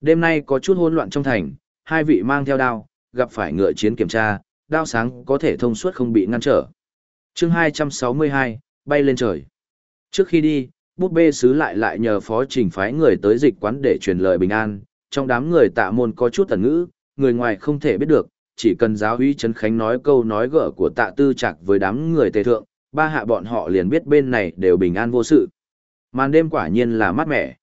Đêm nay có chút hỗn loạn trong thành, hai vị mang theo đao, gặp phải ngựa chiến kiểm tra, đao sáng có thể thông suốt không bị ngăn trở. chương 262, bay lên trời. Trước khi đi, búp bê sứ lại lại nhờ phó trình phái người tới dịch quán để truyền lời bình an, trong đám người tạ môn có chút tần ngữ, người ngoài không thể biết được, chỉ cần giáo uy Trấn Khánh nói câu nói gỡ của tạ tư chạc với đám người tề thượng, ba hạ bọn họ liền biết bên này đều bình an vô sự. Màn đêm quả nhiên là mát mẻ.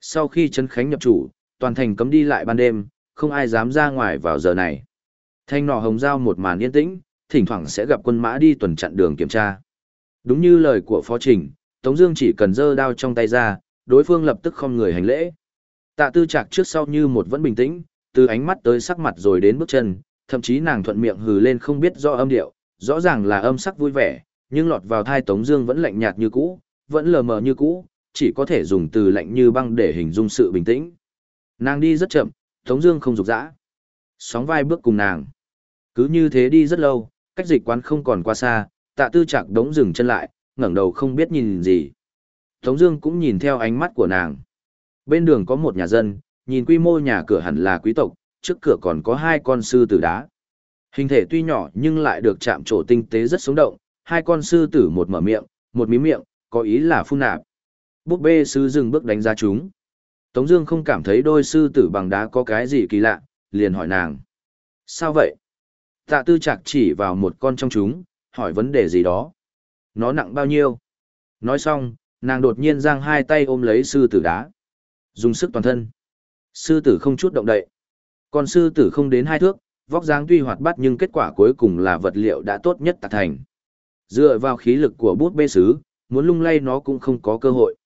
Sau khi Trấn Khánh nhập chủ, toàn thành cấm đi lại ban đêm, không ai dám ra ngoài vào giờ này. Thanh nỏ hồng giao một màn yên tĩnh, thỉnh thoảng sẽ gặp quân mã đi tuần chặn đường kiểm tra. Đúng như lời của phó trình, Tống Dương chỉ cần giơ đao trong tay ra, đối phương lập tức không người hành lễ. Tạ Tư Trạc trước sau như một vẫn bình tĩnh, từ ánh mắt tới sắc mặt rồi đến bước chân, thậm chí nàng thuận miệng hừ lên không biết do âm điệu, rõ ràng là âm sắc vui vẻ, nhưng lọt vào thai Tống Dương vẫn lạnh nhạt như cũ, vẫn lờ mờ như cũ, chỉ có thể dùng từ lạnh như băng để hình dung sự bình tĩnh. Nàng đi rất chậm, Tống Dương không rục rã, sóng vai bước cùng nàng. Cứ như thế đi rất lâu, cách dịch quán không còn quá xa, Tạ Tư Trạc đống dừng chân lại, ngẩng đầu không biết nhìn gì. Tống Dương cũng nhìn theo ánh mắt của nàng. Bên đường có một nhà dân, nhìn quy mô nhà cửa hẳn là quý tộc, trước cửa còn có hai con sư tử đá. Hình thể tuy nhỏ nhưng lại được chạm trổ tinh tế rất sống động, hai con sư tử một mở miệng, một mí miệng, có ý là phun nạp. Búp bê sư dừng bước đánh giá chúng. Tống Dương không cảm thấy đôi sư tử bằng đá có cái gì kỳ lạ, liền hỏi nàng. Sao vậy? Tạ tư Trạc chỉ vào một con trong chúng, hỏi vấn đề gì đó. Nó nặng bao nhiêu? Nói xong, nàng đột nhiên giang hai tay ôm lấy sư tử đá. Dùng sức toàn thân. Sư tử không chút động đậy. Còn sư tử không đến hai thước, vóc dáng tuy hoạt bát nhưng kết quả cuối cùng là vật liệu đã tốt nhất tạc thành. Dựa vào khí lực của bút bê sứ, muốn lung lay nó cũng không có cơ hội.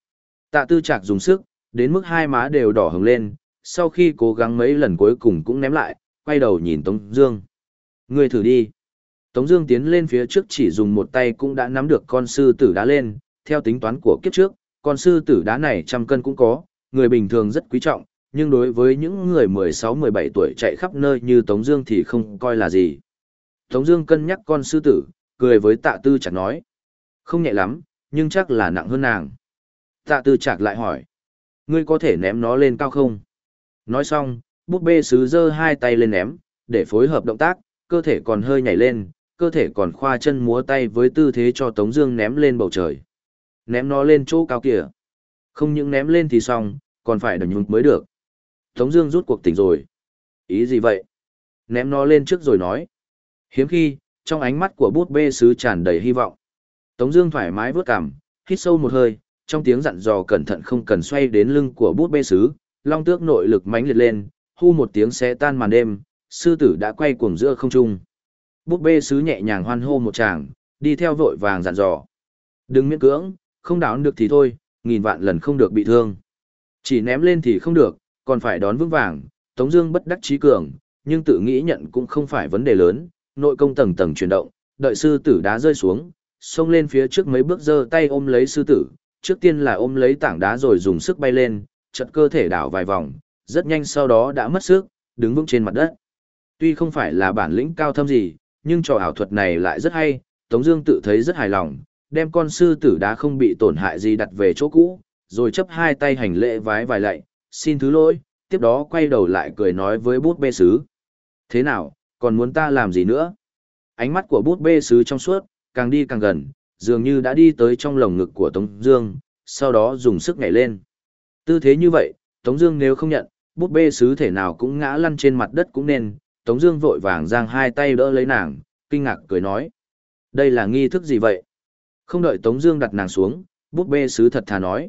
Tạ tư Trạc dùng sức, đến mức hai má đều đỏ hừng lên, sau khi cố gắng mấy lần cuối cùng cũng ném lại, quay đầu nhìn Tống Dương. Ngươi thử đi. Tống Dương tiến lên phía trước chỉ dùng một tay cũng đã nắm được con sư tử đá lên, theo tính toán của kiếp trước, con sư tử đá này trăm cân cũng có, người bình thường rất quý trọng, nhưng đối với những người 16-17 tuổi chạy khắp nơi như Tống Dương thì không coi là gì. Tống Dương cân nhắc con sư tử, cười với Tạ Tư Trạc nói, không nhẹ lắm, nhưng chắc là nặng hơn nàng. Tạ Tư Trạc lại hỏi, ngươi có thể ném nó lên cao không? Nói xong, búp bê sứ giơ hai tay lên ném, để phối hợp động tác, cơ thể còn hơi nhảy lên, cơ thể còn khoa chân múa tay với tư thế cho Tống Dương ném lên bầu trời. Ném nó lên chỗ cao kia. Không những ném lên thì xong, còn phải đẩy nhún mới được. Tống Dương rút cuộc tỉnh rồi. Ý gì vậy? Ném nó lên trước rồi nói. Hiếm khi, trong ánh mắt của bút bê sứ tràn đầy hy vọng. Tống Dương thoải mái vớt cằm, hít sâu một hơi, trong tiếng dặn dò cẩn thận không cần xoay đến lưng của bút bê sứ, long tước nội lực mãnh liệt lên, hu một tiếng xé tan màn đêm, sư tử đã quay cuồng giữa không trung. Bút bê sứ nhẹ nhàng hoan hô một tràng, đi theo vội vàng dặn dò. Đừng miễn cưỡng, không đảo được thì thôi, nghìn vạn lần không được bị thương. Chỉ ném lên thì không được, còn phải đón vững vàng, Tống Dương bất đắc chí cường, nhưng tự nghĩ nhận cũng không phải vấn đề lớn, nội công tầng tầng chuyển động, đợi sư tử đá rơi xuống, xông lên phía trước mấy bước giơ tay ôm lấy sư tử, trước tiên là ôm lấy tảng đá rồi dùng sức bay lên, chật cơ thể đảo vài vòng, rất nhanh sau đó đã mất sức, đứng vững trên mặt đất. Tuy không phải là bản lĩnh cao thâm gì, nhưng trò ảo thuật này lại rất hay, Tống Dương tự thấy rất hài lòng, đem con sư tử đá không bị tổn hại gì đặt về chỗ cũ, rồi chấp hai tay hành lễ vái vài lạy, xin thứ lỗi, tiếp đó quay đầu lại cười nói với bút bê sứ. Thế nào, còn muốn ta làm gì nữa? Ánh mắt của bút bê sứ trong suốt, càng đi càng gần, dường như đã đi tới trong lồng ngực của Tống Dương, sau đó dùng sức nhảy lên. Tư thế như vậy, Tống Dương nếu không nhận, bút bê sứ thể nào cũng ngã lăn trên mặt đất cũng nên. Tống Dương vội vàng giang hai tay đỡ lấy nàng, kinh ngạc cười nói: đây là nghi thức gì vậy? Không đợi Tống Dương đặt nàng xuống, bút bê sứ thật thà nói: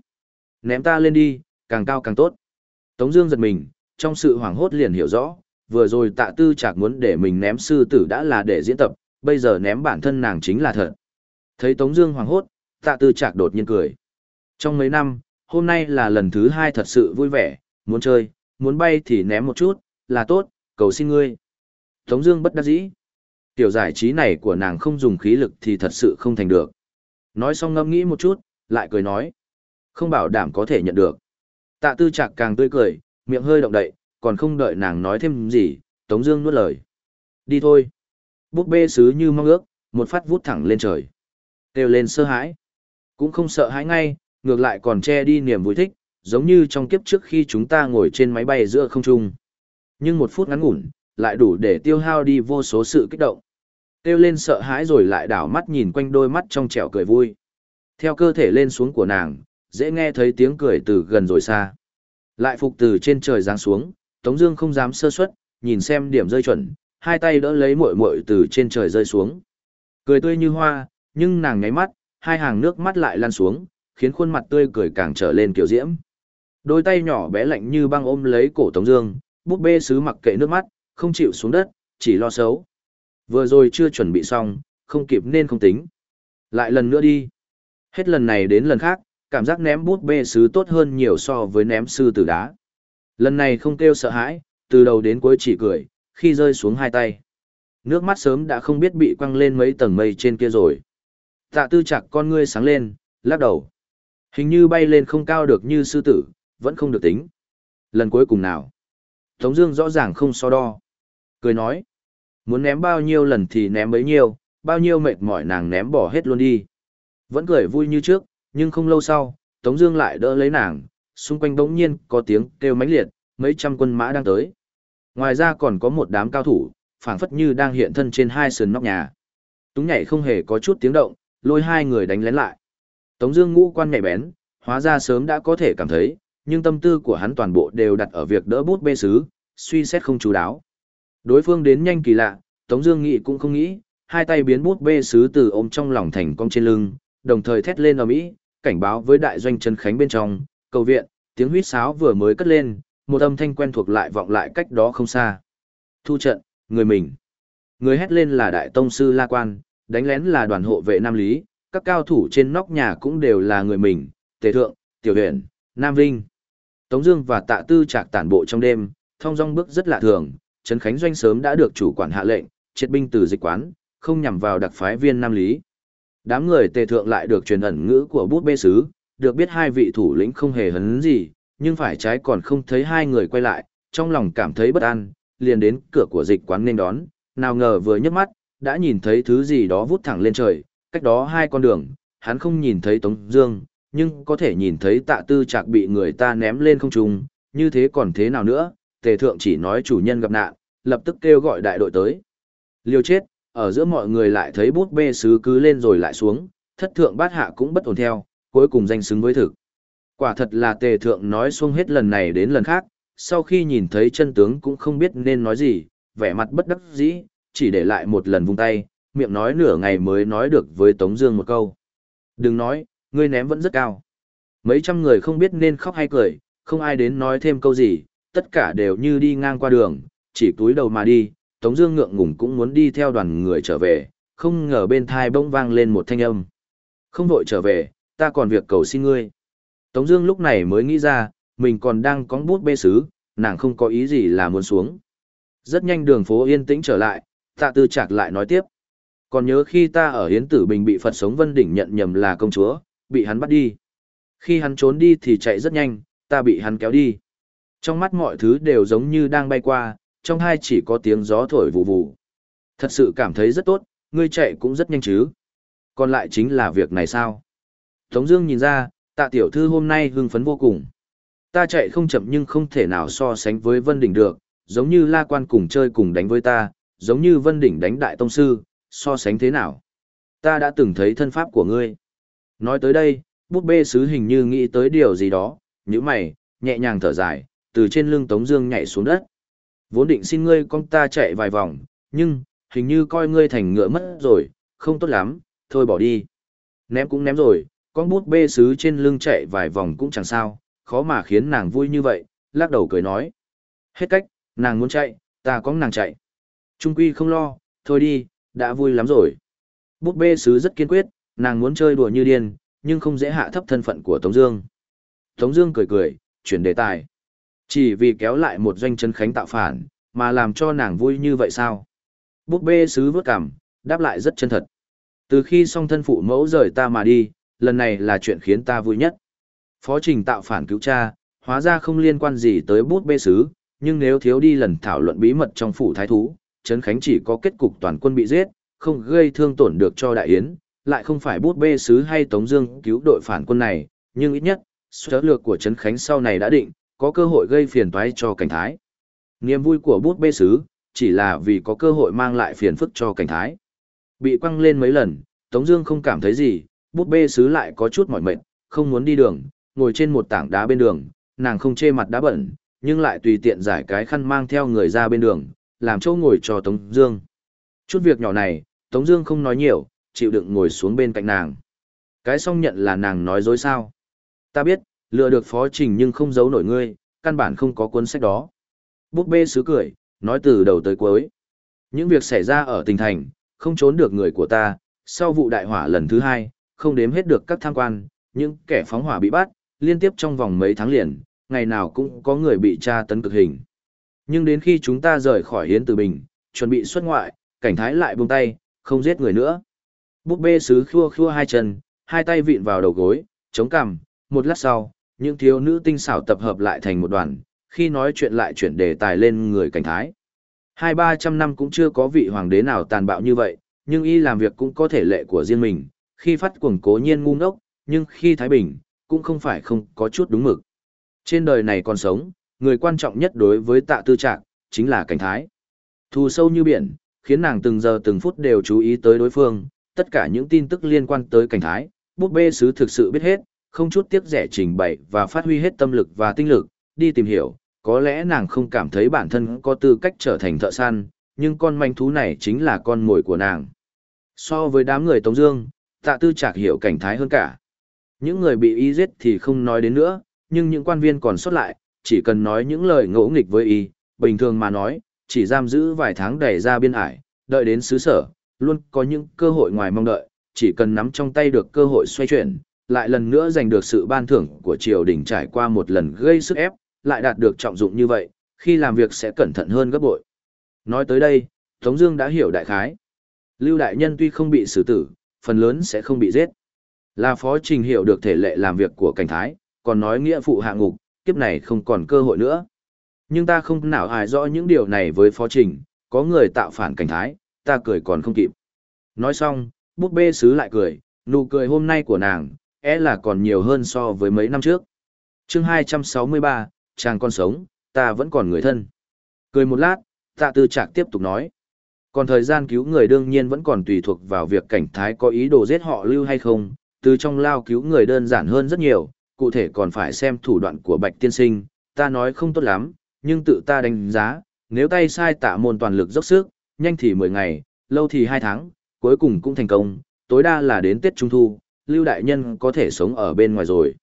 ném ta lên đi, càng cao càng tốt. Tống Dương giật mình, trong sự hoảng hốt liền hiểu rõ, vừa rồi Tạ Tư Trạc muốn để mình ném sư tử đã là để diễn tập, bây giờ ném bản thân nàng chính là thật. Thấy Tống Dương hoảng hốt, Tạ Tư Trạc đột nhiên cười. Trong mấy năm, hôm nay là lần thứ hai thật sự vui vẻ, muốn chơi, muốn bay thì ném một chút, là tốt, cầu xin ngươi. Tống Dương bất đắc dĩ. Tiểu giải trí này của nàng không dùng khí lực thì thật sự không thành được. Nói xong ngẫm nghĩ một chút, lại cười nói, không bảo đảm có thể nhận được. Tạ tư Trạc càng tươi cười, miệng hơi động đậy, còn không đợi nàng nói thêm gì, Tống Dương nuốt lời. Đi thôi. Búp bê sứ như mong ước, một phát vút thẳng lên trời. Kêu lên sơ hãi. Cũng không sợ hãi ngay, ngược lại còn che đi niềm vui thích, giống như trong kiếp trước khi chúng ta ngồi trên máy bay giữa không trung. Nhưng một phút ngắn ngủn, lại đủ để tiêu hao đi vô số sự kích động. Kêu lên sợ hãi rồi lại đảo mắt nhìn quanh đôi mắt trong trẻo cười vui. Theo cơ thể lên xuống của nàng, dễ nghe thấy tiếng cười từ gần rồi xa. Lại phục từ trên trời giáng xuống, Tống Dương không dám sơ suất, nhìn xem điểm rơi chuẩn, hai tay đỡ lấy muội muội từ trên trời rơi xuống. Cười tươi như hoa, nhưng nàng nháy mắt, hai hàng nước mắt lại lan xuống, khiến khuôn mặt tươi cười càng trở lên kiểu diễm. Đôi tay nhỏ bé lạnh như băng ôm lấy cổ Tống Dương, búp bê sứ mặc kệ nước mắt, không chịu xuống đất, chỉ lo xấu. Vừa rồi chưa chuẩn bị xong, không kịp nên không tính. Lại lần nữa đi. Hết lần này đến lần khác, cảm giác ném bút bê sứ tốt hơn nhiều so với ném sư tử đá. Lần này không kêu sợ hãi, từ đầu đến cuối chỉ cười, khi rơi xuống hai tay. Nước mắt sớm đã không biết bị quăng lên mấy tầng mây trên kia rồi. Tạ tư chặt con ngươi sáng lên, lắc đầu. Hình như bay lên không cao được như sư tử, vẫn không được tính. Lần cuối cùng nào? Tống Dương rõ ràng không so đo. Cười nói. Muốn ném bao nhiêu lần thì ném bấy nhiêu, bao nhiêu mệt mỏi nàng ném bỏ hết luôn đi. Vẫn cười vui như trước, nhưng không lâu sau, Tống Dương lại đỡ lấy nàng, xung quanh bỗng nhiên có tiếng kêu mãnh liệt, mấy trăm quân mã đang tới. Ngoài ra còn có một đám cao thủ, phảng phất như đang hiện thân trên hai sườn nóc nhà. Túng nhảy không hề có chút tiếng động, lôi hai người đánh lén lại. Tống Dương ngũ quan nhạy bén, hóa ra sớm đã có thể cảm thấy, nhưng tâm tư của hắn toàn bộ đều đặt ở việc đỡ bút bê sứ, suy xét không chú đáo. Đối phương đến nhanh kỳ lạ, Tống Dương nghĩ cũng không nghĩ, hai tay biến bút bê sứ từ ôm trong lòng thành cong trên lưng, đồng thời thét lên ở mỹ, cảnh báo với đại doanh Trần khánh bên trong, cầu viện, tiếng huýt sáo vừa mới cất lên, một âm thanh quen thuộc lại vọng lại cách đó không xa. Thu trận, người mình. Người hét lên là đại tông sư La Quan, đánh lén là đoàn hộ vệ Nam Lý, các cao thủ trên nóc nhà cũng đều là người mình, Tề Thượng, Tiểu Huyền, Nam Vinh. Tống Dương và Tạ Tư Trạc tản bộ trong đêm, thong dong bước rất lạ thường. Trấn Khánh Doanh sớm đã được chủ quản hạ lệnh, triệt binh từ dịch quán, không nhằm vào đặc phái viên Nam Lý. Đám người Tề Thượng lại được truyền ẩn ngữ của bút bê sứ, được biết hai vị thủ lĩnh không hề hấn gì, nhưng phải trái còn không thấy hai người quay lại, trong lòng cảm thấy bất an, liền đến cửa của dịch quán nên đón, nào ngờ vừa nhấc mắt, đã nhìn thấy thứ gì đó vút thẳng lên trời, cách đó hai con đường, hắn không nhìn thấy Tống Dương, nhưng có thể nhìn thấy tạ tư trạc bị người ta ném lên không trung, như thế còn thế nào nữa, tề thượng chỉ nói chủ nhân gặp nạn, lập tức kêu gọi đại đội tới. Liêu chết, ở giữa mọi người lại thấy bút bê sứ cứ lên rồi lại xuống, thất thượng bát hạ cũng bất ổn theo, cuối cùng danh xứng với thực. Quả thật là tề thượng nói xuông hết lần này đến lần khác, sau khi nhìn thấy chân tướng cũng không biết nên nói gì, vẻ mặt bất đắc dĩ, chỉ để lại một lần vung tay, miệng nói nửa ngày mới nói được với Tống Dương một câu. Đừng nói, ngươi ném vẫn rất cao. Mấy trăm người không biết nên khóc hay cười, không ai đến nói thêm câu gì, tất cả đều như đi ngang qua đường, chỉ túi đầu mà đi. Tống Dương ngượng ngùng cũng muốn đi theo đoàn người trở về, không ngờ bên tai bỗng vang lên một thanh âm. Không vội trở về, ta còn việc cầu xin ngươi. Tống Dương lúc này mới nghĩ ra, mình còn đang có bút bê sứ, nàng không có ý gì là muốn xuống. Rất nhanh đường phố yên tĩnh trở lại, Tạ Tư Trạc lại nói tiếp. Còn nhớ khi ta ở Hiến Tử Bình bị Phật sống Vân Đỉnh nhận nhầm là công chúa, bị hắn bắt đi. Khi hắn trốn đi thì chạy rất nhanh, ta bị hắn kéo đi. Trong mắt mọi thứ đều giống như đang bay qua, trong hai chỉ có tiếng gió thổi vù vù. Thật sự cảm thấy rất tốt, ngươi chạy cũng rất nhanh chứ. Còn lại chính là việc này sao? Tống Dương nhìn ra, tạ tiểu thư hôm nay hưng phấn vô cùng. Ta chạy không chậm nhưng không thể nào so sánh với Vân Đỉnh được, giống như La Quan cùng chơi cùng đánh với ta, giống như Vân Đỉnh đánh Đại Tông Sư, so sánh thế nào? Ta đã từng thấy thân pháp của ngươi. Nói tới đây, bút bê sứ hình như nghĩ tới điều gì đó, như mày, nhẹ nhàng thở dài, từ trên lưng Tống Dương nhảy xuống đất. Vốn định xin ngươi con ta chạy vài vòng, nhưng hình như coi ngươi thành ngựa mất rồi, không tốt lắm, thôi bỏ đi. Ném cũng ném rồi, con bút bê sứ trên lưng chạy vài vòng cũng chẳng sao, khó mà khiến nàng vui như vậy, lắc đầu cười nói. Hết cách, nàng muốn chạy, ta có nàng chạy. Trung quy không lo, thôi đi, đã vui lắm rồi. Bút bê sứ rất kiên quyết, nàng muốn chơi đùa như điên, nhưng không dễ hạ thấp thân phận của Tống Dương. Tống Dương cười cười, chuyển đề tài. Chỉ vì kéo lại một doanh chân khánh tạo phản, mà làm cho nàng vui như vậy sao? Bút bê sứ vớt cằm, đáp lại rất chân thật. Từ khi song thân phụ mẫu rời ta mà đi, lần này là chuyện khiến ta vui nhất. Phó trình tạo phản cứu cha, hóa ra không liên quan gì tới bút bê sứ, nhưng nếu thiếu đi lần thảo luận bí mật trong phủ thái thú, Trấn Khánh chỉ có kết cục toàn quân bị giết, không gây thương tổn được cho đại yến, lại không phải bút bê sứ hay Tống Dương cứu đội phản quân này, nhưng ít nhất, sở lược của Trấn Khánh sau này đã định, có cơ hội gây phiền toái cho cảnh thái. Niềm vui của bút bê sứ, chỉ là vì có cơ hội mang lại phiền phức cho cảnh thái. Bị quăng lên mấy lần, Tống Dương không cảm thấy gì, bút bê sứ lại có chút mỏi mệt, không muốn đi đường, ngồi trên một tảng đá bên đường, nàng không chê mặt đá bẩn, nhưng lại tùy tiện giải cái khăn mang theo người ra bên đường, làm chỗ ngồi cho Tống Dương. Chút việc nhỏ này, Tống Dương không nói nhiều, chịu đựng ngồi xuống bên cạnh nàng. Cái xong nhận là nàng nói dối sao? Ta biết, lừa được phó trình nhưng không giấu nổi ngươi, căn bản không có cuốn sách đó. Búp bê sứ cười, nói từ đầu tới cuối. Những việc xảy ra ở tỉnh thành, không trốn được người của ta, sau vụ đại hỏa lần thứ hai, không đếm hết được các tham quan, những kẻ phóng hỏa bị bắt, liên tiếp trong vòng mấy tháng liền, ngày nào cũng có người bị tra tấn cực hình. Nhưng đến khi chúng ta rời khỏi Hiến Tử Bình, chuẩn bị xuất ngoại, cảnh thái lại buông tay, không giết người nữa. Búp bê sứ khua khua hai chân, hai tay vịn vào đầu gối, chống cằm, một lát sau, những thiếu nữ tinh xảo tập hợp lại thành một đoàn, khi nói chuyện lại chuyển đề tài lên người cảnh thái. Hai ba trăm năm cũng chưa có vị hoàng đế nào tàn bạo như vậy, nhưng y làm việc cũng có thể lệ của riêng mình, khi phát cuồng cố nhiên ngu ngốc, nhưng khi Thái Bình, cũng không phải không có chút đúng mực. Trên đời này còn sống, người quan trọng nhất đối với tạ tư trạc, chính là cảnh thái. Thù sâu như biển, khiến nàng từng giờ từng phút đều chú ý tới đối phương, tất cả những tin tức liên quan tới cảnh thái, búp bê sứ thực sự biết hết, không chút tiếc rẻ trình bày và phát huy hết tâm lực và tinh lực, đi tìm hiểu, có lẽ nàng không cảm thấy bản thân có tư cách trở thành thợ săn, nhưng con manh thú này chính là con mồi của nàng. So với đám người Tống Dương, tạ tư Trạc hiểu cảnh thái hơn cả. Những người bị y giết thì không nói đến nữa, nhưng những quan viên còn sót lại, chỉ cần nói những lời ngỗ nghịch với y, bình thường mà nói, chỉ giam giữ vài tháng đẩy ra biên ải, đợi đến xứ sở, luôn có những cơ hội ngoài mong đợi, chỉ cần nắm trong tay được cơ hội xoay chuyển, lại lần nữa giành được sự ban thưởng của triều đình trải qua một lần gây sức ép, lại đạt được trọng dụng như vậy, khi làm việc sẽ cẩn thận hơn gấp bội. Nói tới đây, Tống Dương đã hiểu đại khái. Lưu Đại Nhân tuy không bị xử tử, phần lớn sẽ không bị giết. Là phó trình hiểu được thể lệ làm việc của cảnh thái, còn nói nghĩa phụ hạ ngục, kiếp này không còn cơ hội nữa. Nhưng ta không nào hài rõ những điều này với phó trình, có người tạo phản cảnh thái, ta cười còn không kịp. Nói xong, búp bê sứ lại cười, nụ cười hôm nay của nàng, é e là còn nhiều hơn so với mấy năm trước. chương 263, chàng còn sống, ta vẫn còn người thân. Cười một lát, tạ tư trạc tiếp tục nói. Còn thời gian cứu người đương nhiên vẫn còn tùy thuộc vào việc cảnh thái có ý đồ giết họ lưu hay không, từ trong lao cứu người đơn giản hơn rất nhiều, cụ thể còn phải xem thủ đoạn của bạch tiên sinh, ta nói không tốt lắm, nhưng tự ta đánh giá, nếu tay sai tạ môn toàn lực dốc sức, nhanh thì 10 ngày, lâu thì 2 tháng, cuối cùng cũng thành công, tối đa là đến Tết Trung Thu, Lưu Đại Nhân có thể sống ở bên ngoài rồi.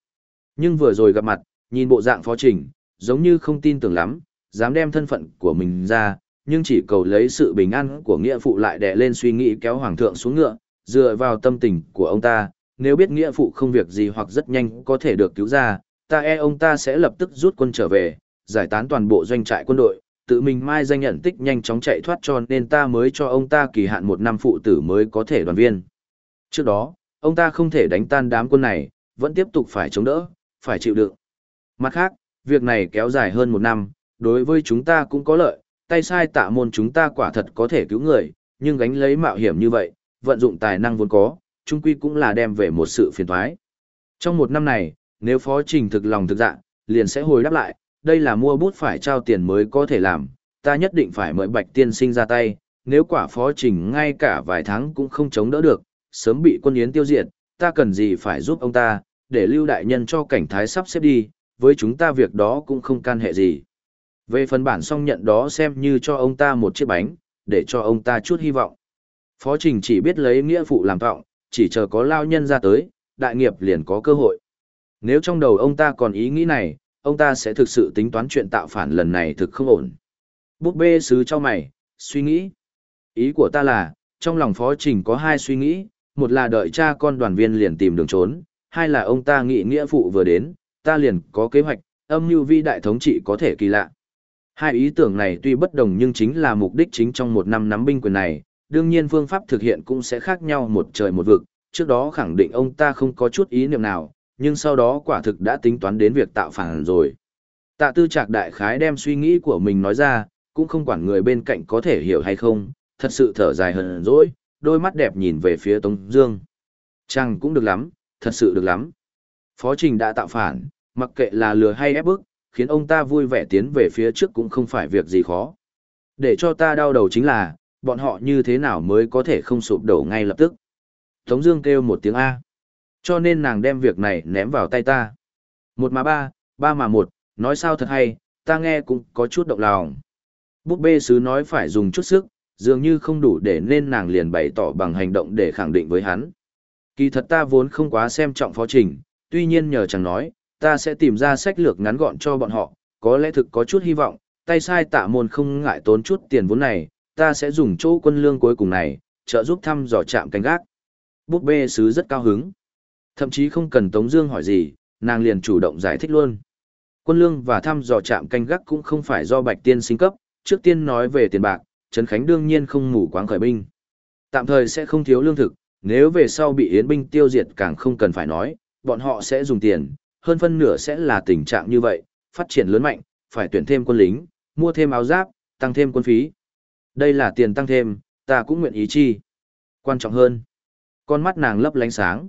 Nhưng vừa rồi gặp mặt, nhìn bộ dạng phó trình, giống như không tin tưởng lắm, dám đem thân phận của mình ra, nhưng chỉ cầu lấy sự bình an của nghĩa phụ lại đè lên suy nghĩ kéo hoàng thượng xuống ngựa, dựa vào tâm tình của ông ta, nếu biết nghĩa phụ không việc gì hoặc rất nhanh có thể được cứu ra, ta e ông ta sẽ lập tức rút quân trở về, giải tán toàn bộ doanh trại quân đội, tự mình mai danh nhận tích nhanh chóng chạy thoát cho nên ta mới cho ông ta kỳ hạn một năm phụ tử mới có thể đoàn viên. Trước đó, ông ta không thể đánh tan đám quân này, vẫn tiếp tục phải chống đỡ, phải chịu đựng. Mặt khác, việc này kéo dài hơn một năm, đối với chúng ta cũng có lợi, tay sai tạ môn chúng ta quả thật có thể cứu người, nhưng gánh lấy mạo hiểm như vậy, vận dụng tài năng vốn có, chung quy cũng là đem về một sự phiền toái. Trong một năm này, nếu phó trình thực lòng thực dạ, liền sẽ hồi đáp lại, đây là mua bút phải trao tiền mới có thể làm, ta nhất định phải mời bạch tiên sinh ra tay, nếu quả phó trình ngay cả vài tháng cũng không chống đỡ được, sớm bị quân yến tiêu diệt, ta cần gì phải giúp ông ta, để lưu đại nhân cho cảnh thái sắp xếp đi, với chúng ta việc đó cũng không can hệ gì. Về phần bản song nhận đó xem như cho ông ta một chiếc bánh, để cho ông ta chút hy vọng. Phó Trình chỉ biết lấy nghĩa phụ làm vọng, chỉ chờ có lao nhân ra tới, đại nghiệp liền có cơ hội. Nếu trong đầu ông ta còn ý nghĩ này, ông ta sẽ thực sự tính toán chuyện tạo phản lần này thực không ổn. Búp bê sứ cho mày, suy nghĩ. Ý của ta là, trong lòng Phó Trình có hai suy nghĩ, một là đợi cha con đoàn viên liền tìm đường trốn, hai là ông ta nghĩ nghĩa phụ vừa đến, ta liền có kế hoạch, âm mưu vi đại thống trị có thể kỳ lạ. Hai ý tưởng này tuy bất đồng nhưng chính là mục đích chính trong một năm nắm binh quyền này, đương nhiên phương pháp thực hiện cũng sẽ khác nhau một trời một vực, trước đó khẳng định ông ta không có chút ý niệm nào, nhưng sau đó quả thực đã tính toán đến việc tạo phản rồi. Tạ tư trạc đại khái đem suy nghĩ của mình nói ra, cũng không quản người bên cạnh có thể hiểu hay không, thật sự thở dài hờn dỗi, đôi mắt đẹp nhìn về phía Tống Dương. Chàng cũng được lắm, thật sự được lắm. Phó Trình đã tạo phản, mặc kệ là lừa hay ép bức, khiến ông ta vui vẻ tiến về phía trước cũng không phải việc gì khó. Để cho ta đau đầu chính là, bọn họ như thế nào mới có thể không sụp đổ ngay lập tức. Tống Dương kêu một tiếng A. Cho nên nàng đem việc này ném vào tay ta. Một mà ba, ba mà một, nói sao thật hay, ta nghe cũng có chút động lòng. Búp bê sứ nói phải dùng chút sức, dường như không đủ để nên nàng liền bày tỏ bằng hành động để khẳng định với hắn. Kỳ thật ta vốn không quá xem trọng phó trình, tuy nhiên nhờ chẳng nói, ta sẽ tìm ra sách lược ngắn gọn cho bọn họ, có lẽ thực có chút hy vọng, tay sai tạ môn không ngại tốn chút tiền vốn này, ta sẽ dùng chỗ quân lương cuối cùng này, trợ giúp thăm dò chạm canh gác. Búp bê sứ rất cao hứng. Thậm chí không cần Tống Dương hỏi gì, nàng liền chủ động giải thích luôn. Quân lương và thăm dò chạm canh gác cũng không phải do Bạch Tiên sinh cấp, trước tiên nói về tiền bạc, Trấn Khánh đương nhiên không mù quáng khởi binh. Tạm thời sẽ không thiếu lương thực, nếu về sau bị Yến binh tiêu diệt càng không cần phải nói, bọn họ sẽ dùng tiền, hơn phân nửa sẽ là tình trạng như vậy, phát triển lớn mạnh, phải tuyển thêm quân lính, mua thêm áo giáp, tăng thêm quân phí. Đây là tiền tăng thêm, ta cũng nguyện ý chi. Quan trọng hơn, con mắt nàng lấp lánh sáng.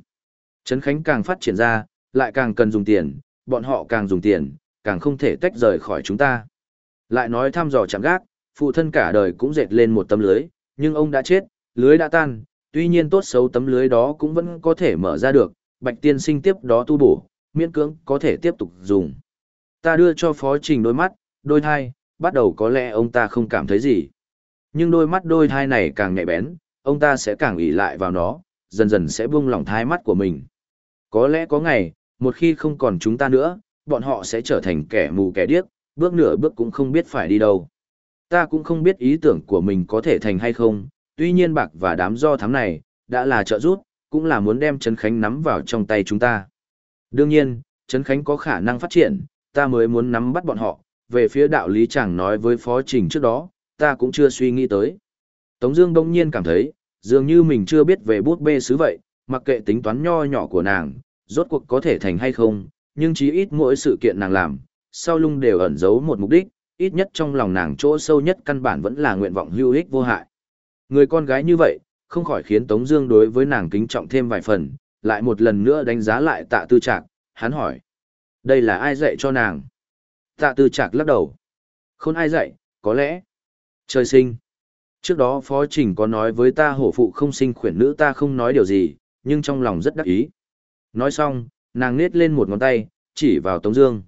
Trấn Khánh càng phát triển ra, lại càng cần dùng tiền, bọn họ càng dùng tiền, càng không thể tách rời khỏi chúng ta. Lại nói thăm dò chạm gác, phụ thân cả đời cũng dệt lên một tấm lưới, nhưng ông đã chết, lưới đã tan, tuy nhiên tốt xấu tấm lưới đó cũng vẫn có thể mở ra được, bạch tiên sinh tiếp đó tu bổ, miễn cưỡng có thể tiếp tục dùng. Ta đưa cho phó trình đôi mắt, đôi thai, bắt đầu có lẽ ông ta không cảm thấy gì. Nhưng đôi mắt đôi thai này càng nhạy bén, ông ta sẽ càng ỷ lại vào nó, dần dần sẽ buông lỏng thai mắt của mình. Có lẽ có ngày, một khi không còn chúng ta nữa, bọn họ sẽ trở thành kẻ mù kẻ điếc, bước nửa bước cũng không biết phải đi đâu. Ta cũng không biết ý tưởng của mình có thể thành hay không, tuy nhiên bạc và đám do thám này, đã là trợ giúp, cũng là muốn đem Trấn Khánh nắm vào trong tay chúng ta. Đương nhiên, Trấn Khánh có khả năng phát triển, ta mới muốn nắm bắt bọn họ, về phía đạo lý chẳng nói với Phó Trình trước đó, ta cũng chưa suy nghĩ tới. Tống Dương đông nhiên cảm thấy, dường như mình chưa biết về bút bê sứ vậy, mặc kệ tính toán nho nhỏ của nàng, rốt cuộc có thể thành hay không, nhưng chí ít mỗi sự kiện nàng làm, sau lưng đều ẩn giấu một mục đích, ít nhất trong lòng nàng chỗ sâu nhất căn bản vẫn là nguyện vọng hữu ích vô hại. Người con gái như vậy, không khỏi khiến Tống Dương đối với nàng kính trọng thêm vài phần, lại một lần nữa đánh giá lại Tạ Tư Trạc, hắn hỏi: đây là ai dạy cho nàng? Tạ Tư Trạc lắc đầu: không ai dạy, có lẽ trời sinh. Trước đó Phó Trình có nói với ta hổ phụ không sinh khuyển nữ ta không nói điều gì, nhưng trong lòng rất đắc ý. Nói xong, nàng nết lên một ngón tay, chỉ vào Tống Dương.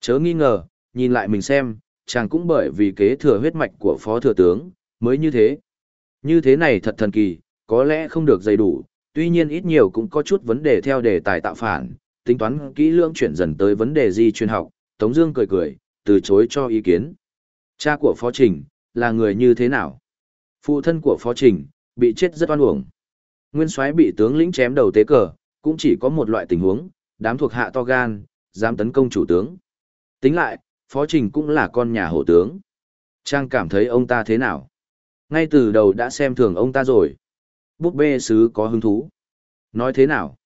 Chớ nghi ngờ, nhìn lại mình xem, chàng cũng bởi vì kế thừa huyết mạch của phó thừa tướng, mới như thế. Như thế này thật thần kỳ, có lẽ không được đầy đủ, tuy nhiên ít nhiều cũng có chút vấn đề theo đề tài tạo phản, tính toán kỹ lưỡng chuyển dần tới vấn đề di truyền học, Tống Dương cười cười, từ chối cho ý kiến. Cha của phó trình, là người như thế nào? Phụ thân của phó trình, bị chết rất oan uổng. Nguyên soái bị tướng lĩnh chém đầu tế cờ, cũng chỉ có một loại tình huống, đám thuộc hạ to gan, dám tấn công chủ tướng. Tính lại, Phó Trình cũng là con nhà hổ tướng. Trang cảm thấy ông ta thế nào? Ngay từ đầu đã xem thường ông ta rồi. Búp bê sứ có hứng thú. Nói thế nào?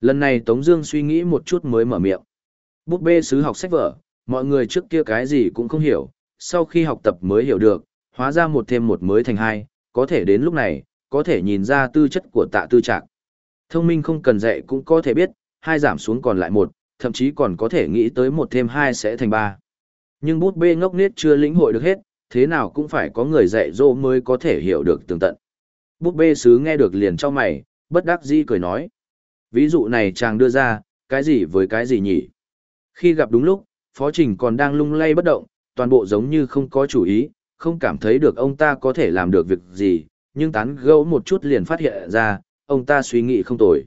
Lần này Tống Dương suy nghĩ một chút mới mở miệng. Búp bê sứ học sách vở, mọi người trước kia cái gì cũng không hiểu, sau khi học tập mới hiểu được, hóa ra một thêm một mới thành hai, có thể đến lúc này, có thể nhìn ra tư chất của tạ tư trạc. Thông minh không cần dạy cũng có thể biết, hai giảm xuống còn lại một, thậm chí còn có thể nghĩ tới một thêm hai sẽ thành ba. Nhưng bút bê ngốc nết chưa lĩnh hội được hết, thế nào cũng phải có người dạy dỗ mới có thể hiểu được tường tận. Bút bê sứ nghe được liền cho mày, bất đắc dĩ cười nói. Ví dụ này chàng đưa ra, cái gì với cái gì nhỉ? Khi gặp đúng lúc, Phó Trình còn đang lung lay bất động, toàn bộ giống như không có chủ ý, không cảm thấy được ông ta có thể làm được việc gì, nhưng tán gẫu một chút liền phát hiện ra, ông ta suy nghĩ không tồi.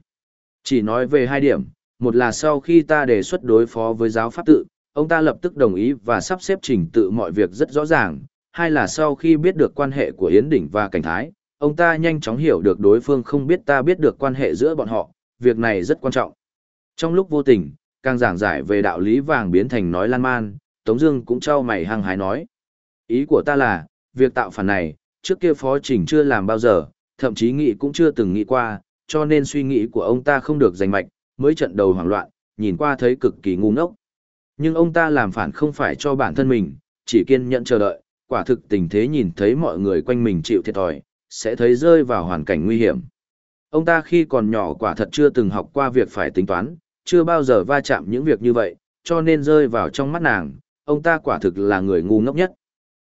Chỉ nói về hai điểm, một là sau khi ta đề xuất đối phó với giáo pháp tự, ông ta lập tức đồng ý và sắp xếp trình tự mọi việc rất rõ ràng, hai là sau khi biết được quan hệ của Yến Đỉnh và Cảnh Thái, ông ta nhanh chóng hiểu được đối phương không biết ta biết được quan hệ giữa bọn họ, việc này rất quan trọng. Trong lúc vô tình, càng giảng giải về đạo lý vàng biến thành nói lan man, Tống Dương cũng trao mày hăng hái nói. Ý của ta là, việc tạo phản này, trước kia phó trình chưa làm bao giờ, thậm chí nghĩ cũng chưa từng nghĩ qua, cho nên suy nghĩ của ông ta không được rành mạch, mới trận đầu hoảng loạn, nhìn qua thấy cực kỳ ngu ngốc. Nhưng ông ta làm phản không phải cho bản thân mình, chỉ kiên nhẫn chờ đợi, quả thực tình thế nhìn thấy mọi người quanh mình chịu thiệt thòi, sẽ thấy rơi vào hoàn cảnh nguy hiểm. Ông ta khi còn nhỏ quả thật chưa từng học qua việc phải tính toán, chưa bao giờ va chạm những việc như vậy, cho nên rơi vào trong mắt nàng, ông ta quả thực là người ngu ngốc nhất.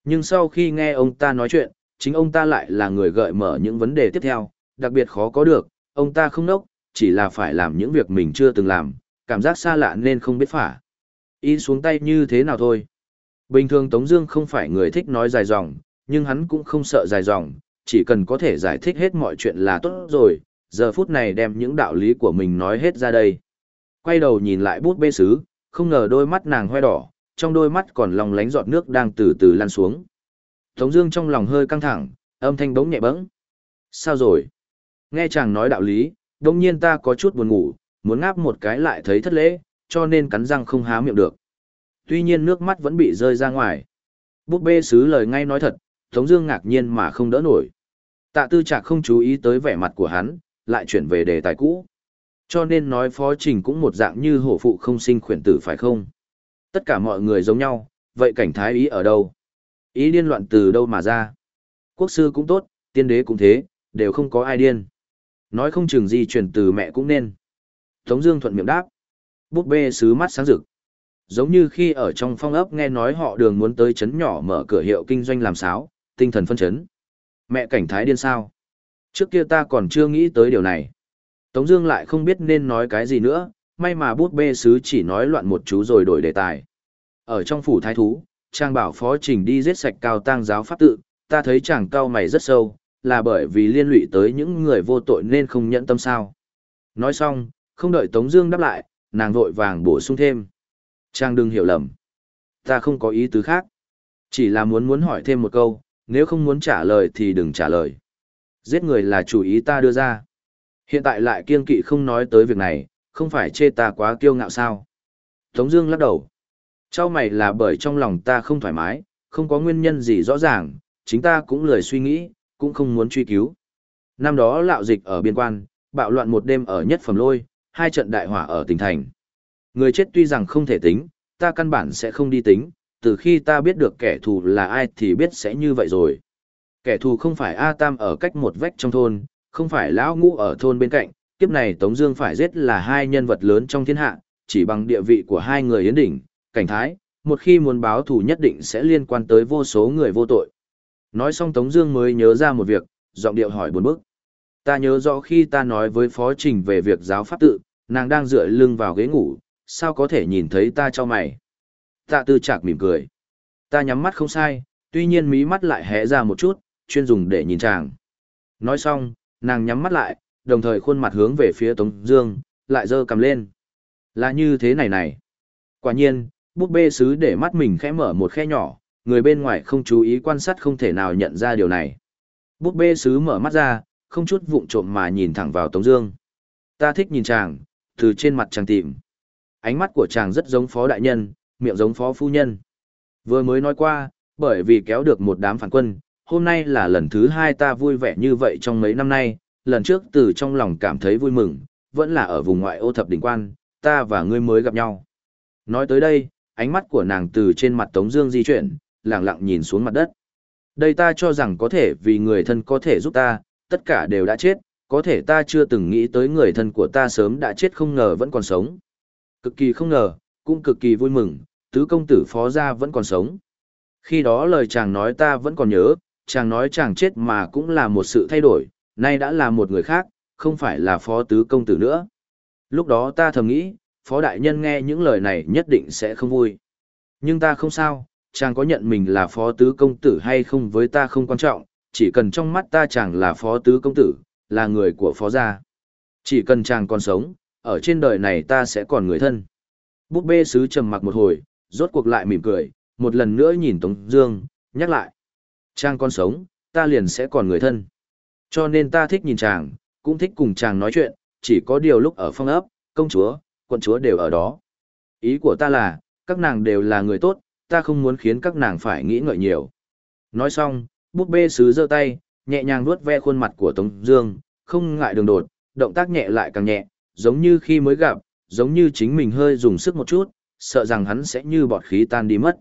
Nhưng sau khi nghe ông ta nói chuyện, chính ông ta lại là người gợi mở những vấn đề tiếp theo, đặc biệt khó có được, ông ta không nốc, chỉ là phải làm những việc mình chưa từng làm, cảm giác xa lạ nên không biết phả. Y xuống tay như thế nào thôi. Bình thường Tống Dương không phải người thích nói dài dòng, nhưng hắn cũng không sợ dài dòng, chỉ cần có thể giải thích hết mọi chuyện là tốt rồi. Giờ phút này đem những đạo lý của mình nói hết ra đây. Quay đầu nhìn lại bút bê sứ, không ngờ đôi mắt nàng hoe đỏ, trong đôi mắt còn lòng lánh giọt nước đang từ từ lan xuống. Tống Dương trong lòng hơi căng thẳng, âm thanh bỗng nhẹ bẫng. Sao rồi? Nghe chàng nói đạo lý, đung nhiên ta có chút buồn ngủ, muốn ngáp một cái lại thấy thất lễ, cho nên cắn răng không há miệng được. Tuy nhiên nước mắt vẫn bị rơi ra ngoài. Búp bê sứ lời ngay nói thật, Tống Dương ngạc nhiên mà không đỡ nổi. Tạ Tư Trạc không chú ý tới vẻ mặt của hắn, lại chuyển về đề tài cũ. Cho nên nói phó trình cũng một dạng như hổ phụ không sinh khuyển tử phải không? Tất cả mọi người giống nhau, vậy cảnh thái ý ở đâu? Ý điên loạn từ đâu mà ra? Quốc sư cũng tốt, tiên đế cũng thế, đều không có ai điên. Nói không chừng gì truyền từ mẹ cũng nên. Tống Dương thuận miệng đáp. Búp bê sứ mắt sáng rực. Giống như khi ở trong phong ấp nghe nói họ đường muốn tới chấn nhỏ mở cửa hiệu kinh doanh làm sáo, tinh thần phân chấn. Mẹ cảnh thái điên sao? Trước kia ta còn chưa nghĩ tới điều này. Tống Dương lại không biết nên nói cái gì nữa, may mà bút bê sứ chỉ nói loạn một chú rồi đổi đề tài. Ở trong phủ thái thú, Trang bảo phó trình đi giết sạch cao tang giáo pháp tự, ta thấy chàng cao mày rất sâu, là bởi vì liên lụy tới những người vô tội nên không nhẫn tâm sao. Nói xong, không đợi Tống Dương đáp lại, nàng vội vàng bổ sung thêm. Trang đừng hiểu lầm, ta không có ý tứ khác, chỉ là muốn muốn hỏi thêm một câu, nếu không muốn trả lời thì đừng trả lời. Giết người là chủ ý ta đưa ra. Hiện tại lại kiên kỵ không nói tới việc này, không phải chê ta quá kiêu ngạo sao? Tống Dương lắc đầu. Trao mày là bởi trong lòng ta không thoải mái, không có nguyên nhân gì rõ ràng, chính ta cũng lười suy nghĩ, cũng không muốn truy cứu. Năm đó lạo dịch ở biên quan, bạo loạn một đêm ở nhất phẩm lôi, hai trận đại hỏa ở tỉnh thành. Người chết tuy rằng không thể tính, ta căn bản sẽ không đi tính, từ khi ta biết được kẻ thù là ai thì biết sẽ như vậy rồi. Kẻ thù không phải A Tam ở cách một vách trong thôn, không phải Lão Ngũ ở thôn bên cạnh, kiếp này Tống Dương phải giết là hai nhân vật lớn trong thiên hạ, chỉ bằng địa vị của hai người yến đỉnh, cảnh thái, một khi muốn báo thù nhất định sẽ liên quan tới vô số người vô tội. Nói xong Tống Dương mới nhớ ra một việc, giọng điệu hỏi buồn bực. Ta nhớ rõ khi ta nói với Phó Trình về việc giáo pháp tự, nàng đang dựa lưng vào ghế ngủ, sao có thể nhìn thấy ta cho mày? Tạ Tư Trạc mỉm cười. Ta nhắm mắt không sai, tuy nhiên mí mắt lại hé ra một chút, chuyên dùng để nhìn chàng. Nói xong, nàng nhắm mắt lại, đồng thời khuôn mặt hướng về phía Tống Dương, lại giơ cầm lên. Là như thế này này. Quả nhiên, búp bê sứ để mắt mình khẽ mở một khe nhỏ, người bên ngoài không chú ý quan sát không thể nào nhận ra điều này. Búp bê sứ mở mắt ra, không chút vụng trộm mà nhìn thẳng vào Tống Dương. Ta thích nhìn chàng, từ trên mặt chàng tìm. Ánh mắt của chàng rất giống phó đại nhân, miệng giống phó phu nhân. Vừa mới nói qua, bởi vì kéo được một đám phản quân, hôm nay là lần thứ hai ta vui vẻ như vậy trong mấy năm nay, lần trước từ trong lòng cảm thấy vui mừng, vẫn là ở vùng ngoại ô thập đỉnh quan, ta và ngươi mới gặp nhau. Nói tới đây, ánh mắt của nàng từ trên mặt Tống Dương di chuyển, lặng lặng nhìn xuống mặt đất. Đây ta cho rằng có thể vì người thân có thể giúp ta, tất cả đều đã chết, có thể ta chưa từng nghĩ tới người thân của ta sớm đã chết không ngờ vẫn còn sống. Cực kỳ không ngờ, cũng cực kỳ vui mừng, tứ công tử phó gia vẫn còn sống. Khi đó lời chàng nói ta vẫn còn nhớ, chàng nói chàng chết mà cũng là một sự thay đổi, nay đã là một người khác, không phải là phó tứ công tử nữa. Lúc đó ta thầm nghĩ, phó đại nhân nghe những lời này nhất định sẽ không vui. Nhưng ta không sao, chàng có nhận mình là phó tứ công tử hay không với ta không quan trọng, chỉ cần trong mắt ta chàng là phó tứ công tử, là người của phó gia. Chỉ cần chàng còn sống, ở trên đời này ta sẽ còn người thân. Búp bê sứ trầm mặc một hồi, rốt cuộc lại mỉm cười, một lần nữa nhìn Tống Dương, nhắc lại. Chàng còn sống, ta liền sẽ còn người thân. Cho nên ta thích nhìn chàng, cũng thích cùng chàng nói chuyện, chỉ có điều lúc ở phong ấp, công chúa, quận chúa đều ở đó. Ý của ta là, các nàng đều là người tốt, ta không muốn khiến các nàng phải nghĩ ngợi nhiều. Nói xong, búp bê sứ giơ tay, nhẹ nhàng vuốt ve khuôn mặt của Tống Dương, không ngại đường đột, động tác nhẹ lại càng nhẹ, giống như khi mới gặp, giống như chính mình hơi dùng sức một chút, sợ rằng hắn sẽ như bọt khí tan đi mất.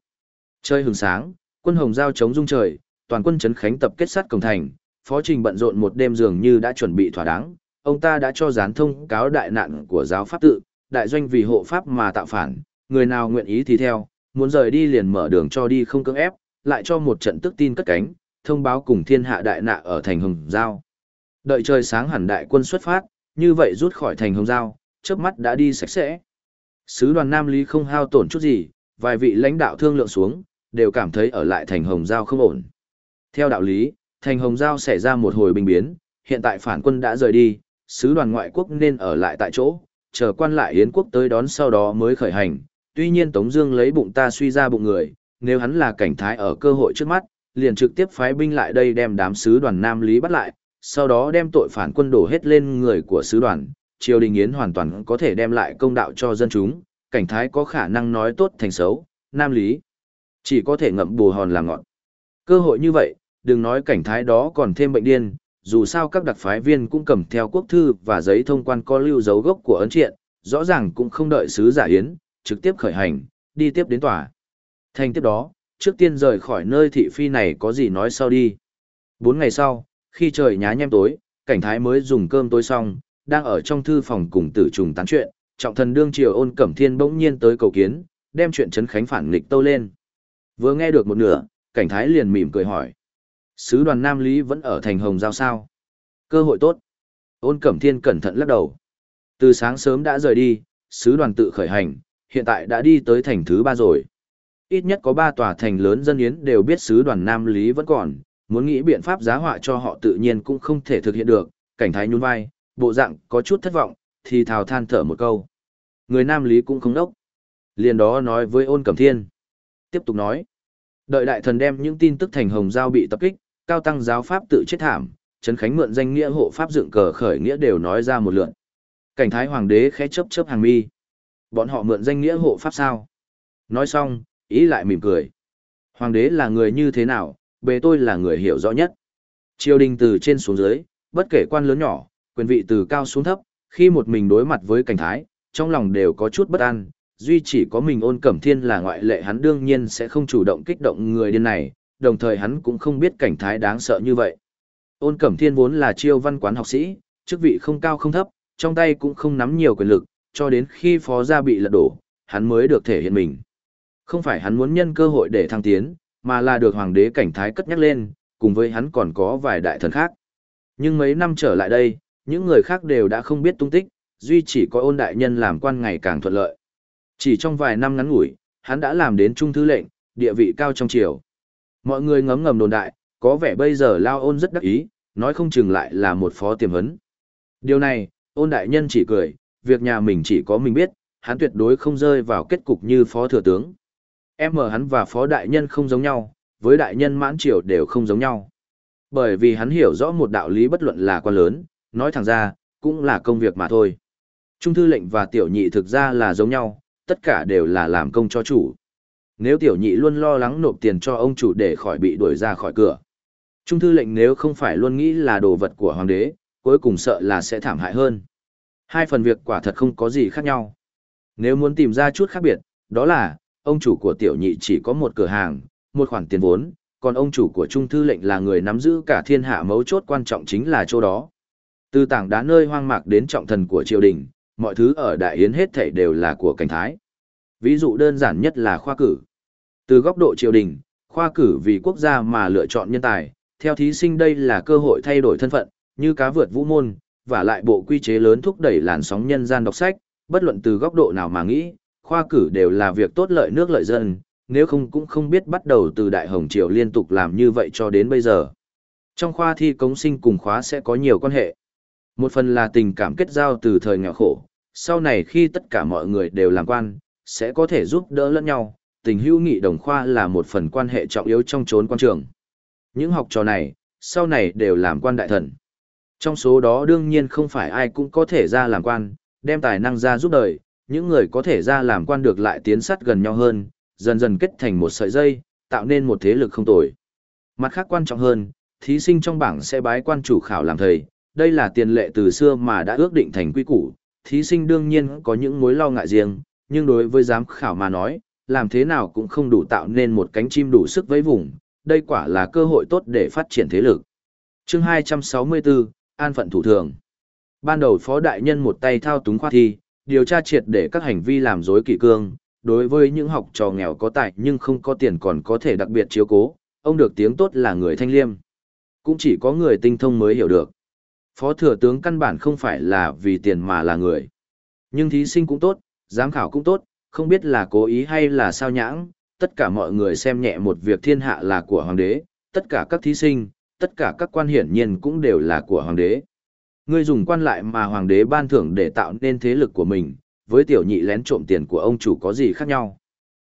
Chơi hừng sáng, quân hồng giao chống dung trời, toàn quân chấn khánh tập kết sát cổng thành, phó trình bận rộn một đêm dường như đã chuẩn bị thỏa đáng, ông ta đã cho gián thông cáo đại nạn của giáo pháp tự, đại doanh vì hộ pháp mà tạo phản, người nào nguyện ý thì theo, muốn rời đi liền mở đường cho đi không cưỡng ép, lại cho một trận tức tin cất cánh, thông báo cùng thiên hạ đại nạ ở thành Hồng Giao. Đợi trời sáng hẳn đại quân xuất phát, như vậy rút khỏi thành Hồng Giao, chớp mắt đã đi sạch sẽ. Sứ đoàn Nam Lý không hao tổn chút gì, vài vị lãnh đạo thương lượng xuống, đều cảm thấy ở lại thành Hồng Giao không ổn. Theo đạo lý, thành Hồng Giao xảy ra một hồi bình biến, hiện tại phản quân đã rời đi, sứ đoàn ngoại quốc nên ở lại tại chỗ, chờ quan lại Yến quốc tới đón sau đó mới khởi hành. Tuy nhiên Tống Dương lấy bụng ta suy ra bụng người, nếu hắn là cảnh thái ở cơ hội trước mắt, liền trực tiếp phái binh lại đây đem đám sứ đoàn Nam Lý bắt lại, sau đó đem tội phản quân đổ hết lên người của sứ đoàn, triều đình yến hoàn toàn có thể đem lại công đạo cho dân chúng, cảnh thái có khả năng nói tốt thành xấu, Nam Lý chỉ có thể ngậm bù hòn là ngọn. Cơ hội như vậy, đừng nói cảnh thái đó còn thêm bệnh điên, dù sao các đặc phái viên cũng cầm theo quốc thư và giấy thông quan có lưu dấu gốc của ấn triện, rõ ràng cũng không đợi sứ giả yến, trực tiếp khởi hành, đi tiếp đến tòa. Thành tiếp đó, trước tiên rời khỏi nơi thị phi này có gì nói sau đi. Bốn ngày sau, khi trời nhá nhem tối, cảnh thái mới dùng cơm tối xong, đang ở trong thư phòng cùng tử trùng tán chuyện, trọng thần đương triều ôn cẩm thiên bỗng nhiên tới cầu kiến, đem chuyện trấn khánh phản nghịch tâu lên. Vừa nghe được một nửa, cảnh thái liền mỉm cười hỏi. Sứ đoàn Nam Lý vẫn ở thành Hồng Giao sao? Cơ hội tốt. Ôn cẩm thiên cẩn thận lắc đầu. Từ sáng sớm đã rời đi, sứ đoàn tự khởi hành, hiện tại đã đi tới thành thứ ba rồi. Ít nhất có ba tòa thành lớn dân yến đều biết sứ đoàn Nam Lý vẫn còn, muốn nghĩ biện pháp giá họa cho họ tự nhiên cũng không thể thực hiện được, cảnh thái nhún vai, bộ dạng có chút thất vọng, thì thào than thở một câu. Người Nam Lý cũng không đốc. Liền đó nói với ôn cẩm thiên. Tiếp tục nói. Đợi đại thần đem những tin tức thành hồng giao bị tập kích, cao tăng giáo pháp tự chết thảm, Trấn Khánh mượn danh nghĩa hộ pháp dựng cờ khởi nghĩa đều nói ra một lượt. Cảnh thái hoàng đế khẽ chớp chớp hàng mi. Bọn họ mượn danh nghĩa hộ pháp sao? Nói xong, ý lại mỉm cười. Hoàng đế là người như thế nào, bề tôi là người hiểu rõ nhất. Triều đình từ trên xuống dưới, bất kể quan lớn nhỏ, quyền vị từ cao xuống thấp, khi một mình đối mặt với cảnh thái, trong lòng đều có chút bất an, duy chỉ có mình ôn cẩm thiên là ngoại lệ hắn đương nhiên sẽ không chủ động kích động người điên này, đồng thời hắn cũng không biết cảnh thái đáng sợ như vậy. Ôn cẩm thiên vốn là chiêu văn quán học sĩ, chức vị không cao không thấp, trong tay cũng không nắm nhiều quyền lực, cho đến khi phó gia bị lật đổ, hắn mới được thể hiện mình. Không phải hắn muốn nhân cơ hội để thăng tiến, mà là được hoàng đế cảnh thái cất nhắc lên, cùng với hắn còn có vài đại thần khác. Nhưng mấy năm trở lại đây, những người khác đều đã không biết tung tích, duy chỉ có ôn đại nhân làm quan ngày càng thuận lợi. Chỉ trong vài năm ngắn ngủi, hắn đã làm đến trung thư lệnh, địa vị cao trong triều. Mọi người ngấm ngầm đồn đại, có vẻ bây giờ lao ôn rất đắc ý, nói không chừng lại là một phó tiềm hấn. Điều này, ôn đại nhân chỉ cười, việc nhà mình chỉ có mình biết, hắn tuyệt đối không rơi vào kết cục như phó thừa tướng. Em mở hắn và phó đại nhân không giống nhau, với đại nhân mãn triều đều không giống nhau. Bởi vì hắn hiểu rõ một đạo lý bất luận là quan lớn, nói thẳng ra, cũng là công việc mà thôi. Trung thư lệnh và tiểu nhị thực ra là giống nhau, tất cả đều là làm công cho chủ. Nếu tiểu nhị luôn lo lắng nộp tiền cho ông chủ để khỏi bị đuổi ra khỏi cửa. Trung thư lệnh nếu không phải luôn nghĩ là đồ vật của hoàng đế, cuối cùng sợ là sẽ thảm hại hơn. Hai phần việc quả thật không có gì khác nhau. Nếu muốn tìm ra chút khác biệt, đó là, ông chủ của tiểu nhị chỉ có một cửa hàng, một khoản tiền vốn, còn ông chủ của trung thư lệnh là người nắm giữ cả thiên hạ mấu chốt quan trọng chính là chỗ đó. Từ tảng đá nơi hoang mạc đến trọng thần của triều đình, mọi thứ ở đại yến hết thảy đều là của cảnh thái. Ví dụ đơn giản nhất là khoa cử. Từ góc độ triều đình, khoa cử vì quốc gia mà lựa chọn nhân tài, theo thí sinh đây là cơ hội thay đổi thân phận, như cá vượt vũ môn, và lại bộ quy chế lớn thúc đẩy làn sóng nhân gian đọc sách, bất luận từ góc độ nào mà nghĩ, khoa cử đều là việc tốt lợi nước lợi dân, nếu không cũng không biết bắt đầu từ Đại Hồng Triều liên tục làm như vậy cho đến bây giờ. Trong khoa thi cống sinh cùng khóa sẽ có nhiều quan hệ. Một phần là tình cảm kết giao từ thời nghèo khổ, sau này khi tất cả mọi người đều làm quan, sẽ có thể giúp đỡ lẫn nhau, tình hữu nghị đồng khoa là một phần quan hệ trọng yếu trong chốn quan trường. Những học trò này, sau này đều làm quan đại thần. Trong số đó đương nhiên không phải ai cũng có thể ra làm quan, đem tài năng ra giúp đời, những người có thể ra làm quan được lại tiến sát gần nhau hơn, dần dần kết thành một sợi dây, tạo nên một thế lực không tồi. Mặt khác quan trọng hơn, thí sinh trong bảng sẽ bái quan chủ khảo làm thầy, đây là tiền lệ từ xưa mà đã ước định thành quy củ, thí sinh đương nhiên có những mối lo ngại riêng, nhưng đối với giám khảo mà nói, làm thế nào cũng không đủ tạo nên một cánh chim đủ sức với vùng, đây quả là cơ hội tốt để phát triển thế lực. Chương 264, An phận thủ thường. Ban đầu phó đại nhân một tay thao túng khoa thi, điều tra triệt để các hành vi làm dối kỷ cương, đối với những học trò nghèo có tài nhưng không có tiền còn có thể đặc biệt chiếu cố, ông được tiếng tốt là người thanh liêm. Cũng chỉ có người tinh thông mới hiểu được. Phó thừa tướng căn bản không phải là vì tiền mà là người. Nhưng thí sinh cũng tốt, giám khảo cũng tốt, không biết là cố ý hay là sao nhãng, tất cả mọi người xem nhẹ một việc thiên hạ là của hoàng đế, tất cả các thí sinh, tất cả các quan hiển nhiên cũng đều là của hoàng đế. Ngươi dùng quan lại mà hoàng đế ban thưởng để tạo nên thế lực của mình, với tiểu nhị lén trộm tiền của ông chủ có gì khác nhau.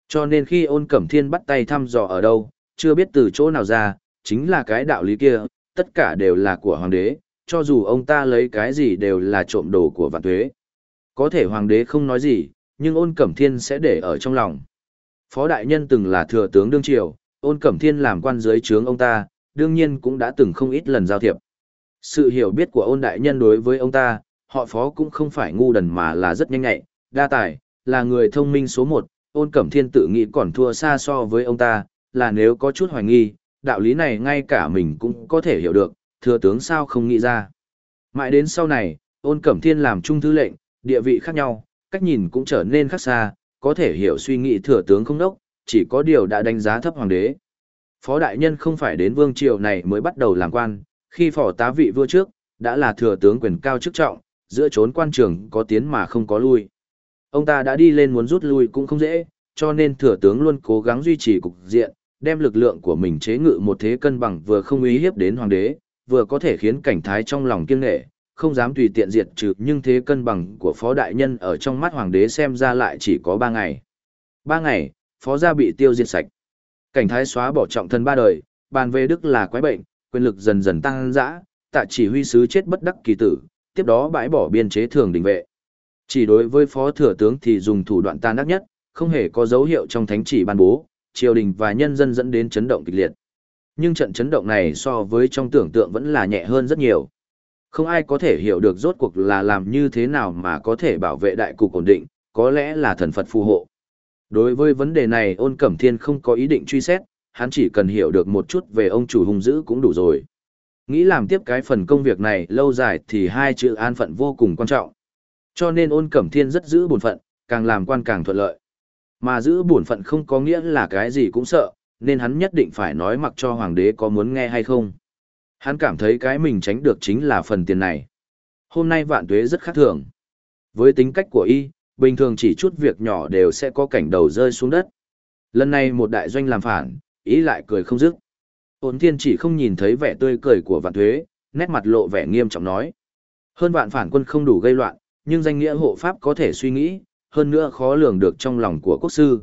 Cho nên khi ôn cẩm thiên bắt tay thăm dò ở đâu, chưa biết từ chỗ nào ra, chính là cái đạo lý kia, tất cả đều là của hoàng đế, cho dù ông ta lấy cái gì đều là trộm đồ của vạn tuế. Có thể hoàng đế không nói gì, nhưng ôn cẩm thiên sẽ để ở trong lòng. Phó đại nhân từng là thừa tướng đương triều, ôn cẩm thiên làm quan dưới trướng ông ta, đương nhiên cũng đã từng không ít lần giao thiệp. Sự hiểu biết của ôn đại nhân đối với ông ta, họ phó cũng không phải ngu đần mà là rất nhanh nhạy, đa tài, là người thông minh số một, ôn cẩm thiên tự nghĩ còn thua xa so với ông ta, là nếu có chút hoài nghi, đạo lý này ngay cả mình cũng có thể hiểu được, thừa tướng sao không nghĩ ra. Mãi đến sau này, ôn cẩm thiên làm trung thư lệnh, địa vị khác nhau, cách nhìn cũng trở nên khác xa, có thể hiểu suy nghĩ thừa tướng không đốc, chỉ có điều đã đánh giá thấp hoàng đế. Phó đại nhân không phải đến vương triều này mới bắt đầu làm quan, khi phò tá vị vua trước, đã là thừa tướng quyền cao chức trọng, giữa trốn quan trường có tiến mà không có lui. Ông ta đã đi lên muốn rút lui cũng không dễ, cho nên thừa tướng luôn cố gắng duy trì cục diện, đem lực lượng của mình chế ngự một thế cân bằng vừa không uy hiếp đến hoàng đế, vừa có thể khiến cảnh thái trong lòng kiêng nghệ, không dám tùy tiện diệt trừ nhưng thế cân bằng của phó đại nhân ở trong mắt hoàng đế xem ra lại chỉ có ba ngày. Ba ngày, phó gia bị tiêu diệt sạch. Cảnh thái xóa bỏ trọng thân ba đời, bàn về đức là quái bệnh, quyền lực dần dần tăng dã, tạ chỉ huy sứ chết bất đắc kỳ tử, tiếp đó bãi bỏ biên chế thường đình vệ. Chỉ đối với phó thừa tướng thì dùng thủ đoạn tan đắc nhất, không hề có dấu hiệu trong thánh chỉ ban bố, triều đình và nhân dân dẫn đến chấn động kịch liệt. Nhưng trận chấn động này so với trong tưởng tượng vẫn là nhẹ hơn rất nhiều. Không ai có thể hiểu được rốt cuộc là làm như thế nào mà có thể bảo vệ đại cục ổn định, có lẽ là thần Phật phù hộ. Đối với vấn đề này ôn cẩm thiên không có ý định truy xét, hắn chỉ cần hiểu được một chút về ông chủ hung dữ cũng đủ rồi. Nghĩ làm tiếp cái phần công việc này lâu dài thì hai chữ an phận vô cùng quan trọng. Cho nên ôn cẩm thiên rất giữ bổn phận, càng làm quan càng thuận lợi. Mà giữ bổn phận không có nghĩa là cái gì cũng sợ, nên hắn nhất định phải nói mặc cho hoàng đế có muốn nghe hay không. Hắn cảm thấy cái mình tránh được chính là phần tiền này. Hôm nay vạn tuế rất khác thường. Với tính cách của y, bình thường chỉ chút việc nhỏ đều sẽ có cảnh đầu rơi xuống đất. Lần này một đại doanh làm phản, ý lại cười không dứt. Ôn thiên chỉ không nhìn thấy vẻ tươi cười của vạn tuế, nét mặt lộ vẻ nghiêm trọng nói. Hơn vạn phản quân không đủ gây loạn, nhưng danh nghĩa hộ pháp có thể suy nghĩ, hơn nữa khó lường được trong lòng của quốc sư.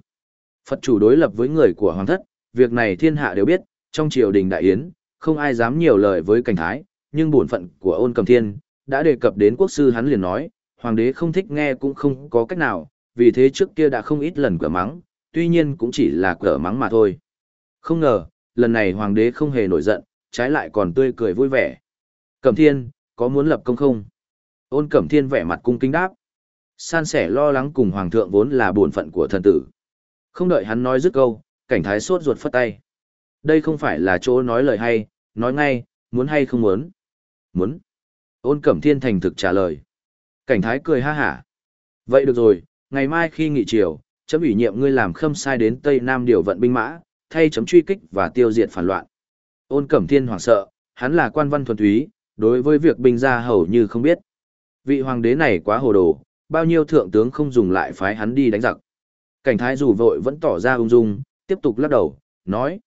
Phật chủ đối lập với người của hoàng thất, việc này thiên hạ đều biết, trong triều đình đại yến, không ai dám nhiều lời với cảnh thái, nhưng bổn phận của ôn cầm thiên, đã đề cập đến quốc sư hắn liền nói, hoàng đế không thích nghe cũng không có cách nào, vì thế trước kia đã không ít lần cửa mắng, tuy nhiên cũng chỉ là cửa mắng mà thôi. Không ngờ, lần này hoàng đế không hề nổi giận, trái lại còn tươi cười vui vẻ. Cẩm thiên, có muốn lập công không? Ôn cẩm thiên vẻ mặt cung kính đáp. San sẻ lo lắng cùng hoàng thượng vốn là bổn phận của thần tử. Không đợi hắn nói dứt câu, cảnh thái sốt ruột phất tay. Đây không phải là chỗ nói lời hay, nói ngay, muốn hay không muốn. Muốn. Ôn cẩm thiên thành thực trả lời. Cảnh thái cười ha hả. Vậy được rồi, ngày mai khi nghị triều, chấm ủy nhiệm ngươi làm khâm sai đến Tây Nam điều vận binh mã, thay chấm truy kích và tiêu diệt phản loạn. Ôn cẩm thiên hoảng sợ, hắn là quan văn thuần túy, đối với việc binh ra hầu như không biết. Vị hoàng đế này quá hồ đồ, bao nhiêu thượng tướng không dùng lại phái hắn đi đánh giặc. Cảnh thái dù vội vẫn tỏ ra ung dung, tiếp tục lắc đầu, nói.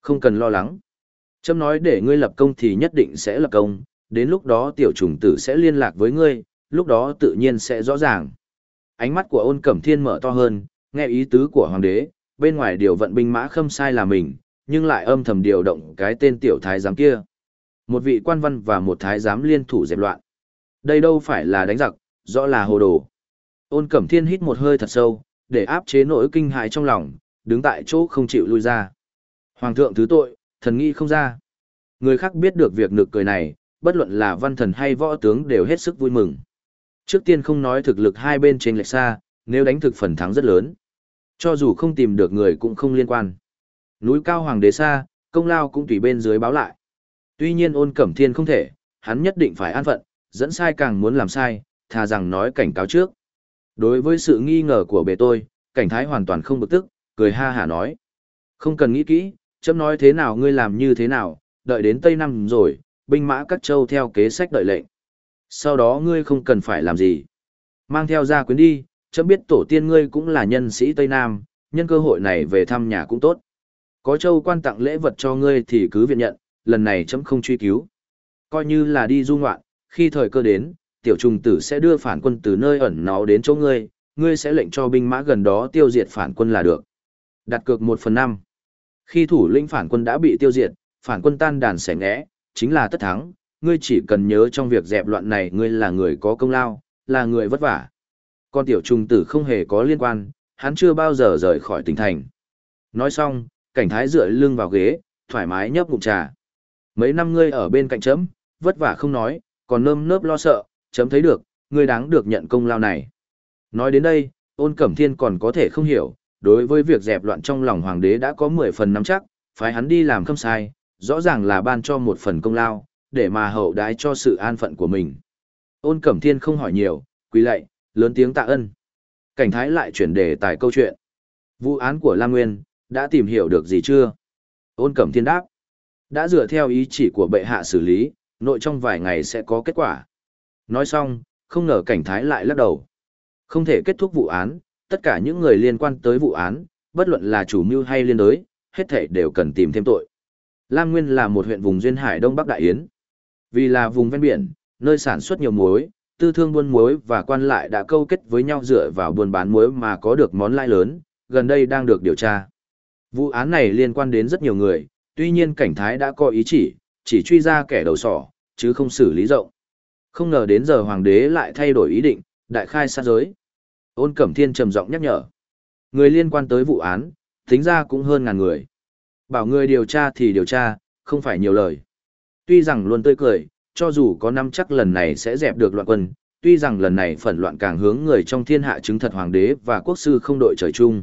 Không cần lo lắng. Chấm nói để ngươi lập công thì nhất định sẽ lập công, đến lúc đó tiểu trùng tử sẽ liên lạc với ngươi, lúc đó tự nhiên sẽ rõ ràng. Ánh mắt của ôn cẩm thiên mở to hơn, nghe ý tứ của hoàng đế, bên ngoài điều vận binh mã khâm sai là mình, nhưng lại âm thầm điều động cái tên tiểu thái giám kia. Một vị quan văn và một thái giám liên thủ dẹp loạn. Đây đâu phải là đánh giặc, rõ là hồ đồ. Ôn cẩm thiên hít một hơi thật sâu, để áp chế nỗi kinh hại trong lòng, đứng tại chỗ không chịu lui ra. Hoàng thượng thứ tội, thần nghĩ không ra. Người khác biết được việc nực cười này, bất luận là văn thần hay võ tướng đều hết sức vui mừng. Trước tiên không nói thực lực hai bên trên lệch xa, nếu đánh thực phần thắng rất lớn. Cho dù không tìm được người cũng không liên quan. Núi cao hoàng đế xa, công lao cũng tùy bên dưới báo lại. Tuy nhiên ôn cẩm thiên không thể, hắn nhất định phải an phận, dẫn sai càng muốn làm sai, thà rằng nói cảnh cáo trước. Đối với sự nghi ngờ của bề tôi, cảnh thái hoàn toàn không bực tức, cười ha hả nói. Không cần nghĩ kỹ, chấm nói thế nào ngươi làm như thế nào, đợi đến Tây Nam rồi, binh mã các châu theo kế sách đợi lệnh. Sau đó ngươi không cần phải làm gì. Mang theo gia quyến đi, chấm biết tổ tiên ngươi cũng là nhân sĩ Tây Nam, nhân cơ hội này về thăm nhà cũng tốt. Có châu quan tặng lễ vật cho ngươi thì cứ viện nhận, lần này chấm không truy cứu. Coi như là đi du ngoạn, khi thời cơ đến, tiểu trùng tử sẽ đưa phản quân từ nơi ẩn náu đến chỗ ngươi, ngươi sẽ lệnh cho binh mã gần đó tiêu diệt phản quân là được. Đặt cược một phần năm. Khi thủ lĩnh phản quân đã bị tiêu diệt, phản quân tan đàn xẻ ngẽ, chính là tất thắng, ngươi chỉ cần nhớ trong việc dẹp loạn này ngươi là người có công lao, là người vất vả. Con tiểu trùng tử không hề có liên quan, hắn chưa bao giờ rời khỏi tỉnh thành. Nói xong, cảnh thái dựa lưng vào ghế, thoải mái nhấp ngụm trà. Mấy năm ngươi ở bên cạnh chấm, vất vả không nói, còn nơm nớp lo sợ, chấm thấy được, ngươi đáng được nhận công lao này. Nói đến đây, ôn cẩm thiên còn có thể không hiểu, đối với việc dẹp loạn trong lòng hoàng đế đã có 10 phần nắm chắc, phái hắn đi làm không sai, rõ ràng là ban cho một phần công lao, để mà hậu đái cho sự an phận của mình. Ôn cẩm thiên không hỏi nhiều, quỳ lạy, lớn tiếng tạ ân. Cảnh thái lại chuyển đề tài câu chuyện. Vụ án của Lam Nguyên, đã tìm hiểu được gì chưa? Ôn cẩm thiên đáp. Đã dựa theo ý chỉ của bệ hạ xử lý, nội trong vài ngày sẽ có kết quả. Nói xong, không ngờ cảnh thái lại lắc đầu. Không thể kết thúc vụ án, tất cả những người liên quan tới vụ án, bất luận là chủ mưu hay liên đối, hết thảy đều cần tìm thêm tội. Lam Nguyên là một huyện vùng duyên hải Đông Bắc Đại Yến. Vì là vùng ven biển, nơi sản xuất nhiều muối, tư thương buôn muối và quan lại đã câu kết với nhau dựa vào buôn bán muối mà có được món lãi lớn, gần đây đang được điều tra. Vụ án này liên quan đến rất nhiều người, tuy nhiên cảnh thái đã có ý chỉ, chỉ truy ra kẻ đầu sỏ, chứ không xử lý rộng. Không ngờ đến giờ hoàng đế lại thay đổi ý định, đại khai sát giới. Ôn Cẩm Thiên trầm giọng nhắc nhở. Người liên quan tới vụ án, tính ra cũng hơn ngàn người. Bảo người điều tra thì điều tra, không phải nhiều lời. Tuy rằng luôn tươi cười, cho dù có năm chắc lần này sẽ dẹp được loạn quân, tuy rằng lần này phản loạn càng hướng người trong thiên hạ chứng thật hoàng đế và quốc sư không đội trời chung.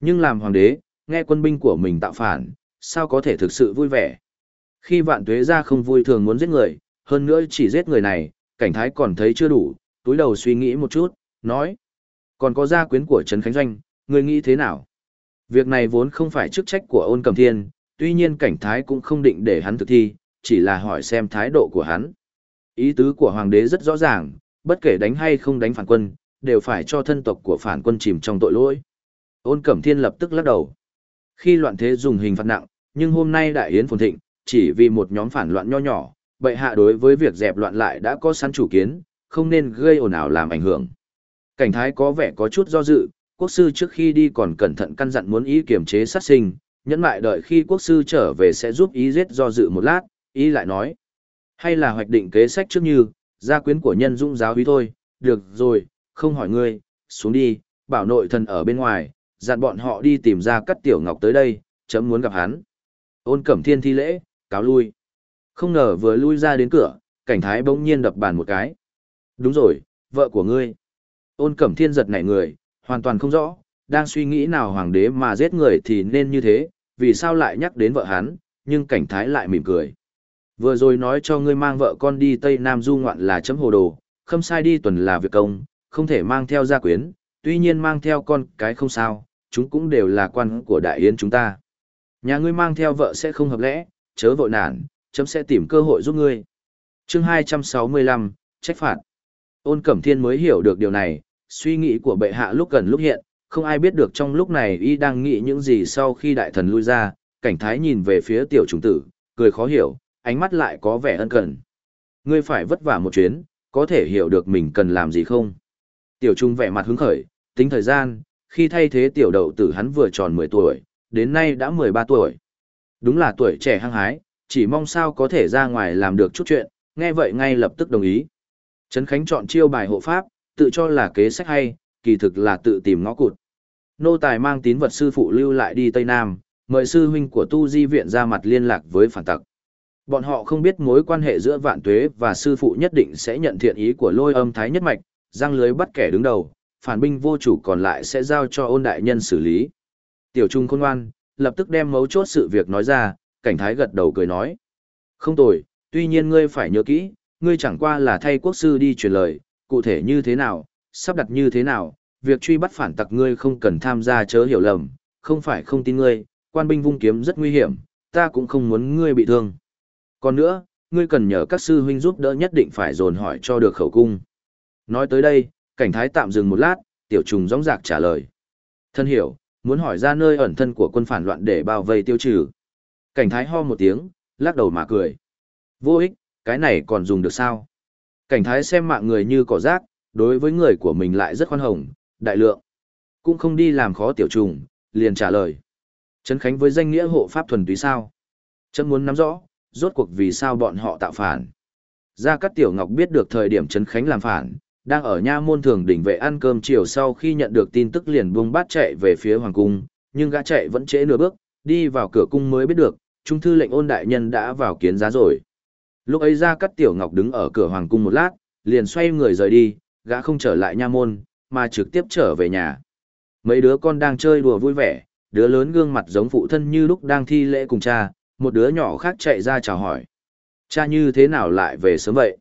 Nhưng làm hoàng đế, nghe quân binh của mình tạo phản, sao có thể thực sự vui vẻ. Khi vạn tuế ra không vui thường muốn giết người, hơn nữa chỉ giết người này, cảnh thái còn thấy chưa đủ, túi đầu suy nghĩ một chút, nói. Còn có gia quyến của Trấn Khánh Doanh, người nghĩ thế nào? Việc này vốn không phải chức trách của ôn cầm thiên, tuy nhiên cảnh thái cũng không định để hắn thực thi, chỉ là hỏi xem thái độ của hắn. Ý tứ của hoàng đế rất rõ ràng, bất kể đánh hay không đánh phản quân, đều phải cho thân tộc của phản quân chìm trong tội lỗi. Ôn Cẩm Thiên lập tức lắc đầu. Khi loạn thế dùng hình phạt nặng, nhưng hôm nay đại yến phồn thịnh, chỉ vì một nhóm phản loạn nho nhỏ, bệ hạ đối với việc dẹp loạn lại đã có sẵn chủ kiến, không nên gây ồn ào làm ảnh hưởng. Cảnh thái có vẻ có chút do dự, quốc sư trước khi đi còn cẩn thận căn dặn muốn ý kiềm chế sát sinh, nhẫn mại đợi khi quốc sư trở về sẽ giúp ý giết do dự một lát, ý lại nói. Hay là hoạch định kế sách trước như, gia quyến của nhân dung giáo hí thôi, được rồi, không hỏi ngươi, xuống đi, bảo nội thần ở bên ngoài, dặn bọn họ đi tìm ra cắt tiểu ngọc tới đây, chấm muốn gặp hắn. Ôn cẩm thiên thi lễ, cáo lui. Không ngờ vừa lui ra đến cửa, cảnh thái bỗng nhiên đập bàn một cái. Đúng rồi, vợ của ngươi. Ôn cẩm thiên giật nảy người, hoàn toàn không rõ, đang suy nghĩ nào hoàng đế mà giết người thì nên như thế, vì sao lại nhắc đến vợ hắn, nhưng cảnh thái lại mỉm cười. Vừa rồi nói cho ngươi mang vợ con đi Tây Nam du ngoạn là chấm hồ đồ, không sai đi tuần là việc công, không thể mang theo gia quyến, tuy nhiên mang theo con cái không sao, chúng cũng đều là quan của đại yến chúng ta. Nhà ngươi mang theo vợ sẽ không hợp lẽ, chớ vội nản, chấm sẽ tìm cơ hội giúp ngươi. chương 265, trách phạt. Ôn Cẩm Thiên mới hiểu được điều này, suy nghĩ của bệ hạ lúc gần lúc hiện, không ai biết được trong lúc này y đang nghĩ những gì sau khi đại thần lui ra, cảnh thái nhìn về phía tiểu trùng tử, cười khó hiểu, ánh mắt lại có vẻ ân cần. Ngươi phải vất vả một chuyến, có thể hiểu được mình cần làm gì không? Tiểu trung vẻ mặt hứng khởi, tính thời gian, khi thay thế tiểu đậu tử hắn vừa tròn 10 tuổi, đến nay đã 13 tuổi. Đúng là tuổi trẻ hăng hái, chỉ mong sao có thể ra ngoài làm được chút chuyện, nghe vậy ngay lập tức đồng ý. Trấn Khánh chọn chiêu bài hộ pháp, tự cho là kế sách hay, kỳ thực là tự tìm ngõ cụt. Nô tài mang tín vật sư phụ lưu lại đi Tây Nam, mời sư huynh của tu di viện ra mặt liên lạc với phản tặc. Bọn họ không biết mối quan hệ giữa vạn tuế và sư phụ nhất định sẽ nhận thiện ý của lôi âm thái nhất mạch, giang lưới bắt kẻ đứng đầu, phản binh vô chủ còn lại sẽ giao cho ôn đại nhân xử lý. Tiểu trung khôn ngoan, lập tức đem mấu chốt sự việc nói ra, cảnh thái gật đầu cười nói. Không tồi, tuy nhiên ngươi phải nhớ kỹ, ngươi chẳng qua là thay quốc sư đi truyền lời, cụ thể như thế nào, sắp đặt như thế nào, việc truy bắt phản tặc ngươi không cần tham gia chớ hiểu lầm, không phải không tin ngươi, quan binh vung kiếm rất nguy hiểm, ta cũng không muốn ngươi bị thương. Còn nữa, ngươi cần nhờ các sư huynh giúp đỡ nhất định phải dồn hỏi cho được khẩu cung. Nói tới đây, cảnh thái tạm dừng một lát, tiểu trùng rõng rạc trả lời. Thân hiểu, muốn hỏi ra nơi ẩn thân của quân phản loạn để bao vây tiêu trừ. Cảnh thái ho một tiếng, lắc đầu mà cười. Vô ích, cái này còn dùng được sao? Cảnh thái xem mạng người như cỏ rác, đối với người của mình lại rất khoan hồng, đại lượng. Cũng không đi làm khó tiểu trùng, liền trả lời. Trấn Khánh với danh nghĩa hộ pháp thuần túy sao? Chấm muốn nắm rõ, rốt cuộc vì sao bọn họ tạo phản. Gia Cát Tiểu Ngọc biết được thời điểm Trấn Khánh làm phản, đang ở nha môn thường đỉnh vệ ăn cơm chiều sau khi nhận được tin tức liền buông bát chạy về phía hoàng cung, nhưng gã chạy vẫn trễ nửa bước, đi vào cửa cung mới biết được, trung thư lệnh ôn đại nhân đã vào kiến giá rồi. Lúc ấy ra Cát Tiểu Ngọc đứng ở cửa hoàng cung một lát, liền xoay người rời đi, gã không trở lại nha môn, mà trực tiếp trở về nhà. Mấy đứa con đang chơi đùa vui vẻ, đứa lớn gương mặt giống phụ thân như lúc đang thi lễ cùng cha, một đứa nhỏ khác chạy ra chào hỏi. Cha như thế nào lại về sớm vậy?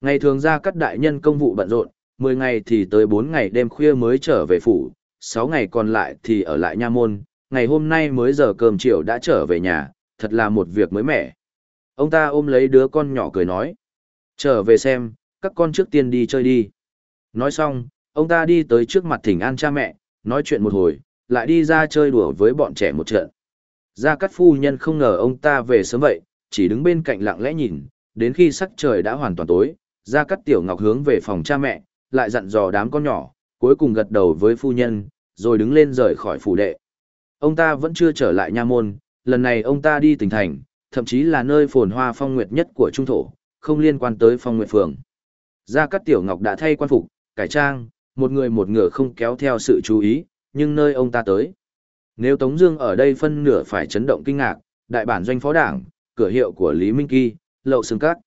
Ngày thường ra cắt đại nhân công vụ bận rộn, 10 ngày thì tới 4 ngày đêm khuya mới trở về phủ, 6 ngày còn lại thì ở lại nha môn, ngày hôm nay mới giờ cơm chiều đã trở về nhà, thật là một việc mới mẻ. Ông ta ôm lấy đứa con nhỏ cười nói. Trở về xem, các con trước tiên đi chơi đi. Nói xong, ông ta đi tới trước mặt thỉnh an cha mẹ, nói chuyện một hồi, lại đi ra chơi đùa với bọn trẻ một trận. Gia Cát phu nhân không ngờ ông ta về sớm vậy, chỉ đứng bên cạnh lặng lẽ nhìn, đến khi sắc trời đã hoàn toàn tối, Gia Cát Tiểu Ngọc hướng về phòng cha mẹ, lại dặn dò đám con nhỏ, cuối cùng gật đầu với phu nhân, rồi đứng lên rời khỏi phủ đệ. Ông ta vẫn chưa trở lại nha môn, lần này ông ta đi tỉnh thành, thậm chí là nơi phồn hoa phong nguyệt nhất của trung thổ, không liên quan tới phong nguyệt phường. Gia Cát Tiểu Ngọc đã thay quan phục, cải trang, một người một ngựa không kéo theo sự chú ý, nhưng nơi ông ta tới. Nếu Tống Dương ở đây phân nửa phải chấn động kinh ngạc, đại bản doanh phó đảng, cửa hiệu của Lý Minh Kỳ, lậu xương cát.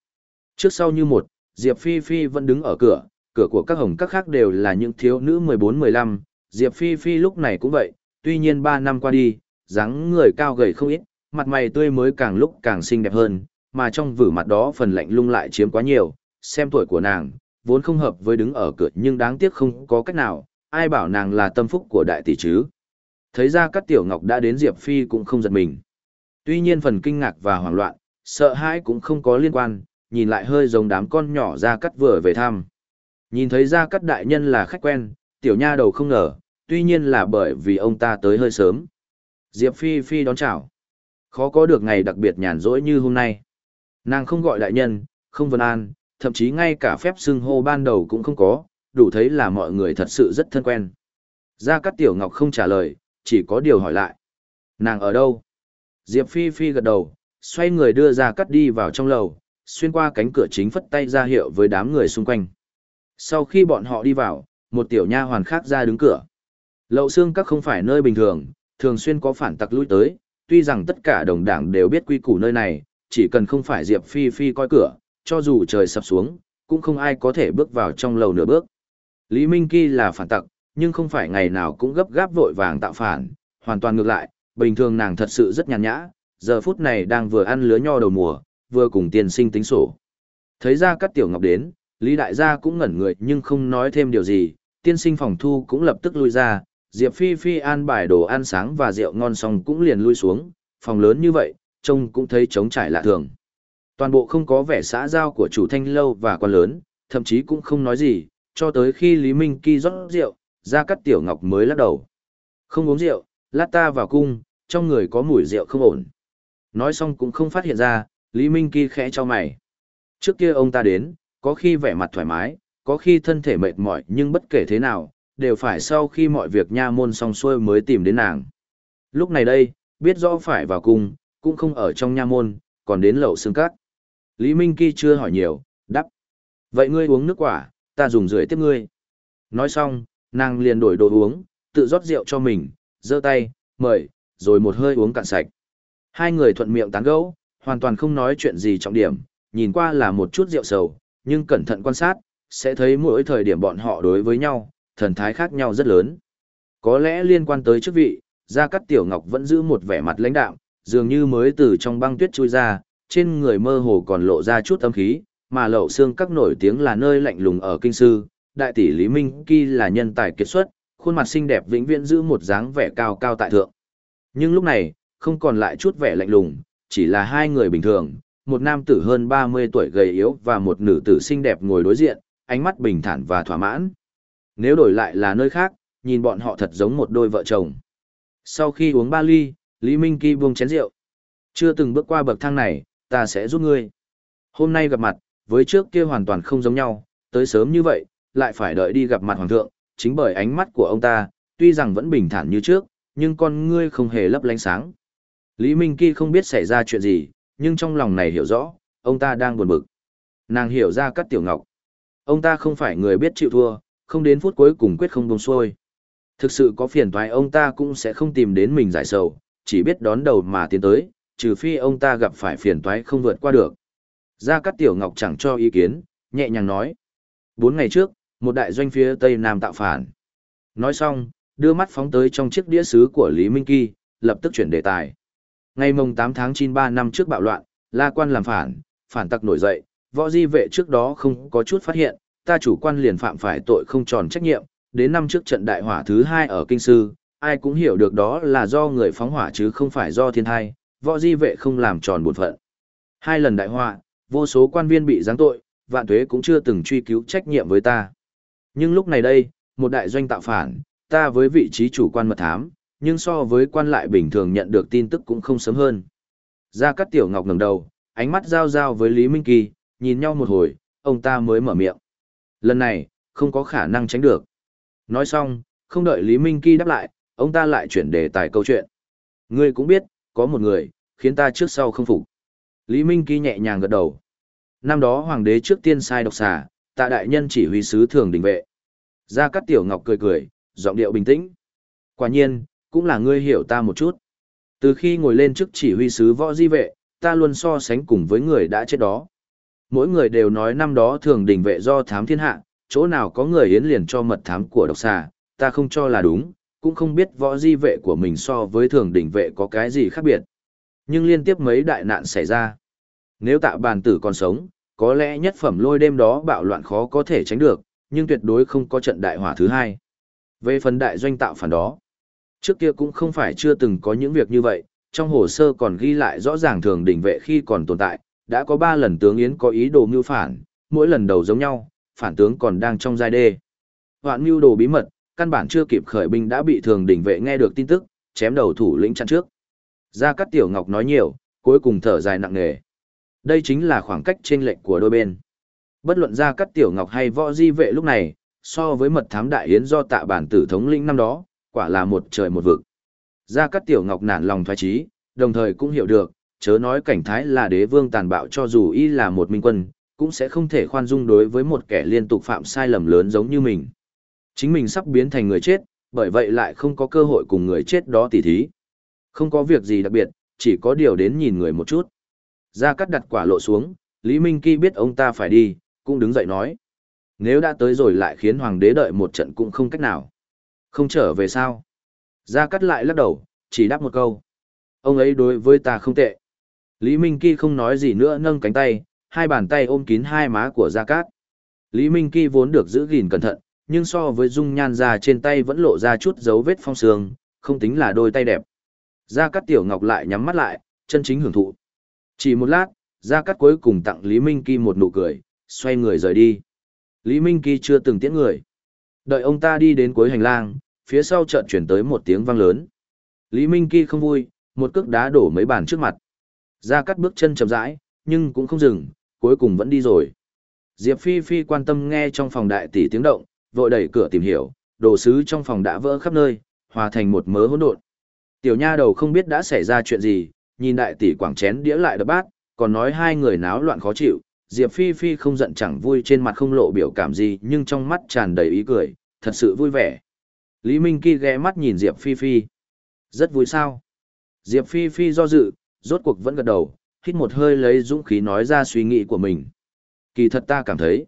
Trước sau như một, Diệp Phi Phi vẫn đứng ở cửa, cửa của các hồng các khác đều là những thiếu nữ 14-15, Diệp Phi Phi lúc này cũng vậy, tuy nhiên 3 năm qua đi, dáng người cao gầy không ít, mặt mày tươi mới càng lúc càng xinh đẹp hơn, mà trong vử mặt đó phần lạnh lung lại chiếm quá nhiều, xem tuổi của nàng, vốn không hợp với đứng ở cửa nhưng đáng tiếc không có cách nào, ai bảo nàng là tâm phúc của đại tỷ chứ. Thấy ra các tiểu ngọc đã đến Diệp Phi cũng không giật mình. Tuy nhiên phần kinh ngạc và hoảng loạn, sợ hãi cũng không có liên quan, nhìn lại hơi giống đám con nhỏ ra cắt vừa về thăm. Nhìn thấy ra cắt đại nhân là khách quen, tiểu nha đầu không ngờ, tuy nhiên là bởi vì ông ta tới hơi sớm. Diệp Phi Phi đón chào. Khó có được ngày đặc biệt nhàn rỗi như hôm nay. Nàng không gọi đại nhân, không vân an, thậm chí ngay cả phép xưng hô ban đầu cũng không có, đủ thấy là mọi người thật sự rất thân quen. Gia Cát Tiểu Ngọc không trả lời, chỉ có điều hỏi lại. Nàng ở đâu? Diệp Phi Phi gật đầu, xoay người đưa Gia Cát đi vào trong lầu, xuyên qua cánh cửa chính phất tay ra hiệu với đám người xung quanh. Sau khi bọn họ đi vào, một tiểu nha hoàn khác ra đứng cửa. Lậu xương các không phải nơi bình thường, thường xuyên có phản tặc lui tới, tuy rằng tất cả đồng đảng đều biết quy củ nơi này, chỉ cần không phải Diệp Phi Phi coi cửa, cho dù trời sập xuống, cũng không ai có thể bước vào trong lầu nửa bước. Lý Minh Kỳ là phản tặc, nhưng không phải ngày nào cũng gấp gáp vội vàng tạo phản, hoàn toàn ngược lại, bình thường nàng thật sự rất nhàn nhã, giờ phút này đang vừa ăn lứa nho đầu mùa, vừa cùng tiên sinh tính sổ. Thấy ra các tiểu ngọc đến, Lý Đại gia cũng ngẩn người nhưng không nói thêm điều gì, tiên sinh phòng thu cũng lập tức lui ra, Diệp Phi Phi an bài đồ ăn sáng và rượu ngon xong cũng liền lui xuống, phòng lớn như vậy, trông cũng thấy trống trải lạ thường. Toàn bộ không có vẻ xã giao của chủ thanh lâu và quan lớn, thậm chí cũng không nói gì, cho tới khi Lý Minh Kỳ rót rượu, ra cắt tiểu ngọc mới lắc đầu. Không uống rượu, lát ta vào cung, trong người có mùi rượu không ổn. Nói xong cũng không phát hiện ra, Lý Minh Kỳ khẽ cho mày. Trước kia ông ta đến, có khi vẻ mặt thoải mái, có khi thân thể mệt mỏi nhưng bất kể thế nào, đều phải sau khi mọi việc nha môn xong xuôi mới tìm đến nàng. Lúc này đây, biết rõ phải vào cung, cũng không ở trong nha môn, còn đến lậu xương cát. Lý Minh Kỳ chưa hỏi nhiều, đắp. Vậy ngươi uống nước quả, ta dùng rưỡi tiếp ngươi. Nói xong, nàng liền đổi đồ uống, tự rót rượu cho mình, giơ tay, mời, rồi một hơi uống cạn sạch. Hai người thuận miệng tán gẫu, hoàn toàn không nói chuyện gì trọng điểm, nhìn qua là một chút rượu sầu, nhưng cẩn thận quan sát, sẽ thấy mỗi thời điểm bọn họ đối với nhau, thần thái khác nhau rất lớn. Có lẽ liên quan tới chức vị, Gia Cát Tiểu Ngọc vẫn giữ một vẻ mặt lãnh đạm, dường như mới từ trong băng tuyết chui ra, trên người mơ hồ còn lộ ra chút âm khí, mà lậu xương các nổi tiếng là nơi lạnh lùng ở kinh sư, đại tỷ Lý Minh Kỳ là nhân tài kiệt xuất, khuôn mặt xinh đẹp vĩnh viễn giữ một dáng vẻ cao cao tại thượng. Nhưng lúc này, không còn lại chút vẻ lạnh lùng, chỉ là hai người bình thường, một nam tử hơn 30 tuổi gầy yếu và một nữ tử xinh đẹp ngồi đối diện, ánh mắt bình thản và thỏa mãn. Nếu đổi lại là nơi khác, nhìn bọn họ thật giống một đôi vợ chồng. Sau khi uống ba ly, Lý Minh Kỳ buông chén rượu. Chưa từng bước qua bậc thang này, ta sẽ giúp ngươi. Hôm nay gặp mặt, với trước kia hoàn toàn không giống nhau, tới sớm như vậy, lại phải đợi đi gặp mặt hoàng thượng, chính bởi ánh mắt của ông ta, tuy rằng vẫn bình thản như trước, nhưng con ngươi không hề lấp lánh sáng. Lý Minh Kỳ không biết xảy ra chuyện gì, nhưng trong lòng này hiểu rõ, ông ta đang buồn bực. Nàng hiểu ra cát tiểu ngọc. Ông ta không phải người biết chịu thua, không đến phút cuối cùng quyết không buông xuôi. Thực sự có phiền toái ông ta cũng sẽ không tìm đến mình giải sầu, chỉ biết đón đầu mà tiến tới, trừ phi ông ta gặp phải phiền toái không vượt qua được. Gia Cát Tiểu Ngọc chẳng cho ý kiến, nhẹ nhàng nói. Bốn ngày trước, một đại doanh phía Tây Nam tạo phản. Nói xong, đưa mắt phóng tới trong chiếc đĩa sứ của Lý Minh Kỳ, lập tức chuyển đề tài. Ngày mồng 8 tháng 9 3 năm trước bạo loạn, La Quan làm phản, phản tặc nổi dậy, võ di vệ trước đó không có chút phát hiện, ta chủ quan liền phạm phải tội không tròn trách nhiệm, đến năm trước trận đại hỏa thứ hai ở Kinh Sư, ai cũng hiểu được đó là do người phóng hỏa chứ không phải do thiên thai, võ di vệ không làm tròn bổn phận. Hai lần đại họa, vô số quan viên bị giáng tội, vạn tuế cũng chưa từng truy cứu trách nhiệm với ta. Nhưng lúc này đây, một đại doanh tạo phản, ta với vị trí chủ quan mật thám, nhưng so với quan lại bình thường nhận được tin tức cũng không sớm hơn. Gia Cát Tiểu Ngọc ngẩng đầu, ánh mắt giao giao với Lý Minh Kỳ, nhìn nhau một hồi, ông ta mới mở miệng. Lần này, không có khả năng tránh được. Nói xong, không đợi Lý Minh Kỳ đáp lại, ông ta lại chuyển đề tài câu chuyện. Ngươi cũng biết, có một người, khiến ta trước sau không phục. Lý Minh Kỳ nhẹ nhàng gật đầu. Năm đó hoàng đế trước tiên sai độc xà, tạ đại nhân chỉ huy sứ thường đình vệ. Gia Cát Tiểu Ngọc cười cười, giọng điệu bình tĩnh. Quả nhiên, cũng là ngươi hiểu ta một chút. Từ khi ngồi lên chức chỉ huy sứ võ di vệ, ta luôn so sánh cùng với người đã chết đó. Mỗi người đều nói năm đó thường đình vệ do thám thiên hạ, chỗ nào có người yến liền cho mật thám của độc xà, ta không cho là đúng, cũng không biết võ di vệ của mình so với thường đình vệ có cái gì khác biệt. Nhưng liên tiếp mấy đại nạn xảy ra. Nếu tạ bàn tử còn sống, có lẽ nhất phẩm lôi đêm đó bạo loạn khó có thể tránh được, nhưng tuyệt đối không có trận đại hỏa thứ hai. Về phần đại doanh tạo phản đó, trước kia cũng không phải chưa từng có những việc như vậy, trong hồ sơ còn ghi lại rõ ràng thường đỉnh vệ khi còn tồn tại, đã có 3 lần tướng Yến có ý đồ mưu phản, mỗi lần đầu giống nhau, phản tướng còn đang trong giai đê. Hoạn mưu đồ bí mật, căn bản chưa kịp khởi binh đã bị thường đỉnh vệ nghe được tin tức, chém đầu thủ lĩnh chặn trước. Gia Cát Tiểu Ngọc nói nhiều, cuối cùng thở dài nặng nề. Đây chính là khoảng cách chênh lệch của đôi bên. Bất luận Gia Cát Tiểu Ngọc hay võ di vệ lúc này, so với mật thám đại yến do tạ bản tử thống lĩnh năm đó, quả là một trời một vực. Gia Cát Tiểu Ngọc nản lòng thoái trí, đồng thời cũng hiểu được, chớ nói cảnh thái là đế vương tàn bạo cho dù y là một minh quân, cũng sẽ không thể khoan dung đối với một kẻ liên tục phạm sai lầm lớn giống như mình. Chính mình sắp biến thành người chết, bởi vậy lại không có cơ hội cùng người chết đó tỉ thí. Không có việc gì đặc biệt, chỉ có điều đến nhìn người một chút. Gia Cát đặt quả lộ xuống, Lý Minh Kỳ biết ông ta phải đi, cũng đứng dậy nói. Nếu đã tới rồi lại khiến hoàng đế đợi một trận cũng không cách nào. Không trở về sao? Gia Cát lại lắc đầu, chỉ đáp một câu. Ông ấy đối với ta không tệ. Lý Minh Kỳ không nói gì nữa nâng cánh tay, hai bàn tay ôm kín hai má của Gia Cát. Lý Minh Kỳ vốn được giữ gìn cẩn thận, nhưng so với dung nhan già trên tay vẫn lộ ra chút dấu vết phong sương, không tính là đôi tay đẹp. Gia Cát Tiểu Ngọc lại nhắm mắt lại, chân chính hưởng thụ. Chỉ một lát, Gia Cát cuối cùng tặng Lý Minh Kỳ một nụ cười, xoay người rời đi. Lý Minh Kỳ chưa từng tiễn người. Đợi ông ta đi đến cuối hành lang, phía sau chợt chuyển tới một tiếng vang lớn. Lý Minh Kỳ không vui, một cước đá đổ mấy bàn trước mặt ra cắt bước chân chậm rãi, nhưng cũng không dừng, cuối cùng vẫn đi rồi. Diệp Phi Phi quan tâm nghe trong phòng đại tỷ tiếng động, vội đẩy cửa tìm hiểu, đồ sứ trong phòng đã vỡ khắp nơi, hòa thành một mớ hỗn độn. Tiểu nha đầu không biết đã xảy ra chuyện gì, nhìn đại tỷ quảng chén đĩa lại đập bát, còn nói hai người náo loạn khó chịu, Diệp Phi Phi không giận chẳng vui trên mặt không lộ biểu cảm gì nhưng trong mắt tràn đầy ý cười, thật sự vui vẻ. Lý Minh Kỳ ghé mắt nhìn Diệp Phi Phi. Rất vui sao? Diệp Phi Phi do dự, rốt cuộc vẫn gật đầu, hít một hơi lấy dũng khí nói ra suy nghĩ của mình. Kỳ thật ta cảm thấy,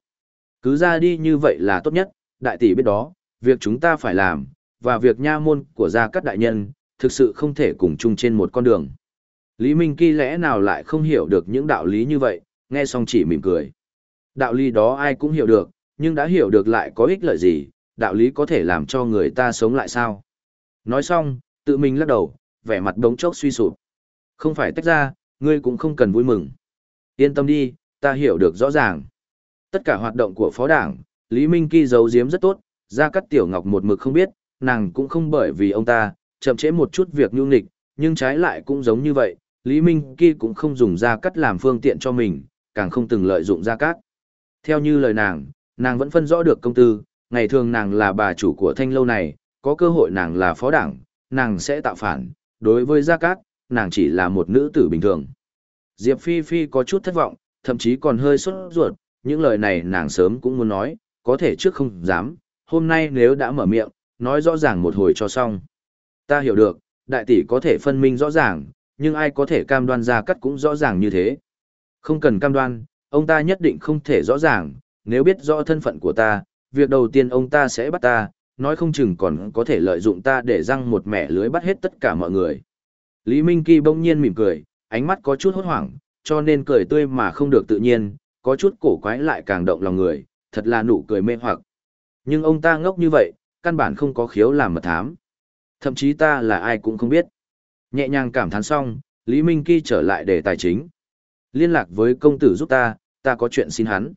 cứ ra đi như vậy là tốt nhất, đại tỷ biết đó, việc chúng ta phải làm, và việc nha môn của gia các đại nhân, thực sự không thể cùng chung trên một con đường. Lý Minh Kỳ lẽ nào lại không hiểu được những đạo lý như vậy, nghe xong chỉ mỉm cười. Đạo lý đó ai cũng hiểu được, nhưng đã hiểu được lại có ích lợi gì, đạo lý có thể làm cho người ta sống lại sao? Nói xong, tự mình lắc đầu, vẻ mặt đống chốc suy sụp. Không phải tách ra, ngươi cũng không cần vui mừng. Yên tâm đi, ta hiểu được rõ ràng. Tất cả hoạt động của phó đảng, Lý Minh Kỳ giấu giếm rất tốt, ra cắt tiểu ngọc một mực không biết, nàng cũng không bởi vì ông ta, chậm trễ một chút việc nhu nghịch, nhưng trái lại cũng giống như vậy, Lý Minh Kỳ cũng không dùng ra cắt làm phương tiện cho mình, càng không từng lợi dụng ra cắt. Theo như lời nàng, nàng vẫn phân rõ được công tư, ngày thường nàng là bà chủ của thanh lâu này, có cơ hội nàng là phó đảng, nàng sẽ tạo phản, đối với Gia Cát, nàng chỉ là một nữ tử bình thường. Diệp Phi Phi có chút thất vọng, thậm chí còn hơi sốt ruột, những lời này nàng sớm cũng muốn nói, có thể trước không dám, hôm nay nếu đã mở miệng, nói rõ ràng một hồi cho xong. Ta hiểu được, đại tỷ có thể phân minh rõ ràng, nhưng ai có thể cam đoan Gia cắt cũng rõ ràng như thế. Không cần cam đoan, ông ta nhất định không thể rõ ràng, nếu biết rõ thân phận của ta, việc đầu tiên ông ta sẽ bắt ta, nói không chừng còn có thể lợi dụng ta để răng một mẻ lưới bắt hết tất cả mọi người. Lý Minh Kỳ bỗng nhiên mỉm cười, ánh mắt có chút hốt hoảng, cho nên cười tươi mà không được tự nhiên, có chút cổ quái lại càng động lòng người, thật là nụ cười mê hoặc. Nhưng ông ta ngốc như vậy, căn bản không có khiếu làm mật thám. Thậm chí ta là ai cũng không biết. Nhẹ nhàng cảm thán xong, Lý Minh Kỳ trở lại để tài chính. Liên lạc với công tử giúp ta, ta có chuyện xin hắn.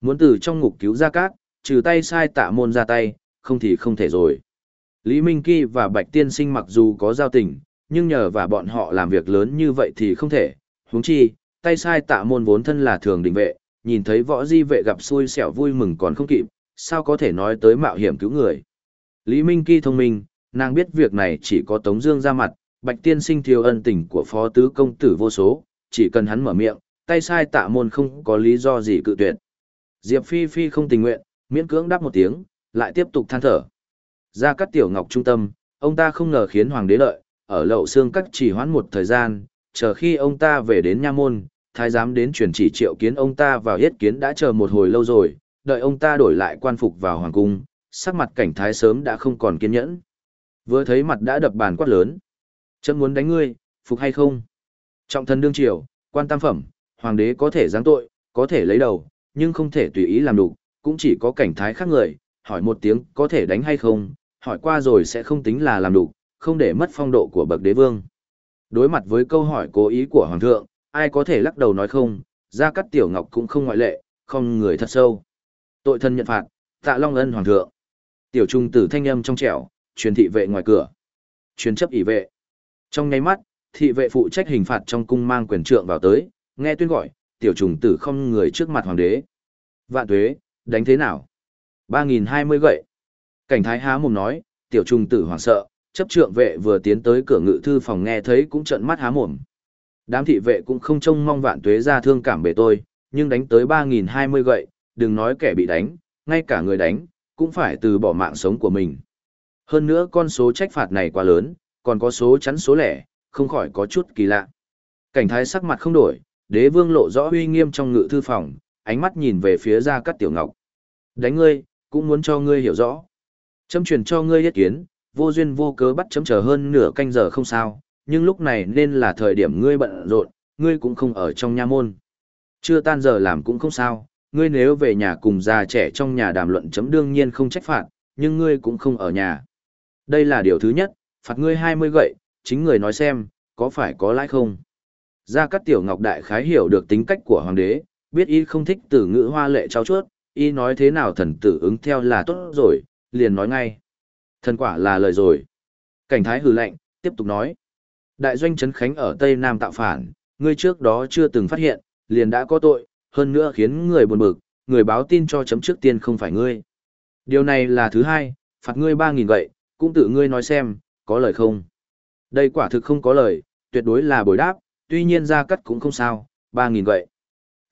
Muốn từ trong ngục cứu ra cát, trừ tay sai tạ môn ra tay, không thì không thể rồi. Lý Minh Kỳ và Bạch Tiên Sinh mặc dù có giao tình, nhưng nhờ và bọn họ làm việc lớn như vậy thì không thể. huống chi, tay sai tạ môn vốn thân là thường đình vệ, nhìn thấy võ di vệ gặp xui xẻo vui mừng còn không kịp, sao có thể nói tới mạo hiểm cứu người. Lý Minh Kỳ thông minh, nàng biết việc này chỉ có Tống Dương ra mặt, Bạch Tiên Sinh thiếu ân tình của Phó Tứ Công Tử vô số, chỉ cần hắn mở miệng, tay sai tạ môn không có lý do gì cự tuyệt. Diệp Phi Phi không tình nguyện, miễn cưỡng đáp một tiếng, lại tiếp tục than thở. Ra cắt tiểu ngọc trung tâm, ông ta không ngờ khiến hoàng đế lợi, ở lậu xương cắt chỉ hoãn một thời gian, chờ khi ông ta về đến nha môn, thái giám đến truyền chỉ triệu kiến ông ta vào yết kiến đã chờ một hồi lâu rồi, đợi ông ta đổi lại quan phục vào hoàng cung, sắc mặt cảnh thái sớm đã không còn kiên nhẫn. Vừa thấy mặt đã đập bàn quát lớn. Chấm muốn đánh ngươi, phục hay không? Trọng thân đương triều, quan tam phẩm, hoàng đế có thể giáng tội, có thể lấy đầu, nhưng không thể tùy ý làm đủ, cũng chỉ có cảnh thái khác người, hỏi một tiếng có thể đánh hay không, hỏi qua rồi sẽ không tính là làm đủ, không để mất phong độ của bậc đế vương. Đối mặt với câu hỏi cố ý của hoàng thượng, ai có thể lắc đầu nói không, ra cắt tiểu ngọc cũng không ngoại lệ, không người thật sâu. Tội thân nhận phạt, tạ long ân hoàng thượng. Tiểu trung tử thanh âm trong trẻo, truyền thị vệ ngoài cửa. Truyền chấp ỷ vệ. Trong ngay mắt, thị vệ phụ trách hình phạt trong cung mang quyền trượng vào tới, nghe tuyên gọi, tiểu trùng tử không người trước mặt hoàng đế. Vạn tuế, đánh thế nào? 3020 gậy. Cảnh thái há mồm nói, tiểu trùng tử hoảng sợ, chấp trượng vệ vừa tiến tới cửa ngự thư phòng nghe thấy cũng trợn mắt há mồm. Đám thị vệ cũng không trông mong vạn tuế ra thương cảm bề tôi, nhưng đánh tới 3020 gậy, đừng nói kẻ bị đánh, ngay cả người đánh, cũng phải từ bỏ mạng sống của mình. Hơn nữa con số trách phạt này quá lớn, còn có số chắn số lẻ, không khỏi có chút kỳ lạ. Cảnh thái sắc mặt không đổi, đế vương lộ rõ uy nghiêm trong ngự thư phòng, ánh mắt nhìn về phía Gia Cát Tiểu Ngọc. Đánh ngươi, cũng muốn cho ngươi hiểu rõ. châm truyền cho ngươi yết kiến, vô duyên vô cớ bắt chấm chờ hơn nửa canh giờ không sao, nhưng lúc này nên là thời điểm ngươi bận rộn, ngươi cũng không ở trong nha môn. Chưa tan giờ làm cũng không sao, ngươi nếu về nhà cùng già trẻ trong nhà đàm luận chấm đương nhiên không trách phạt, nhưng ngươi cũng không ở nhà. Đây là điều thứ nhất, phạt ngươi 20 gậy, chính người nói xem, có phải có lãi không? Gia Cát Tiểu Ngọc Đại khái hiểu được tính cách của hoàng đế, biết y không thích từ ngữ hoa lệ trao chuốt, y nói thế nào thần tử ứng theo là tốt rồi, liền nói ngay. Thần quả là lời rồi. Cảnh thái hừ lạnh, tiếp tục nói. Đại doanh Trấn Khánh ở Tây Nam tạo phản, ngươi trước đó chưa từng phát hiện, liền đã có tội, hơn nữa khiến người buồn bực, người báo tin cho chấm trước tiên không phải ngươi. Điều này là thứ hai, phạt ngươi ba nghìn gậy, cũng tự ngươi nói xem, có lời không? Đây quả thực không có lời, tuyệt đối là bồi đáp, tuy nhiên ra cắt cũng không sao, ba nghìn gậy.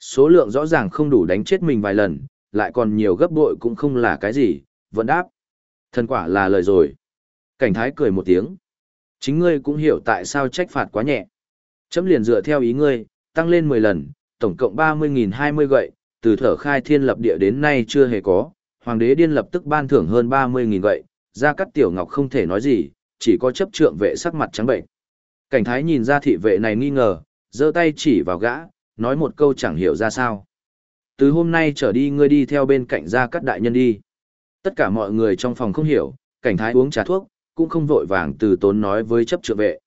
Số lượng rõ ràng không đủ đánh chết mình vài lần, lại còn nhiều gấp bội cũng không là cái gì, vẫn đáp. Thần quả là lời rồi. Cảnh thái cười một tiếng. Chính ngươi cũng hiểu tại sao trách phạt quá nhẹ. Chấm liền dựa theo ý ngươi, tăng lên 10 lần, tổng cộng 30.020 gậy, từ thở khai thiên lập địa đến nay chưa hề có. Hoàng đế điên lập tức ban thưởng hơn 30.000 gậy, ra cắt tiểu ngọc không thể nói gì, chỉ có chấp trượng vệ sắc mặt trắng bệnh. Cảnh thái nhìn ra thị vệ này nghi ngờ, giơ tay chỉ vào gã, nói một câu chẳng hiểu ra sao. Từ hôm nay trở đi ngươi đi theo bên cạnh gia cắt đại nhân đi. Tất cả mọi người trong phòng không hiểu, cảnh thái uống trà thuốc, cũng không vội vàng từ tốn nói với chấp trượng vệ.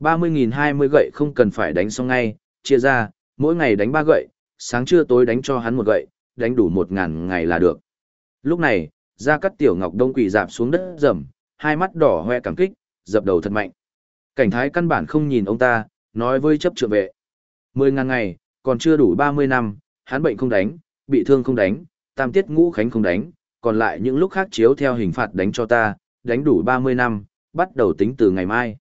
30.020 gậy không cần phải đánh xong ngay, chia ra, mỗi ngày đánh ba gậy, sáng trưa tối đánh cho hắn một gậy, đánh đủ một ngàn ngày là được. Lúc này, ra cắt tiểu ngọc đông quỳ dạp xuống đất rầm, hai mắt đỏ hoe cảm kích, dập đầu thật mạnh. Cảnh thái căn bản không nhìn ông ta, nói với chấp trượng vệ. Mười ngàn ngày, còn chưa đủ 30 năm, hắn bệnh không đánh, bị thương không đánh, tam tiết ngũ khánh không đánh, còn lại những lúc khác chiếu theo hình phạt đánh cho ta, đánh đủ 30 năm, bắt đầu tính từ ngày mai.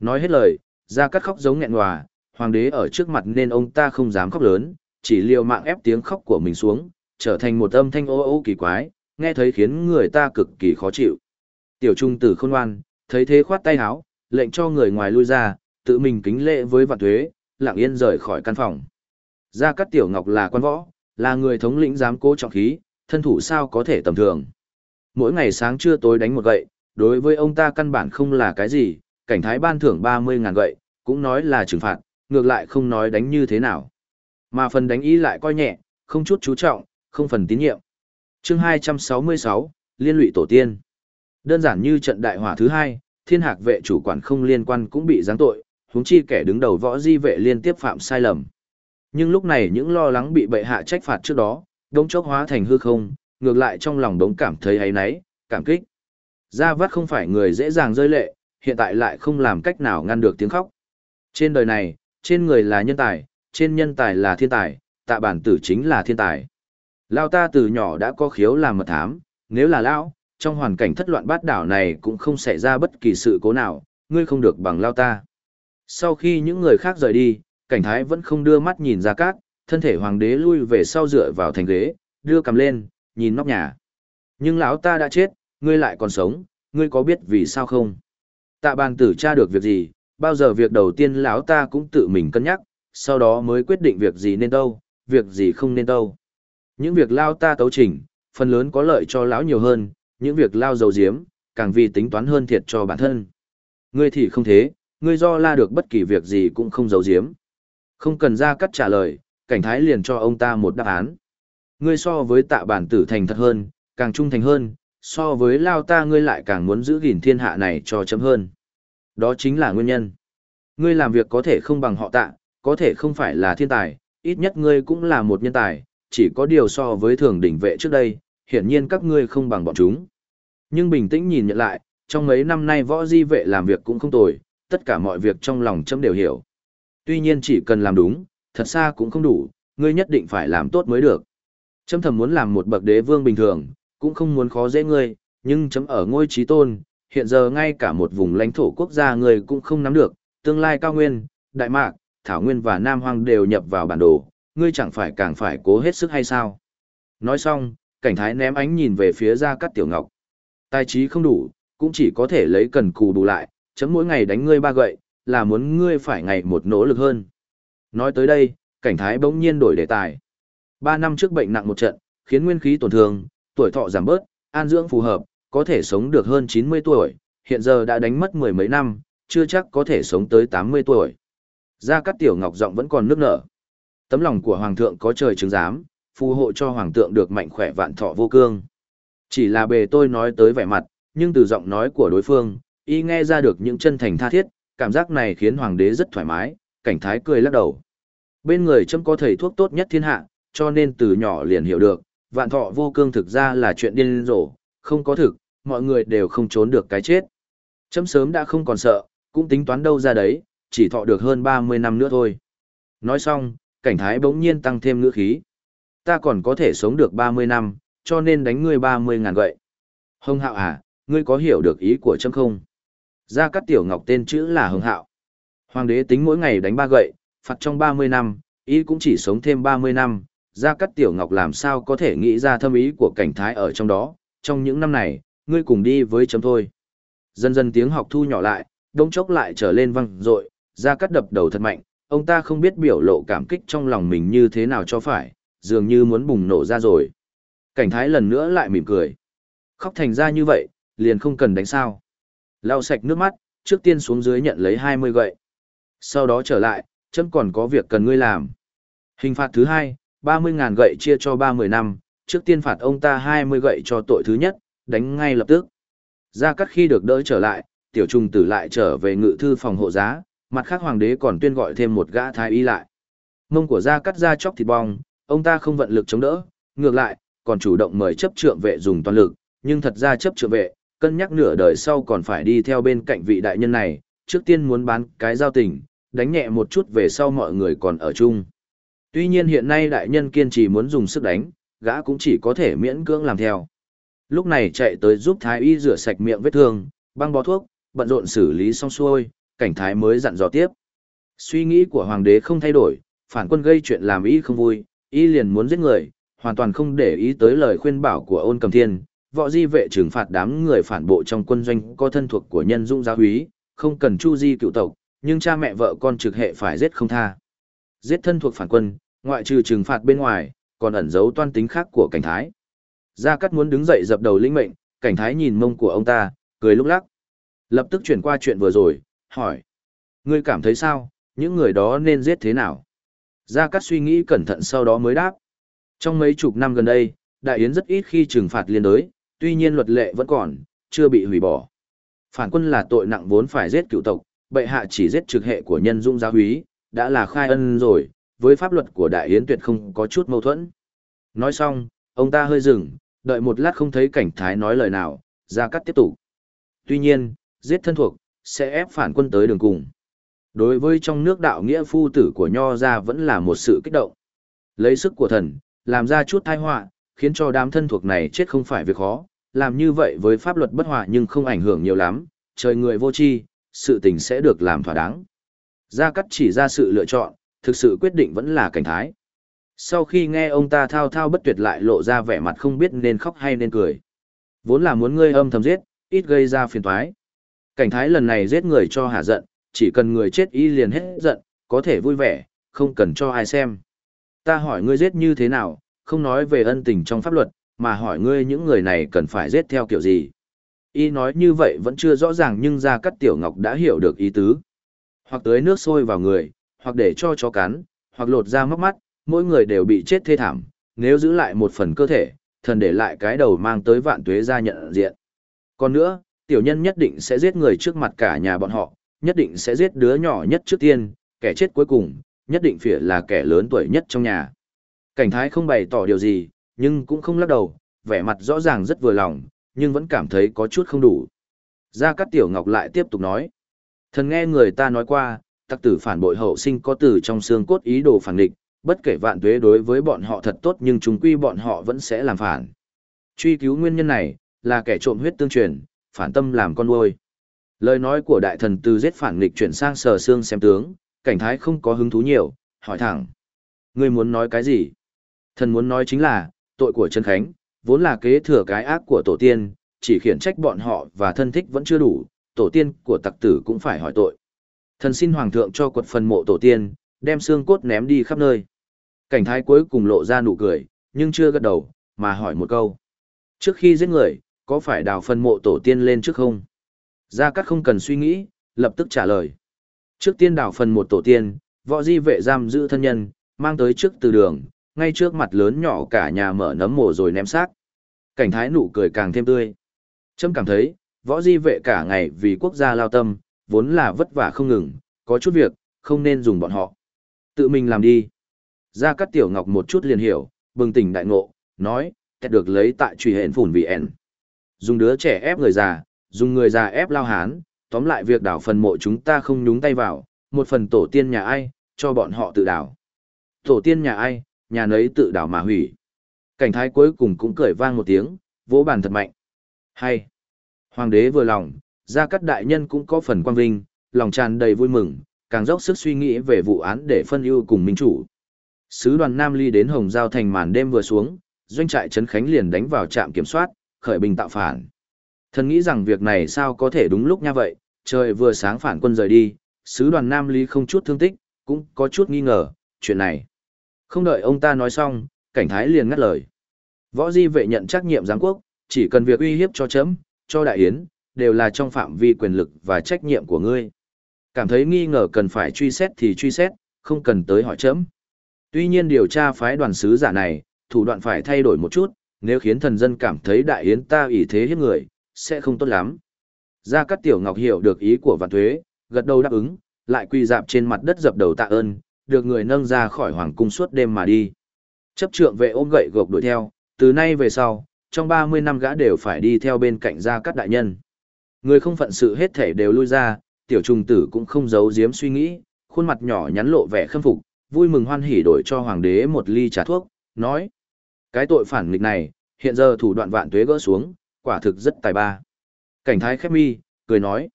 Nói hết lời, ra cắt khóc giống nghẹn hòa, hoàng đế ở trước mặt nên ông ta không dám khóc lớn, chỉ liều mạng ép tiếng khóc của mình xuống, trở thành một âm thanh ô ô kỳ quái, nghe thấy khiến người ta cực kỳ khó chịu. Tiểu trung tử khôn ngoan, thấy thế khoát tay áo, lệnh cho người ngoài lui ra, tự mình kính lễ với vạn thuế, lặng yên rời khỏi căn phòng. Gia Cát Tiểu Ngọc là quan võ, là người thống lĩnh giám cố trọng khí, thân thủ sao có thể tầm thường. Mỗi ngày sáng trưa tối đánh một gậy, đối với ông ta căn bản không là cái gì, cảnh thái ban thưởng 30 ngàn gậy, cũng nói là trừng phạt, ngược lại không nói đánh như thế nào. Mà phần đánh ý lại coi nhẹ, không chút chú trọng, không phần tín nhiệm. chương 266, Liên lụy tổ tiên. Đơn giản như trận đại hỏa thứ hai, thiên hạc vệ chủ quản không liên quan cũng bị giáng tội, huống chi kẻ đứng đầu võ di vệ liên tiếp phạm sai lầm. Nhưng lúc này những lo lắng bị bệ hạ trách phạt trước đó, đống chốc hóa thành hư không, ngược lại trong lòng đống cảm thấy ấy náy, cảm kích. Gia vắt không phải người dễ dàng rơi lệ, hiện tại lại không làm cách nào ngăn được tiếng khóc. Trên đời này, trên người là nhân tài, trên nhân tài là thiên tài, tạ bản tử chính là thiên tài. Lao ta từ nhỏ đã có khiếu làm mật thám, nếu là Lao, trong hoàn cảnh thất loạn bát đảo này cũng không xảy ra bất kỳ sự cố nào, ngươi không được bằng Lao ta. Sau khi những người khác rời đi, cảnh thái vẫn không đưa mắt nhìn ra cát, thân thể hoàng đế lui về sau dựa vào thành ghế, đưa cầm lên, nhìn nóc nhà. Nhưng lão ta đã chết, ngươi lại còn sống, ngươi có biết vì sao không? Tạ bàn tử tra được việc gì, bao giờ việc đầu tiên lão ta cũng tự mình cân nhắc, sau đó mới quyết định việc gì nên đâu, việc gì không nên đâu. Những việc lao ta tấu trình, phần lớn có lợi cho lão nhiều hơn, những việc lao dầu diếm, càng vì tính toán hơn thiệt cho bản thân. Ngươi thì không thế, ngươi do la được bất kỳ việc gì cũng không giấu diếm. Không cần ra cắt trả lời, cảnh thái liền cho ông ta một đáp án. Ngươi so với tạ bản tử thành thật hơn, càng trung thành hơn, so với lao ta ngươi lại càng muốn giữ gìn thiên hạ này cho chấm hơn. Đó chính là nguyên nhân. Ngươi làm việc có thể không bằng họ tạ, có thể không phải là thiên tài, ít nhất ngươi cũng là một nhân tài, chỉ có điều so với thường đỉnh vệ trước đây, hiển nhiên các ngươi không bằng bọn chúng. Nhưng bình tĩnh nhìn nhận lại, trong mấy năm nay võ di vệ làm việc cũng không tồi, tất cả mọi việc trong lòng chấm đều hiểu. Tuy nhiên chỉ cần làm đúng, thật xa cũng không đủ, ngươi nhất định phải làm tốt mới được. Chấm thầm muốn làm một bậc đế vương bình thường, cũng không muốn khó dễ ngươi, nhưng chấm ở ngôi trí tôn, hiện giờ ngay cả một vùng lãnh thổ quốc gia ngươi cũng không nắm được, tương lai cao nguyên, đại mạc, thảo nguyên và nam hoang đều nhập vào bản đồ, ngươi chẳng phải càng phải cố hết sức hay sao? Nói xong, cảnh thái ném ánh nhìn về phía Gia Cát Tiểu Ngọc. Tài trí không đủ, cũng chỉ có thể lấy cần cù đủ lại, chấm mỗi ngày đánh ngươi ba gậy, là muốn ngươi phải ngày một nỗ lực hơn. Nói tới đây, cảnh thái bỗng nhiên đổi đề tài. Ba năm trước bệnh nặng một trận, khiến nguyên khí tổn thương, tuổi thọ giảm bớt, an dưỡng phù hợp, có thể sống được hơn 90 tuổi, hiện giờ đã đánh mất mười mấy năm, chưa chắc có thể sống tới 80 tuổi. Gia Cát Tiểu Ngọc giọng vẫn còn nước nở. Tấm lòng của Hoàng thượng có trời chứng giám, phù hộ cho Hoàng thượng được mạnh khỏe vạn thọ vô cương. Chỉ là bề tôi nói tới vẻ mặt, nhưng từ giọng nói của đối phương, y nghe ra được những chân thành tha thiết, cảm giác này khiến Hoàng đế rất thoải mái, cảnh thái cười lắc đầu. Bên người châm có thầy thuốc tốt nhất thiên hạ, cho nên từ nhỏ liền hiểu được, vạn thọ vô cương thực ra là chuyện điên rồ, không có thực, mọi người đều không trốn được cái chết. Châm sớm đã không còn sợ, cũng tính toán đâu ra đấy, chỉ thọ được hơn 30 năm nữa thôi. Nói xong, cảnh thái bỗng nhiên tăng thêm ngữ khí. Ta còn có thể sống được 30 năm, cho nên đánh ngươi 30 ngàn gậy. Hồng hạo à, ngươi có hiểu được ý của châm không? Gia Cát Tiểu Ngọc tên chữ là Hồng hạo. Hoàng đế tính mỗi ngày đánh ba gậy, phạt trong 30 năm, ý cũng chỉ sống thêm 30 năm. Gia Cát Tiểu Ngọc làm sao có thể nghĩ ra thâm ý của cảnh thái ở trong đó, trong những năm này, ngươi cùng đi với chấm thôi. Dần dần tiếng học thu nhỏ lại, đông chốc lại trở lên văng rội, ra cắt đập đầu thật mạnh, ông ta không biết biểu lộ cảm kích trong lòng mình như thế nào cho phải, dường như muốn bùng nổ ra rồi. Cảnh thái lần nữa lại mỉm cười. Khóc thành ra như vậy, liền không cần đánh sao. Lau sạch nước mắt, trước tiên xuống dưới nhận lấy 20 gậy. Sau đó trở lại, chấm còn có việc cần ngươi làm. Hình phạt thứ hai, 30.000 gậy chia cho 30 năm, trước tiên phạt ông ta 20 gậy cho tội thứ nhất, đánh ngay lập tức. Gia Cát khi được đỡ trở lại, tiểu trùng tử lại trở về ngự thư phòng hộ giá, mặt khác hoàng đế còn tuyên gọi thêm một gã thái y lại. Mông của Gia Cát ra chóc thịt bong, ông ta không vận lực chống đỡ, ngược lại, còn chủ động mời chấp trượng vệ dùng toàn lực, nhưng thật ra chấp trượng vệ, cân nhắc nửa đời sau còn phải đi theo bên cạnh vị đại nhân này, trước tiên muốn bán cái giao tình, đánh nhẹ một chút về sau mọi người còn ở chung. Tuy nhiên hiện nay đại nhân kiên trì muốn dùng sức đánh, gã cũng chỉ có thể miễn cưỡng làm theo. Lúc này chạy tới giúp thái y rửa sạch miệng vết thương, băng bó thuốc, bận rộn xử lý xong xuôi, cảnh thái mới dặn dò tiếp. Suy nghĩ của hoàng đế không thay đổi, phản quân gây chuyện làm y không vui, y liền muốn giết người, hoàn toàn không để ý tới lời khuyên bảo của ôn cầm thiên, võ di vệ trừng phạt đám người phản bộ trong quân doanh có thân thuộc của nhân dung giáo úy, không cần chu di cựu tộc, nhưng cha mẹ vợ con trực hệ phải giết không tha. Giết thân thuộc phản quân, ngoại trừ trừng phạt bên ngoài, còn ẩn giấu toan tính khác của cảnh thái. Gia Cát muốn đứng dậy dập đầu lĩnh mệnh, cảnh thái nhìn mông của ông ta, cười lúc lắc. Lập tức chuyển qua chuyện vừa rồi, hỏi. Ngươi cảm thấy sao, những người đó nên giết thế nào? Gia Cát suy nghĩ cẩn thận sau đó mới đáp. Trong mấy chục năm gần đây, Đại Yến rất ít khi trừng phạt liên đối, tuy nhiên luật lệ vẫn còn, chưa bị hủy bỏ. Phản quân là tội nặng vốn phải giết cựu tộc, bệ hạ chỉ giết trực hệ của nhân dung giáo húy, đã là khai ân rồi, với pháp luật của Đại Yến tuyệt không có chút mâu thuẫn. Nói xong, ông ta hơi dừng, đợi một lát không thấy cảnh thái nói lời nào, ra cắt tiếp tục. Tuy nhiên, giết thân thuộc, sẽ ép phản quân tới đường cùng. Đối với trong nước đạo nghĩa phu tử của Nho ra vẫn là một sự kích động. Lấy sức của thần, làm ra chút tai họa, khiến cho đám thân thuộc này chết không phải việc khó, làm như vậy với pháp luật bất hòa nhưng không ảnh hưởng nhiều lắm, trời người vô tri, sự tình sẽ được làm thỏa đáng. Gia cắt chỉ ra sự lựa chọn, thực sự quyết định vẫn là cảnh thái. Sau khi nghe ông ta thao thao bất tuyệt lại lộ ra vẻ mặt không biết nên khóc hay nên cười. Vốn là muốn ngươi âm thầm giết, ít gây ra phiền toái. Cảnh thái lần này giết người cho hả giận, chỉ cần người chết y liền hết giận, có thể vui vẻ, không cần cho ai xem. Ta hỏi ngươi giết như thế nào, không nói về ân tình trong pháp luật, mà hỏi ngươi những người này cần phải giết theo kiểu gì. Y nói như vậy vẫn chưa rõ ràng nhưng ra cắt tiểu ngọc đã hiểu được ý tứ. Hoặc tưới nước sôi vào người, hoặc để cho chó cắn, hoặc lột ra móc mắt, mỗi người đều bị chết thê thảm, nếu giữ lại một phần cơ thể, thần để lại cái đầu mang tới vạn tuế ra nhận diện. Còn nữa, tiểu nhân nhất định sẽ giết người trước mặt cả nhà bọn họ, nhất định sẽ giết đứa nhỏ nhất trước tiên, kẻ chết cuối cùng, nhất định phải là kẻ lớn tuổi nhất trong nhà. Cảnh thái không bày tỏ điều gì, nhưng cũng không lắc đầu, vẻ mặt rõ ràng rất vừa lòng, nhưng vẫn cảm thấy có chút không đủ. Gia Cát Tiểu Ngọc lại tiếp tục nói. Thần nghe người ta nói qua, tặc tử phản bội hậu sinh có từ trong xương cốt ý đồ phản địch, bất kể vạn tuế đối với bọn họ thật tốt nhưng chúng quy bọn họ vẫn sẽ làm phản. Truy cứu nguyên nhân này, là kẻ trộm huyết tương truyền, phản tâm làm con nuôi. Lời nói của đại thần từ giết phản nghịch chuyển sang sờ xương xem tướng, cảnh thái không có hứng thú nhiều, hỏi thẳng. Ngươi muốn nói cái gì? Thần muốn nói chính là, tội của Trần Khánh, vốn là kế thừa cái ác của tổ tiên, chỉ khiển trách bọn họ và thân thích vẫn chưa đủ, tổ tiên của tặc tử cũng phải hỏi tội. Thần xin hoàng thượng cho quật phần mộ tổ tiên, đem xương cốt ném đi khắp nơi. Cảnh thái cuối cùng lộ ra nụ cười, nhưng chưa gật đầu, mà hỏi một câu. Trước khi giết người, có phải đào phần mộ tổ tiên lên trước không? Gia Cát không cần suy nghĩ, lập tức trả lời. Trước tiên đào phần một tổ tiên, võ di vệ giam giữ thân nhân, mang tới trước từ đường, ngay trước mặt lớn nhỏ cả nhà mở nấm mồ rồi ném xác. Cảnh thái nụ cười càng thêm tươi. Trâm cảm thấy, võ di vệ cả ngày vì quốc gia lao tâm, vốn là vất vả không ngừng, có chút việc, không nên dùng bọn họ. Tự mình làm đi. Gia Cát Tiểu Ngọc một chút liền hiểu, bừng tỉnh đại ngộ, nói, kẹt được lấy tại truy hẹn phủn vì ẻn. Dùng đứa trẻ ép người già, dùng người già ép lao hán, tóm lại việc đảo phần mộ chúng ta không nhúng tay vào, một phần tổ tiên nhà ai, cho bọn họ tự đảo. Tổ tiên nhà ai, nhà nấy tự đảo mà hủy. Cảnh thái cuối cùng cũng cười vang một tiếng, vỗ bàn thật mạnh. Hay. Hoàng đế vừa lòng, gia cát đại nhân cũng có phần quan vinh, lòng tràn đầy vui mừng, càng dốc sức suy nghĩ về vụ án để phân ưu cùng minh chủ. Sứ đoàn Nam Ly đến Hồng Giao thành màn đêm vừa xuống, doanh trại Trấn Khánh liền đánh vào trạm kiểm soát, khởi bình tạo phản. Thần nghĩ rằng việc này sao có thể đúng lúc nha vậy, trời vừa sáng phản quân rời đi, sứ đoàn Nam Ly không chút thương tích, cũng có chút nghi ngờ, chuyện này. Không đợi ông ta nói xong, cảnh thái liền ngắt lời. Võ di vệ nhận trách nhiệm giáng quốc, chỉ cần việc uy hiếp cho chấm, cho đại yến, đều là trong phạm vi quyền lực và trách nhiệm của ngươi. Cảm thấy nghi ngờ cần phải truy xét thì truy xét, không cần tới hỏi chấm. Tuy nhiên điều tra phái đoàn sứ giả này, thủ đoạn phải thay đổi một chút, nếu khiến thần dân cảm thấy đại yến ta ủy thế hiếp người, sẽ không tốt lắm. Gia Cát Tiểu Ngọc hiểu được ý của Vạn thuế, gật đầu đáp ứng, lại quỳ dạp trên mặt đất dập đầu tạ ơn, được người nâng ra khỏi hoàng cung suốt đêm mà đi. Chấp trượng vệ ôm gậy gộc đuổi theo, từ nay về sau, trong 30 năm gã đều phải đi theo bên cạnh Gia Cát đại nhân. Người không phận sự hết thể đều lui ra, tiểu trùng tử cũng không giấu giếm suy nghĩ, khuôn mặt nhỏ nhắn lộ vẻ khâm phục, vui mừng hoan hỉ đổi cho hoàng đế một ly trà thuốc, nói: "Cái tội phản nghịch này, hiện giờ thủ đoạn vạn tuế gỡ xuống, quả thực rất tài ba." Cảnh thái khép mi, cười nói: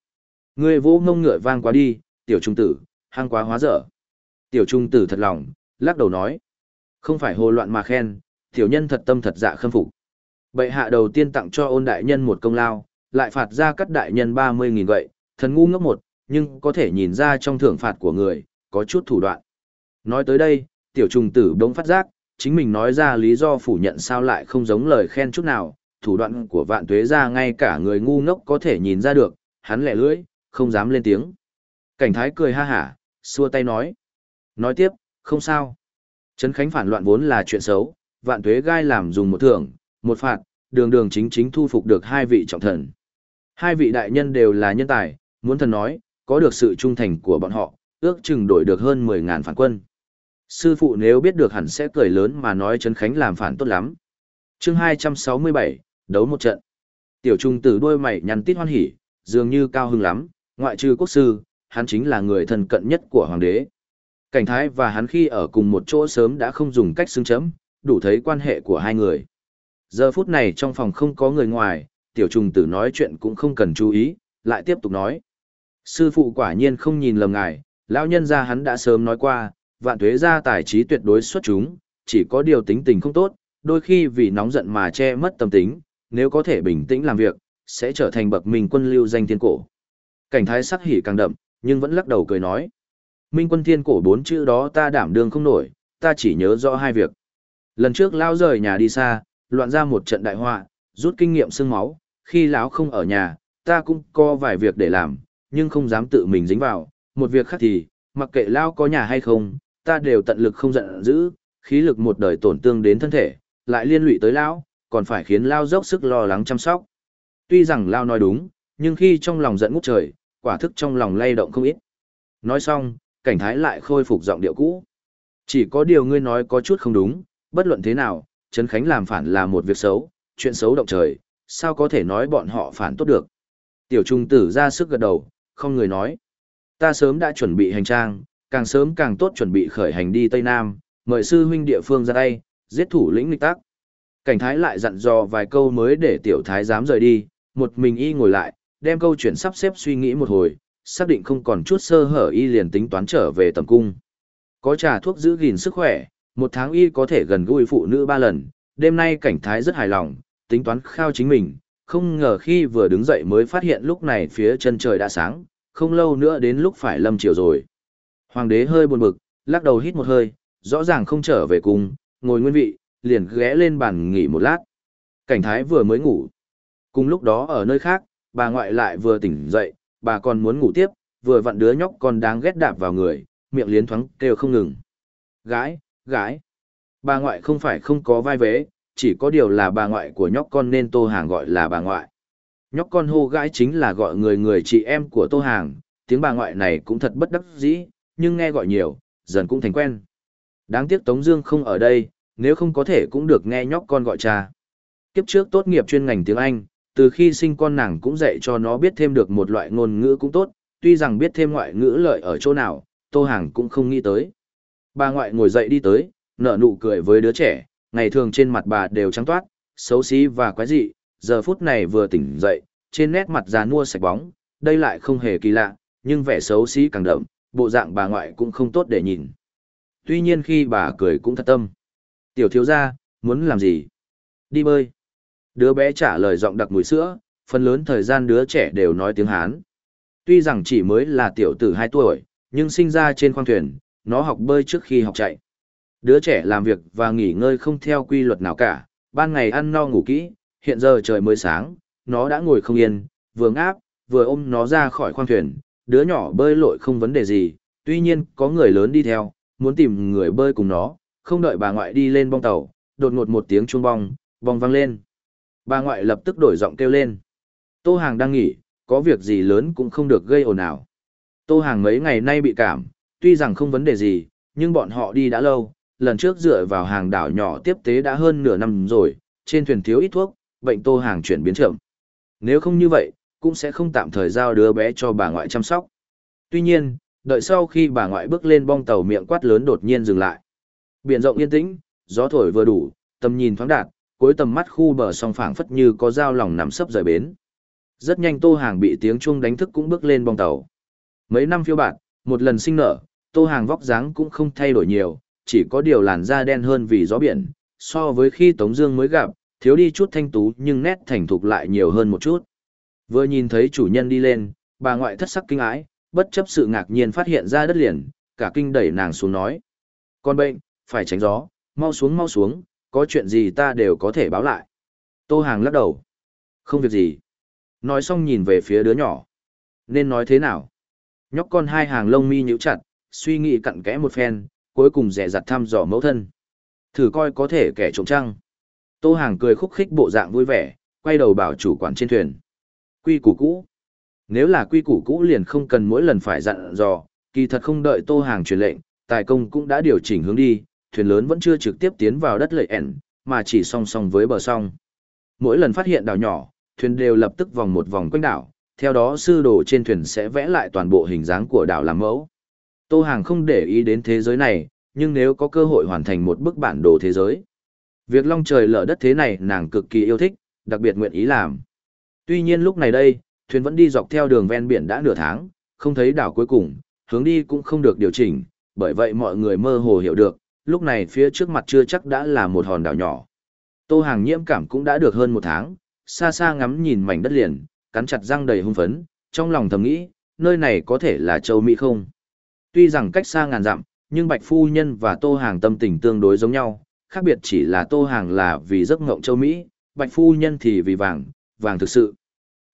"Ngươi vô ngông ngựa vang quá đi, tiểu trung tử, hang quá hóa dở." Tiểu trung tử thật lòng, lắc đầu nói: "Không phải hồ loạn mà khen, tiểu nhân thật tâm thật dạ khâm phục." Bệ hạ đầu tiên tặng cho ôn đại nhân một công lao, lại phạt ra cắt đại nhân 30.000 gậy, thần ngu ngốc một, nhưng có thể nhìn ra trong thưởng phạt của người, có chút thủ đoạn. Nói tới đây, tiểu trùng tử đống phát giác, chính mình nói ra lý do phủ nhận sao lại không giống lời khen chút nào, thủ đoạn của vạn tuế ra ngay cả người ngu ngốc có thể nhìn ra được, hắn lẻ lưỡi, không dám lên tiếng. Cảnh thái cười ha hả, xua tay nói. Nói tiếp, không sao. Trấn Khánh phản loạn vốn là chuyện xấu, vạn tuế gai làm dùng một thưởng, một phạt, đường đường chính chính thu phục được hai vị trọng thần. Hai vị đại nhân đều là nhân tài, muốn thần nói, có được sự trung thành của bọn họ, ước chừng đổi được hơn 10.000 phản quân. Sư phụ nếu biết được hẳn sẽ cười lớn mà nói Trấn Khánh làm phản tốt lắm. chương 267, đấu một trận. Tiểu trung tử đôi mày nhăn tít hoan hỉ, dường như cao hưng lắm, ngoại trừ quốc sư, hắn chính là người thân cận nhất của hoàng đế. Cảnh thái và hắn khi ở cùng một chỗ sớm đã không dùng cách xưng chấm, đủ thấy quan hệ của hai người. Giờ phút này trong phòng không có người ngoài, tiểu trùng tử nói chuyện cũng không cần chú ý, lại tiếp tục nói. Sư phụ quả nhiên không nhìn lầm ngài, lão nhân gia hắn đã sớm nói qua, vạn tuế gia tài trí tuyệt đối xuất chúng, chỉ có điều tính tình không tốt, đôi khi vì nóng giận mà che mất tâm tính, nếu có thể bình tĩnh làm việc, sẽ trở thành bậc minh quân lưu danh thiên cổ. Cảnh thái sắc hỉ càng đậm, nhưng vẫn lắc đầu cười nói. Minh quân thiên cổ bốn chữ đó ta đảm đương không nổi, ta chỉ nhớ rõ hai việc. Lần trước lao rời nhà đi xa, loạn ra một trận đại họa, rút kinh nghiệm xương máu, khi lão không ở nhà, ta cũng có vài việc để làm, nhưng không dám tự mình dính vào, một việc khác thì, mặc kệ lao có nhà hay không, ta đều tận lực không giận dữ, khí lực một đời tổn thương đến thân thể, lại liên lụy tới lão, còn phải khiến lao dốc sức lo lắng chăm sóc. Tuy rằng lao nói đúng, nhưng khi trong lòng giận ngút trời, quả thức trong lòng lay động không ít. Nói xong, cảnh thái lại khôi phục giọng điệu cũ. Chỉ có điều ngươi nói có chút không đúng, bất luận thế nào, Trấn Khánh làm phản là một việc xấu, chuyện xấu động trời, sao có thể nói bọn họ phản tốt được. Tiểu trung tử ra sức gật đầu, không người nói. Ta sớm đã chuẩn bị hành trang, càng sớm càng tốt chuẩn bị khởi hành đi Tây Nam, mời sư huynh địa phương ra đây, giết thủ lĩnh lịch tác. Cảnh thái lại dặn dò vài câu mới để tiểu thái dám rời đi, một mình y ngồi lại, đem câu chuyện sắp xếp suy nghĩ một hồi, xác định không còn chút sơ hở y liền tính toán trở về tầm cung. Có trà thuốc giữ gìn sức khỏe, một tháng y có thể gần gũi phụ nữ ba lần, đêm nay cảnh thái rất hài lòng, tính toán khao chính mình, không ngờ khi vừa đứng dậy mới phát hiện lúc này phía chân trời đã sáng, không lâu nữa đến lúc phải lâm chiều rồi. Hoàng đế hơi buồn bực, lắc đầu hít một hơi, rõ ràng không trở về cùng, ngồi nguyên vị, liền ghé lên bàn nghỉ một lát. Cảnh thái vừa mới ngủ. Cùng lúc đó ở nơi khác, bà ngoại lại vừa tỉnh dậy, bà còn muốn ngủ tiếp, vừa vặn đứa nhóc còn đáng ghét đạp vào người, miệng liến thoáng kêu không ngừng. Gái, gái. Bà ngoại không phải không có vai vế, chỉ có điều là bà ngoại của nhóc con nên Tô Hàng gọi là bà ngoại. Nhóc con hô gái chính là gọi người người chị em của Tô Hàng, tiếng bà ngoại này cũng thật bất đắc dĩ, nhưng nghe gọi nhiều, dần cũng thành quen. Đáng tiếc Tống Dương không ở đây, nếu không có thể cũng được nghe nhóc con gọi cha. Kiếp trước tốt nghiệp chuyên ngành tiếng Anh, từ khi sinh con nàng cũng dạy cho nó biết thêm được một loại ngôn ngữ cũng tốt, tuy rằng biết thêm ngoại ngữ lợi ở chỗ nào, Tô Hàng cũng không nghĩ tới. Bà ngoại ngồi dậy đi tới, nở nụ cười với đứa trẻ, ngày thường trên mặt bà đều trắng toát, xấu xí và quái dị, giờ phút này vừa tỉnh dậy, trên nét mặt già nua sạch bóng, đây lại không hề kỳ lạ, nhưng vẻ xấu xí càng đậm, bộ dạng bà ngoại cũng không tốt để nhìn. Tuy nhiên khi bà cười cũng thật tâm. Tiểu thiếu gia, muốn làm gì? Đi bơi. Đứa bé trả lời giọng đặc mùi sữa, phần lớn thời gian đứa trẻ đều nói tiếng Hán. Tuy rằng chỉ mới là tiểu tử 2 tuổi, nhưng sinh ra trên khoang thuyền, nó học bơi trước khi học chạy. Đứa trẻ làm việc và nghỉ ngơi không theo quy luật nào cả, ban ngày ăn no ngủ kỹ, hiện giờ trời mới sáng, nó đã ngồi không yên, vừa ngáp, vừa ôm nó ra khỏi khoang thuyền, đứa nhỏ bơi lội không vấn đề gì, tuy nhiên có người lớn đi theo, muốn tìm người bơi cùng nó, không đợi bà ngoại đi lên bong tàu, đột ngột một tiếng chuông bong, Bong vang lên. Bà ngoại lập tức đổi giọng kêu lên. Tô Hàng đang nghỉ, có việc gì lớn cũng không được gây ồn ào. Tô Hàng mấy ngày nay bị cảm, tuy rằng không vấn đề gì, nhưng bọn họ đi đã lâu, lần trước dựa vào hàng đảo nhỏ tiếp tế đã hơn nửa năm rồi, trên thuyền thiếu ít thuốc, bệnh Tô Hàng chuyển biến chậm. Nếu không như vậy, cũng sẽ không tạm thời giao đứa bé cho bà ngoại chăm sóc. Tuy nhiên, đợi sau khi bà ngoại bước lên bong tàu miệng quát lớn đột nhiên dừng lại. Biển rộng yên tĩnh, gió thổi vừa đủ, tầm nhìn thoáng đạt, cuối tầm mắt khu bờ song phảng phất như có dao lòng nằm sấp rời bến. Rất nhanh Tô Hàng bị tiếng chuông đánh thức cũng bước lên bong tàu. Mấy năm phiêu bạt, một lần sinh nở, Tô Hàng vóc dáng cũng không thay đổi nhiều, chỉ có điều làn da đen hơn vì gió biển, so với khi Tống Dương mới gặp, thiếu đi chút thanh tú nhưng nét thành thục lại nhiều hơn một chút. Vừa nhìn thấy chủ nhân đi lên, bà ngoại thất sắc kinh ái, bất chấp sự ngạc nhiên phát hiện ra đất liền, cả kinh đẩy nàng xuống nói: "Con bệnh, phải tránh gió, mau xuống mau xuống, có chuyện gì ta đều có thể báo lại." Tô Hàng lắc đầu: "Không việc gì." Nói xong nhìn về phía đứa nhỏ. Nên nói thế nào? Nhóc con hai hàng lông mi nhíu chặt, suy nghĩ cặn kẽ một phen, cuối cùng rẻ rặt thăm dò mẫu thân. Thử coi có thể kẻ trộm trăng. Tô Hàng cười khúc khích bộ dạng vui vẻ, quay đầu bảo chủ quản trên thuyền. Quy củ cũ. Nếu là quy củ cũ liền không cần mỗi lần phải dặn dò, kỳ thật không đợi Tô Hàng truyền lệnh, tài công cũng đã điều chỉnh hướng đi, thuyền lớn vẫn chưa trực tiếp tiến vào đất lợi ẻn, mà chỉ song song với bờ sông. Mỗi lần phát hiện đảo nhỏ, thuyền đều lập tức vòng một vòng quanh đảo, theo đó sư đồ trên thuyền sẽ vẽ lại toàn bộ hình dáng của đảo làm mẫu. Tô Hàng không để ý đến thế giới này, nhưng nếu có cơ hội hoàn thành một bức bản đồ thế giới. Việc long trời lở đất thế này nàng cực kỳ yêu thích, đặc biệt nguyện ý làm. Tuy nhiên lúc này đây, thuyền vẫn đi dọc theo đường ven biển đã nửa tháng, không thấy đảo cuối cùng, hướng đi cũng không được điều chỉnh, bởi vậy mọi người mơ hồ hiểu được, lúc này phía trước mặt chưa chắc đã là một hòn đảo nhỏ. Tô Hàng nhiễm cảm cũng đã được hơn một tháng, xa xa ngắm nhìn mảnh đất liền, cắn chặt răng đầy hung phấn, trong lòng thầm nghĩ, nơi này có thể là châu Mỹ không? Tuy rằng cách xa ngàn dặm, nhưng Bạch Phu Nhân và Tô Hàng tâm tình tương đối giống nhau, khác biệt chỉ là Tô Hàng là vì giấc ngộng châu Mỹ, Bạch Phu Nhân thì vì vàng, vàng thực sự.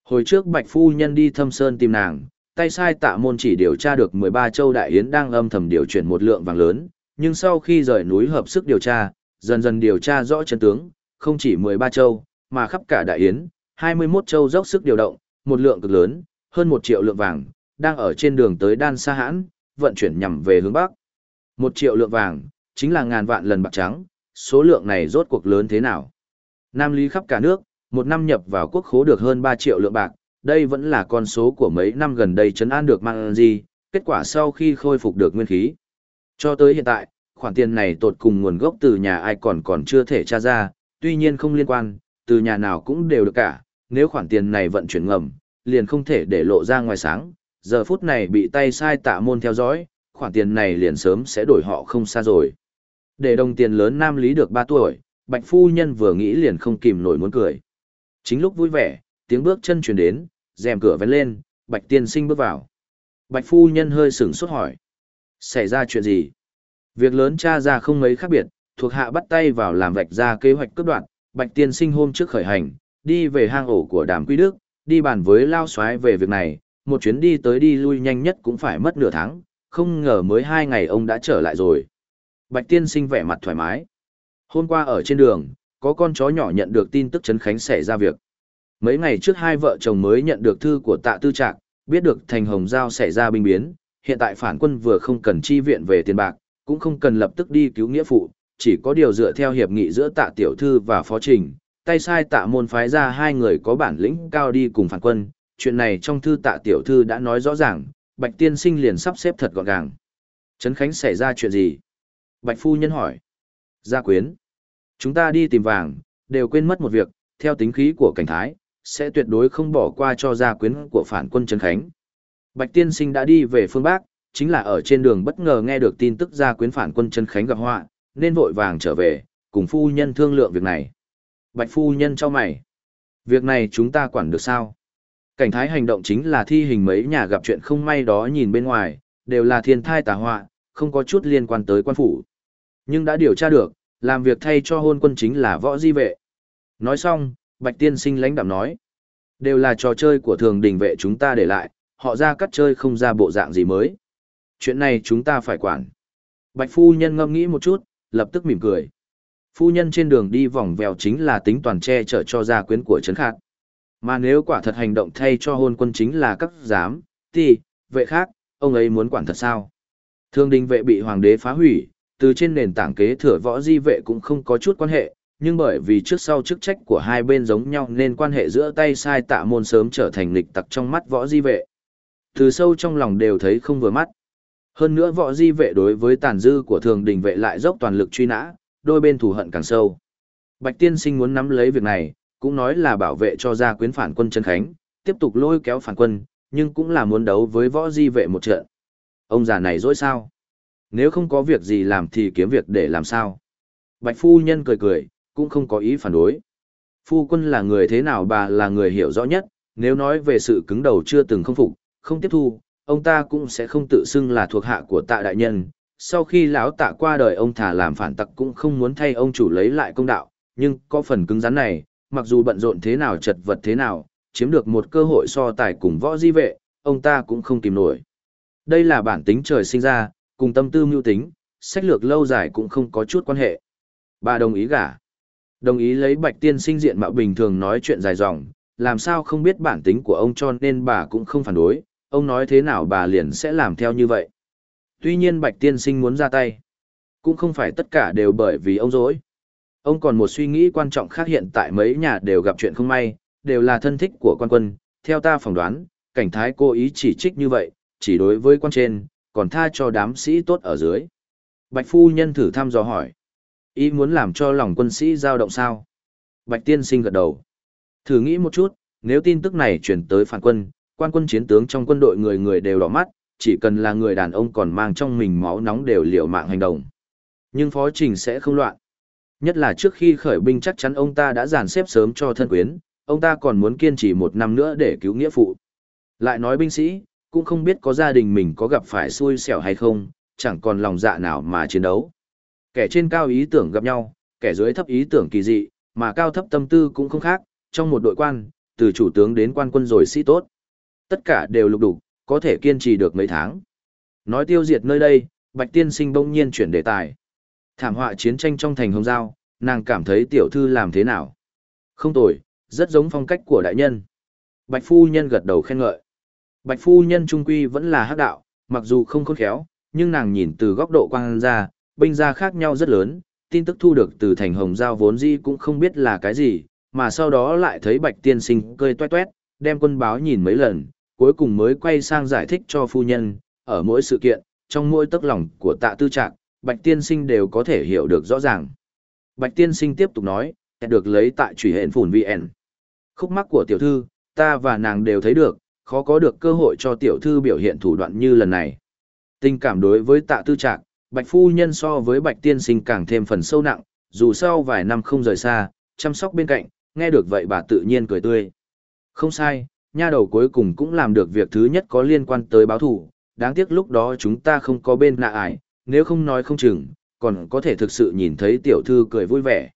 Hồi trước Bạch Phu Nhân đi thâm sơn tìm nàng, tay sai tạ môn chỉ điều tra được 13 châu đại yến đang âm thầm điều chuyển một lượng vàng lớn, nhưng sau khi rời núi hợp sức điều tra, dần dần điều tra rõ chân tướng, không chỉ 13 châu, mà khắp cả đại yến, 21 châu dốc sức điều động, một lượng cực lớn, hơn 1 triệu lượng vàng, đang ở trên đường tới Đan Sa Hãn, vận chuyển nhằm về hướng Bắc. 1 triệu lượng vàng, chính là ngàn vạn lần bạc trắng, số lượng này rốt cuộc lớn thế nào? Nam Lý khắp cả nước, một năm nhập vào quốc khố được hơn 3 triệu lượng bạc, đây vẫn là con số của mấy năm gần đây Trấn an được mang gì, kết quả sau khi khôi phục được nguyên khí. Cho tới hiện tại, khoản tiền này tột cùng nguồn gốc từ nhà ai còn còn chưa thể tra ra, tuy nhiên không liên quan, từ nhà nào cũng đều được cả, nếu khoản tiền này vận chuyển ngầm, liền không thể để lộ ra ngoài sáng, giờ phút này bị tay sai tạ môn theo dõi, khoản tiền này liền sớm sẽ đổi họ không xa rồi. Để đồng tiền lớn nam lý được 3 tuổi, bạch phu nhân vừa nghĩ liền không kìm nổi muốn cười. Chính lúc vui vẻ, tiếng bước chân chuyển đến, rèm cửa vén lên, bạch tiên sinh bước vào. Bạch phu nhân hơi sửng sốt hỏi. Xảy ra chuyện gì? Việc lớn cha ra không mấy khác biệt, thuộc hạ bắt tay vào làm vạch ra kế hoạch cướp đoạt, bạch tiên sinh hôm trước khởi hành, đi về hang ổ của đàm quy đức, đi bàn với lao Soái về việc này, một chuyến đi tới đi lui nhanh nhất cũng phải mất nửa tháng, không ngờ mới hai ngày ông đã trở lại rồi. Bạch tiên sinh vẻ mặt thoải mái. Hôm qua ở trên đường, có con chó nhỏ nhận được tin tức Trấn Khánh xảy ra việc. Mấy ngày trước hai vợ chồng mới nhận được thư của tạ tư trạc, biết được thành hồng giao xảy ra binh biến, hiện tại phản quân vừa không cần chi viện về tiền bạc, cũng không cần lập tức đi cứu nghĩa phụ, chỉ có điều dựa theo hiệp nghị giữa tạ tiểu thư và phó trình, tay sai tạ môn phái ra hai người có bản lĩnh cao đi cùng phản quân, chuyện này trong thư tạ tiểu thư đã nói rõ ràng, bạch tiên sinh liền sắp xếp thật gọn gàng. Trấn Khánh xảy ra chuyện gì? Bạch phu nhân hỏi. Gia quyến. Chúng ta đi tìm vàng, đều quên mất một việc, theo tính khí của cảnh thái, sẽ tuyệt đối không bỏ qua cho gia quyến của phản quân Trấn Khánh. Bạch tiên sinh đã đi về phương Bắc, chính là ở trên đường bất ngờ nghe được tin tức gia quyến phản quân Trần Khánh gặp họa, nên vội vàng trở về, cùng phu nhân thương lượng việc này. Bạch phu nhân cho mày. Việc này chúng ta quản được sao? Cảnh thái hành động chính là thi hình mấy nhà gặp chuyện không may đó nhìn bên ngoài, đều là thiên thai tà họa, không có chút liên quan tới quan phủ. Nhưng đã điều tra được, làm việc thay cho hôn quân chính là võ di vệ. Nói xong, Bạch tiên sinh lãnh đạm nói. Đều là trò chơi của thường đình vệ chúng ta để lại, họ ra cắt chơi không ra bộ dạng gì mới. Chuyện này chúng ta phải quản. Bạch phu nhân ngâm nghĩ một chút, lập tức mỉm cười. Phu nhân trên đường đi vòng vèo chính là tính toàn che chở cho gia quyến của Trấn Khạt. Mà nếu quả thật hành động thay cho hôn quân chính là các giám, thì vệ khác, ông ấy muốn quản thật sao? Thương đình vệ bị hoàng đế phá hủy, từ trên nền tảng kế thừa võ di vệ cũng không có chút quan hệ, nhưng bởi vì trước sau chức trách của hai bên giống nhau nên quan hệ giữa tay sai tạ môn sớm trở thành lịch tặc trong mắt võ di vệ. Từ sâu trong lòng đều thấy không vừa mắt. Hơn nữa võ di vệ đối với tàn dư của thường đình vệ lại dốc toàn lực truy nã, đôi bên thù hận càng sâu. Bạch tiên sinh muốn nắm lấy việc này, cũng nói là bảo vệ cho gia quyến phản quân Trân Khánh, tiếp tục lôi kéo phản quân, nhưng cũng là muốn đấu với võ di vệ một trận. Ông già này dối sao? Nếu không có việc gì làm thì kiếm việc để làm sao? Bạch phu nhân cười cười, cũng không có ý phản đối. Phu quân là người thế nào bà là người hiểu rõ nhất, nếu nói về sự cứng đầu chưa từng không phục, không tiếp thu, ông ta cũng sẽ không tự xưng là thuộc hạ của tạ đại nhân. Sau khi lão tạ qua đời ông thả làm phản tặc cũng không muốn thay ông chủ lấy lại công đạo, nhưng có phần cứng rắn này, mặc dù bận rộn thế nào chật vật thế nào, chiếm được một cơ hội so tài cùng võ di vệ, ông ta cũng không kìm nổi. Đây là bản tính trời sinh ra, cùng tâm tư mưu tính, sách lược lâu dài cũng không có chút quan hệ. Bà đồng ý gả. Đồng ý lấy bạch tiên sinh diện mạo bình thường nói chuyện dài dòng, làm sao không biết bản tính của ông cho nên bà cũng không phản đối, ông nói thế nào bà liền sẽ làm theo như vậy. Tuy nhiên bạch tiên sinh muốn ra tay, cũng không phải tất cả đều bởi vì ông dối. Ông còn một suy nghĩ quan trọng khác hiện tại mấy nhà đều gặp chuyện không may, đều là thân thích của quan quân, theo ta phỏng đoán, cảnh thái cố ý chỉ trích như vậy, chỉ đối với quan trên, còn tha cho đám sĩ tốt ở dưới. Bạch phu nhân thử thăm dò hỏi. Ý muốn làm cho lòng quân sĩ dao động sao? Bạch tiên sinh gật đầu. Thử nghĩ một chút, nếu tin tức này chuyển tới phản quân, quan quân chiến tướng trong quân đội người người đều đỏ mắt, chỉ cần là người đàn ông còn mang trong mình máu nóng đều liều mạng hành động. Nhưng phó trình sẽ không loạn. Nhất là trước khi khởi binh chắc chắn ông ta đã dàn xếp sớm cho thân quyến, ông ta còn muốn kiên trì một năm nữa để cứu nghĩa phụ. Lại nói binh sĩ, cũng không biết có gia đình mình có gặp phải xui xẻo hay không, chẳng còn lòng dạ nào mà chiến đấu. Kẻ trên cao ý tưởng gặp nhau, kẻ dưới thấp ý tưởng kỳ dị, mà cao thấp tâm tư cũng không khác, trong một đội quan, từ chủ tướng đến quan quân rồi sĩ tốt. Tất cả đều lục đục, có thể kiên trì được mấy tháng. Nói tiêu diệt nơi đây, Bạch Tiên Sinh bỗng nhiên chuyển đề tài. Thảm họa chiến tranh trong thành Hồng Giao, nàng cảm thấy tiểu thư làm thế nào? Không tồi, rất giống phong cách của đại nhân. Bạch phu nhân gật đầu khen ngợi. Bạch phu nhân trung quy vẫn là hắc đạo, mặc dù không khôn khéo, nhưng nàng nhìn từ góc độ quang ra, binh gia khác nhau rất lớn, tin tức thu được từ thành hồng giao vốn di cũng không biết là cái gì, mà sau đó lại thấy bạch tiên sinh cười toe toét, đem quân báo nhìn mấy lần, cuối cùng mới quay sang giải thích cho phu nhân, ở mỗi sự kiện, trong mỗi tấc lòng của tạ tư trạng, bạch tiên sinh đều có thể hiểu được rõ ràng. Bạch tiên sinh tiếp tục nói, được lấy tại trùy hện phủn VN. Khúc mắc của tiểu thư, ta và nàng đều thấy được, khó có được cơ hội cho tiểu thư biểu hiện thủ đoạn như lần này. Tình cảm đối với tạ tư trạng, bạch phu nhân so với bạch tiên sinh càng thêm phần sâu nặng, dù sau vài năm không rời xa, chăm sóc bên cạnh, nghe được vậy bà tự nhiên cười tươi. Không sai, nha đầu cuối cùng cũng làm được việc thứ nhất có liên quan tới báo thủ, đáng tiếc lúc đó chúng ta không có bên nạ ải, nếu không nói không chừng, còn có thể thực sự nhìn thấy tiểu thư cười vui vẻ.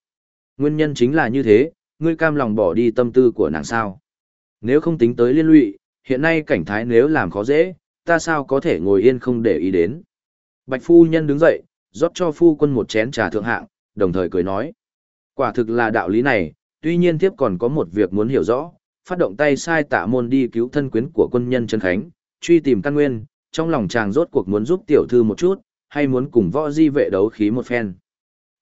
Nguyên nhân chính là như thế, ngươi cam lòng bỏ đi tâm tư của nàng sao. Nếu không tính tới liên lụy, hiện nay cảnh thái nếu làm khó dễ, ta sao có thể ngồi yên không để ý đến. Bạch phu nhân đứng dậy, rót cho phu quân một chén trà thượng hạng, đồng thời cười nói. Quả thực là đạo lý này, tuy nhiên tiếp còn có một việc muốn hiểu rõ, phát động tay sai tạ môn đi cứu thân quyến của quân nhân Trần Khánh, truy tìm căn nguyên, trong lòng chàng rốt cuộc muốn giúp tiểu thư một chút, hay muốn cùng võ di vệ đấu khí một phen.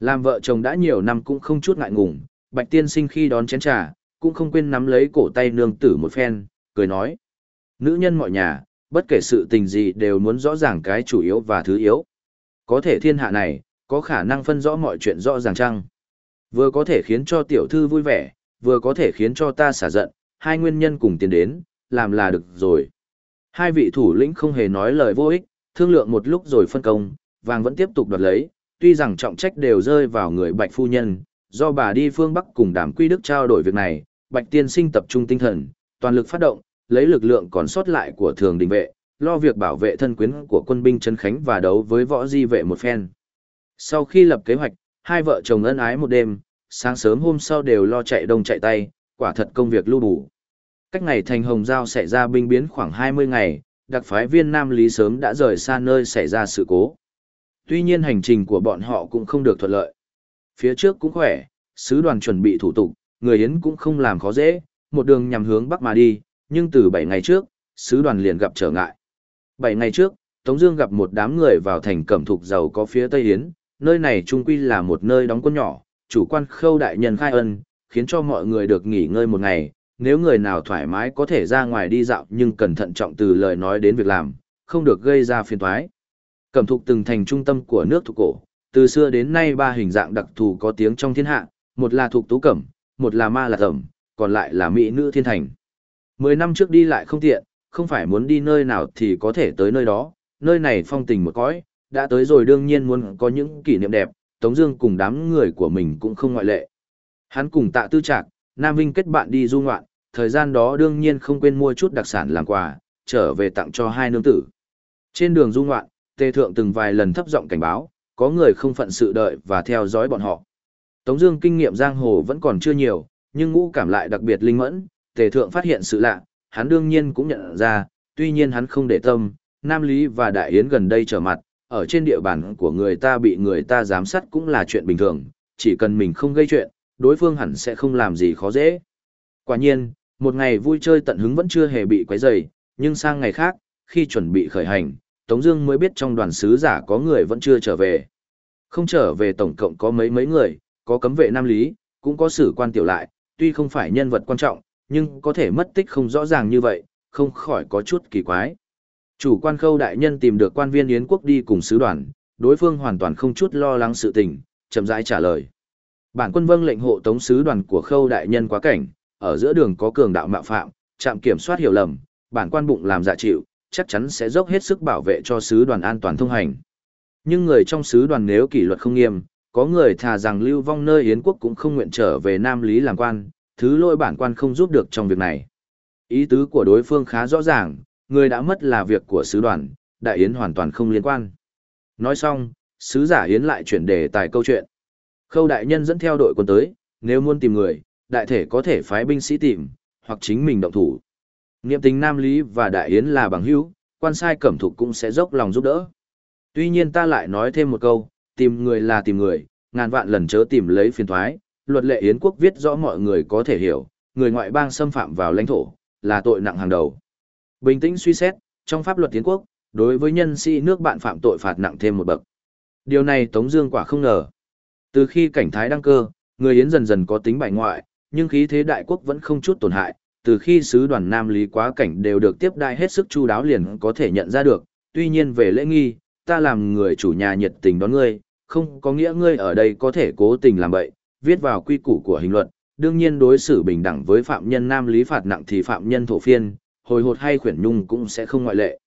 Làm vợ chồng đã nhiều năm cũng không chút ngại ngùng, bạch tiên sinh khi đón chén trà, cũng không quên nắm lấy cổ tay nương tử một phen, cười nói. Nữ nhân mọi nhà, bất kể sự tình gì đều muốn rõ ràng cái chủ yếu và thứ yếu. Có thể thiên hạ này, có khả năng phân rõ mọi chuyện rõ ràng chăng? Vừa có thể khiến cho tiểu thư vui vẻ, vừa có thể khiến cho ta xả giận, hai nguyên nhân cùng tiến đến, làm là được rồi. Hai vị thủ lĩnh không hề nói lời vô ích, thương lượng một lúc rồi phân công, vàng vẫn tiếp tục đoạt lấy, tuy rằng trọng trách đều rơi vào người bạch phu nhân, do bà đi phương Bắc cùng đàm quy đức trao đổi việc này, bạch tiên sinh tập trung tinh thần, toàn lực phát động, lấy lực lượng còn sót lại của thường đình vệ, lo việc bảo vệ thân quyến của quân binh Trấn Khánh và đấu với võ di vệ một phen. Sau khi lập kế hoạch, hai vợ chồng ân ái một đêm, sáng sớm hôm sau đều lo chạy đông chạy tay, quả thật công việc lưu bù. Cách ngày thành Hồng Giao xảy ra binh biến khoảng 20 ngày, đặc phái viên Nam Lý sớm đã rời xa nơi xảy ra sự cố. Tuy nhiên hành trình của bọn họ cũng không được thuận lợi. Phía trước cũng khỏe, sứ đoàn chuẩn bị thủ tục, người Yến cũng không làm khó dễ, một đường nhằm hướng Bắc mà đi, nhưng từ 7 ngày trước, sứ đoàn liền gặp trở ngại. 7 ngày trước, Tống Dương gặp một đám người vào thành cẩm thục giàu có phía Tây Yến, nơi này trung quy là một nơi đóng quân nhỏ, chủ quan khâu đại nhân khai ân, khiến cho mọi người được nghỉ ngơi một ngày. Nếu người nào thoải mái có thể ra ngoài đi dạo nhưng cẩn thận trọng từ lời nói đến việc làm, không được gây ra phiền toái. Cẩm thục từng thành trung tâm của nước thuộc cổ, từ xưa đến nay ba hình dạng đặc thù có tiếng trong thiên hạ, một là thuộc tú cẩm, một là ma lạc cẩm, còn lại là mỹ nữ thiên thành. Mười năm trước đi lại không tiện, không phải muốn đi nơi nào thì có thể tới nơi đó, nơi này phong tình một cõi, đã tới rồi đương nhiên muốn có những kỷ niệm đẹp, Tống Dương cùng đám người của mình cũng không ngoại lệ. Hắn cùng Tạ Tư Trạc, Nam Vinh kết bạn đi du ngoạn, thời gian đó đương nhiên không quên mua chút đặc sản làm quà, trở về tặng cho hai nương tử. Trên đường du ngoạn, Tề Thượng từng vài lần thấp giọng cảnh báo, có người không phận sự đợi và theo dõi bọn họ. Tống Dương kinh nghiệm giang hồ vẫn còn chưa nhiều, nhưng ngũ cảm lại đặc biệt linh mẫn. Tề Thượng phát hiện sự lạ, hắn đương nhiên cũng nhận ra, tuy nhiên hắn không để tâm. Nam Lý và Đại Yến gần đây trở mặt, ở trên địa bàn của người ta bị người ta giám sát cũng là chuyện bình thường, chỉ cần mình không gây chuyện, đối phương hẳn sẽ không làm gì khó dễ. Quả nhiên, một ngày vui chơi tận hứng vẫn chưa hề bị quấy rầy, nhưng sang ngày khác, khi chuẩn bị khởi hành, Tống Dương mới biết trong đoàn sứ giả có người vẫn chưa trở về. Không trở về tổng cộng có mấy mấy người, có cấm vệ Nam Lý, cũng có sử quan tiểu lại, tuy không phải nhân vật quan trọng, nhưng có thể mất tích không rõ ràng như vậy, không khỏi có chút kỳ quái. Chủ quan khâu đại nhân tìm được quan viên Yến quốc đi cùng sứ đoàn, đối phương hoàn toàn không chút lo lắng sự tình, chậm rãi trả lời. Bản quân vâng lệnh hộ tống sứ đoàn của khâu đại nhân quá cảnh, ở giữa đường có cường đạo mạo phạm, trạm kiểm soát hiểu lầm, bản quan bụng làm dạ chịu, chắc chắn sẽ dốc hết sức bảo vệ cho sứ đoàn an toàn thông hành. Nhưng người trong sứ đoàn nếu kỷ luật không nghiêm, có người thà rằng lưu vong nơi Yến quốc cũng không nguyện trở về Nam Lý làm quan, thứ lỗi bản quan không giúp được trong việc này. Ý tứ của đối phương khá rõ ràng, người đã mất là việc của sứ đoàn, đại yến hoàn toàn không liên quan. Nói xong, sứ giả yến lại chuyển đề tài câu chuyện. Khâu đại nhân dẫn theo đội quân tới, nếu muốn tìm người, đại thể có thể phái binh sĩ tìm, hoặc chính mình động thủ. Niệm tình Nam Lý và Đại Yến là bằng hữu, quan sai cẩm thục cũng sẽ dốc lòng giúp đỡ. Tuy nhiên ta lại nói thêm một câu, tìm người là tìm người, ngàn vạn lần chớ tìm lấy phiền thoái, luật lệ Yến quốc viết rõ mọi người có thể hiểu, người ngoại bang xâm phạm vào lãnh thổ, là tội nặng hàng đầu. Bình tĩnh suy xét, trong pháp luật Yến quốc, đối với nhân sĩ nước bạn phạm tội phạt nặng thêm một bậc. Điều này Tống Dương quả không ngờ. Từ khi cảnh thái đăng cơ, người Yến dần dần có tính bại ngoại, nhưng khí thế đại quốc vẫn không chút tổn hại. Từ khi sứ đoàn Nam Lý quá cảnh đều được tiếp đai hết sức chu đáo liền có thể nhận ra được. Tuy nhiên về lễ nghi, ta làm người chủ nhà nhiệt tình đón ngươi, không có nghĩa ngươi ở đây có thể cố tình làm bậy, viết vào quy củ của hình luật, đương nhiên đối xử bình đẳng với phạm nhân nam lý phạt nặng thì phạm nhân thổ phiên, hồi hột hay khuyển nhung cũng sẽ không ngoại lệ.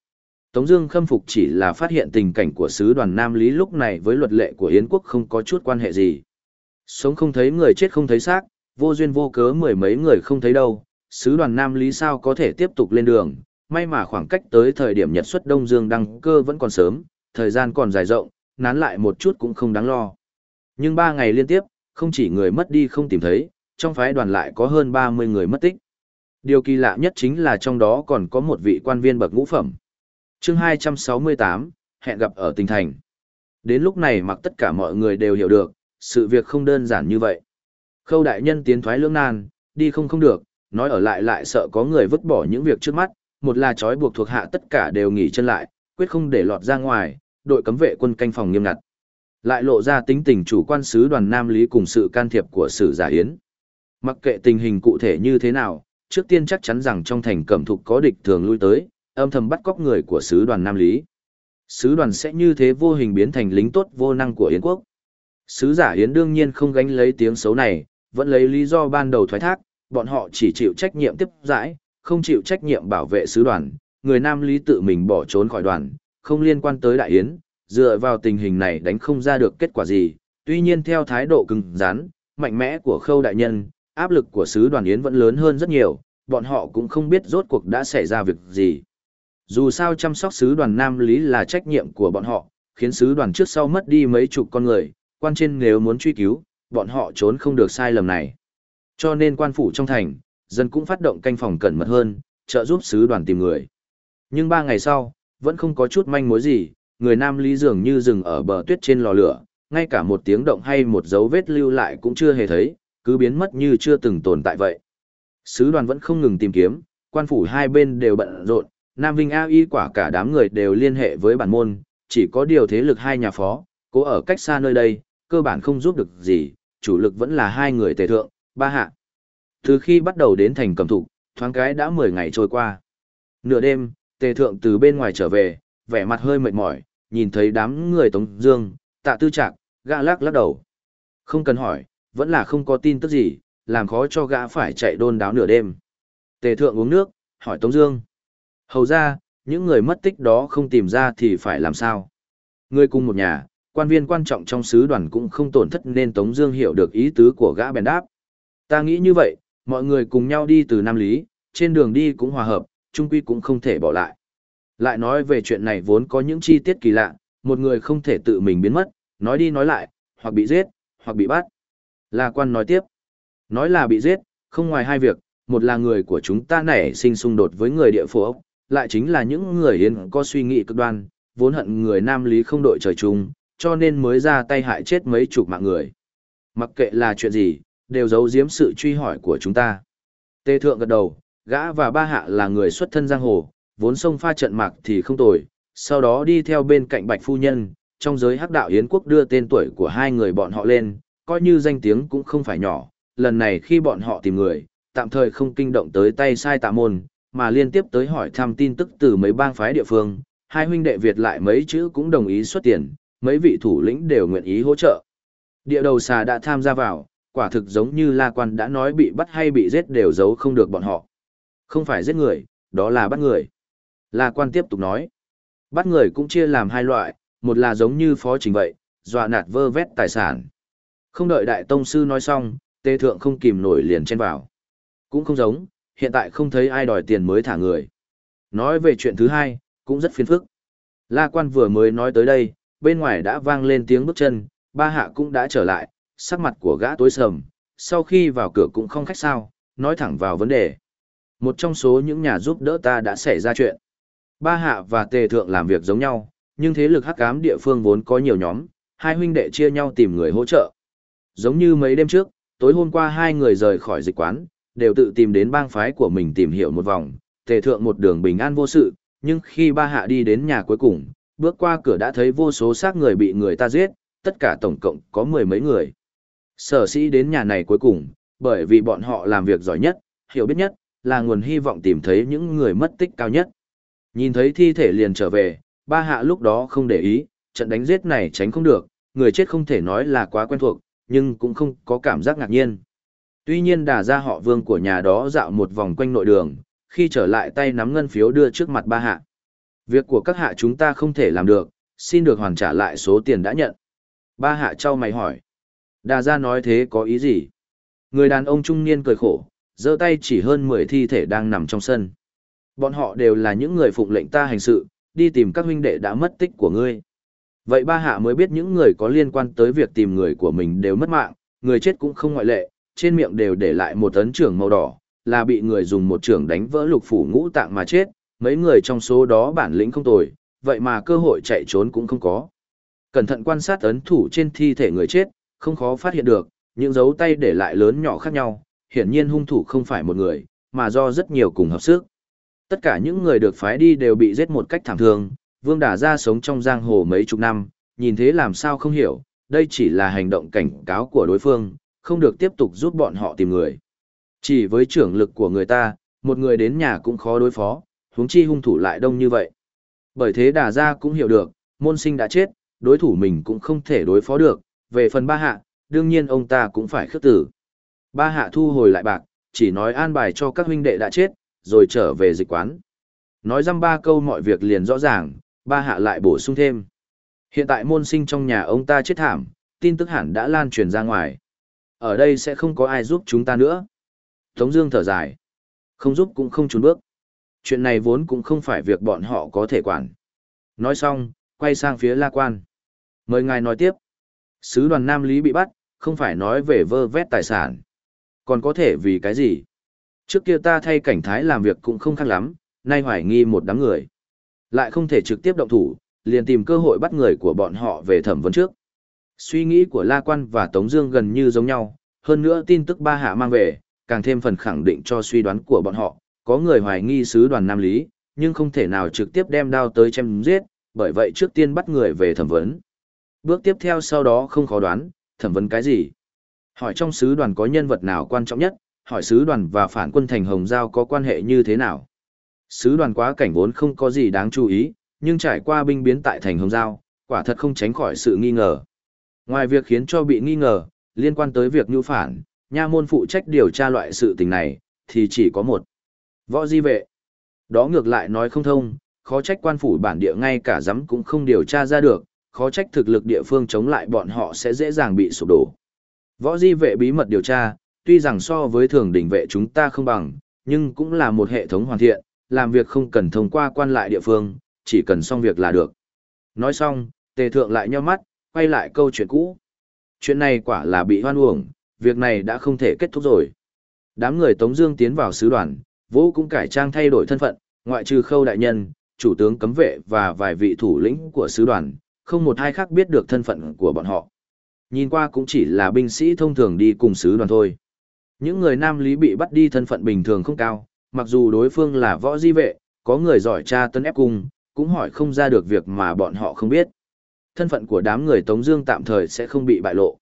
Tống Dương khâm phục chỉ là phát hiện tình cảnh của sứ đoàn Nam Lý lúc này với luật lệ của Yến quốc không có chút quan hệ gì. Sống không thấy người chết không thấy xác, vô duyên vô cớ mười mấy người không thấy đâu. Sứ đoàn Nam Lý sao có thể tiếp tục lên đường? May mà khoảng cách tới thời điểm Nhật xuất Đông Dương đăng cơ vẫn còn sớm, thời gian còn dài rộng, nán lại một chút cũng không đáng lo. Nhưng ba ngày liên tiếp, không chỉ người mất đi không tìm thấy, trong phái đoàn lại có hơn 30 người mất tích. Điều kỳ lạ nhất chính là trong đó còn có một vị quan viên bậc ngũ phẩm chương 268, hẹn gặp ở tỉnh thành. Đến lúc này mặc tất cả mọi người đều hiểu được, sự việc không đơn giản như vậy. Khâu đại nhân tiến thoái lưỡng nan, đi không không được, nói ở lại lại sợ có người vứt bỏ những việc trước mắt, một là trói buộc thuộc hạ tất cả đều nghỉ chân lại, quyết không để lọt ra ngoài, đội cấm vệ quân canh phòng nghiêm ngặt. Lại lộ ra tính tình chủ quan sứ đoàn Nam Lý cùng sự can thiệp của sử giả Yến. Mặc kệ tình hình cụ thể như thế nào, trước tiên chắc chắn rằng trong thành cẩm thục có địch thường lui tới, âm thầm bắt cóc người của sứ đoàn Nam Lý. Sứ đoàn sẽ như thế vô hình biến thành lính tốt vô năng của Yến quốc. Sứ giả Yến đương nhiên không gánh lấy tiếng xấu này, vẫn lấy lý do ban đầu thoái thác, bọn họ chỉ chịu trách nhiệm tiếp giải, không chịu trách nhiệm bảo vệ sứ đoàn, người Nam Lý tự mình bỏ trốn khỏi đoàn, không liên quan tới Đại Yến, dựa vào tình hình này đánh không ra được kết quả gì, tuy nhiên theo thái độ cứng rắn, mạnh mẽ của khâu đại nhân, áp lực của sứ đoàn Yến vẫn lớn hơn rất nhiều, bọn họ cũng không biết rốt cuộc đã xảy ra việc gì. Dù sao chăm sóc sứ đoàn Nam Lý là trách nhiệm của bọn họ, khiến sứ đoàn trước sau mất đi mấy chục con người, quan trên nếu muốn truy cứu, bọn họ trốn không được sai lầm này. Cho nên quan phủ trong thành, dân cũng phát động canh phòng cẩn mật hơn, trợ giúp sứ đoàn tìm người. Nhưng ba ngày sau, vẫn không có chút manh mối gì, người Nam Lý dường như dừng ở bờ tuyết trên lò lửa, ngay cả một tiếng động hay một dấu vết lưu lại cũng chưa hề thấy, cứ biến mất như chưa từng tồn tại vậy. Sứ đoàn vẫn không ngừng tìm kiếm, quan phủ hai bên đều bận rộn, Nam Vinh A Y quả cả đám người đều liên hệ với bản môn, chỉ có điều thế lực hai nhà phó, cố ở cách xa nơi đây, cơ bản không giúp được gì, chủ lực vẫn là hai người tề thượng, ba hạ. Từ khi bắt đầu đến thành cầm thủ, thoáng cái đã 10 ngày trôi qua. Nửa đêm, tề thượng từ bên ngoài trở về, vẻ mặt hơi mệt mỏi, nhìn thấy đám người Tống Dương, tạ tư trạc, gã lắc lắc đầu. Không cần hỏi, vẫn là không có tin tức gì, làm khó cho gã phải chạy đôn đáo nửa đêm. Tề thượng uống nước, hỏi Tống Dương. Hầu ra, những người mất tích đó không tìm ra thì phải làm sao? Người cùng một nhà, quan viên quan trọng trong sứ đoàn cũng không tổn thất nên Tống Dương hiểu được ý tứ của gã bèn đáp. Ta nghĩ như vậy, mọi người cùng nhau đi từ Nam Lý, trên đường đi cũng hòa hợp, trung quy cũng không thể bỏ lại. Lại nói về chuyện này vốn có những chi tiết kỳ lạ, một người không thể tự mình biến mất, nói đi nói lại, hoặc bị giết, hoặc bị bắt. La quan nói tiếp, nói là bị giết, không ngoài hai việc, một là người của chúng ta nảy sinh xung đột với người địa phố, lại chính là những người hiến có suy nghĩ cực đoan, vốn hận người Nam Lý không đội trời chung, cho nên mới ra tay hại chết mấy chục mạng người. Mặc kệ là chuyện gì, đều giấu giếm sự truy hỏi của chúng ta. Tê Thượng gật đầu, gã và ba hạ là người xuất thân giang hồ, vốn sông pha trận mạc thì không tồi, sau đó đi theo bên cạnh Bạch Phu Nhân, trong giới hắc đạo Yến quốc đưa tên tuổi của hai người bọn họ lên, coi như danh tiếng cũng không phải nhỏ, lần này khi bọn họ tìm người, tạm thời không kinh động tới tay sai tạ môn, mà liên tiếp tới hỏi thăm tin tức từ mấy bang phái địa phương, hai huynh đệ Việt lại mấy chữ cũng đồng ý xuất tiền, mấy vị thủ lĩnh đều nguyện ý hỗ trợ. Địa đầu xà đã tham gia vào, quả thực giống như La Quan đã nói bị bắt hay bị giết đều giấu không được bọn họ. Không phải giết người, đó là bắt người. La Quan tiếp tục nói, bắt người cũng chia làm hai loại, một là giống như phó trình vậy, dọa nạt vơ vét tài sản. Không đợi đại tông sư nói xong, tê thượng không kìm nổi liền chen vào. Cũng không giống, hiện tại không thấy ai đòi tiền mới thả người. Nói về chuyện thứ hai, cũng rất phiền phức. La quan vừa mới nói tới đây, bên ngoài đã vang lên tiếng bước chân, ba hạ cũng đã trở lại, sắc mặt của gã tối sầm, sau khi vào cửa cũng không khách sao, nói thẳng vào vấn đề. Một trong số những nhà giúp đỡ ta đã xảy ra chuyện. Ba hạ và tề thượng làm việc giống nhau, nhưng thế lực hắc ám địa phương vốn có nhiều nhóm, hai huynh đệ chia nhau tìm người hỗ trợ. Giống như mấy đêm trước, tối hôm qua hai người rời khỏi dịch quán, đều tự tìm đến bang phái của mình tìm hiểu một vòng, tề thượng một đường bình an vô sự, nhưng khi ba hạ đi đến nhà cuối cùng, bước qua cửa đã thấy vô số xác người bị người ta giết, tất cả tổng cộng có mười mấy người. Sở sĩ đến nhà này cuối cùng, bởi vì bọn họ làm việc giỏi nhất, hiểu biết nhất, là nguồn hy vọng tìm thấy những người mất tích cao nhất. Nhìn thấy thi thể liền trở về, ba hạ lúc đó không để ý, trận đánh giết này tránh không được, người chết không thể nói là quá quen thuộc, nhưng cũng không có cảm giác ngạc nhiên. Tuy nhiên đà ra họ vương của nhà đó dạo một vòng quanh nội đường, khi trở lại tay nắm ngân phiếu đưa trước mặt ba hạ. Việc của các hạ chúng ta không thể làm được, xin được hoàn trả lại số tiền đã nhận. Ba hạ trao mày hỏi. Đà ra nói thế có ý gì? Người đàn ông trung niên cười khổ, giơ tay chỉ hơn 10 thi thể đang nằm trong sân. Bọn họ đều là những người phụng lệnh ta hành sự, đi tìm các huynh đệ đã mất tích của ngươi. Vậy ba hạ mới biết những người có liên quan tới việc tìm người của mình đều mất mạng, người chết cũng không ngoại lệ, trên miệng đều để lại một ấn trưởng màu đỏ, là bị người dùng một trưởng đánh vỡ lục phủ ngũ tạng mà chết, mấy người trong số đó bản lĩnh không tồi, vậy mà cơ hội chạy trốn cũng không có. Cẩn thận quan sát ấn thủ trên thi thể người chết, không khó phát hiện được, những dấu tay để lại lớn nhỏ khác nhau, hiển nhiên hung thủ không phải một người, mà do rất nhiều cùng hợp sức. Tất cả những người được phái đi đều bị giết một cách thảm thương, Vương Đả ra sống trong giang hồ mấy chục năm, nhìn thế làm sao không hiểu, đây chỉ là hành động cảnh cáo của đối phương, không được tiếp tục giúp bọn họ tìm người. Chỉ với trưởng lực của người ta, một người đến nhà cũng khó đối phó, huống chi hung thủ lại đông như vậy. Bởi thế đà ra cũng hiểu được, môn sinh đã chết, đối thủ mình cũng không thể đối phó được, về phần ba hạ, đương nhiên ông ta cũng phải khước tử. Ba hạ thu hồi lại bạc, chỉ nói an bài cho các huynh đệ đã chết, rồi trở về dịch quán. Nói răm ba câu mọi việc liền rõ ràng, ba hạ lại bổ sung thêm. Hiện tại môn sinh trong nhà ông ta chết thảm, tin tức hẳn đã lan truyền ra ngoài. Ở đây sẽ không có ai giúp chúng ta nữa. Tống Dương thở dài. Không giúp cũng không trốn bước. Chuyện này vốn cũng không phải việc bọn họ có thể quản. Nói xong, quay sang phía La Quan. Mời ngài nói tiếp. Sứ đoàn Nam Lý bị bắt, không phải nói về vơ vét tài sản. Còn có thể vì cái gì? Trước kia ta thay cảnh thái làm việc cũng không khác lắm, nay hoài nghi một đám người. Lại không thể trực tiếp động thủ, liền tìm cơ hội bắt người của bọn họ về thẩm vấn trước. Suy nghĩ của La Quan và Tống Dương gần như giống nhau, hơn nữa tin tức ba hạ mang về, càng thêm phần khẳng định cho suy đoán của bọn họ. Có người hoài nghi sứ đoàn Nam Lý, nhưng không thể nào trực tiếp đem đao tới chém giết, bởi vậy trước tiên bắt người về thẩm vấn. Bước tiếp theo sau đó không khó đoán, thẩm vấn cái gì? Hỏi trong sứ đoàn có nhân vật nào quan trọng nhất, hỏi sứ đoàn và phản quân thành Hồng Giao có quan hệ như thế nào? Sứ đoàn quá cảnh vốn không có gì đáng chú ý, nhưng trải qua binh biến tại thành Hồng Giao, quả thật không tránh khỏi sự nghi ngờ. Ngoài việc khiến cho bị nghi ngờ, liên quan tới việc nhu phản, nha môn phụ trách điều tra loại sự tình này, thì chỉ có một. Võ di vệ. Đó ngược lại nói không thông, khó trách quan phủ bản địa ngay cả giám cũng không điều tra ra được, khó trách thực lực địa phương chống lại bọn họ sẽ dễ dàng bị sụp đổ. Võ di vệ bí mật điều tra, tuy rằng so với thường đỉnh vệ chúng ta không bằng, nhưng cũng là một hệ thống hoàn thiện, làm việc không cần thông qua quan lại địa phương, chỉ cần xong việc là được. Nói xong, tề thượng lại nheo mắt, quay lại câu chuyện cũ. Chuyện này quả là bị hoan uổng, việc này đã không thể kết thúc rồi. Đám người Tống Dương tiến vào sứ đoàn, Vũ cũng cải trang thay đổi thân phận, ngoại trừ khâu đại nhân, chủ tướng cấm vệ và vài vị thủ lĩnh của sứ đoàn, không một ai khác biết được thân phận của bọn họ. Nhìn qua cũng chỉ là binh sĩ thông thường đi cùng sứ đoàn thôi. Những người nam lý bị bắt đi thân phận bình thường không cao, mặc dù đối phương là võ di vệ, có người giỏi tra tân ép cung, cũng hỏi không ra được việc mà bọn họ không biết. Thân phận của đám người Tống Dương tạm thời sẽ không bị bại lộ.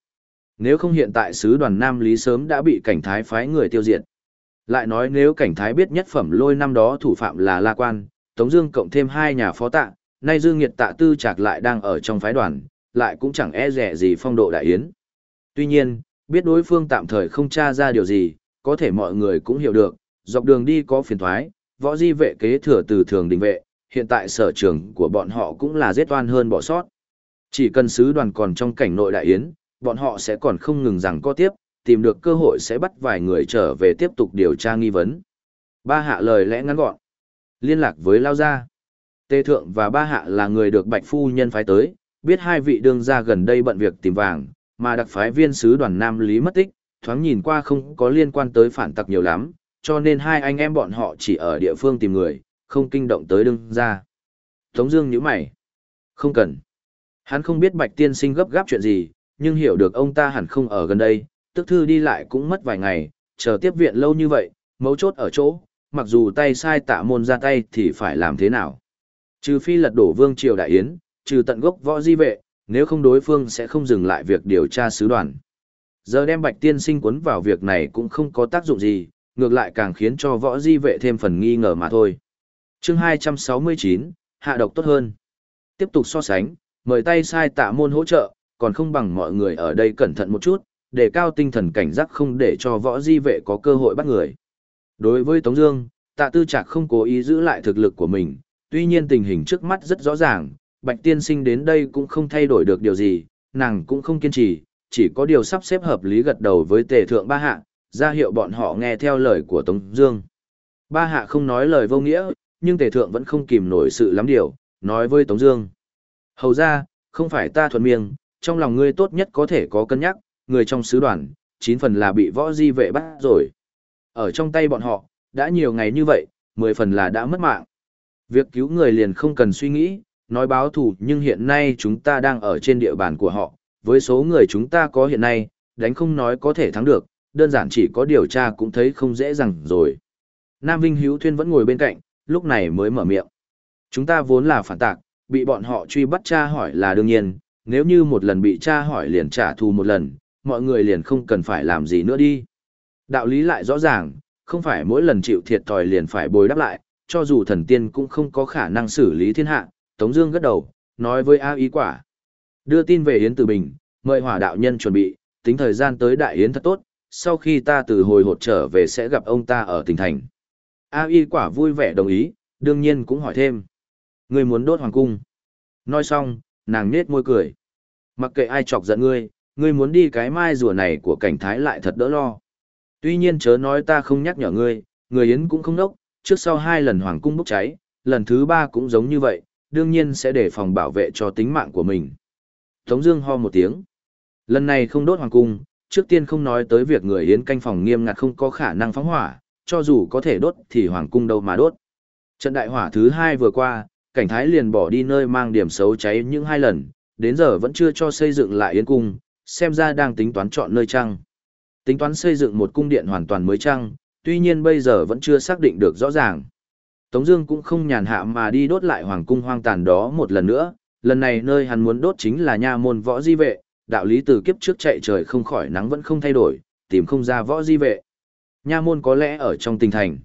Nếu không hiện tại sứ đoàn Nam Lý sớm đã bị cảnh thái phái người tiêu diệt. Lại nói nếu cảnh thái biết nhất phẩm lôi năm đó thủ phạm là La Quan, Tống Dương cộng thêm hai nhà phó tạ, nay Dương Nhiệt Tạ Tư Trạc lại đang ở trong phái đoàn, lại cũng chẳng e rẻ gì phong độ đại yến. Tuy nhiên, biết đối phương tạm thời không tra ra điều gì, có thể mọi người cũng hiểu được, dọc đường đi có phiền toái, võ di vệ kế thừa từ thường đình vệ, hiện tại sở trường của bọn họ cũng là giết oan hơn bỏ sót. Chỉ cần sứ đoàn còn trong cảnh nội đại yến, bọn họ sẽ còn không ngừng rằng có tiếp, tìm được cơ hội sẽ bắt vài người trở về tiếp tục điều tra nghi vấn. Ba hạ lời lẽ ngắn gọn. Liên lạc với Lao Gia. Tê Thượng và Ba Hạ là người được Bạch Phu Nhân phái tới, biết hai vị đương gia gần đây bận việc tìm vàng, mà đặc phái viên sứ đoàn Nam Lý mất tích, thoáng nhìn qua không có liên quan tới phản tặc nhiều lắm, cho nên hai anh em bọn họ chỉ ở địa phương tìm người, không kinh động tới đương gia. Tống Dương nhíu mày. Không cần. Hắn không biết Bạch Tiên Sinh gấp gáp chuyện gì, nhưng hiểu được ông ta hẳn không ở gần đây, tức thư đi lại cũng mất vài ngày, chờ tiếp viện lâu như vậy, mấu chốt ở chỗ, mặc dù tay sai tạ môn ra tay thì phải làm thế nào. Trừ phi lật đổ vương triều đại yến, trừ tận gốc võ di vệ, nếu không đối phương sẽ không dừng lại việc điều tra sứ đoàn. Giờ đem bạch tiên sinh cuốn vào việc này cũng không có tác dụng gì, ngược lại càng khiến cho võ di vệ thêm phần nghi ngờ mà thôi. chương 269, hạ độc tốt hơn. Tiếp tục so sánh, mời tay sai tạ môn hỗ trợ, còn không bằng mọi người ở đây cẩn thận một chút, để cao tinh thần cảnh giác không để cho võ di vệ có cơ hội bắt người. Đối với Tống Dương, tạ tư trạc không cố ý giữ lại thực lực của mình, tuy nhiên tình hình trước mắt rất rõ ràng, Bạch Tiên Sinh đến đây cũng không thay đổi được điều gì, nàng cũng không kiên trì, chỉ có điều sắp xếp hợp lý gật đầu với tề thượng ba hạ, ra hiệu bọn họ nghe theo lời của Tống Dương. Ba hạ không nói lời vô nghĩa, nhưng tề thượng vẫn không kìm nổi sự lắm điều, nói với Tống Dương. Hầu ra, không phải ta thuận miệng, trong lòng ngươi tốt nhất có thể có cân nhắc, người trong sứ đoàn, chín phần là bị võ di vệ bắt rồi. Ở trong tay bọn họ, đã nhiều ngày như vậy, mười phần là đã mất mạng. Việc cứu người liền không cần suy nghĩ, nói báo thù nhưng hiện nay chúng ta đang ở trên địa bàn của họ, với số người chúng ta có hiện nay, đánh không nói có thể thắng được, đơn giản chỉ có điều tra cũng thấy không dễ dàng rồi. Nam Vinh Hiếu Thuyên vẫn ngồi bên cạnh, lúc này mới mở miệng. Chúng ta vốn là phản tạc, bị bọn họ truy bắt tra hỏi là đương nhiên, nếu như một lần bị tra hỏi liền trả thù một lần, mọi người liền không cần phải làm gì nữa đi. Đạo lý lại rõ ràng, không phải mỗi lần chịu thiệt thòi liền phải bồi đáp lại, cho dù thần tiên cũng không có khả năng xử lý thiên hạ. Tống Dương gật đầu, nói với A Ý Quả, đưa tin về Yến Tử Bình, mời hỏa đạo nhân chuẩn bị, tính thời gian tới đại yến thật tốt. Sau khi ta từ hồi hột trở về sẽ gặp ông ta ở tỉnh thành. A Y Quả vui vẻ đồng ý, đương nhiên cũng hỏi thêm, Ngươi muốn đốt hoàng cung? Nói xong, nàng nết môi cười. Mặc kệ ai chọc giận ngươi, ngươi muốn đi cái mai rùa này của cảnh thái lại thật đỡ lo. Tuy nhiên chớ nói ta không nhắc nhở ngươi, người Yến cũng không đốc, trước sau hai lần hoàng cung bốc cháy, lần thứ ba cũng giống như vậy, đương nhiên sẽ để phòng bảo vệ cho tính mạng của mình. Tống Dương ho một tiếng. Lần này không đốt hoàng cung, trước tiên không nói tới việc người Yến canh phòng nghiêm ngặt không có khả năng phóng hỏa, cho dù có thể đốt thì hoàng cung đâu mà đốt. Trận đại hỏa thứ hai vừa qua, cảnh thái liền bỏ đi nơi mang điểm xấu cháy những hai lần, đến giờ vẫn chưa cho xây dựng lại yến cung, xem ra đang tính toán chọn nơi trăng. Tính toán xây dựng một cung điện hoàn toàn mới trăng, tuy nhiên bây giờ vẫn chưa xác định được rõ ràng. Tống Dương cũng không nhàn hạ mà đi đốt lại hoàng cung hoang tàn đó một lần nữa, lần này nơi hắn muốn đốt chính là nha môn võ di vệ, đạo lý từ kiếp trước chạy trời không khỏi nắng vẫn không thay đổi, tìm không ra võ di vệ. Nha môn có lẽ ở trong tinh thành.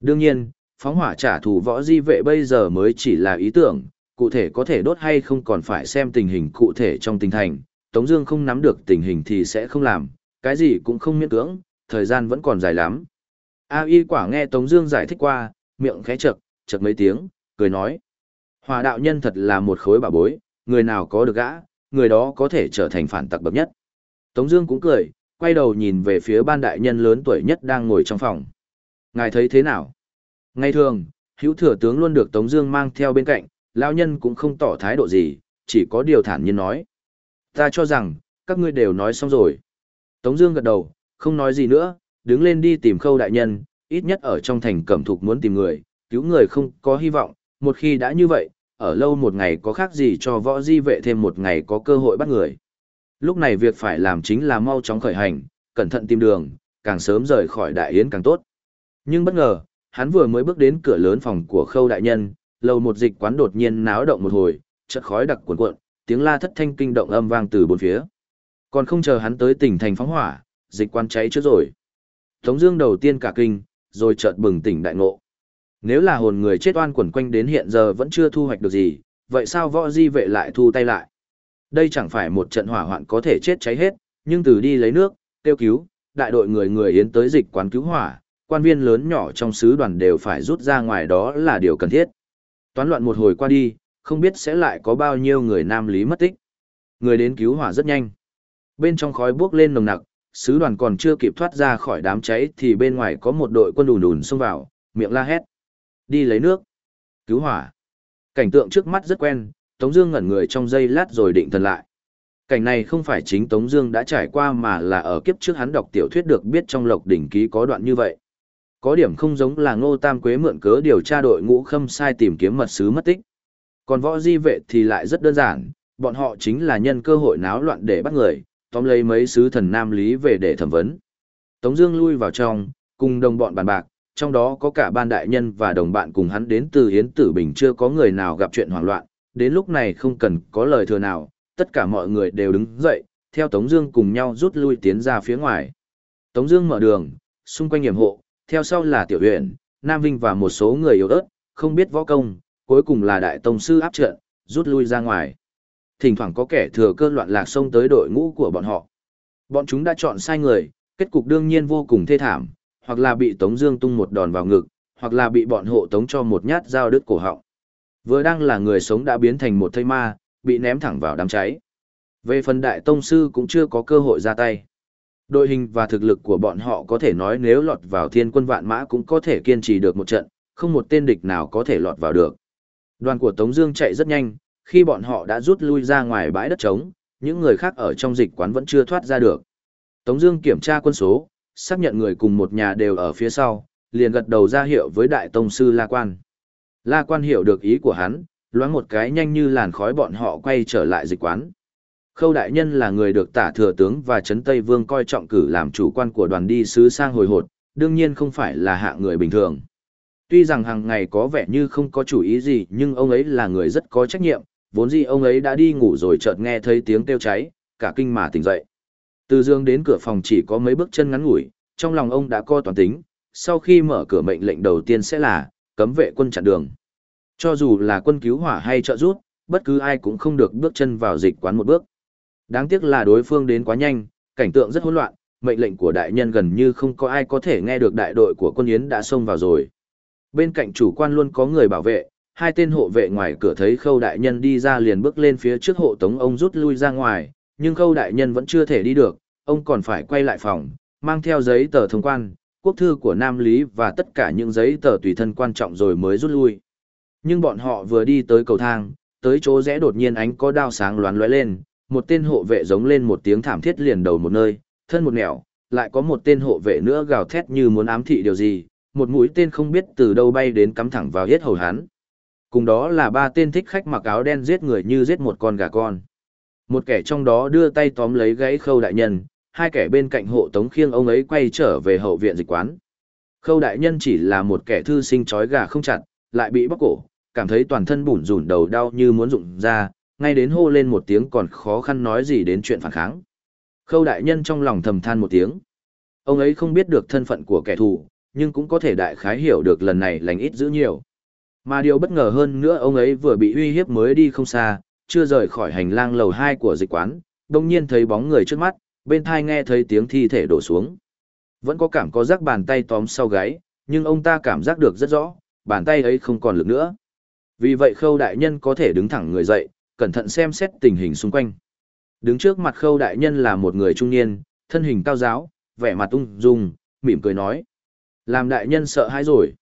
Đương nhiên, phóng hỏa trả thù võ di vệ bây giờ mới chỉ là ý tưởng, cụ thể có thể đốt hay không còn phải xem tình hình cụ thể trong tình thành. Tống Dương không nắm được tình hình thì sẽ không làm, cái gì cũng không miễn cưỡng, thời gian vẫn còn dài lắm. A Y quả nghe Tống Dương giải thích qua, miệng khẽ chật, chật mấy tiếng, cười nói: Hỏa đạo nhân thật là một khối bà bối, người nào có được gã, người đó có thể trở thành phản tặc bậc nhất. Tống Dương cũng cười, quay đầu nhìn về phía ban đại nhân lớn tuổi nhất đang ngồi trong phòng. Ngài thấy thế nào? Ngày thường, hữu thừa tướng luôn được Tống Dương mang theo bên cạnh, lão nhân cũng không tỏ thái độ gì, chỉ có điều thản nhiên nói: Ta cho rằng các ngươi đều nói xong rồi. Tống Dương gật đầu, không nói gì nữa, đứng lên đi tìm Khâu đại nhân, ít nhất ở trong thành Cẩm Thục muốn tìm người, cứu người không có hy vọng, một khi đã như vậy, ở lâu một ngày có khác gì cho võ di vệ thêm một ngày có cơ hội bắt người. Lúc này việc phải làm chính là mau chóng khởi hành, cẩn thận tìm đường, càng sớm rời khỏi đại yến càng tốt. Nhưng bất ngờ, hắn vừa mới bước đến cửa lớn phòng của khâu đại nhân, lầu một dịch quán đột nhiên náo động một hồi, chợt khói đặc cuồn cuộn, tiếng la thất thanh kinh động âm vang từ bốn phía. Còn không chờ hắn tới tỉnh thành phóng hỏa, dịch quán cháy trước rồi. Tống Dương đầu tiên cả kinh, rồi chợt bừng tỉnh đại ngộ. Nếu là hồn người chết oan quẩn quanh đến hiện giờ vẫn chưa thu hoạch được gì, vậy sao võ di vệ lại thu tay lại? Đây chẳng phải một trận hỏa hoạn có thể chết cháy hết, nhưng từ đi lấy nước, tiêu cứu, đại đội người người yến tới dịch quán cứu hỏa, quan viên lớn nhỏ trong sứ đoàn đều phải rút ra ngoài đó là điều cần thiết. Toán loạn một hồi qua đi, không biết sẽ lại có bao nhiêu người nam lý mất tích. Người đến cứu hỏa rất nhanh. Bên trong khói bốc lên nồng nặc, sứ đoàn còn chưa kịp thoát ra khỏi đám cháy thì bên ngoài có một đội quân đùn đùn xông vào, miệng la hét. Đi lấy nước. Cứu hỏa. Cảnh tượng trước mắt rất quen, Tống Dương ngẩn người trong giây lát rồi định thần lại. Cảnh này không phải chính Tống Dương đã trải qua mà là ở kiếp trước hắn đọc tiểu thuyết được biết trong Lộc Đỉnh Ký có đoạn như vậy. Có điểm không giống là Ngô Tam Quế mượn cớ điều tra đội ngũ khâm sai tìm kiếm mật sứ mất tích. Còn võ di vệ thì lại rất đơn giản, bọn họ chính là nhân cơ hội náo loạn để bắt người, tóm lấy mấy sứ thần Nam Lý về để thẩm vấn. Tống Dương lui vào trong, cùng đồng bọn bàn bạc, trong đó có cả ban đại nhân và đồng bạn cùng hắn đến từ Hiến Tử Bình chưa có người nào gặp chuyện hoảng loạn, đến lúc này không cần có lời thừa nào, tất cả mọi người đều đứng dậy, theo Tống Dương cùng nhau rút lui tiến ra phía ngoài. Tống Dương mở đường, xung quanh hiểm hộ, theo sau là Tiểu huyện, Nam Vinh và một số người yếu ớt, không biết võ công, cuối cùng là Đại Tông sư áp trận, rút lui ra ngoài. Thỉnh thoảng có kẻ thừa cơ loạn lạc xông tới đội ngũ của bọn họ. Bọn chúng đã chọn sai người, kết cục đương nhiên vô cùng thê thảm, hoặc là bị Tống Dương tung một đòn vào ngực, hoặc là bị bọn hộ tống cho một nhát dao đứt cổ họng. Vừa đang là người sống đã biến thành một thây ma, bị ném thẳng vào đám cháy. Về phần đại tông sư cũng chưa có cơ hội ra tay. Đội hình và thực lực của bọn họ có thể nói nếu lọt vào thiên quân vạn mã cũng có thể kiên trì được một trận, không một tên địch nào có thể lọt vào được. Đoàn của Tống Dương chạy rất nhanh, khi bọn họ đã rút lui ra ngoài bãi đất trống, những người khác ở trong dịch quán vẫn chưa thoát ra được. Tống Dương kiểm tra quân số, xác nhận người cùng một nhà đều ở phía sau, liền gật đầu ra hiệu với đại tông sư La Quan. La Quan hiểu được ý của hắn, loáng một cái nhanh như làn khói bọn họ quay trở lại dịch quán. Khâu đại nhân là người được tả thừa tướng và trấn Tây Vương coi trọng cử làm chủ quan của đoàn đi sứ sang hồi hột, đương nhiên không phải là hạ người bình thường. Tuy rằng hàng ngày có vẻ như không có chủ ý gì nhưng ông ấy là người rất có trách nhiệm, vốn gì ông ấy đã đi ngủ rồi chợt nghe thấy tiếng kêu cháy, cả kinh mà tỉnh dậy. Từ dương đến cửa phòng chỉ có mấy bước chân ngắn ngủi, trong lòng ông đã co toàn tính, sau khi mở cửa mệnh lệnh đầu tiên sẽ là cấm vệ quân chặn đường. Cho dù là quân cứu hỏa hay trợ rút, bất cứ ai cũng không được bước chân vào dịch quán một bước. Đáng tiếc là đối phương đến quá nhanh, cảnh tượng rất hỗn loạn, mệnh lệnh của đại nhân gần như không có ai có thể nghe được đại đội của quân Yến đã xông vào rồi. Bên cạnh chủ quan luôn có người bảo vệ, hai tên hộ vệ ngoài cửa thấy khâu đại nhân đi ra liền bước lên phía trước hộ tống ông rút lui ra ngoài, nhưng khâu đại nhân vẫn chưa thể đi được, ông còn phải quay lại phòng, mang theo giấy tờ thông quan, quốc thư của Nam Lý và tất cả những giấy tờ tùy thân quan trọng rồi mới rút lui. Nhưng bọn họ vừa đi tới cầu thang, tới chỗ rẽ đột nhiên ánh có đao sáng loán lóe lên, một tên hộ vệ giống lên một tiếng thảm thiết liền đầu một nơi, thân một nẻo, lại có một tên hộ vệ nữa gào thét như muốn ám thị điều gì, một mũi tên không biết từ đâu bay đến cắm thẳng vào hết hầu hắn. Cùng đó là ba tên thích khách mặc áo đen giết người như giết một con gà con. Một kẻ trong đó đưa tay tóm lấy gãy khâu đại nhân, hai kẻ bên cạnh hộ tống khiêng ông ấy quay trở về hậu viện dịch quán. Khâu đại nhân chỉ là một kẻ thư sinh trói gà không chặt, lại bị bóc cổ, cảm thấy toàn thân bủn rủn đầu đau như muốn rụng ra, ngay đến hô lên một tiếng còn khó khăn nói gì đến chuyện phản kháng. Khâu đại nhân trong lòng thầm than một tiếng. Ông ấy không biết được thân phận của kẻ thù, nhưng cũng có thể đại khái hiểu được lần này lành ít giữ nhiều. Mà điều bất ngờ hơn nữa ông ấy vừa bị uy hiếp mới đi không xa, chưa rời khỏi hành lang lầu 2 của dịch quán, đồng nhiên thấy bóng người trước mắt, bên thai nghe thấy tiếng thi thể đổ xuống. Vẫn có cảm có giác bàn tay tóm sau gáy, nhưng ông ta cảm giác được rất rõ, bàn tay ấy không còn lực nữa. Vì vậy khâu đại nhân có thể đứng thẳng người dậy, cẩn thận xem xét tình hình xung quanh. Đứng trước mặt khâu đại nhân là một người trung niên, thân hình cao giáo, vẻ mặt ung dung, mỉm cười nói. Làm đại nhân sợ hãi rồi.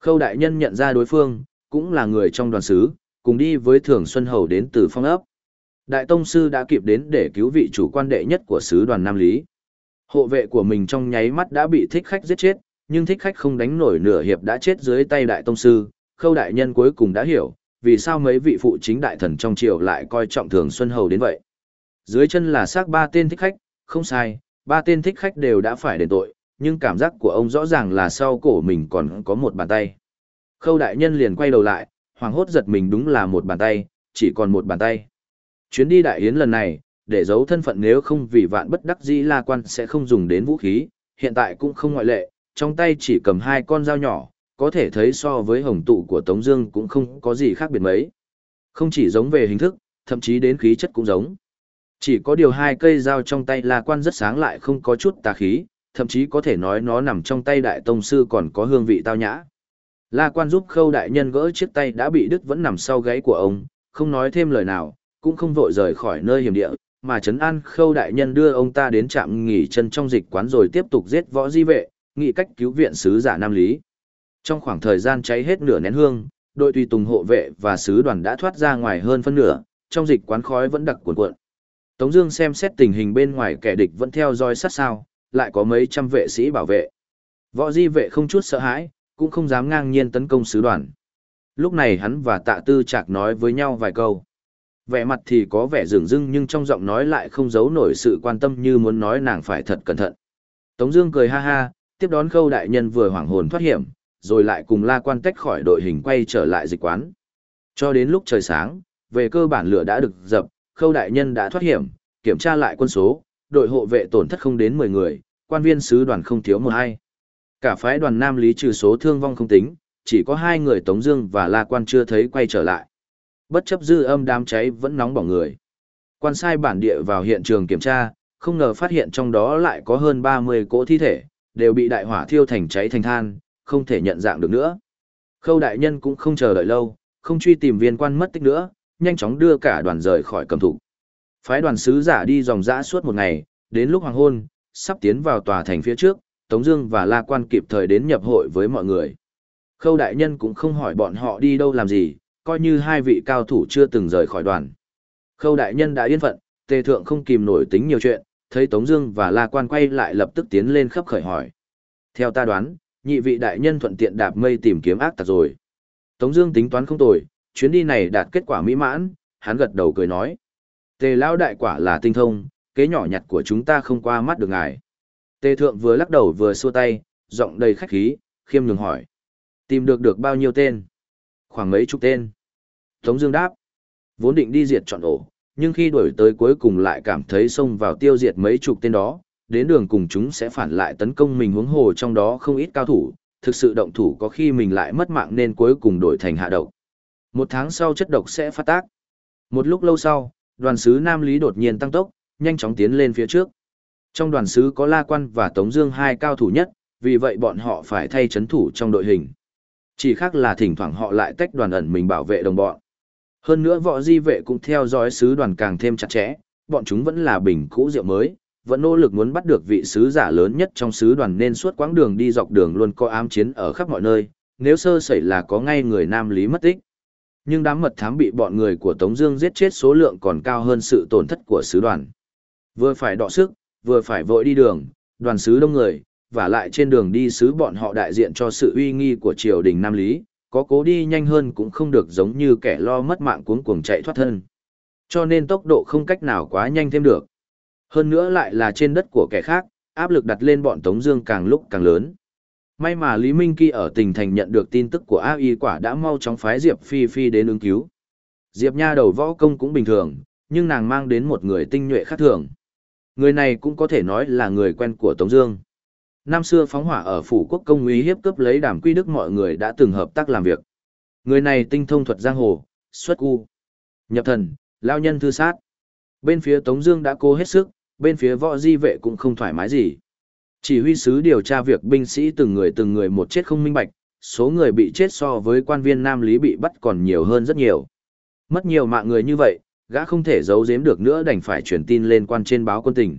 Khâu đại nhân nhận ra đối phương, cũng là người trong đoàn sứ, cùng đi với Thường Xuân Hầu đến từ phong ấp. Đại Tông Sư đã kịp đến để cứu vị chủ quan đệ nhất của sứ đoàn Nam Lý. Hộ vệ của mình trong nháy mắt đã bị thích khách giết chết, nhưng thích khách không đánh nổi nửa hiệp đã chết dưới tay Đại Tông Sư. Khâu đại nhân cuối cùng đã hiểu, vì sao mấy vị phụ chính đại thần trong triều lại coi trọng Thường Xuân Hầu đến vậy. Dưới chân là xác ba tên thích khách, không sai, ba tên thích khách đều đã phải đền tội, nhưng cảm giác của ông rõ ràng là sau cổ mình còn có một bàn tay. Khâu đại nhân liền quay đầu lại, hoàng hốt giật mình đúng là một bàn tay, chỉ còn một bàn tay. Chuyến đi đại yến lần này, để giấu thân phận nếu không vì vạn bất đắc dĩ la quan sẽ không dùng đến vũ khí, hiện tại cũng không ngoại lệ, trong tay chỉ cầm hai con dao nhỏ, có thể thấy so với hồng tụ của Tống Dương cũng không có gì khác biệt mấy. Không chỉ giống về hình thức, thậm chí đến khí chất cũng giống. Chỉ có điều hai cây dao trong tay La Quan rất sáng lại không có chút tà khí, thậm chí có thể nói nó nằm trong tay đại tông sư còn có hương vị tao nhã. La Quan giúp Khâu đại nhân gỡ chiếc tay đã bị đứt vẫn nằm sau gáy của ông, không nói thêm lời nào, cũng không vội rời khỏi nơi hiểm địa, mà trấn an Khâu đại nhân đưa ông ta đến trạm nghỉ chân trong dịch quán rồi tiếp tục giết võ di vệ, nghị cách cứu viện sứ giả Nam Lý. Trong khoảng thời gian cháy hết nửa nén hương, đội tùy tùng hộ vệ và sứ đoàn đã thoát ra ngoài hơn phân nửa, trong dịch quán khói vẫn đặc cuộn cuộn. Tống Dương xem xét tình hình bên ngoài kẻ địch vẫn theo dõi sát sao, lại có mấy trăm vệ sĩ bảo vệ. Võ di vệ không chút sợ hãi, cũng không dám ngang nhiên tấn công sứ đoàn. Lúc này hắn và Tạ Tư Trạc nói với nhau vài câu. Vẻ mặt thì có vẻ rừng rưng nhưng trong giọng nói lại không giấu nổi sự quan tâm như muốn nói nàng phải thật cẩn thận. Tống Dương cười ha ha, tiếp đón Khâu đại nhân vừa hoảng hồn thoát hiểm, rồi lại cùng La Quan tách khỏi đội hình quay trở lại dịch quán. Cho đến lúc trời sáng, về cơ bản lửa đã được dập, khâu đại nhân đã thoát hiểm, kiểm tra lại quân số, đội hộ vệ tổn thất không đến 10 người, quan viên sứ đoàn không thiếu một ai Cả phái đoàn Nam Lý trừ số thương vong không tính, chỉ có hai người Tống Dương và La Quan chưa thấy quay trở lại. Bất chấp dư âm đám cháy vẫn nóng bỏng người. Quan sai bản địa vào hiện trường kiểm tra, không ngờ phát hiện trong đó lại có hơn 30 cỗ thi thể, đều bị đại hỏa thiêu thành cháy thành than, không thể nhận dạng được nữa. Khâu đại nhân cũng không chờ đợi lâu, không truy tìm viên quan mất tích nữa, nhanh chóng đưa cả đoàn rời khỏi cầm thủ. Phái đoàn sứ giả đi dòng dã suốt một ngày, đến lúc hoàng hôn, sắp tiến vào tòa thành phía trước, Tống Dương và La Quan kịp thời đến nhập hội với mọi người. Khâu đại nhân cũng không hỏi bọn họ đi đâu làm gì, coi như hai vị cao thủ chưa từng rời khỏi đoàn. Khâu đại nhân đã yên phận, Tề thượng không kìm nổi tính nhiều chuyện, thấy Tống Dương và La Quan quay lại lập tức tiến lên khấp khởi hỏi. Theo ta đoán, nhị vị đại nhân thuận tiện đạp mây tìm kiếm ác tặc rồi. Tống Dương tính toán không tồi, chuyến đi này đạt kết quả mỹ mãn, hắn gật đầu cười nói. Tề lão đại quả là tinh thông, kế nhỏ nhặt của chúng ta không qua mắt được ngài. Tề thượng vừa lắc đầu vừa xua tay, giọng đầy khách khí, khiêm nhường hỏi. Tìm được được bao nhiêu tên? Khoảng mấy chục tên. Tống Dương đáp. Vốn định đi diệt chọn ổ, nhưng khi đuổi tới cuối cùng lại cảm thấy xông vào tiêu diệt mấy chục tên đó, đến đường cùng chúng sẽ phản lại tấn công mình huống hồ trong đó không ít cao thủ, thực sự động thủ có khi mình lại mất mạng nên cuối cùng đổi thành hạ độc. Một tháng sau chất độc sẽ phát tác. Một lúc lâu sau, đoàn sứ Nam Lý đột nhiên tăng tốc, nhanh chóng tiến lên phía trước. Trong đoàn sứ có La Quan và Tống Dương hai cao thủ nhất, vì vậy bọn họ phải thay chấn thủ trong đội hình. Chỉ khác là thỉnh thoảng họ lại tách đoàn ẩn mình bảo vệ đồng bọn. Hơn nữa võ di vệ cũng theo dõi sứ đoàn càng thêm chặt chẽ, bọn chúng vẫn là bình cũ rượu mới, vẫn nỗ lực muốn bắt được vị sứ giả lớn nhất trong sứ đoàn nên suốt quãng đường đi dọc đường luôn có ám chiến ở khắp mọi nơi, nếu sơ sẩy là có ngay người Nam Lý mất tích. Nhưng đám mật thám bị bọn người của Tống Dương giết chết số lượng còn cao hơn sự tổn thất của sứ đoàn. Vừa phải đọ sức, vừa phải vội đi đường, đoàn sứ đông người, và lại trên đường đi sứ bọn họ đại diện cho sự uy nghi của triều đình Nam Lý, có cố đi nhanh hơn cũng không được giống như kẻ lo mất mạng cuống cuồng chạy thoát thân. Cho nên tốc độ không cách nào quá nhanh thêm được. Hơn nữa lại là trên đất của kẻ khác, áp lực đặt lên bọn Tống Dương càng lúc càng lớn. May mà Lý Minh Kỳ ở tỉnh thành nhận được tin tức của AI quả đã mau chóng phái Diệp Phi Phi đến ứng cứu. Diệp Nha đầu võ công cũng bình thường, nhưng nàng mang đến một người tinh nhuệ khác thường. Người này cũng có thể nói là người quen của Tống Dương. Năm xưa phóng hỏa ở phủ quốc công uy hiếp cướp lấy đàm quy đức mọi người đã từng hợp tác làm việc. Người này tinh thông thuật giang hồ, xuất u, nhập thần, lao nhân thư sát. Bên phía Tống Dương đã cố hết sức, bên phía võ di vệ cũng không thoải mái gì. Chỉ huy sứ điều tra việc binh sĩ từng người từng người một chết không minh bạch, số người bị chết so với quan viên Nam Lý bị bắt còn nhiều hơn rất nhiều. Mất nhiều mạng người như vậy, gã không thể giấu giếm được nữa đành phải truyền tin lên quan trên báo quân tình.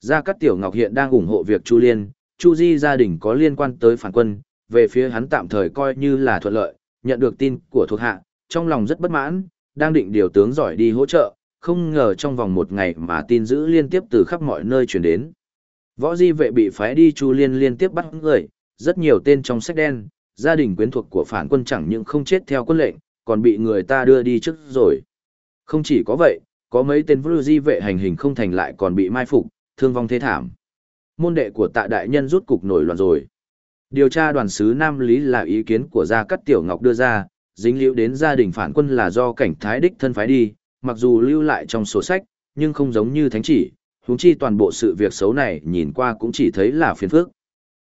Gia Cát Tiểu Ngọc hiện đang ủng hộ việc Chu Liên, Chu Di gia đình có liên quan tới phản quân, về phía hắn tạm thời coi như là thuận lợi, nhận được tin của thuộc hạ, trong lòng rất bất mãn, đang định điều tướng giỏi đi hỗ trợ, không ngờ trong vòng một ngày mà tin dữ liên tiếp từ khắp mọi nơi truyền đến. Võ di vệ bị phái đi Chu Liên liên tiếp bắt người, rất nhiều tên trong sách đen, gia đình quyến thuộc của phản quân chẳng những không chết theo quân lệnh, còn bị người ta đưa đi trước rồi. Không chỉ có vậy, có mấy tên vũ di vệ hành hình không thành lại còn bị mai phục, thương vong thế thảm. Môn đệ của tạ đại nhân rút cục nổi loạn rồi. Điều tra đoàn sứ Nam Lý là ý kiến của Gia Cát Tiểu Ngọc đưa ra, dính liễu đến gia đình phản quân là do cảnh thái đích thân phái đi, mặc dù lưu lại trong sổ sách, nhưng không giống như thánh chỉ, huống chi toàn bộ sự việc xấu này nhìn qua cũng chỉ thấy là phiền phức.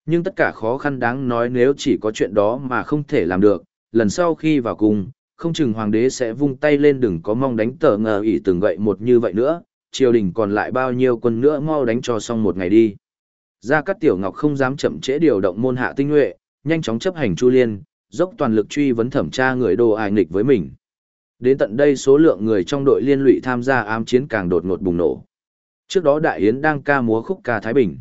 Nhưng tất cả khó khăn đáng nói nếu chỉ có chuyện đó mà không thể làm được, lần sau khi vào cung, không chừng hoàng đế sẽ vung tay lên đừng có mong đánh tờ ngờ ỉ từng gậy một như vậy nữa, triều đình còn lại bao nhiêu quân nữa mau đánh cho xong một ngày đi. Gia Cát Tiểu Ngọc không dám chậm trễ điều động môn hạ tinh nhuệ, nhanh chóng chấp hành Chu Liên, dốc toàn lực truy vấn thẩm tra người đồ ai nghịch với mình. Đến tận đây số lượng người trong đội liên lụy tham gia ám chiến càng đột ngột bùng nổ. Trước đó Đại Yến đang ca múa khúc ca Thái Bình.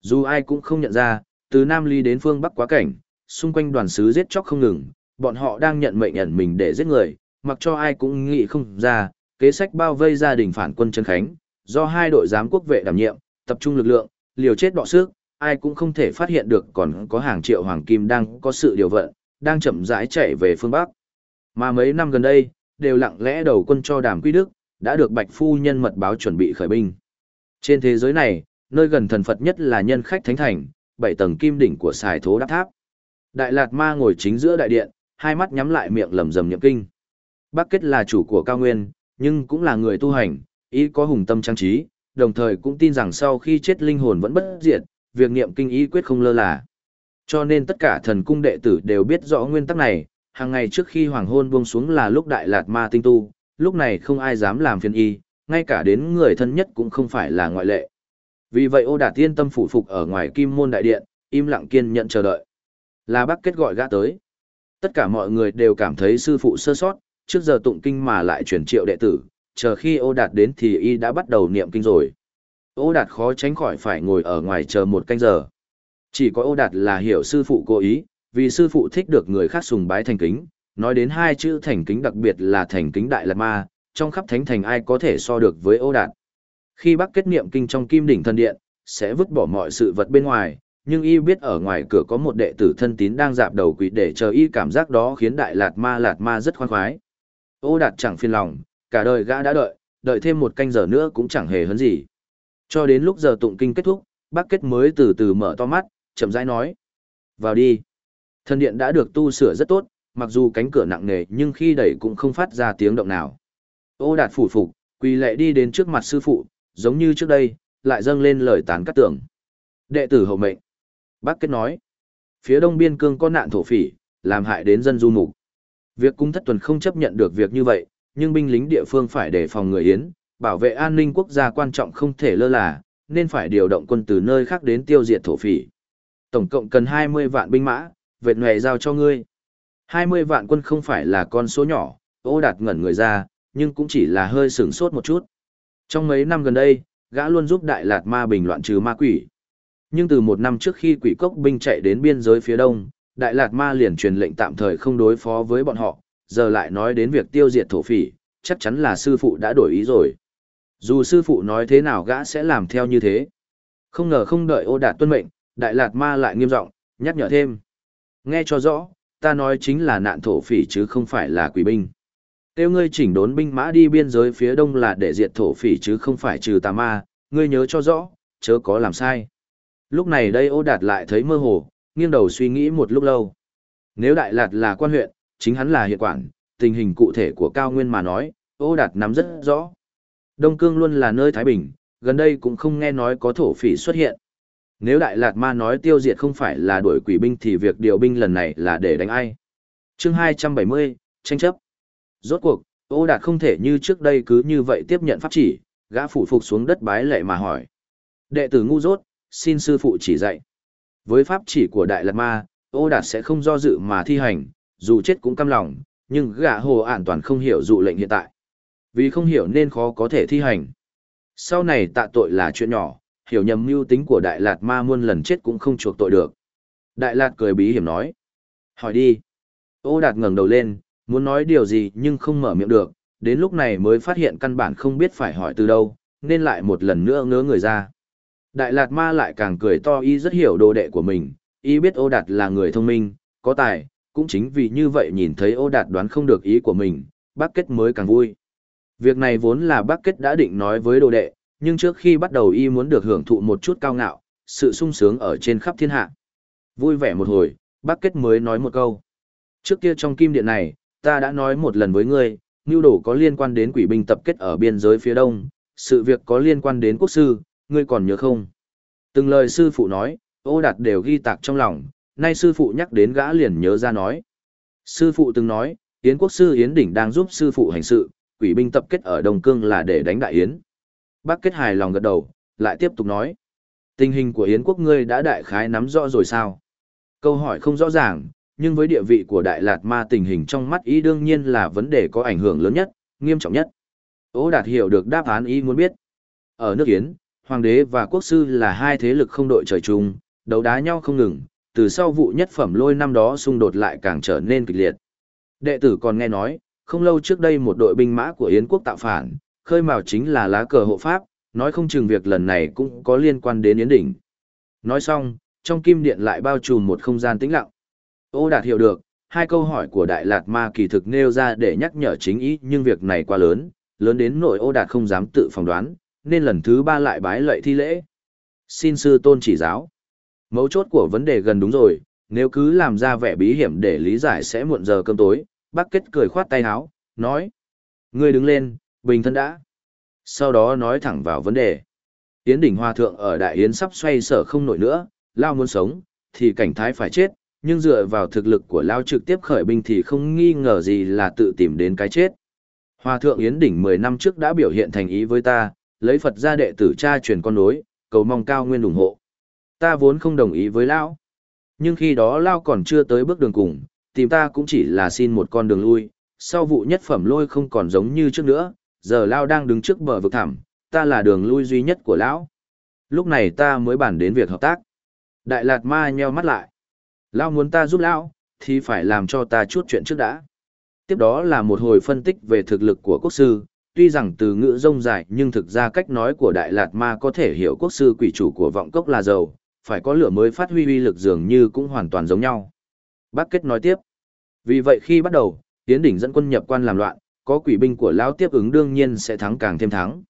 Dù ai cũng không nhận ra, từ Nam Ly đến phương Bắc quá cảnh, xung quanh đoàn sứ giết chóc không ngừng, bọn họ đang nhận mệnh ẩn mình để giết người, mặc cho ai cũng nghĩ không ra, kế sách bao vây gia đình phản quân Trấn Khánh, do hai đội giám quốc vệ đảm nhiệm, tập trung lực lượng, liều chết đọ sức, ai cũng không thể phát hiện được còn có hàng triệu hoàng kim đang có sự điều vận, đang chậm rãi chạy về phương Bắc. Mà mấy năm gần đây, đều lặng lẽ đầu quân cho đàm quy đức, đã được bạch phu nhân mật báo chuẩn bị khởi binh. Trên thế giới này, nơi gần thần Phật nhất là nhân khách thánh thành, bảy tầng kim đỉnh của xài thố đáp tháp. Đại Lạt Ma ngồi chính giữa đại điện, hai mắt nhắm lại miệng lầm rầm nhậm kinh. Bác Kết là chủ của cao nguyên, nhưng cũng là người tu hành, ý có hùng tâm trang trí, đồng thời cũng tin rằng sau khi chết linh hồn vẫn bất diệt, việc niệm kinh ý quyết không lơ là. Cho nên tất cả thần cung đệ tử đều biết rõ nguyên tắc này, hàng ngày trước khi hoàng hôn buông xuống là lúc đại lạt ma tinh tu, lúc này không ai dám làm phiền y, ngay cả đến người thân nhất cũng không phải là ngoại lệ. Vì vậy ô đạt tiên tâm phủ phục ở ngoài kim môn đại điện, im lặng kiên nhận chờ đợi. Là bác kết gọi gã tới. Tất cả mọi người đều cảm thấy sư phụ sơ sót, trước giờ tụng kinh mà lại chuyển triệu đệ tử, chờ khi ô đạt đến thì y đã bắt đầu niệm kinh rồi. Ô đạt khó tránh khỏi phải ngồi ở ngoài chờ một canh giờ. Chỉ có ô đạt là hiểu sư phụ cố ý, vì sư phụ thích được người khác sùng bái thành kính, nói đến hai chữ thành kính đặc biệt là thành kính đại lạt ma, trong khắp thánh thành ai có thể so được với ô đạt. Khi bác kết niệm kinh trong kim đỉnh thần điện, sẽ vứt bỏ mọi sự vật bên ngoài, nhưng y biết ở ngoài cửa có một đệ tử thân tín đang dạp đầu quỷ để chờ y cảm giác đó khiến đại lạt ma lạt ma rất khoan khoái. Ô đạt chẳng phiền lòng, cả đời gã đã đợi, đợi thêm một canh giờ nữa cũng chẳng hề hấn gì. Cho đến lúc giờ tụng kinh kết thúc, bác kết mới từ từ mở to mắt, chậm rãi nói. Vào đi. Thần điện đã được tu sửa rất tốt, mặc dù cánh cửa nặng nề nhưng khi đẩy cũng không phát ra tiếng động nào. Ô đạt phủ phục, quỳ lệ đi đến trước mặt sư phụ, giống như trước đây, lại dâng lên lời tán cắt tưởng. Đệ tử hậu mệnh. Bác kết nói. Phía đông biên cương có nạn thổ phỉ, làm hại đến dân du mục. Việc cung thất tuần không chấp nhận được việc như vậy, nhưng binh lính địa phương phải đề phòng người Yến, bảo vệ an ninh quốc gia quan trọng không thể lơ là, nên phải điều động quân từ nơi khác đến tiêu diệt thổ phỉ. Tổng cộng cần 20 vạn binh mã, vệt nhòe giao cho ngươi. 20 vạn quân không phải là con số nhỏ, ô đạt ngẩn người ra, nhưng cũng chỉ là hơi sửng sốt một chút. Trong mấy năm gần đây, gã luôn giúp Đại Lạt Ma bình loạn trừ ma quỷ. Nhưng từ một năm trước khi quỷ cốc binh chạy đến biên giới phía đông, Đại Lạt Ma liền truyền lệnh tạm thời không đối phó với bọn họ, giờ lại nói đến việc tiêu diệt thổ phỉ, chắc chắn là sư phụ đã đổi ý rồi. Dù sư phụ nói thế nào gã sẽ làm theo như thế. Không ngờ không đợi ô đạt tuân mệnh, Đại Lạt Ma lại nghiêm giọng nhắc nhở thêm. Nghe cho rõ, ta nói chính là nạn thổ phỉ chứ không phải là quỷ binh. Tiêu ngươi chỉnh đốn binh mã đi biên giới phía đông là để diệt thổ phỉ chứ không phải trừ tà ma, ngươi nhớ cho rõ, chớ có làm sai. Lúc này đây ô đạt lại thấy mơ hồ, nghiêng đầu suy nghĩ một lúc lâu. Nếu Đại Lạt là quan huyện, chính hắn là hiện quản, tình hình cụ thể của cao nguyên mà nói, ô đạt nắm rất rõ. Đông Cương luôn là nơi Thái Bình, gần đây cũng không nghe nói có thổ phỉ xuất hiện. Nếu Đại Lạt Ma nói tiêu diệt không phải là đuổi quỷ binh thì việc điều binh lần này là để đánh ai. chương 270, tranh chấp. Rốt cuộc, ô đạt không thể như trước đây cứ như vậy tiếp nhận pháp chỉ, gã phủ phục xuống đất bái lệ mà hỏi. Đệ tử ngu dốt, xin sư phụ chỉ dạy. Với pháp chỉ của Đại Lạt Ma, ô đạt sẽ không do dự mà thi hành, dù chết cũng căm lòng, nhưng gã hồ an toàn không hiểu dụ lệnh hiện tại. Vì không hiểu nên khó có thể thi hành. Sau này tạ tội là chuyện nhỏ, hiểu nhầm mưu tính của Đại Lạt Ma muôn lần chết cũng không chuộc tội được. Đại Lạt cười bí hiểm nói. Hỏi đi. Ô Đạt ngẩng đầu lên, muốn nói điều gì nhưng không mở miệng được, đến lúc này mới phát hiện căn bản không biết phải hỏi từ đâu, nên lại một lần nữa ngớ người ra. Đại Lạt Ma lại càng cười to y rất hiểu đồ đệ của mình, y biết Ô Đạt là người thông minh, có tài, cũng chính vì như vậy nhìn thấy Ô Đạt đoán không được ý của mình, bác kết mới càng vui. Việc này vốn là bác kết đã định nói với đồ đệ, nhưng trước khi bắt đầu y muốn được hưởng thụ một chút cao ngạo, sự sung sướng ở trên khắp thiên hạ. Vui vẻ một hồi, bác kết mới nói một câu. Trước kia trong kim điện này, ta đã nói một lần với ngươi, nưu Đổ có liên quan đến quỷ binh tập kết ở biên giới phía đông, sự việc có liên quan đến quốc sư, ngươi còn nhớ không? Từng lời sư phụ nói, ô đạt đều ghi tạc trong lòng, nay sư phụ nhắc đến gã liền nhớ ra nói. Sư phụ từng nói, Yến quốc sư Yến Đỉnh đang giúp sư phụ hành sự, quỷ binh tập kết ở Đông Cương là để đánh đại Yến. Bác kết hài lòng gật đầu, lại tiếp tục nói. Tình hình của Yến quốc ngươi đã đại khái nắm rõ rồi sao? Câu hỏi không rõ ràng, nhưng với địa vị của Đại Lạt Ma tình hình trong mắt ý đương nhiên là vấn đề có ảnh hưởng lớn nhất, nghiêm trọng nhất. Ô Đạt hiểu được đáp án ý muốn biết. Ở nước Yến, Hoàng đế và quốc sư là hai thế lực không đội trời chung, đấu đá nhau không ngừng, từ sau vụ nhất phẩm lôi năm đó xung đột lại càng trở nên kịch liệt. Đệ tử còn nghe nói, không lâu trước đây một đội binh mã của Yến quốc tạo phản, khơi mào chính là lá cờ hộ pháp, nói không chừng việc lần này cũng có liên quan đến Yến Đỉnh. Nói xong, trong kim điện lại bao trùm một không gian tĩnh lặng. Ô Đạt hiểu được, hai câu hỏi của Đại Lạt Ma kỳ thực nêu ra để nhắc nhở chính ý nhưng việc này quá lớn, lớn đến nỗi Ô Đạt không dám tự phỏng đoán, nên lần thứ ba lại bái lệ thi lễ. Xin sư tôn chỉ giáo. Mấu chốt của vấn đề gần đúng rồi, nếu cứ làm ra vẻ bí hiểm để lý giải sẽ muộn giờ cơm tối, bác kết cười khoát tay áo, nói. Ngươi đứng lên, bình thân đã. Sau đó nói thẳng vào vấn đề. Yến đỉnh hòa thượng ở Đại Yến sắp xoay sở không nổi nữa, Lao muốn sống, thì cảnh thái phải chết, nhưng dựa vào thực lực của Lao trực tiếp khởi binh thì không nghi ngờ gì là tự tìm đến cái chết. Hòa thượng Yến đỉnh 10 năm trước đã biểu hiện thành ý với ta, lấy Phật ra đệ tử cha truyền con nối, cầu mong cao nguyên ủng hộ. Ta vốn không đồng ý với Lão. Nhưng khi đó Lao còn chưa tới bước đường cùng, tìm ta cũng chỉ là xin một con đường lui, sau vụ nhất phẩm lôi không còn giống như trước nữa, giờ Lao đang đứng trước bờ vực thẳm, ta là đường lui duy nhất của Lão. Lúc này ta mới bàn đến việc hợp tác. Đại Lạt Ma nheo mắt lại. Lao muốn ta giúp Lão, thì phải làm cho ta chút chuyện trước đã. Tiếp đó là một hồi phân tích về thực lực của quốc sư, tuy rằng từ ngữ rông dài nhưng thực ra cách nói của Đại Lạt Ma có thể hiểu quốc sư quỷ chủ của vọng cốc là giàu, phải có lửa mới phát huy uy lực dường như cũng hoàn toàn giống nhau. Bác Kết nói tiếp. Vì vậy khi bắt đầu, Tiến đỉnh dẫn quân nhập quan làm loạn, có quỷ binh của Lão tiếp ứng đương nhiên sẽ thắng càng thêm thắng.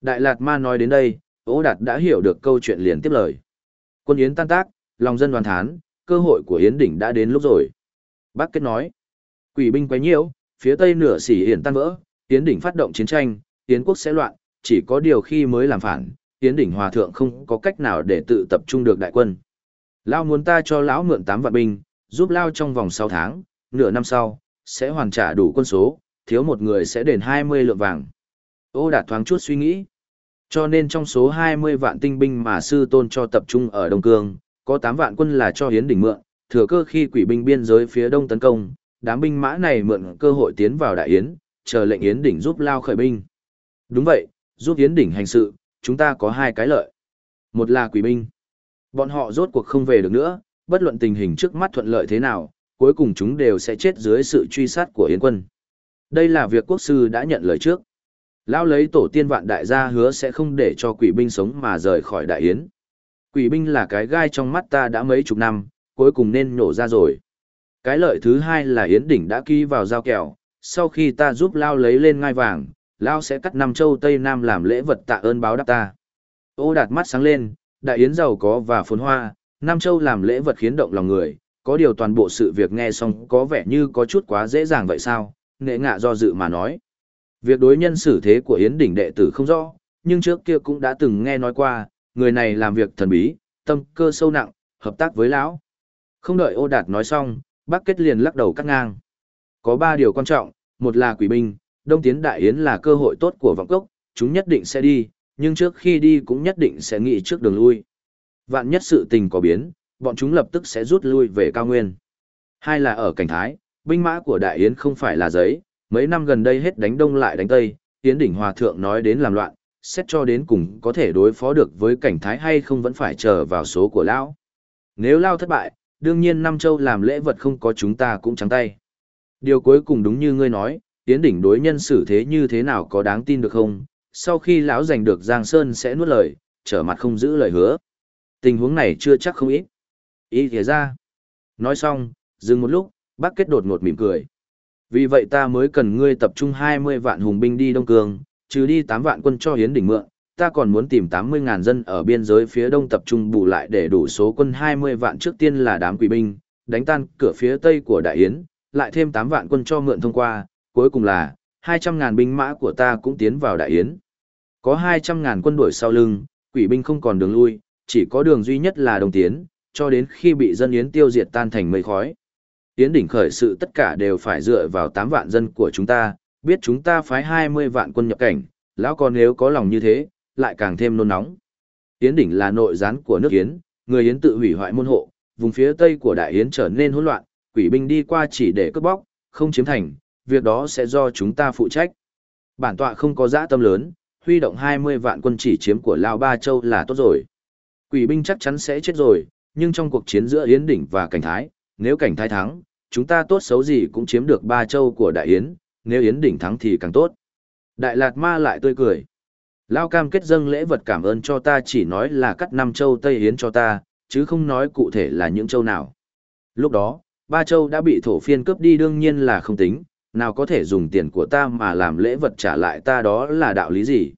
Đại Lạt Ma nói đến đây, Ô Đạt đã hiểu được câu chuyện liền tiếp lời. Quân Yến tan tác, lòng dân đoàn thán, cơ hội của Yến đỉnh đã đến lúc rồi. Bác Kết nói. Quỷ binh quấy nhiễu, phía tây nửa xỉ hiển tan vỡ, Yến đỉnh phát động chiến tranh, Yến quốc sẽ loạn, chỉ có điều khi mới làm phản, Yến đỉnh hòa thượng không có cách nào để tự tập trung được đại quân. Lao muốn ta cho lão mượn 8 vạn binh, giúp Lao trong vòng 6 tháng, nửa năm sau, sẽ hoàn trả đủ quân số, thiếu một người sẽ đền 20 lượng vàng. Ô đạt thoáng chút suy nghĩ. Cho nên trong số 20 vạn tinh binh mà sư tôn cho tập trung ở Đông Cương, có 8 vạn quân là cho Yến đỉnh mượn, thừa cơ khi quỷ binh biên giới phía đông tấn công, đám binh mã này mượn cơ hội tiến vào đại yến, chờ lệnh Yến đỉnh giúp Lao khởi binh. Đúng vậy, giúp Yến đỉnh hành sự, chúng ta có hai cái lợi. Một là quỷ binh. Bọn họ rốt cuộc không về được nữa, bất luận tình hình trước mắt thuận lợi thế nào, cuối cùng chúng đều sẽ chết dưới sự truy sát của Yến quân. Đây là việc quốc sư đã nhận lời trước. Lão lấy tổ tiên vạn đại gia hứa sẽ không để cho quỷ binh sống mà rời khỏi đại yến. Quỷ binh là cái gai trong mắt ta đã mấy chục năm, cuối cùng nên nổ ra rồi. Cái lợi thứ hai là Yến đỉnh đã ký vào giao kèo, sau khi ta giúp Lao lấy lên ngai vàng, Lao sẽ cắt năm châu Tây Nam làm lễ vật tạ ơn báo đáp ta. Ô đạt mắt sáng lên, đại yến giàu có và phồn hoa, Nam Châu làm lễ vật khiến động lòng người, có điều toàn bộ sự việc nghe xong có vẻ như có chút quá dễ dàng vậy sao, nghệ ngạ do dự mà nói. Việc đối nhân xử thế của Yến đỉnh đệ tử không rõ, nhưng trước kia cũng đã từng nghe nói qua, người này làm việc thần bí, tâm cơ sâu nặng, hợp tác với lão. Không đợi ô đạt nói xong, bác kết liền lắc đầu cắt ngang. Có ba điều quan trọng, một là quỷ binh, Đông Tiến Đại Yến là cơ hội tốt của vọng cốc, chúng nhất định sẽ đi, nhưng trước khi đi cũng nhất định sẽ nghĩ trước đường lui. Vạn nhất sự tình có biến, bọn chúng lập tức sẽ rút lui về cao nguyên. Hai là ở cảnh thái, binh mã của Đại Yến không phải là giấy, mấy năm gần đây hết đánh đông lại đánh tây, Yến đỉnh hòa thượng nói đến làm loạn, xét cho đến cùng có thể đối phó được với cảnh thái hay không vẫn phải chờ vào số của lão. Nếu lao thất bại, đương nhiên Nam Châu làm lễ vật không có chúng ta cũng trắng tay. Điều cuối cùng đúng như ngươi nói, Yến đỉnh đối nhân xử thế như thế nào có đáng tin được không? Sau khi lão giành được Giang Sơn sẽ nuốt lời, trở mặt không giữ lời hứa. Tình huống này chưa chắc không ít. Ý thế ra. Nói xong, dừng một lúc, bác kết đột ngột mỉm cười. Vì vậy ta mới cần ngươi tập trung 20 vạn hùng binh đi Đông Cương, trừ đi 8 vạn quân cho Hiến đỉnh mượn, ta còn muốn tìm 80.000 dân ở biên giới phía đông tập trung bù lại để đủ số quân 20 vạn trước tiên là đám quỷ binh, đánh tan cửa phía tây của Đại Yến, lại thêm 8 vạn quân cho mượn thông qua, cuối cùng là 200.000 binh mã của ta cũng tiến vào Đại Yến. Có 200.000 quân đuổi sau lưng, quỷ binh không còn đường lui, chỉ có đường duy nhất là đồng tiến, cho đến khi bị dân Yến tiêu diệt tan thành mây khói. Yến đỉnh khởi sự tất cả đều phải dựa vào 8 vạn dân của chúng ta, biết chúng ta phái 20 vạn quân nhập cảnh, lão còn nếu có lòng như thế, lại càng thêm nôn nóng. Yến đỉnh là nội gián của nước Yến, người Yến tự hủy hoại môn hộ, vùng phía tây của đại Yến trở nên hỗn loạn, quỷ binh đi qua chỉ để cướp bóc, không chiếm thành, việc đó sẽ do chúng ta phụ trách. Bản tọa không có dã tâm lớn, huy động 20 vạn quân chỉ chiếm của Lao Ba Châu là tốt rồi. Quỷ binh chắc chắn sẽ chết rồi, nhưng trong cuộc chiến giữa Yến đỉnh và Cảnh Thái, nếu Cảnh Thái thắng, chúng ta tốt xấu gì cũng chiếm được Ba Châu của Đại Yến, nếu Yến đỉnh thắng thì càng tốt. Đại Lạt Ma lại tươi cười. Lao cam kết dâng lễ vật cảm ơn cho ta chỉ nói là cắt năm châu Tây Yến cho ta, chứ không nói cụ thể là những châu nào. Lúc đó, ba châu đã bị thổ phiên cướp đi đương nhiên là không tính, nào có thể dùng tiền của ta mà làm lễ vật trả lại ta đó là đạo lý gì.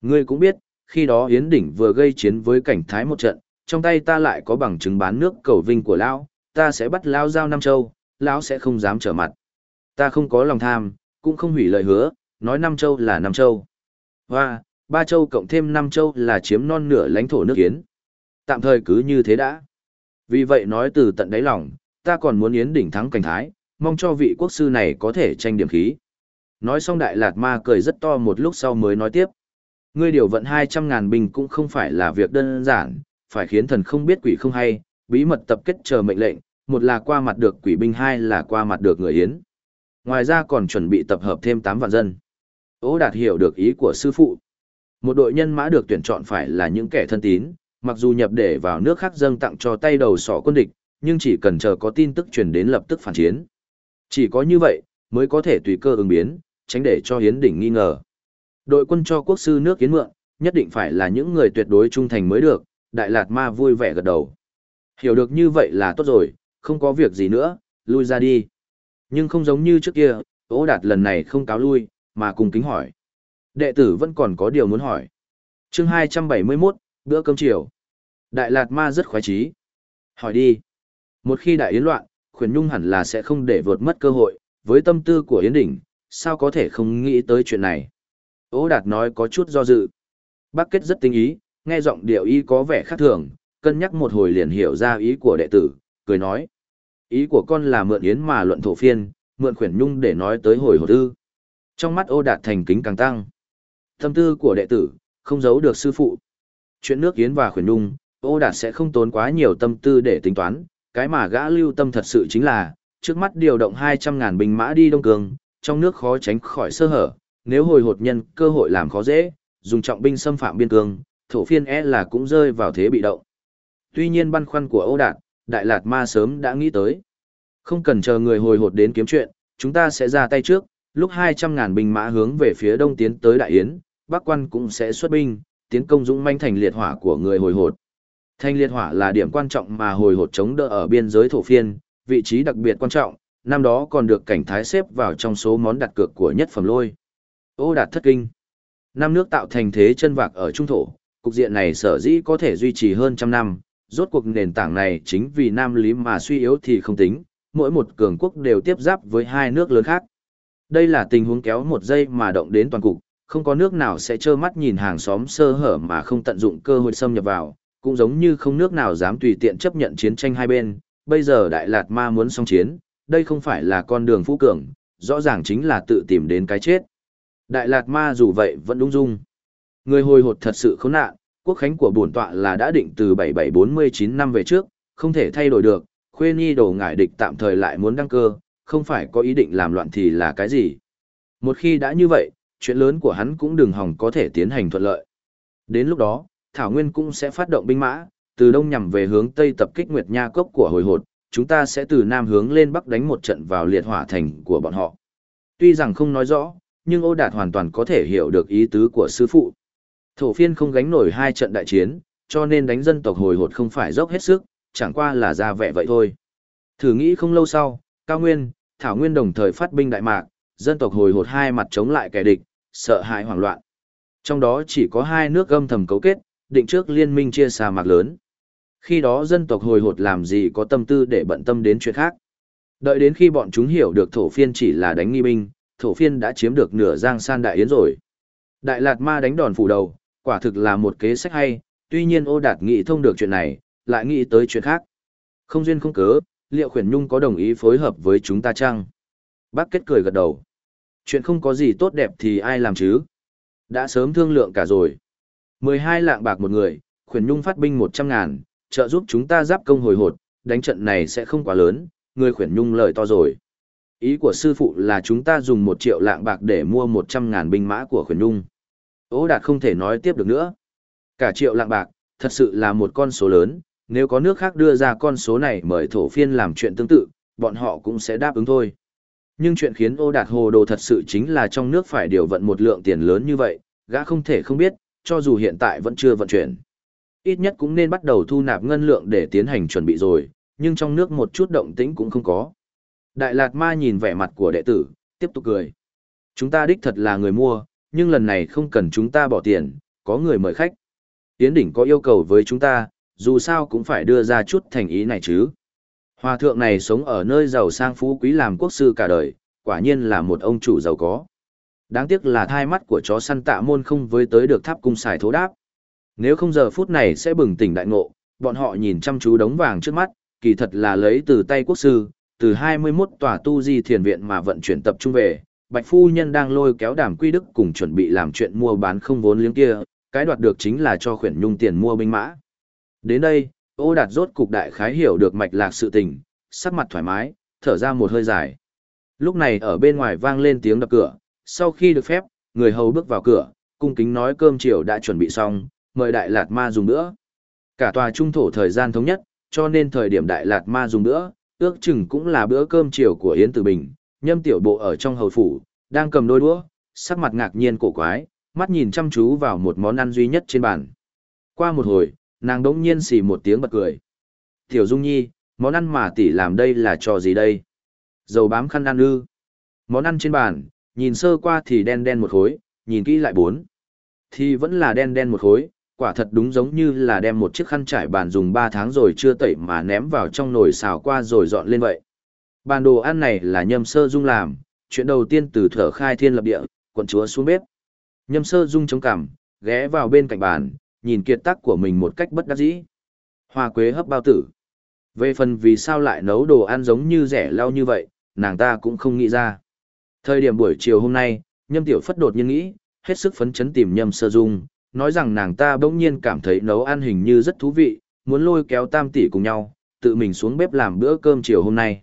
Ngươi cũng biết, khi đó Yến Đỉnh vừa gây chiến với cảnh thái một trận, trong tay ta lại có bằng chứng bán nước cầu vinh của lao ta sẽ bắt Lão giao Nam Châu, Lão sẽ không dám trở mặt. Ta không có lòng tham, cũng không hủy lời hứa, nói Nam Châu là Nam Châu. Và, ba châu cộng thêm năm châu là chiếm non nửa lãnh thổ nước Yến. Tạm thời cứ như thế đã. Vì vậy nói từ tận đáy lòng, ta còn muốn Yến đỉnh thắng cảnh thái, mong cho vị quốc sư này có thể tranh điểm khí. Nói xong Đại Lạt Ma cười rất to một lúc sau mới nói tiếp. Ngươi điều vận 200.000 binh cũng không phải là việc đơn giản, phải khiến thần không biết quỷ không hay, bí mật tập kết chờ mệnh lệnh, một là qua mặt được quỷ binh hai là qua mặt được người Yến. Ngoài ra còn chuẩn bị tập hợp thêm 8 vạn dân. Ô đạt hiểu được ý của sư phụ. Một đội nhân mã được tuyển chọn phải là những kẻ thân tín, mặc dù nhập để vào nước khác dâng tặng cho tay đầu sỏ quân địch, nhưng chỉ cần chờ có tin tức truyền đến lập tức phản chiến. Chỉ có như vậy, mới có thể tùy cơ ứng biến, tránh để cho hiến đỉnh nghi ngờ. Đội quân cho quốc sư nước kiến mượn, nhất định phải là những người tuyệt đối trung thành mới được, Đại Lạt Ma vui vẻ gật đầu. Hiểu được như vậy là tốt rồi, không có việc gì nữa, lui ra đi. Nhưng không giống như trước kia, Ô Đạt lần này không cáo lui, mà cùng kính hỏi. Đệ tử vẫn còn có điều muốn hỏi. chương 271, bữa cơm chiều. Đại Lạt Ma rất khoái trí. Hỏi đi. Một khi đại yến loạn, khuyển nhung hẳn là sẽ không để vượt mất cơ hội, với tâm tư của Yến Đỉnh, sao có thể không nghĩ tới chuyện này. Ô Đạt nói có chút do dự. Bác kết rất tinh ý, nghe giọng điệu y có vẻ khác thường, cân nhắc một hồi liền hiểu ra ý của đệ tử, cười nói. Ý của con là mượn yến mà luận thổ phiên, mượn khuyển nhung để nói tới hồi hồ tư. Trong mắt ô đạt thành kính càng tăng. Tâm tư của đệ tử, không giấu được sư phụ. Chuyện nước yến và khuyển nhung, ô đạt sẽ không tốn quá nhiều tâm tư để tính toán. Cái mà gã lưu tâm thật sự chính là, trước mắt điều động 200.000 binh mã đi Đông Cường, trong nước khó tránh khỏi sơ hở. Nếu hồi hột nhân cơ hội làm khó dễ, dùng trọng binh xâm phạm biên cương, thổ phiên e là cũng rơi vào thế bị động. Tuy nhiên băn khoăn của Âu Đạt, Đại Lạt Ma sớm đã nghĩ tới. Không cần chờ người hồi hột đến kiếm chuyện, chúng ta sẽ ra tay trước, lúc 200.000 binh mã hướng về phía đông tiến tới Đại Yến, Bắc quan cũng sẽ xuất binh, tiến công dũng manh thành liệt hỏa của người hồi hột. Thanh liệt hỏa là điểm quan trọng mà hồi hột chống đỡ ở biên giới thổ phiên, vị trí đặc biệt quan trọng, năm đó còn được cảnh thái xếp vào trong số món đặt cược của nhất phẩm lôi. Ô đạt thất kinh. Năm nước tạo thành thế chân vạc ở trung thổ, cục diện này sở dĩ có thể duy trì hơn trăm năm, rốt cuộc nền tảng này chính vì Nam Lý mà suy yếu thì không tính, mỗi một cường quốc đều tiếp giáp với hai nước lớn khác. Đây là tình huống kéo một giây mà động đến toàn cục, không có nước nào sẽ trơ mắt nhìn hàng xóm sơ hở mà không tận dụng cơ hội xâm nhập vào, cũng giống như không nước nào dám tùy tiện chấp nhận chiến tranh hai bên. Bây giờ Đại Lạt Ma muốn xong chiến, đây không phải là con đường phú cường, rõ ràng chính là tự tìm đến cái chết. Đại Lạt Ma dù vậy vẫn đúng dung. Người hồi hột thật sự khốn nạn, quốc khánh của bổn tọa là đã định từ 7749 năm về trước, không thể thay đổi được, khuê nhi đồ ngải địch tạm thời lại muốn đăng cơ, không phải có ý định làm loạn thì là cái gì. Một khi đã như vậy, chuyện lớn của hắn cũng đừng hòng có thể tiến hành thuận lợi. Đến lúc đó, Thảo Nguyên cũng sẽ phát động binh mã, từ đông nhằm về hướng tây tập kích Nguyệt Nha Cốc của hồi hột, chúng ta sẽ từ nam hướng lên bắc đánh một trận vào liệt hỏa thành của bọn họ. Tuy rằng không nói rõ, nhưng ô đạt hoàn toàn có thể hiểu được ý tứ của sư phụ. Thổ phiên không gánh nổi hai trận đại chiến, cho nên đánh dân tộc hồi hột không phải dốc hết sức, chẳng qua là ra vẻ vậy thôi. Thử nghĩ không lâu sau, Cao Nguyên, Thảo Nguyên đồng thời phát binh Đại Mạc, dân tộc hồi hột hai mặt chống lại kẻ địch, sợ hãi hoảng loạn. Trong đó chỉ có hai nước gâm thầm cấu kết, định trước liên minh chia xa mạc lớn. Khi đó dân tộc hồi hột làm gì có tâm tư để bận tâm đến chuyện khác. Đợi đến khi bọn chúng hiểu được thổ phiên chỉ là đánh nghi binh, thổ phiên đã chiếm được nửa giang san đại yến rồi. Đại Lạt Ma đánh đòn phủ đầu, quả thực là một kế sách hay, tuy nhiên ô đạt nghĩ thông được chuyện này, lại nghĩ tới chuyện khác. Không duyên không cớ, liệu khuyển nhung có đồng ý phối hợp với chúng ta chăng? Bác kết cười gật đầu. Chuyện không có gì tốt đẹp thì ai làm chứ? Đã sớm thương lượng cả rồi. 12 lạng bạc một người, khuyển nhung phát binh 100 ngàn, trợ giúp chúng ta giáp công hồi hột, đánh trận này sẽ không quá lớn, người khuyển nhung lời to rồi. Ý của sư phụ là chúng ta dùng 1 triệu lạng bạc để mua 100 ngàn binh mã của khuyển nhung. Ô đạt không thể nói tiếp được nữa. Cả triệu lạng bạc, thật sự là một con số lớn, nếu có nước khác đưa ra con số này mời thổ phiên làm chuyện tương tự, bọn họ cũng sẽ đáp ứng thôi. Nhưng chuyện khiến ô đạt hồ đồ thật sự chính là trong nước phải điều vận một lượng tiền lớn như vậy, gã không thể không biết, cho dù hiện tại vẫn chưa vận chuyển. Ít nhất cũng nên bắt đầu thu nạp ngân lượng để tiến hành chuẩn bị rồi, nhưng trong nước một chút động tĩnh cũng không có. Đại Lạt Ma nhìn vẻ mặt của đệ tử, tiếp tục cười. Chúng ta đích thật là người mua, nhưng lần này không cần chúng ta bỏ tiền, có người mời khách. Yến Đỉnh có yêu cầu với chúng ta, dù sao cũng phải đưa ra chút thành ý này chứ. Hòa thượng này sống ở nơi giàu sang phú quý làm quốc sư cả đời, quả nhiên là một ông chủ giàu có. Đáng tiếc là thai mắt của chó săn tạ môn không với tới được tháp cung xài thố đáp. Nếu không giờ phút này sẽ bừng tỉnh đại ngộ, bọn họ nhìn chăm chú đống vàng trước mắt, kỳ thật là lấy từ tay quốc sư, từ 21 tòa tu di thiền viện mà vận chuyển tập trung về, Bạch Phu Nhân đang lôi kéo đàm quy đức cùng chuẩn bị làm chuyện mua bán không vốn liếng kia, cái đoạt được chính là cho khuyển nhung tiền mua binh mã. Đến đây, ô đạt rốt cục đại khái hiểu được mạch lạc sự tình, sắc mặt thoải mái, thở ra một hơi dài. Lúc này ở bên ngoài vang lên tiếng đập cửa, sau khi được phép, người hầu bước vào cửa, cung kính nói cơm chiều đã chuẩn bị xong, mời Đại Lạt Ma dùng nữa. Cả tòa trung thổ thời gian thống nhất, cho nên thời điểm Đại Lạt Ma dùng nữa, ước chừng cũng là bữa cơm chiều của Yến Tử Bình, nhâm tiểu bộ ở trong hầu phủ, đang cầm đôi đũa, sắc mặt ngạc nhiên cổ quái, mắt nhìn chăm chú vào một món ăn duy nhất trên bàn. Qua một hồi, nàng đống nhiên xì một tiếng bật cười. Tiểu Dung Nhi, món ăn mà tỷ làm đây là trò gì đây? Dầu bám khăn ăn ư. Món ăn trên bàn, nhìn sơ qua thì đen đen một khối, nhìn kỹ lại bốn. Thì vẫn là đen đen một khối, quả thật đúng giống như là đem một chiếc khăn trải bàn dùng 3 tháng rồi chưa tẩy mà ném vào trong nồi xào qua rồi dọn lên vậy. Bàn đồ ăn này là nhâm sơ dung làm, chuyện đầu tiên từ thở khai thiên lập địa, quận chúa xuống bếp. Nhâm sơ dung chống cằm, ghé vào bên cạnh bàn, nhìn kiệt tác của mình một cách bất đắc dĩ. Hoa quế hấp bao tử. Về phần vì sao lại nấu đồ ăn giống như rẻ lau như vậy, nàng ta cũng không nghĩ ra. Thời điểm buổi chiều hôm nay, nhâm tiểu phất đột nhiên nghĩ, hết sức phấn chấn tìm nhâm sơ dung, nói rằng nàng ta bỗng nhiên cảm thấy nấu ăn hình như rất thú vị, muốn lôi kéo tam tỷ cùng nhau, tự mình xuống bếp làm bữa cơm chiều hôm nay.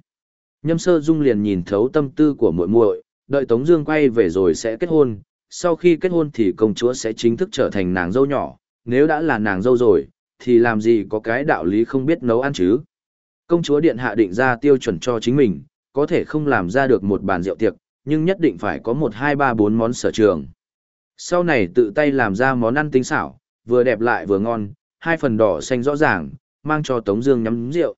Nhâm sơ dung liền nhìn thấu tâm tư của muội muội, đợi Tống Dương quay về rồi sẽ kết hôn. Sau khi kết hôn thì công chúa sẽ chính thức trở thành nàng dâu nhỏ. Nếu đã là nàng dâu rồi, thì làm gì có cái đạo lý không biết nấu ăn chứ? Công chúa điện hạ định ra tiêu chuẩn cho chính mình, có thể không làm ra được một bàn rượu tiệc, nhưng nhất định phải có một hai ba bốn món sở trường. Sau này tự tay làm ra món ăn tinh xảo, vừa đẹp lại vừa ngon, hai phần đỏ xanh rõ ràng, mang cho Tống Dương nhắm rượu.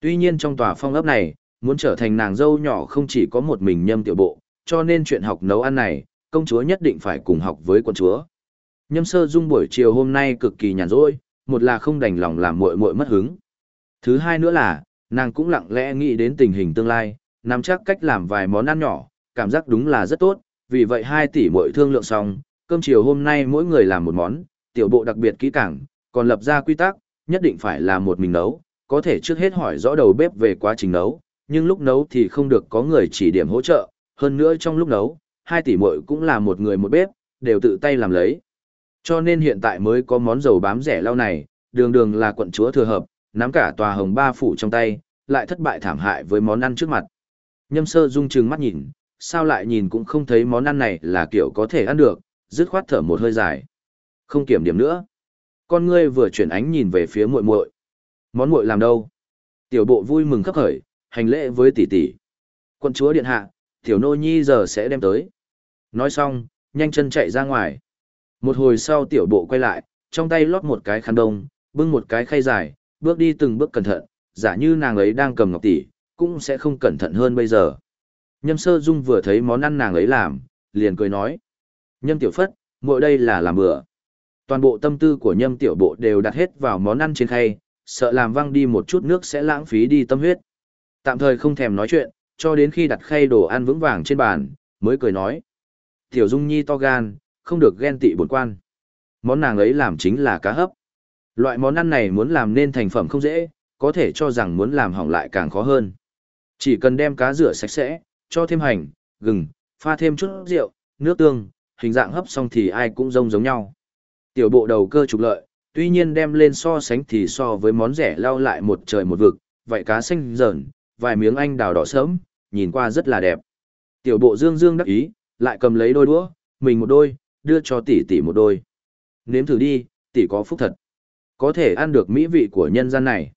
Tuy nhiên trong tòa phong ấp này, muốn trở thành nàng dâu nhỏ không chỉ có một mình nhâm tiểu bộ, cho nên chuyện học nấu ăn này, công chúa nhất định phải cùng học với quân chúa. Nhâm sơ dung buổi chiều hôm nay cực kỳ nhàn rỗi, một là không đành lòng làm muội muội mất hứng. Thứ hai nữa là, nàng cũng lặng lẽ nghĩ đến tình hình tương lai, nắm chắc cách làm vài món ăn nhỏ, cảm giác đúng là rất tốt, vì vậy hai tỷ muội thương lượng xong, cơm chiều hôm nay mỗi người làm một món, tiểu bộ đặc biệt kỹ càng, còn lập ra quy tắc, nhất định phải là một mình nấu, có thể trước hết hỏi rõ đầu bếp về quá trình nấu, nhưng lúc nấu thì không được có người chỉ điểm hỗ trợ, hơn nữa trong lúc nấu, hai tỷ muội cũng là một người một bếp, đều tự tay làm lấy. Cho nên hiện tại mới có món dầu bám rẻ lau này, đường đường là quận chúa thừa hợp, nắm cả tòa hồng ba phủ trong tay, lại thất bại thảm hại với món ăn trước mặt. Nhâm sơ dung trừng mắt nhìn, sao lại nhìn cũng không thấy món ăn này là kiểu có thể ăn được, dứt khoát thở một hơi dài. Không kiểm điểm nữa. Con ngươi vừa chuyển ánh nhìn về phía muội muội. Món muội làm đâu? Tiểu bộ vui mừng khắp khởi, hành lễ với tỷ tỷ. Quân chúa điện hạ, tiểu nô nhi giờ sẽ đem tới. Nói xong, nhanh chân chạy ra ngoài. Một hồi sau tiểu bộ quay lại, trong tay lót một cái khăn đông, bưng một cái khay dài, bước đi từng bước cẩn thận, giả như nàng ấy đang cầm ngọc tỷ, cũng sẽ không cẩn thận hơn bây giờ. Nhâm sơ dung vừa thấy món ăn nàng ấy làm, liền cười nói. Nhâm tiểu phất, mỗi đây là làm bữa. Toàn bộ tâm tư của nhâm tiểu bộ đều đặt hết vào món ăn trên khay, sợ làm văng đi một chút nước sẽ lãng phí đi tâm huyết. Tạm thời không thèm nói chuyện, cho đến khi đặt khay đồ ăn vững vàng trên bàn, mới cười nói. Tiểu Dung Nhi to gan, không được ghen tị bổn quan. Món nàng ấy làm chính là cá hấp. Loại món ăn này muốn làm nên thành phẩm không dễ, có thể cho rằng muốn làm hỏng lại càng khó hơn. Chỉ cần đem cá rửa sạch sẽ, cho thêm hành, gừng, pha thêm chút rượu, nước tương, hình dạng hấp xong thì ai cũng rông giống nhau. Tiểu bộ đầu cơ trục lợi, tuy nhiên đem lên so sánh thì so với món rẻ lao lại một trời một vực, vậy cá xanh dởn, vài miếng anh đào đỏ sớm, nhìn qua rất là đẹp. Tiểu bộ dương dương đắc ý, lại cầm lấy đôi đũa, mình một đôi, đưa cho tỷ tỷ một đôi. Nếm thử đi, tỷ có phúc thật. Có thể ăn được mỹ vị của nhân gian này.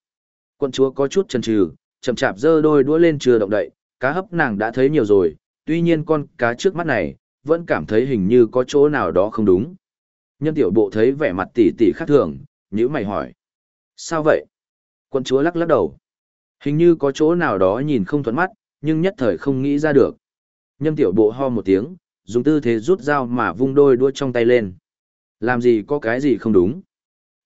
Quân chúa có chút chần chừ, chậm chạp giơ đôi đũa lên chưa động đậy, cá hấp nàng đã thấy nhiều rồi, tuy nhiên con cá trước mắt này, vẫn cảm thấy hình như có chỗ nào đó không đúng. Nhân tiểu bộ thấy vẻ mặt tỷ tỷ khác thường, nhữ mày hỏi. Sao vậy? Quân chúa lắc lắc đầu. Hình như có chỗ nào đó nhìn không thuận mắt, nhưng nhất thời không nghĩ ra được. Nhâm tiểu bộ ho một tiếng, dùng tư thế rút dao mà vung đôi đuôi trong tay lên. Làm gì có cái gì không đúng.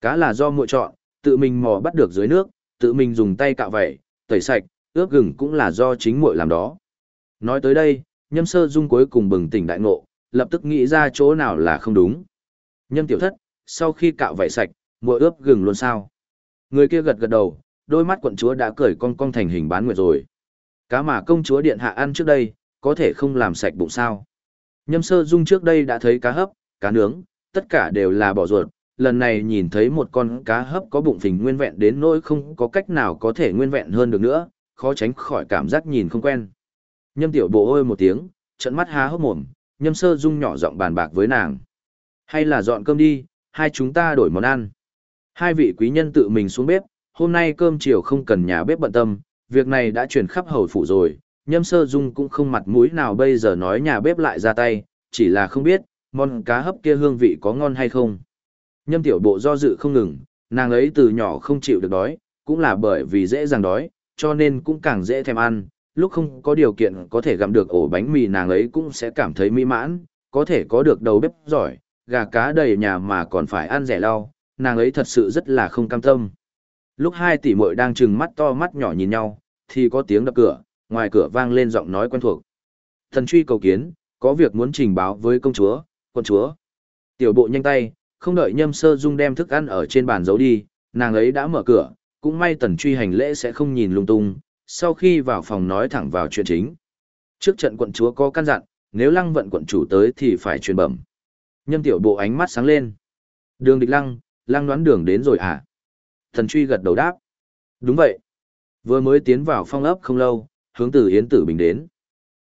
Cá là do muội chọn, tự mình mò bắt được dưới nước, tự mình dùng tay cạo vẩy, tẩy sạch, ướp gừng cũng là do chính muội làm đó. Nói tới đây, nhâm sơ dung cuối cùng bừng tỉnh đại ngộ, lập tức nghĩ ra chỗ nào là không đúng. Nhâm tiểu thất, sau khi cạo vẩy sạch, muội ướp gừng luôn sao? Người kia gật gật đầu, đôi mắt quận chúa đã cởi cong cong thành hình bán nguyệt rồi. Cá mà công chúa điện hạ ăn trước đây, có thể không làm sạch bụng sao. Nhâm sơ dung trước đây đã thấy cá hấp, cá nướng, tất cả đều là bỏ ruột. Lần này nhìn thấy một con cá hấp có bụng phình nguyên vẹn đến nỗi không có cách nào có thể nguyên vẹn hơn được nữa, khó tránh khỏi cảm giác nhìn không quen. Nhâm tiểu bộ ôi một tiếng, trận mắt há hốc mồm, nhâm sơ dung nhỏ giọng bàn bạc với nàng. Hay là dọn cơm đi, hai chúng ta đổi món ăn. Hai vị quý nhân tự mình xuống bếp, hôm nay cơm chiều không cần nhà bếp bận tâm, việc này đã chuyển khắp hầu phủ rồi, nhâm sơ dung cũng không mặt mũi nào bây giờ nói nhà bếp lại ra tay, chỉ là không biết, món cá hấp kia hương vị có ngon hay không. Nhâm tiểu bộ do dự không ngừng, nàng ấy từ nhỏ không chịu được đói, cũng là bởi vì dễ dàng đói, cho nên cũng càng dễ thèm ăn, lúc không có điều kiện có thể gặm được ổ bánh mì nàng ấy cũng sẽ cảm thấy mỹ mãn, có thể có được đầu bếp giỏi, gà cá đầy nhà mà còn phải ăn rẻ lau, nàng ấy thật sự rất là không cam tâm. Lúc hai tỷ muội đang trừng mắt to mắt nhỏ nhìn nhau, thì có tiếng đập cửa, ngoài cửa vang lên giọng nói quen thuộc. Thần truy cầu kiến, có việc muốn trình báo với công chúa, quân chúa. Tiểu bộ nhanh tay, không đợi nhâm sơ dung đem thức ăn ở trên bàn giấu đi, nàng ấy đã mở cửa, cũng may tần truy hành lễ sẽ không nhìn lung tung, sau khi vào phòng nói thẳng vào chuyện chính. Trước trận quận chúa có căn dặn, nếu lăng vận quận chủ tới thì phải truyền bẩm. Nhâm tiểu bộ ánh mắt sáng lên. Đường địch lăng, lăng đoán đường đến rồi à? Thần truy gật đầu đáp. Đúng vậy. Vừa mới tiến vào phong ấp không lâu, hướng từ Yến Tử Bình đến.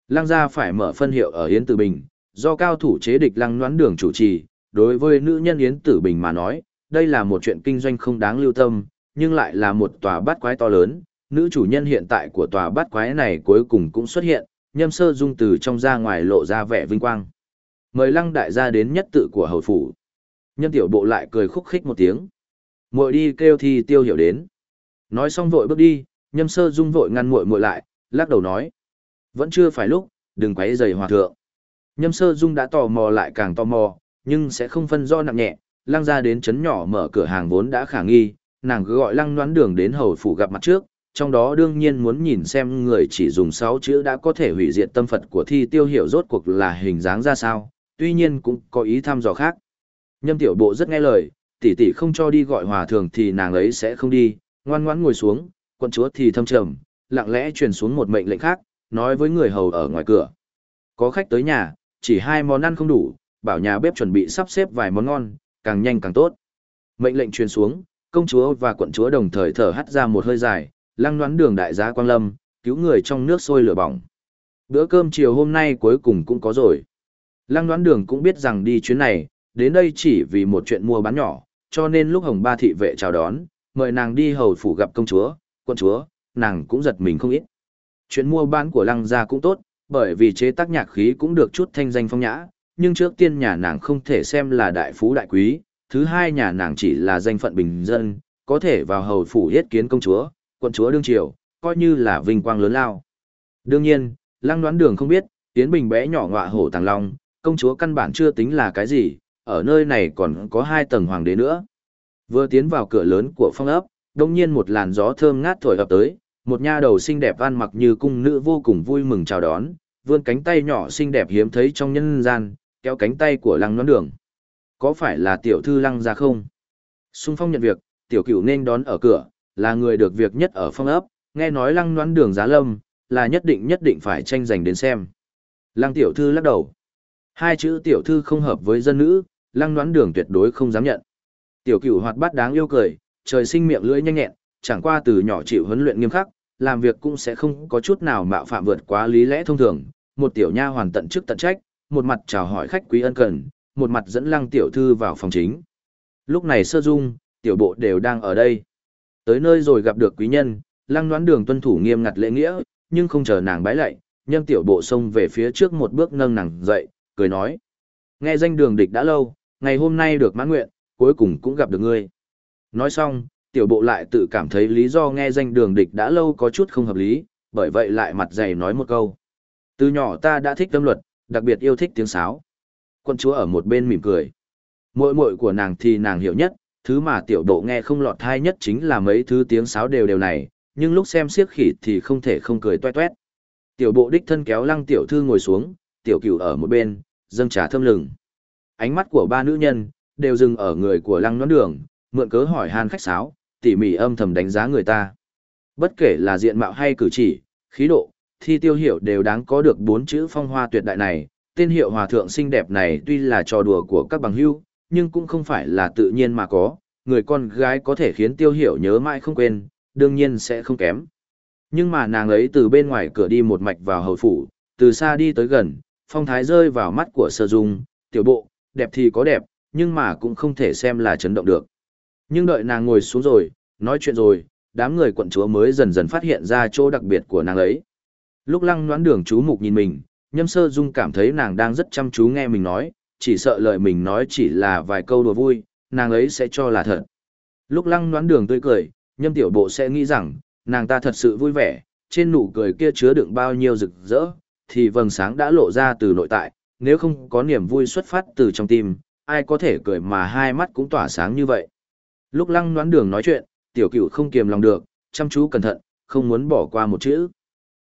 Lăng gia phải mở phân hiệu ở Yến Tử Bình, do cao thủ chế địch lăng noán đường chủ trì. Đối với nữ nhân Yến Tử Bình mà nói, đây là một chuyện kinh doanh không đáng lưu tâm, nhưng lại là một tòa bát quái to lớn. Nữ chủ nhân hiện tại của tòa bát quái này cuối cùng cũng xuất hiện, nhâm sơ dung từ trong ra ngoài lộ ra vẻ vinh quang. Mời lăng đại gia đến nhất tự của hầu phủ. Nhâm tiểu bộ lại cười khúc khích một tiếng muội đi kêu thì tiêu hiểu đến. Nói xong vội bước đi, nhâm sơ dung vội ngăn muội muội lại, lắc đầu nói. Vẫn chưa phải lúc, đừng quấy giày hòa thượng. Nhâm sơ dung đã tò mò lại càng tò mò, nhưng sẽ không phân do nặng nhẹ, lăng ra đến chấn nhỏ mở cửa hàng vốn đã khả nghi, nàng cứ gọi lăng đoán đường đến hầu phủ gặp mặt trước, trong đó đương nhiên muốn nhìn xem người chỉ dùng sáu chữ đã có thể hủy diệt tâm Phật của thi tiêu hiểu rốt cuộc là hình dáng ra sao, tuy nhiên cũng có ý thăm dò khác. Nhâm tiểu bộ rất nghe lời, tỷ tỷ không cho đi gọi hòa thượng thì nàng ấy sẽ không đi, ngoan ngoãn ngồi xuống, quận chúa thì thâm trầm, lặng lẽ truyền xuống một mệnh lệnh khác, nói với người hầu ở ngoài cửa. Có khách tới nhà, chỉ hai món ăn không đủ, bảo nhà bếp chuẩn bị sắp xếp vài món ngon, càng nhanh càng tốt. Mệnh lệnh truyền xuống, công chúa và quận chúa đồng thời thở hắt ra một hơi dài, lăng đoán đường đại gia Quang Lâm, cứu người trong nước sôi lửa bỏng. Bữa cơm chiều hôm nay cuối cùng cũng có rồi. Lăng đoán đường cũng biết rằng đi chuyến này, đến đây chỉ vì một chuyện mua bán nhỏ, cho nên lúc hồng ba thị vệ chào đón, mời nàng đi hầu phủ gặp công chúa, Quân chúa, nàng cũng giật mình không ít. Chuyện mua bán của lăng gia cũng tốt, bởi vì chế tác nhạc khí cũng được chút thanh danh phong nhã, nhưng trước tiên nhà nàng không thể xem là đại phú đại quý, thứ hai nhà nàng chỉ là danh phận bình dân, có thể vào hầu phủ yết kiến công chúa, quận chúa đương triều, coi như là vinh quang lớn lao. Đương nhiên, lăng đoán đường không biết, tiến bình bé nhỏ ngọa hổ tàng long, công chúa căn bản chưa tính là cái gì, ở nơi này còn có hai tầng hoàng đế nữa. Vừa tiến vào cửa lớn của phong ấp, đông nhiên một làn gió thơm ngát thổi ập tới, một nha đầu xinh đẹp ăn mặc như cung nữ vô cùng vui mừng chào đón, vươn cánh tay nhỏ xinh đẹp hiếm thấy trong nhân gian, kéo cánh tay của lăng nón đường. Có phải là tiểu thư lăng ra không? Xung phong nhận việc, tiểu cửu nên đón ở cửa, là người được việc nhất ở phong ấp, nghe nói lăng nón đường giá lâm, là nhất định nhất định phải tranh giành đến xem. Lăng tiểu thư lắc đầu. Hai chữ tiểu thư không hợp với dân nữ, lăng đoán đường tuyệt đối không dám nhận. Tiểu cửu hoạt bát đáng yêu cười, trời sinh miệng lưỡi nhanh nhẹn, chẳng qua từ nhỏ chịu huấn luyện nghiêm khắc, làm việc cũng sẽ không có chút nào mạo phạm vượt quá lý lẽ thông thường. Một tiểu nha hoàn tận chức tận trách, một mặt chào hỏi khách quý ân cần, một mặt dẫn lăng tiểu thư vào phòng chính. Lúc này sơ dung, tiểu bộ đều đang ở đây. Tới nơi rồi gặp được quý nhân, lăng đoán đường tuân thủ nghiêm ngặt lễ nghĩa, nhưng không chờ nàng bái lạy, nhân tiểu bộ xông về phía trước một bước nâng nàng dậy, cười nói. Nghe danh đường địch đã lâu, ngày hôm nay được mãn nguyện, cuối cùng cũng gặp được ngươi. Nói xong, tiểu bộ lại tự cảm thấy lý do nghe danh đường địch đã lâu có chút không hợp lý, bởi vậy lại mặt dày nói một câu. Từ nhỏ ta đã thích tâm luật, đặc biệt yêu thích tiếng sáo. Quân chúa ở một bên mỉm cười. Mội mội của nàng thì nàng hiểu nhất, thứ mà tiểu bộ nghe không lọt thai nhất chính là mấy thứ tiếng sáo đều đều này, nhưng lúc xem siếc khỉ thì không thể không cười toe toét. Tiểu bộ đích thân kéo lăng tiểu thư ngồi xuống, tiểu cửu ở một bên, dâng trà thơm lừng. Ánh mắt của ba nữ nhân, đều dừng ở người của lăng nón đường, mượn cớ hỏi han khách sáo, tỉ mỉ âm thầm đánh giá người ta. Bất kể là diện mạo hay cử chỉ, khí độ, thi tiêu hiệu đều đáng có được bốn chữ phong hoa tuyệt đại này. Tên hiệu hòa thượng xinh đẹp này tuy là trò đùa của các bằng hữu, nhưng cũng không phải là tự nhiên mà có, người con gái có thể khiến tiêu hiểu nhớ mãi không quên, đương nhiên sẽ không kém. Nhưng mà nàng ấy từ bên ngoài cửa đi một mạch vào hầu phủ, từ xa đi tới gần, phong thái rơi vào mắt của sơ dung, tiểu bộ, đẹp thì có đẹp, nhưng mà cũng không thể xem là chấn động được. Nhưng đợi nàng ngồi xuống rồi, nói chuyện rồi, đám người quận chúa mới dần dần phát hiện ra chỗ đặc biệt của nàng ấy. Lúc lăng noãn đường chú mục nhìn mình, nhâm sơ dung cảm thấy nàng đang rất chăm chú nghe mình nói, chỉ sợ lời mình nói chỉ là vài câu đùa vui, nàng ấy sẽ cho là thật. Lúc lăng noãn đường tươi cười, nhâm tiểu bộ sẽ nghĩ rằng, nàng ta thật sự vui vẻ, trên nụ cười kia chứa đựng bao nhiêu rực rỡ, thì vầng sáng đã lộ ra từ nội tại, nếu không có niềm vui xuất phát từ trong tim, ai có thể cười mà hai mắt cũng tỏa sáng như vậy. Lúc lăng noãn đường nói chuyện, tiểu cửu không kiềm lòng được, chăm chú cẩn thận, không muốn bỏ qua một chữ.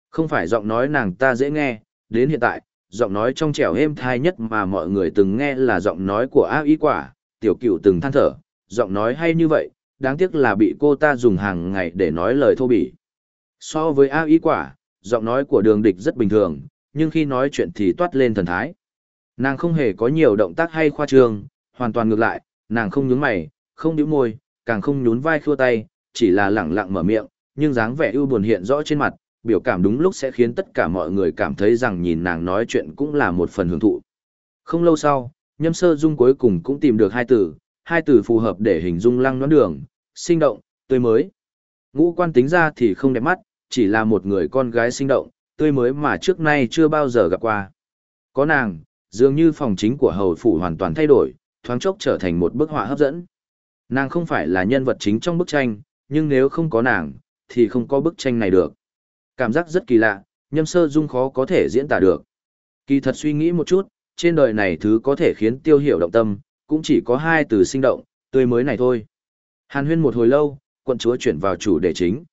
Không phải giọng nói nàng ta dễ nghe, đến hiện tại, giọng nói trong trẻo êm thai nhất mà mọi người từng nghe là giọng nói của A Y quả, tiểu cửu từng than thở, giọng nói hay như vậy, đáng tiếc là bị cô ta dùng hàng ngày để nói lời thô bỉ. So với A Y quả, giọng nói của đường địch rất bình thường, nhưng khi nói chuyện thì toát lên thần thái. Nàng không hề có nhiều động tác hay khoa trương, hoàn toàn ngược lại, nàng không nhướng mày, không nhíu môi, càng không nhún vai khua tay, chỉ là lẳng lặng mở miệng, nhưng dáng vẻ ưu buồn hiện rõ trên mặt, biểu cảm đúng lúc sẽ khiến tất cả mọi người cảm thấy rằng nhìn nàng nói chuyện cũng là một phần hưởng thụ. Không lâu sau, nhâm sơ dung cuối cùng cũng tìm được hai từ, hai từ phù hợp để hình dung lăng nón đường, sinh động, tươi mới. Ngũ quan tính ra thì không đẹp mắt, chỉ là một người con gái sinh động, tươi mới mà trước nay chưa bao giờ gặp qua. Có nàng, dường như phòng chính của hầu phủ hoàn toàn thay đổi, thoáng chốc trở thành một bức họa hấp dẫn. Nàng không phải là nhân vật chính trong bức tranh, nhưng nếu không có nàng, thì không có bức tranh này được. Cảm giác rất kỳ lạ, nhâm sơ dung khó có thể diễn tả được. Kỳ thật suy nghĩ một chút, trên đời này thứ có thể khiến tiêu hiểu động tâm, cũng chỉ có hai từ sinh động, tươi mới này thôi. Hàn huyên một hồi lâu, quận chúa chuyển vào chủ đề chính.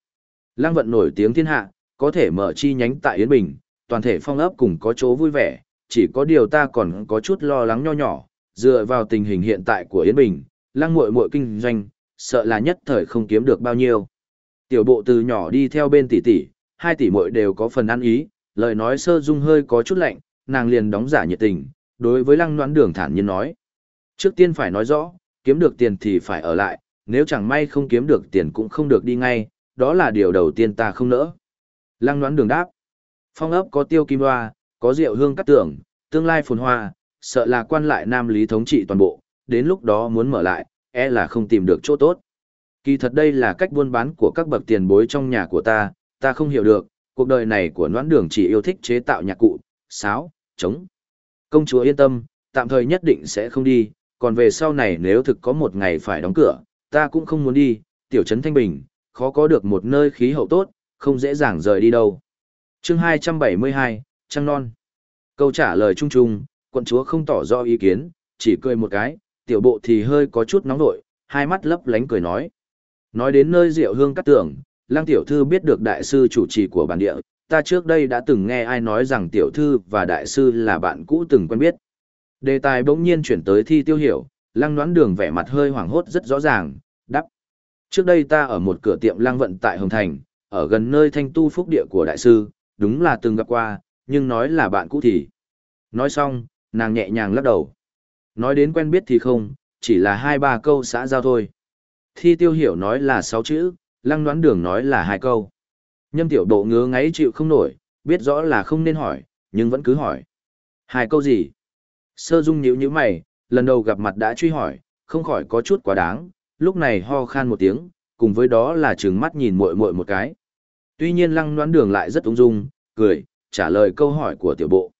Lăng vận nổi tiếng thiên hạ, có thể mở chi nhánh tại Yến Bình, toàn thể phong ấp cùng có chỗ vui vẻ, chỉ có điều ta còn có chút lo lắng nho nhỏ, dựa vào tình hình hiện tại của Yến Bình, lăng muội muội kinh doanh, sợ là nhất thời không kiếm được bao nhiêu. Tiểu bộ từ nhỏ đi theo bên tỷ tỷ, hai tỷ muội đều có phần ăn ý, lời nói sơ dung hơi có chút lạnh, nàng liền đóng giả nhiệt tình, đối với lăng noãn đường thản nhiên nói. Trước tiên phải nói rõ, kiếm được tiền thì phải ở lại, nếu chẳng may không kiếm được tiền cũng không được đi ngay, đó là điều đầu tiên ta không nỡ. Lăng noãn đường đáp. Phong ấp có tiêu kim hoa, có rượu hương cắt tưởng, tương lai phồn hoa, sợ là quan lại nam lý thống trị toàn bộ, đến lúc đó muốn mở lại, e là không tìm được chỗ tốt. Kỳ thật đây là cách buôn bán của các bậc tiền bối trong nhà của ta, ta không hiểu được, cuộc đời này của noãn đường chỉ yêu thích chế tạo nhạc cụ, sáo, trống. Công chúa yên tâm, tạm thời nhất định sẽ không đi, còn về sau này nếu thực có một ngày phải đóng cửa, ta cũng không muốn đi, tiểu trấn Thanh Bình, khó có được một nơi khí hậu tốt, không dễ dàng rời đi đâu. chương 272, Trăng Non. Câu trả lời chung chung, quận chúa không tỏ rõ ý kiến, chỉ cười một cái, tiểu bộ thì hơi có chút nóng nội, hai mắt lấp lánh cười nói. Nói đến nơi rượu hương cắt tưởng, lang tiểu thư biết được đại sư chủ trì của bản địa, ta trước đây đã từng nghe ai nói rằng tiểu thư và đại sư là bạn cũ từng quen biết. Đề tài bỗng nhiên chuyển tới thi tiêu hiểu, lăng đoán đường vẻ mặt hơi hoảng hốt rất rõ ràng, đắp. Trước đây ta ở một cửa tiệm lăng vận tại Hồng Thành, ở gần nơi thanh tu phúc địa của đại sư, đúng là từng gặp qua, nhưng nói là bạn cũ thì. Nói xong, nàng nhẹ nhàng lắc đầu. Nói đến quen biết thì không, chỉ là hai ba câu xã giao thôi. Thi tiêu hiểu nói là sáu chữ, lăng đoán đường nói là hai câu. Nhâm tiểu độ ngứa ngáy chịu không nổi, biết rõ là không nên hỏi, nhưng vẫn cứ hỏi. Hai câu gì? Sơ dung nhíu như mày, lần đầu gặp mặt đã truy hỏi, không khỏi có chút quá đáng, lúc này ho khan một tiếng, cùng với đó là trừng mắt nhìn muội muội một cái. Tuy nhiên lăng đoán đường lại rất ung dung, cười, trả lời câu hỏi của tiểu bộ.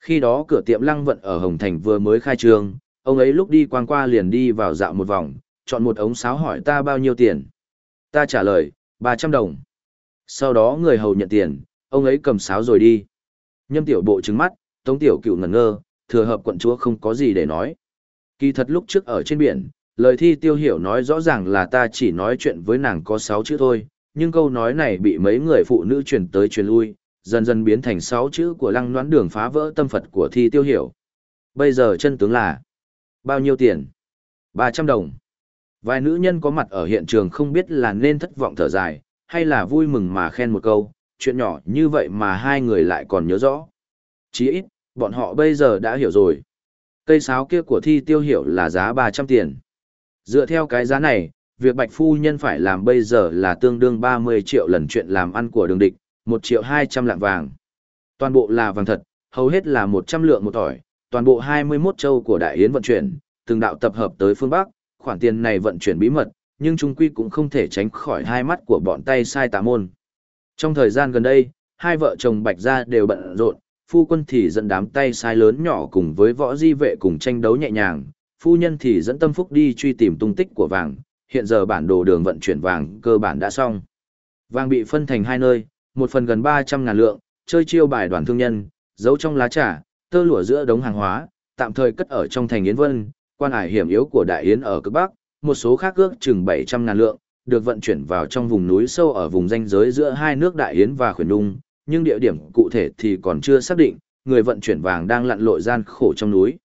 Khi đó cửa tiệm lăng vận ở Hồng Thành vừa mới khai trương, ông ấy lúc đi quang qua liền đi vào dạo một vòng, chọn một ống sáo hỏi ta bao nhiêu tiền. Ta trả lời, 300 đồng. Sau đó người hầu nhận tiền, ông ấy cầm sáo rồi đi. Nhâm tiểu bộ trứng mắt, tống tiểu cựu ngẩn ngơ, thừa hợp quận chúa không có gì để nói. Kỳ thật lúc trước ở trên biển, lời thi tiêu hiểu nói rõ ràng là ta chỉ nói chuyện với nàng có 6 chữ thôi, nhưng câu nói này bị mấy người phụ nữ truyền tới truyền lui, dần dần biến thành sáu chữ của lăng noãn đường phá vỡ tâm Phật của thi tiêu hiểu. Bây giờ chân tướng là bao nhiêu tiền? 300 đồng. Vài nữ nhân có mặt ở hiện trường không biết là nên thất vọng thở dài, hay là vui mừng mà khen một câu, chuyện nhỏ như vậy mà hai người lại còn nhớ rõ. Chí ít, bọn họ bây giờ đã hiểu rồi. Cây sáo kia của thi tiêu hiểu là giá 300 tiền. Dựa theo cái giá này, việc bạch phu nhân phải làm bây giờ là tương đương 30 triệu lần chuyện làm ăn của đường địch, 1 triệu 200 lạng vàng. Toàn bộ là vàng thật, hầu hết là 100 lượng một tỏi, toàn bộ 21 châu của đại yến vận chuyển, từng đạo tập hợp tới phương Bắc, khoản tiền này vận chuyển bí mật, nhưng trung quy cũng không thể tránh khỏi hai mắt của bọn tay sai tà môn. Trong thời gian gần đây, hai vợ chồng Bạch Gia đều bận rộn, phu quân thì dẫn đám tay sai lớn nhỏ cùng với võ di vệ cùng tranh đấu nhẹ nhàng, phu nhân thì dẫn tâm phúc đi truy tìm tung tích của vàng, hiện giờ bản đồ đường vận chuyển vàng cơ bản đã xong. Vàng bị phân thành hai nơi, một phần gần 300 ngàn lượng, chơi chiêu bài đoàn thương nhân, giấu trong lá trà, tơ lụa giữa đống hàng hóa, tạm thời cất ở trong thành Yến Vân, quan hải hiểm yếu của Đại Yến ở cực Bắc, một số khác ước chừng 700 ngàn lượng, được vận chuyển vào trong vùng núi sâu ở vùng ranh giới giữa hai nước Đại Yến và Khuyển Nung, nhưng địa điểm cụ thể thì còn chưa xác định, người vận chuyển vàng đang lặn lội gian khổ trong núi.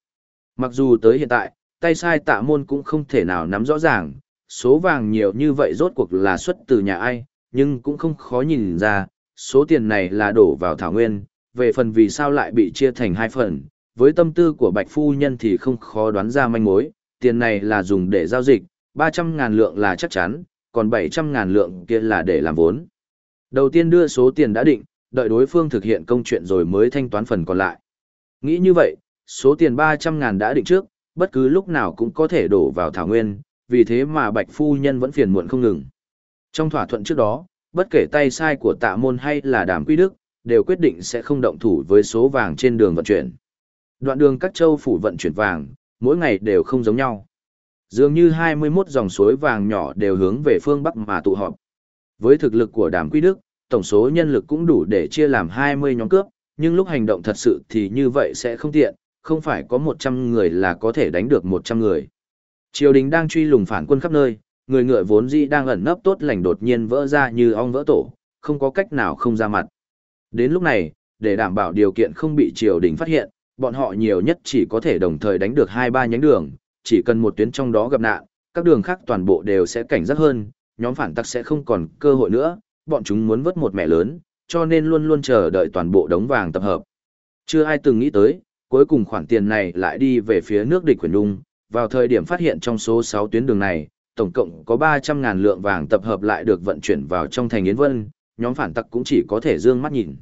Mặc dù tới hiện tại, tay sai tạ môn cũng không thể nào nắm rõ ràng, số vàng nhiều như vậy rốt cuộc là xuất từ nhà ai, nhưng cũng không khó nhìn ra, số tiền này là đổ vào thảo nguyên, về phần vì sao lại bị chia thành hai phần, với tâm tư của bạch phu nhân thì không khó đoán ra manh mối, tiền này là dùng để giao dịch, 300 ngàn lượng là chắc chắn, còn 700 ngàn lượng kia là để làm vốn. Đầu tiên đưa số tiền đã định, đợi đối phương thực hiện công chuyện rồi mới thanh toán phần còn lại. Nghĩ như vậy, số tiền 300 ngàn đã định trước, bất cứ lúc nào cũng có thể đổ vào thảo nguyên, vì thế mà bạch phu nhân vẫn phiền muộn không ngừng. Trong thỏa thuận trước đó, bất kể tay sai của tạ môn hay là đàm quy đức, đều quyết định sẽ không động thủ với số vàng trên đường vận chuyển. Đoạn đường các châu phủ vận chuyển vàng, mỗi ngày đều không giống nhau. Dường như 21 dòng suối vàng nhỏ đều hướng về phương Bắc mà tụ họp. Với thực lực của đàm quy đức, tổng số nhân lực cũng đủ để chia làm 20 nhóm cướp, nhưng lúc hành động thật sự thì như vậy sẽ không tiện, không phải có 100 người là có thể đánh được 100 người. Triều đình đang truy lùng phản quân khắp nơi, người ngựa vốn dĩ đang ẩn nấp tốt lành đột nhiên vỡ ra như ong vỡ tổ, không có cách nào không ra mặt. Đến lúc này, để đảm bảo điều kiện không bị triều đình phát hiện, bọn họ nhiều nhất chỉ có thể đồng thời đánh được 2-3 nhánh đường, chỉ cần một tuyến trong đó gặp nạn, các đường khác toàn bộ đều sẽ cảnh giác hơn, nhóm phản tắc sẽ không còn cơ hội nữa, bọn chúng muốn vớt một mẹ lớn, cho nên luôn luôn chờ đợi toàn bộ đống vàng tập hợp. Chưa ai từng nghĩ tới, cuối cùng khoản tiền này lại đi về phía nước địch quyền đung, vào thời điểm phát hiện trong số 6 tuyến đường này, tổng cộng có 300.000 lượng vàng tập hợp lại được vận chuyển vào trong thành Yến Vân, nhóm phản tặc cũng chỉ có thể dương mắt nhìn.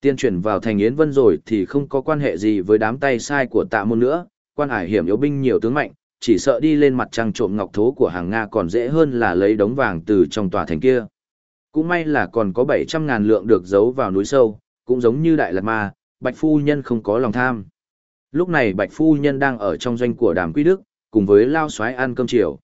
Tiên chuyển vào thành Yến Vân rồi thì không có quan hệ gì với đám tay sai của tạ môn nữa, quan hải hiểm yếu binh nhiều tướng mạnh, chỉ sợ đi lên mặt trăng trộm ngọc thố của hàng Nga còn dễ hơn là lấy đống vàng từ trong tòa thành kia. Cũng may là còn có 700 ngàn lượng được giấu vào núi sâu, cũng giống như Đại Lạt Ma, Bạch Phu Nhân không có lòng tham. Lúc này Bạch Phu Nhân đang ở trong doanh của đàm quy đức, cùng với Lao Soái ăn cơm chiều.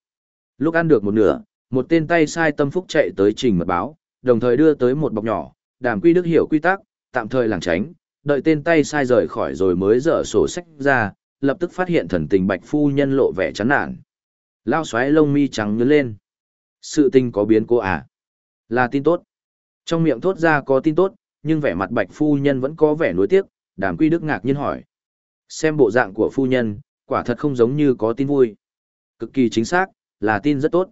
Lúc ăn được một nửa, một tên tay sai tâm phúc chạy tới trình mật báo, đồng thời đưa tới một bọc nhỏ, đàm quy đức hiểu quy tắc, tạm thời làng tránh, đợi tên tay sai rời khỏi rồi mới dở sổ sách ra, lập tức phát hiện thần tình bạch phu nhân lộ vẻ chán nản. Lao xoáy lông mi trắng nhớ lên. Sự tình có biến cô à? Là tin tốt. Trong miệng thốt ra có tin tốt, nhưng vẻ mặt bạch phu nhân vẫn có vẻ nuối tiếc, đàm quy đức ngạc nhiên hỏi. Xem bộ dạng của phu nhân, quả thật không giống như có tin vui. Cực kỳ chính xác, là tin rất tốt.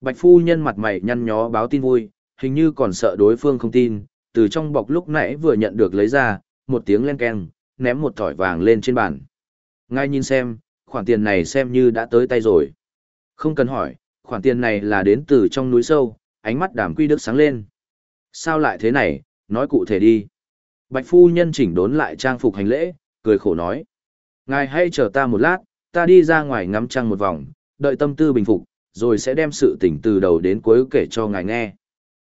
Bạch phu nhân mặt mày nhăn nhó báo tin vui, hình như còn sợ đối phương không tin, từ trong bọc lúc nãy vừa nhận được lấy ra, một tiếng len keng, ném một thỏi vàng lên trên bàn. Ngay nhìn xem, khoản tiền này xem như đã tới tay rồi. Không cần hỏi, khoản tiền này là đến từ trong núi sâu, ánh mắt đàm quy đức sáng lên. Sao lại thế này, nói cụ thể đi. Bạch phu nhân chỉnh đốn lại trang phục hành lễ, cười khổ nói. Ngài hãy chờ ta một lát, ta đi ra ngoài ngắm trăng một vòng, đợi tâm tư bình phục, rồi sẽ đem sự tình từ đầu đến cuối kể cho ngài nghe.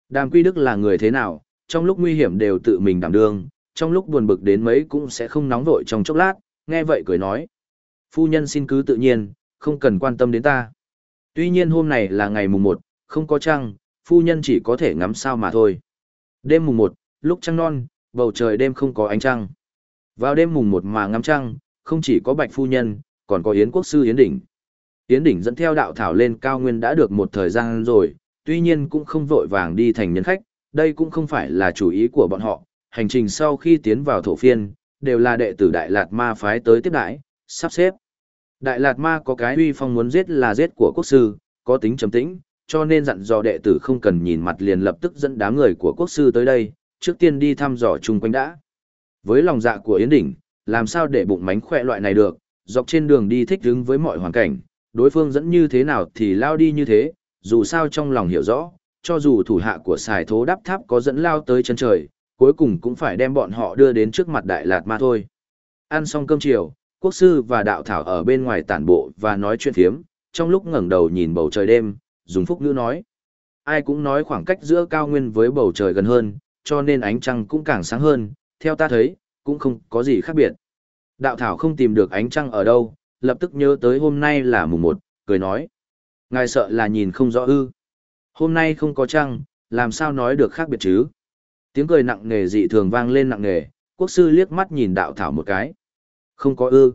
Đàm Quy Đức là người thế nào, trong lúc nguy hiểm đều tự mình đảm đương, trong lúc buồn bực đến mấy cũng sẽ không nóng vội trong chốc lát, nghe vậy cười nói. Phu nhân xin cứ tự nhiên, không cần quan tâm đến ta. Tuy nhiên hôm này là ngày mùng 1, không có trăng, phu nhân chỉ có thể ngắm sao mà thôi. Đêm mùng 1, lúc trăng non, bầu trời đêm không có ánh trăng. Vào đêm mùng 1 mà ngắm trăng, không chỉ có bạch phu nhân, còn có Yến quốc sư Yến Đỉnh. Yến Đỉnh dẫn theo đạo thảo lên cao nguyên đã được một thời gian rồi, tuy nhiên cũng không vội vàng đi thành nhân khách, đây cũng không phải là chủ ý của bọn họ. Hành trình sau khi tiến vào thổ phiên, đều là đệ tử Đại Lạt Ma phái tới tiếp đãi, sắp xếp. Đại Lạt Ma có cái uy phong muốn giết là giết của quốc sư, có tính trầm tĩnh, cho nên dặn dò đệ tử không cần nhìn mặt liền lập tức dẫn đám người của quốc sư tới đây, trước tiên đi thăm dò chung quanh đã. Với lòng dạ của Yến Đỉnh, làm sao để bụng mánh khỏe loại này được, dọc trên đường đi thích ứng với mọi hoàn cảnh, đối phương dẫn như thế nào thì lao đi như thế, dù sao trong lòng hiểu rõ, cho dù thủ hạ của xài thố đắp tháp có dẫn lao tới chân trời, cuối cùng cũng phải đem bọn họ đưa đến trước mặt Đại Lạt Ma thôi. Ăn xong cơm chiều, quốc sư và đạo thảo ở bên ngoài tản bộ và nói chuyện thiếm, trong lúc ngẩng đầu nhìn bầu trời đêm, dùng phúc ngữ nói. Ai cũng nói khoảng cách giữa cao nguyên với bầu trời gần hơn, cho nên ánh trăng cũng càng sáng hơn, theo ta thấy, cũng không có gì khác biệt. Đạo thảo không tìm được ánh trăng ở đâu, lập tức nhớ tới hôm nay là mùng một, cười nói. Ngài sợ là nhìn không rõ ư. Hôm nay không có trăng, làm sao nói được khác biệt chứ? Tiếng cười nặng nề dị thường vang lên nặng nề, quốc sư liếc mắt nhìn đạo thảo một cái. Không có ư.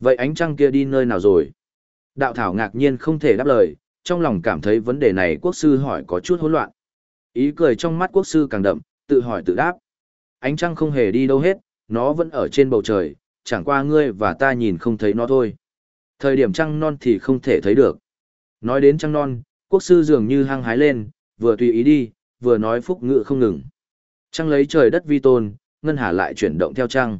Vậy ánh trăng kia đi nơi nào rồi? Đạo thảo ngạc nhiên không thể đáp lời, trong lòng cảm thấy vấn đề này quốc sư hỏi có chút hỗn loạn. Ý cười trong mắt quốc sư càng đậm, tự hỏi tự đáp. Ánh trăng không hề đi đâu hết, nó vẫn ở trên bầu trời, chẳng qua ngươi và ta nhìn không thấy nó thôi. Thời điểm trăng non thì không thể thấy được. Nói đến trăng non, quốc sư dường như hăng hái lên, vừa tùy ý đi, vừa nói phúc ngự không ngừng. Trăng lấy trời đất vi tôn, ngân hà lại chuyển động theo trăng.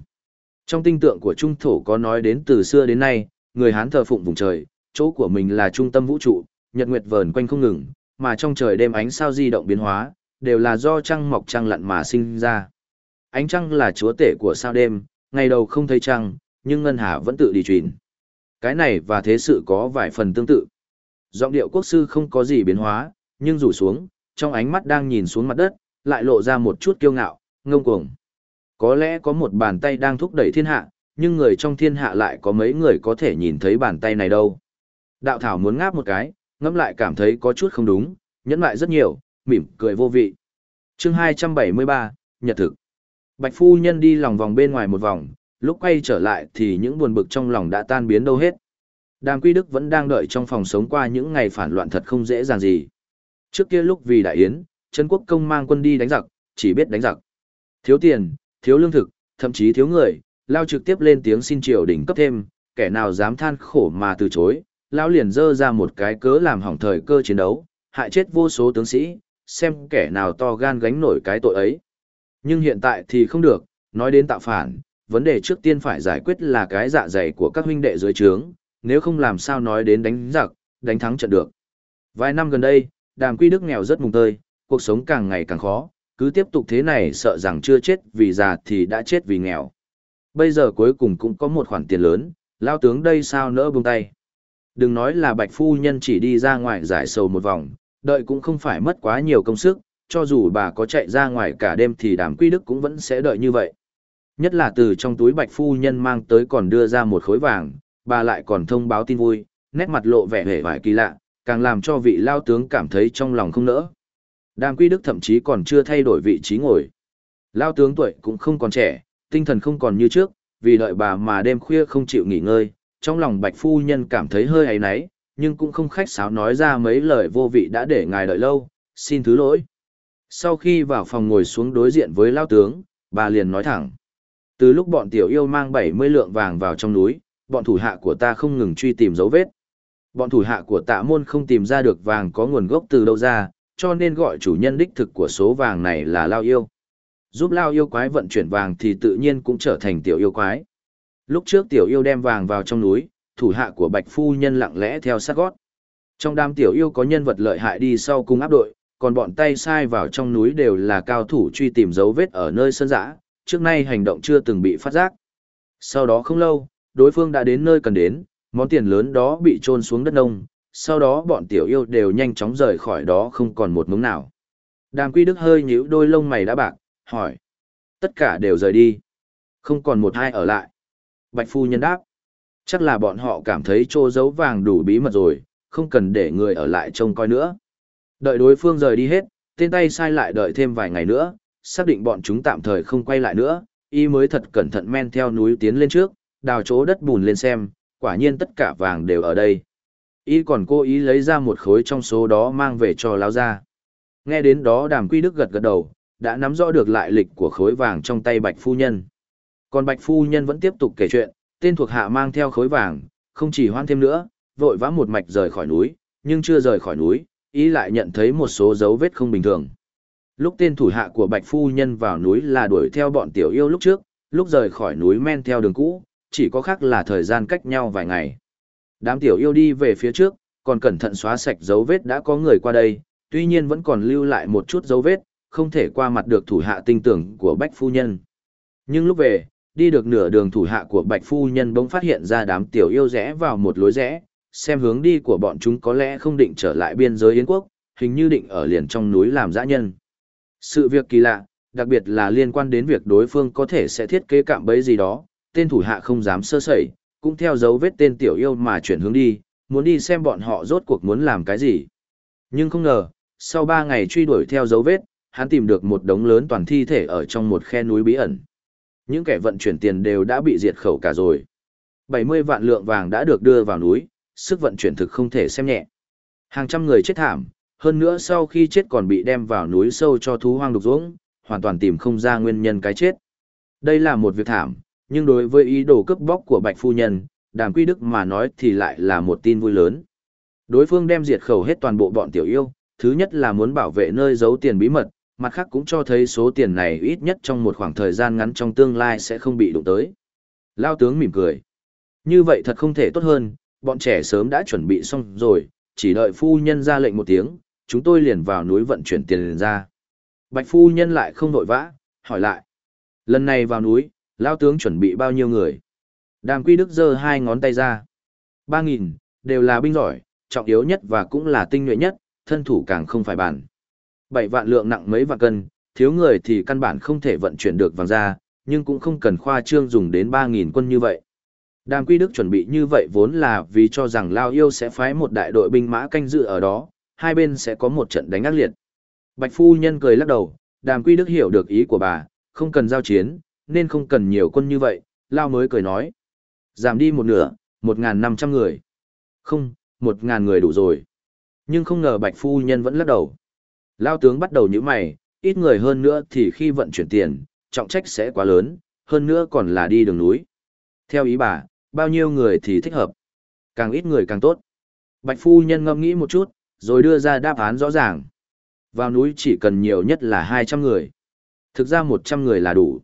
Trong tinh tượng của trung thổ có nói đến từ xưa đến nay, người Hán thờ phụng vùng trời, chỗ của mình là trung tâm vũ trụ, nhật nguyệt vờn quanh không ngừng, mà trong trời đêm ánh sao di động biến hóa, đều là do trăng mọc trăng lặn mà sinh ra. Ánh trăng là chúa tể của sao đêm, ngày đầu không thấy trăng, nhưng ngân hà vẫn tự đi truyền. Cái này và thế sự có vài phần tương tự. Giọng điệu quốc sư không có gì biến hóa, nhưng rủ xuống, trong ánh mắt đang nhìn xuống mặt đất, lại lộ ra một chút kiêu ngạo, ngông cuồng. Có lẽ có một bàn tay đang thúc đẩy thiên hạ, nhưng người trong thiên hạ lại có mấy người có thể nhìn thấy bàn tay này đâu. Đạo thảo muốn ngáp một cái, ngẫm lại cảm thấy có chút không đúng, nhẫn lại rất nhiều, mỉm cười vô vị. chương 273, Nhật thực. Bạch phu nhân đi lòng vòng bên ngoài một vòng, lúc quay trở lại thì những buồn bực trong lòng đã tan biến đâu hết. Đàm Quy Đức vẫn đang đợi trong phòng sống qua những ngày phản loạn thật không dễ dàng gì. Trước kia lúc vì đại yến, Trấn Quốc công mang quân đi đánh giặc, chỉ biết đánh giặc. Thiếu tiền, thiếu lương thực, thậm chí thiếu người, lao trực tiếp lên tiếng xin triều đình cấp thêm, kẻ nào dám than khổ mà từ chối, lao liền dơ ra một cái cớ làm hỏng thời cơ chiến đấu, hại chết vô số tướng sĩ, xem kẻ nào to gan gánh nổi cái tội ấy. Nhưng hiện tại thì không được, nói đến tạo phản, vấn đề trước tiên phải giải quyết là cái dạ dày của các huynh đệ dưới trướng, nếu không làm sao nói đến đánh giặc, đánh thắng trận được. Vài năm gần đây, đàm quy đức nghèo rất mùng tơi, cuộc sống càng ngày càng khó, cứ tiếp tục thế này sợ rằng chưa chết vì già thì đã chết vì nghèo. Bây giờ cuối cùng cũng có một khoản tiền lớn, lao tướng đây sao nỡ buông tay. Đừng nói là bạch phu nhân chỉ đi ra ngoài giải sầu một vòng, đợi cũng không phải mất quá nhiều công sức, cho dù bà có chạy ra ngoài cả đêm thì đàm quy đức cũng vẫn sẽ đợi như vậy. Nhất là từ trong túi bạch phu nhân mang tới còn đưa ra một khối vàng, bà lại còn thông báo tin vui, nét mặt lộ vẻ hề vải kỳ lạ, càng làm cho vị lao tướng cảm thấy trong lòng không nỡ. Đàm quy đức thậm chí còn chưa thay đổi vị trí ngồi. Lao tướng tuổi cũng không còn trẻ, tinh thần không còn như trước, vì đợi bà mà đêm khuya không chịu nghỉ ngơi, trong lòng bạch phu nhân cảm thấy hơi ấy náy, nhưng cũng không khách sáo nói ra mấy lời vô vị đã để ngài đợi lâu, xin thứ lỗi. Sau khi vào phòng ngồi xuống đối diện với lao tướng, bà liền nói thẳng. Từ lúc bọn tiểu yêu mang 70 lượng vàng vào trong núi, bọn thủ hạ của ta không ngừng truy tìm dấu vết. Bọn thủ hạ của tạ môn không tìm ra được vàng có nguồn gốc từ đâu ra, cho nên gọi chủ nhân đích thực của số vàng này là Lao Yêu. Giúp Lao Yêu quái vận chuyển vàng thì tự nhiên cũng trở thành tiểu yêu quái. Lúc trước tiểu yêu đem vàng vào trong núi, thủ hạ của Bạch Phu Nhân lặng lẽ theo sát gót. Trong đám tiểu yêu có nhân vật lợi hại đi sau cung áp đội, còn bọn tay sai vào trong núi đều là cao thủ truy tìm dấu vết ở nơi sơn dã, trước nay hành động chưa từng bị phát giác. Sau đó không lâu, đối phương đã đến nơi cần đến, món tiền lớn đó bị trôn xuống đất nông, sau đó bọn tiểu yêu đều nhanh chóng rời khỏi đó không còn một mống nào. Đàm Quy Đức hơi nhíu đôi lông mày đã bạc, hỏi. Tất cả đều rời đi. Không còn một ai ở lại. Bạch Phu nhân đáp. Chắc là bọn họ cảm thấy trô dấu vàng đủ bí mật rồi, không cần để người ở lại trông coi nữa. Đợi đối phương rời đi hết, tên tay sai lại đợi thêm vài ngày nữa, xác định bọn chúng tạm thời không quay lại nữa, y mới thật cẩn thận men theo núi tiến lên trước, đào chỗ đất bùn lên xem, quả nhiên tất cả vàng đều ở đây. Y còn cố ý lấy ra một khối trong số đó mang về cho lão gia. Nghe đến đó đàm quy đức gật gật đầu, đã nắm rõ được lại lịch của khối vàng trong tay bạch phu nhân. Còn bạch phu nhân vẫn tiếp tục kể chuyện, tên thuộc hạ mang theo khối vàng, không chỉ hoan thêm nữa, vội vã một mạch rời khỏi núi, nhưng chưa rời khỏi núi, ý lại nhận thấy một số dấu vết không bình thường. Lúc tên thủ hạ của Bạch Phu Nhân vào núi là đuổi theo bọn tiểu yêu lúc trước, lúc rời khỏi núi men theo đường cũ, chỉ có khác là thời gian cách nhau vài ngày. Đám tiểu yêu đi về phía trước, còn cẩn thận xóa sạch dấu vết đã có người qua đây, tuy nhiên vẫn còn lưu lại một chút dấu vết, không thể qua mặt được thủ hạ tinh tưởng của Bạch Phu Nhân. Nhưng lúc về, đi được nửa đường thủ hạ của Bạch Phu Nhân bỗng phát hiện ra đám tiểu yêu rẽ vào một lối rẽ, xem hướng đi của bọn chúng có lẽ không định trở lại biên giới Yến quốc, hình như định ở liền trong núi làm dã nhân. Sự việc kỳ lạ, đặc biệt là liên quan đến việc đối phương có thể sẽ thiết kế cạm bẫy gì đó, tên thủ hạ không dám sơ sẩy, cũng theo dấu vết tên tiểu yêu mà chuyển hướng đi, muốn đi xem bọn họ rốt cuộc muốn làm cái gì. Nhưng không ngờ, sau ba ngày truy đuổi theo dấu vết, hắn tìm được một đống lớn toàn thi thể ở trong một khe núi bí ẩn. Những kẻ vận chuyển tiền đều đã bị diệt khẩu cả rồi. 70 vạn lượng vàng đã được đưa vào núi, sức vận chuyển thực không thể xem nhẹ. Hàng trăm người chết thảm, hơn nữa sau khi chết còn bị đem vào núi sâu cho thú hoang đục dũng, hoàn toàn tìm không ra nguyên nhân cái chết. Đây là một việc thảm, nhưng đối với ý đồ cướp bóc của Bạch Phu Nhân, đàm quy đức mà nói thì lại là một tin vui lớn. Đối phương đem diệt khẩu hết toàn bộ bọn tiểu yêu, thứ nhất là muốn bảo vệ nơi giấu tiền bí mật, mặt khác cũng cho thấy số tiền này ít nhất trong một khoảng thời gian ngắn trong tương lai sẽ không bị đụng tới. Lao tướng mỉm cười. Như vậy thật không thể tốt hơn, bọn trẻ sớm đã chuẩn bị xong rồi, chỉ đợi phu nhân ra lệnh một tiếng, chúng tôi liền vào núi vận chuyển tiền liền ra. Bạch phu nhân lại không vội vã, hỏi lại. Lần này vào núi, lao tướng chuẩn bị bao nhiêu người? Đàm quy đức giơ hai ngón tay ra. Ba nghìn, đều là binh giỏi, trọng yếu nhất và cũng là tinh nhuệ nhất, thân thủ càng không phải bàn. Bảy vạn lượng nặng mấy vạn cân, thiếu người thì căn bản không thể vận chuyển được vàng ra, nhưng cũng không cần khoa trương dùng đến ba nghìn quân như vậy. Đàm Quy Đức chuẩn bị như vậy vốn là vì cho rằng Lao Yêu sẽ phái một đại đội binh mã canh dự ở đó, hai bên sẽ có một trận đánh ác liệt. Bạch Phu Nhân cười lắc đầu, đàm quy đức hiểu được ý của bà, không cần giao chiến, nên không cần nhiều quân như vậy, Lao mới cười nói. Giảm đi một nửa, một ngàn năm trăm người. Không, một ngàn người đủ rồi. Nhưng không ngờ bạch phu nhân vẫn lắc đầu. Lao tướng bắt đầu như mày, ít người hơn nữa thì khi vận chuyển tiền, trọng trách sẽ quá lớn, hơn nữa còn là đi đường núi. Theo ý bà, bao nhiêu người thì thích hợp. Càng ít người càng tốt. Bạch phu nhân ngâm nghĩ một chút, rồi đưa ra đáp án rõ ràng. Vào núi chỉ cần nhiều nhất là 200 người. Thực ra 100 người là đủ.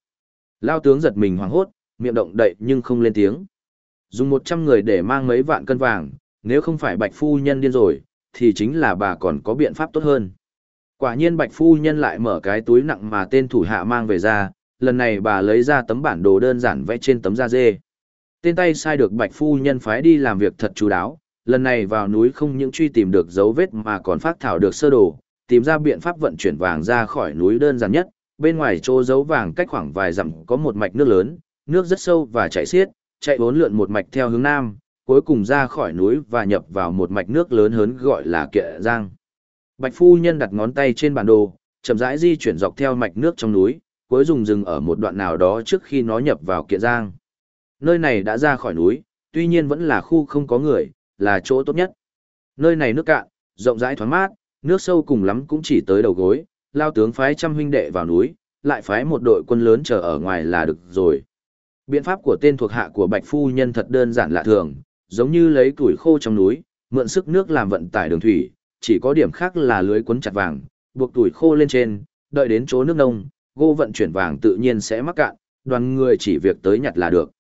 Lao tướng giật mình hoảng hốt, miệng động đậy nhưng không lên tiếng. Dùng 100 người để mang mấy vạn cân vàng, nếu không phải bạch phu nhân điên rồi, thì chính là bà còn có biện pháp tốt hơn. Quả nhiên bạch phu nhân lại mở cái túi nặng mà tên thủ hạ mang về ra, lần này bà lấy ra tấm bản đồ đơn giản vẽ trên tấm da dê. Tên tay sai được bạch phu nhân phái đi làm việc thật chú đáo, lần này vào núi không những truy tìm được dấu vết mà còn phát thảo được sơ đồ, tìm ra biện pháp vận chuyển vàng ra khỏi núi đơn giản nhất. Bên ngoài chỗ dấu vàng cách khoảng vài dặm có một mạch nước lớn, nước rất sâu và chảy xiết, chạy bốn lượn một mạch theo hướng nam, cuối cùng ra khỏi núi và nhập vào một mạch nước lớn hơn gọi là Kệ Giang. Bạch phu nhân đặt ngón tay trên bản đồ, chậm rãi di chuyển dọc theo mạch nước trong núi, cuối dùng dừng ở một đoạn nào đó trước khi nó nhập vào Kệ Giang. Nơi này đã ra khỏi núi, tuy nhiên vẫn là khu không có người, là chỗ tốt nhất. Nơi này nước cạn, rộng rãi thoáng mát, nước sâu cùng lắm cũng chỉ tới đầu gối, lao tướng phái trăm huynh đệ vào núi, lại phái một đội quân lớn chờ ở ngoài là được rồi. Biện pháp của tên thuộc hạ của Bạch Phu Nhân thật đơn giản lạ thường, giống như lấy củi khô trong núi, mượn sức nước làm vận tải đường thủy, chỉ có điểm khác là lưới cuốn chặt vàng, buộc tuổi khô lên trên, đợi đến chỗ nước nông, gô vận chuyển vàng tự nhiên sẽ mắc cạn, đoàn người chỉ việc tới nhặt là được.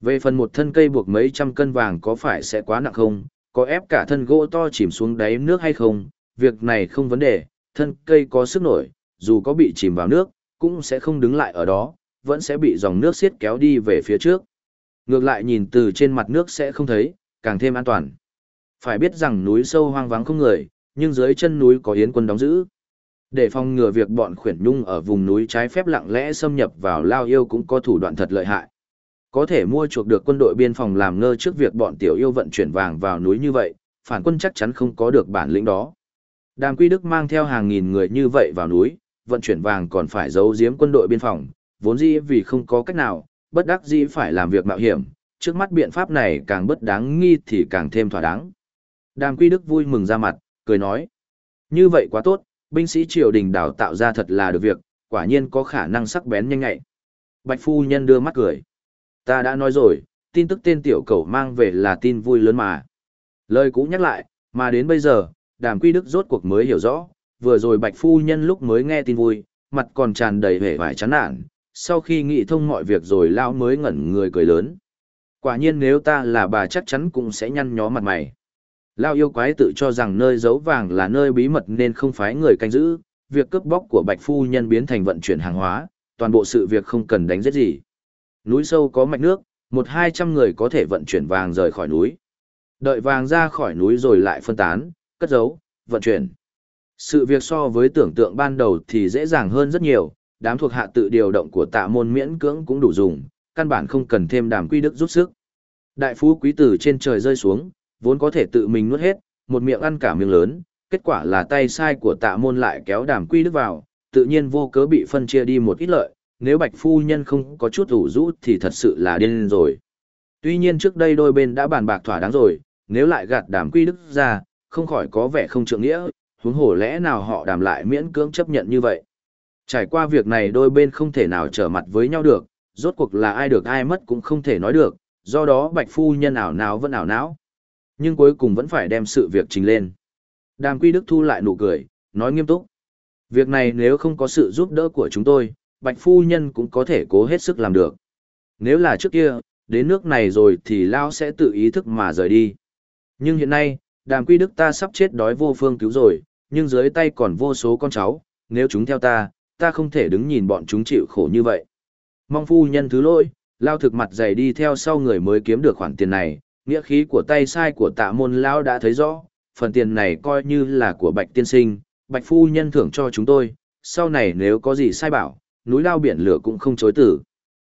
Về phần một thân cây buộc mấy trăm cân vàng có phải sẽ quá nặng không, có ép cả thân gỗ to chìm xuống đáy nước hay không, việc này không vấn đề, thân cây có sức nổi, dù có bị chìm vào nước, cũng sẽ không đứng lại ở đó, vẫn sẽ bị dòng nước xiết kéo đi về phía trước. Ngược lại nhìn từ trên mặt nước sẽ không thấy, càng thêm an toàn. Phải biết rằng núi sâu hoang vắng không người, nhưng dưới chân núi có yến quân đóng giữ. Để phòng ngừa việc bọn khuyển nhung ở vùng núi trái phép lặng lẽ xâm nhập vào lao yêu cũng có thủ đoạn thật lợi hại. Có thể mua chuộc được quân đội biên phòng làm ngơ trước việc bọn tiểu yêu vận chuyển vàng vào núi như vậy, phản quân chắc chắn không có được bản lĩnh đó. Đàm Quy Đức mang theo hàng nghìn người như vậy vào núi, vận chuyển vàng còn phải giấu giếm quân đội biên phòng, vốn dĩ vì không có cách nào, bất đắc dĩ phải làm việc mạo hiểm, trước mắt biện pháp này càng bất đáng nghi thì càng thêm thỏa đáng. Đàm Quy Đức vui mừng ra mặt, cười nói. Như vậy quá tốt, binh sĩ triều đình đào tạo ra thật là được việc, quả nhiên có khả năng sắc bén nhanh nhạy. Bạch phu nhân đưa mắt cười. Ta đã nói rồi, tin tức tên tiểu cầu mang về là tin vui lớn mà. Lời cũ nhắc lại, mà đến bây giờ, đàm quy đức rốt cuộc mới hiểu rõ, vừa rồi bạch phu nhân lúc mới nghe tin vui, mặt còn tràn đầy vẻ vải chán nản, sau khi nghĩ thông mọi việc rồi lao mới ngẩn người cười lớn. Quả nhiên nếu ta là bà chắc chắn cũng sẽ nhăn nhó mặt mày. Lao yêu quái tự cho rằng nơi giấu vàng là nơi bí mật nên không phái người canh giữ, việc cướp bóc của bạch phu nhân biến thành vận chuyển hàng hóa, toàn bộ sự việc không cần đánh giết gì. Núi sâu có mạch nước, một hai trăm người có thể vận chuyển vàng rời khỏi núi. Đợi vàng ra khỏi núi rồi lại phân tán, cất giấu, vận chuyển. Sự việc so với tưởng tượng ban đầu thì dễ dàng hơn rất nhiều, đám thuộc hạ tự điều động của tạ môn miễn cưỡng cũng đủ dùng, căn bản không cần thêm đàm quy đức rút sức. Đại phú quý tử trên trời rơi xuống, vốn có thể tự mình nuốt hết, một miệng ăn cả miệng lớn, kết quả là tay sai của tạ môn lại kéo đàm quy đức vào, tự nhiên vô cớ bị phân chia đi một ít lợi, nếu bạch phu nhân không có chút ủ rũ thì thật sự là điên rồi. Tuy nhiên trước đây đôi bên đã bàn bạc thỏa đáng rồi, nếu lại gạt đàm quy đức ra, không khỏi có vẻ không trượng nghĩa, huống hồ lẽ nào họ đàm lại miễn cưỡng chấp nhận như vậy. Trải qua việc này đôi bên không thể nào trở mặt với nhau được, rốt cuộc là ai được ai mất cũng không thể nói được, do đó bạch phu nhân ảo nào vẫn ảo não. Nhưng cuối cùng vẫn phải đem sự việc trình lên. Đàm quy đức thu lại nụ cười, nói nghiêm túc. Việc này nếu không có sự giúp đỡ của chúng tôi, bạch phu nhân cũng có thể cố hết sức làm được. Nếu là trước kia, đến nước này rồi thì Lao sẽ tự ý thức mà rời đi. Nhưng hiện nay, đàm quy đức ta sắp chết đói vô phương cứu rồi, nhưng dưới tay còn vô số con cháu, nếu chúng theo ta, ta không thể đứng nhìn bọn chúng chịu khổ như vậy. Mong phu nhân thứ lỗi, Lao thực mặt dày đi theo sau người mới kiếm được khoản tiền này, nghĩa khí của tay sai của tạ môn Lao đã thấy rõ, phần tiền này coi như là của bạch tiên sinh, bạch phu nhân thưởng cho chúng tôi, sau này nếu có gì sai bảo, núi lao biển lửa cũng không chối tử.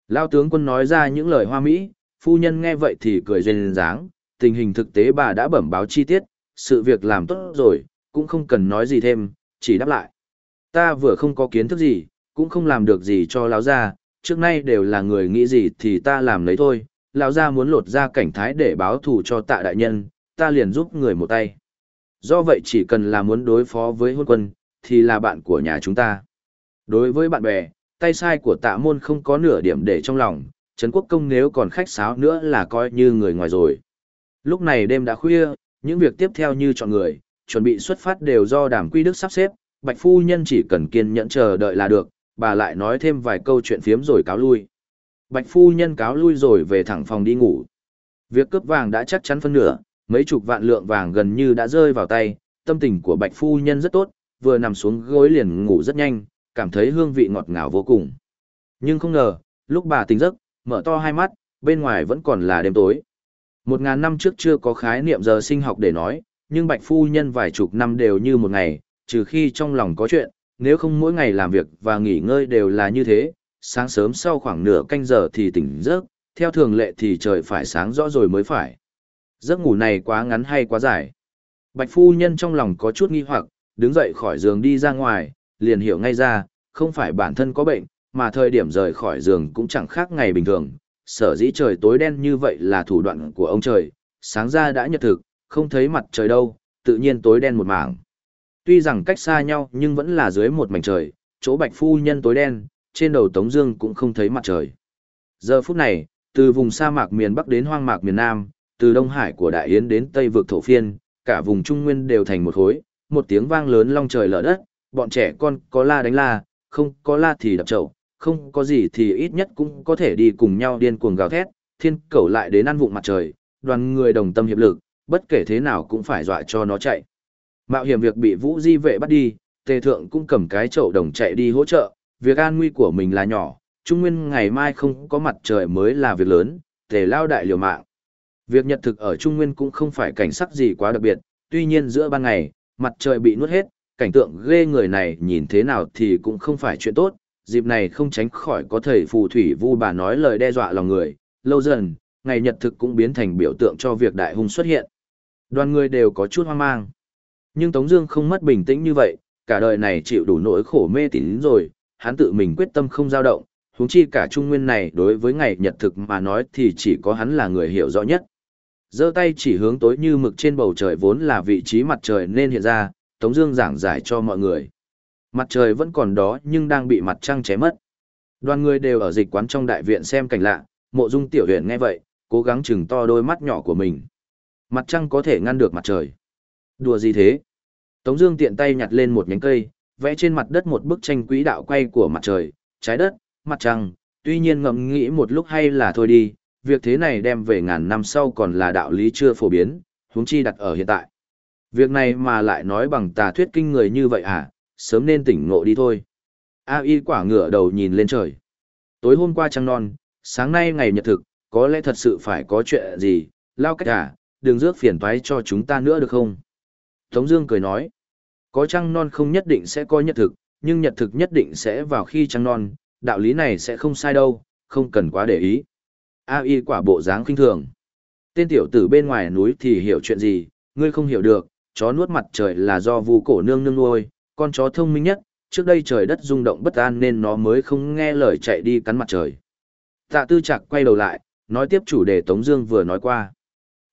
Lao tướng quân nói ra những lời hoa mỹ, phu nhân nghe vậy thì cười duyên dáng, tình hình thực tế bà đã bẩm báo chi tiết, sự việc làm tốt rồi, cũng không cần nói gì thêm, chỉ đáp lại. ta vừa không có kiến thức gì, cũng không làm được gì cho lão gia, trước nay đều là người nghĩ gì thì ta làm lấy thôi, lão gia muốn lột ra cảnh thái để báo thù cho tạ đại nhân, ta liền giúp người một tay. Do vậy chỉ cần là muốn đối phó với hôn quân, thì là bạn của nhà chúng ta. Đối với bạn bè, tay sai của tạ môn không có nửa điểm để trong lòng, Trấn Quốc Công nếu còn khách sáo nữa là coi như người ngoài rồi. Lúc này đêm đã khuya, những việc tiếp theo như chọn người, chuẩn bị xuất phát đều do đàm quy đức sắp xếp, Bạch Phu Nhân chỉ cần kiên nhẫn chờ đợi là được, bà lại nói thêm vài câu chuyện phiếm rồi cáo lui. Bạch Phu Nhân cáo lui rồi về thẳng phòng đi ngủ. Việc cướp vàng đã chắc chắn phân nửa, mấy chục vạn lượng vàng gần như đã rơi vào tay, tâm tình của Bạch Phu Nhân rất tốt, vừa nằm xuống gối liền ngủ rất nhanh, cảm thấy hương vị ngọt ngào vô cùng. Nhưng không ngờ, lúc bà tỉnh giấc, mở to hai mắt, bên ngoài vẫn còn là đêm tối. Một ngàn năm trước chưa có khái niệm giờ sinh học để nói, nhưng Bạch Phu Nhân vài chục năm đều như một ngày, trừ khi trong lòng có chuyện, nếu không mỗi ngày làm việc và nghỉ ngơi đều là như thế, sáng sớm sau khoảng nửa canh giờ thì tỉnh giấc, theo thường lệ thì trời phải sáng rõ rồi mới phải. Giấc ngủ này quá ngắn hay quá dài? Bạch Phu Nhân trong lòng có chút nghi hoặc, đứng dậy khỏi giường đi ra ngoài, liền hiểu ngay ra, không phải bản thân có bệnh, mà thời điểm rời khỏi giường cũng chẳng khác ngày bình thường. Sở dĩ trời tối đen như vậy là thủ đoạn của ông trời, sáng ra đã nhật thực, không thấy mặt trời đâu, tự nhiên tối đen một mảng. Tuy rằng cách xa nhau nhưng vẫn là dưới một mảnh trời, chỗ bạch phu nhân tối đen, trên đầu Tống Dương cũng không thấy mặt trời. Giờ phút này, từ vùng sa mạc miền Bắc đến hoang mạc miền Nam, từ Đông Hải của Đại Yến đến Tây vực thổ phiên, cả vùng Trung Nguyên đều thành một khối, một tiếng vang lớn long trời lở đất, bọn trẻ con có la đánh la, không có la thì đập chậu, không có gì thì ít nhất cũng có thể đi cùng nhau điên cuồng gào thét, thiên cầu lại đến ăn vụng mặt trời, đoàn người đồng tâm hiệp lực, bất kể thế nào cũng phải dọa cho nó chạy. Mạo hiểm việc bị Vũ Di vệ bắt đi, Tề Thượng cũng cầm cái chậu đồng chạy đi hỗ trợ, việc an nguy của mình là nhỏ, Trung Nguyên ngày mai không có mặt trời mới là việc lớn, Tề lao đại liều mạng. Việc nhật thực ở Trung Nguyên cũng không phải cảnh sắc gì quá đặc biệt, tuy nhiên giữa ban ngày, mặt trời bị nuốt hết, cảnh tượng ghê người này nhìn thế nào thì cũng không phải chuyện tốt, dịp này không tránh khỏi có thầy phù thủy vu bà nói lời đe dọa lòng người, lâu dần, ngày nhật thực cũng biến thành biểu tượng cho việc đại hung xuất hiện. Đoàn người đều có chút hoang mang. Nhưng Tống Dương không mất bình tĩnh như vậy, cả đời này chịu đủ nỗi khổ mê tín rồi, hắn tự mình quyết tâm không dao động. Huống chi cả Trung Nguyên này đối với ngày nhật thực mà nói thì chỉ có hắn là người hiểu rõ nhất. giơ tay chỉ hướng tối như mực trên bầu trời vốn là vị trí mặt trời nên hiện ra, Tống Dương giảng giải cho mọi người. Mặt trời vẫn còn đó nhưng đang bị mặt trăng ché mất. Đoàn người đều ở dịch quán trong đại viện xem cảnh lạ, mộ dung tiểu huyền nghe vậy, cố gắng chừng to đôi mắt nhỏ của mình. Mặt trăng có thể ngăn được mặt trời. Đùa gì thế? Tống Dương tiện tay nhặt lên một nhánh cây, vẽ trên mặt đất một bức tranh quỹ đạo quay của mặt trời, trái đất, mặt trăng. Tuy nhiên ngẫm nghĩ một lúc hay là thôi đi, việc thế này đem về ngàn năm sau còn là đạo lý chưa phổ biến, huống chi đặt ở hiện tại. Việc này mà lại nói bằng tà thuyết kinh người như vậy à, sớm nên tỉnh ngộ đi thôi. A y quả ngửa đầu nhìn lên trời. Tối hôm qua trăng non, sáng nay ngày nhật thực, có lẽ thật sự phải có chuyện gì, lao cách à, đừng rước phiền toái cho chúng ta nữa được không? Tống Dương cười nói, có trăng non không nhất định sẽ có nhật thực, nhưng nhật thực nhất định sẽ vào khi trăng non, đạo lý này sẽ không sai đâu, không cần quá để ý. A y quả bộ dáng khinh thường. Tên tiểu tử bên ngoài núi thì hiểu chuyện gì, ngươi không hiểu được, chó nuốt mặt trời là do vu cổ nương nương nuôi, con chó thông minh nhất, trước đây trời đất rung động bất an nên nó mới không nghe lời chạy đi cắn mặt trời. Tạ tư Trạc quay đầu lại, nói tiếp chủ đề Tống Dương vừa nói qua.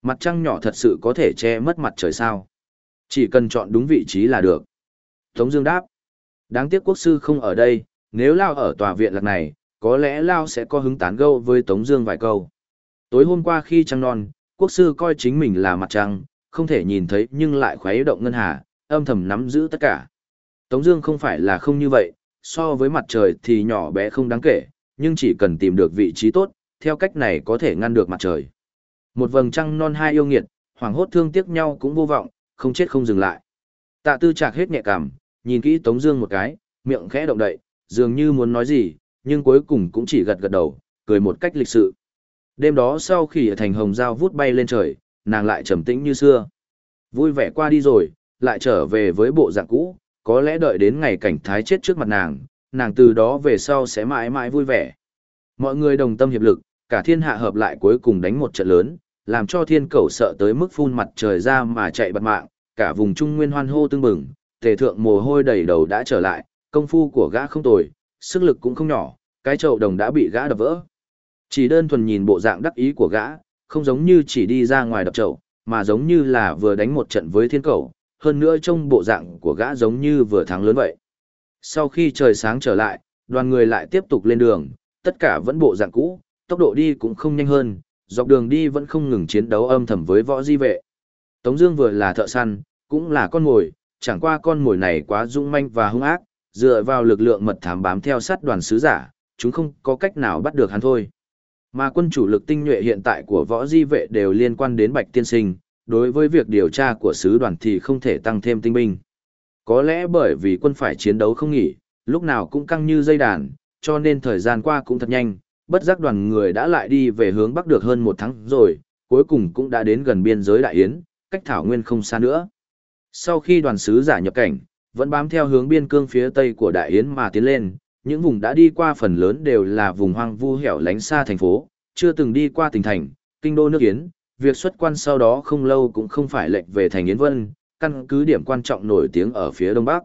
Mặt trăng nhỏ thật sự có thể che mất mặt trời sao? Chỉ cần chọn đúng vị trí là được. Tống Dương đáp. Đáng tiếc quốc sư không ở đây, nếu Lao ở tòa viện lạc này, có lẽ Lao sẽ có hứng tán gẫu với Tống Dương vài câu. Tối hôm qua khi trăng non, quốc sư coi chính mình là mặt trăng, không thể nhìn thấy nhưng lại khuấy động ngân hà, âm thầm nắm giữ tất cả. Tống Dương không phải là không như vậy, so với mặt trời thì nhỏ bé không đáng kể, nhưng chỉ cần tìm được vị trí tốt, theo cách này có thể ngăn được mặt trời. Một vầng trăng non hai yêu nghiệt, hoàng hốt thương tiếc nhau cũng vô vọng, không chết không dừng lại. Tạ Tư Trạc hết nhẹ cảm, nhìn kỹ Tống Dương một cái, miệng khẽ động đậy, dường như muốn nói gì, nhưng cuối cùng cũng chỉ gật gật đầu, cười một cách lịch sự. Đêm đó sau khi thành hồng giao vút bay lên trời, nàng lại trầm tĩnh như xưa. Vui vẻ qua đi rồi, lại trở về với bộ dạng cũ, có lẽ đợi đến ngày cảnh thái chết trước mặt nàng, nàng từ đó về sau sẽ mãi mãi vui vẻ. Mọi người đồng tâm hiệp lực, cả thiên hạ hợp lại cuối cùng đánh một trận lớn, làm cho thiên cầu sợ tới mức phun mặt trời ra mà chạy bật mạng, cả vùng trung nguyên hoan hô tương bừng, tề thượng mồ hôi đầy đầu đã trở lại, công phu của gã không tồi, sức lực cũng không nhỏ, cái chậu đồng đã bị gã đập vỡ. Chỉ đơn thuần nhìn bộ dạng đắc ý của gã, không giống như chỉ đi ra ngoài đập chậu, mà giống như là vừa đánh một trận với thiên cầu, hơn nữa trông bộ dạng của gã giống như vừa thắng lớn vậy. Sau khi trời sáng trở lại, đoàn người lại tiếp tục lên đường, tất cả vẫn bộ dạng cũ, tốc độ đi cũng không nhanh hơn, dọc đường đi vẫn không ngừng chiến đấu âm thầm với võ di vệ. Tống Dương vừa là thợ săn, cũng là con mồi, chẳng qua con mồi này quá dũng manh và hung ác, dựa vào lực lượng mật thám bám theo sát đoàn sứ giả, chúng không có cách nào bắt được hắn thôi. Mà quân chủ lực tinh nhuệ hiện tại của võ di vệ đều liên quan đến Bạch Tiên Sinh, đối với việc điều tra của sứ đoàn thì không thể tăng thêm tinh binh. Có lẽ bởi vì quân phải chiến đấu không nghỉ, lúc nào cũng căng như dây đàn, cho nên thời gian qua cũng thật nhanh, bất giác đoàn người đã lại đi về hướng bắc được hơn một tháng rồi, cuối cùng cũng đã đến gần biên giới Đại Yến, cách Thảo Nguyên không xa nữa. Sau khi đoàn sứ giả nhập cảnh, vẫn bám theo hướng biên cương phía tây của Đại Yến mà tiến lên, những vùng đã đi qua phần lớn đều là vùng hoang vu hẻo lánh xa thành phố, chưa từng đi qua tỉnh thành, kinh đô nước Yến, việc xuất quan sau đó không lâu cũng không phải lệnh về thành Yến Vân, căn cứ điểm quan trọng nổi tiếng ở phía đông bắc.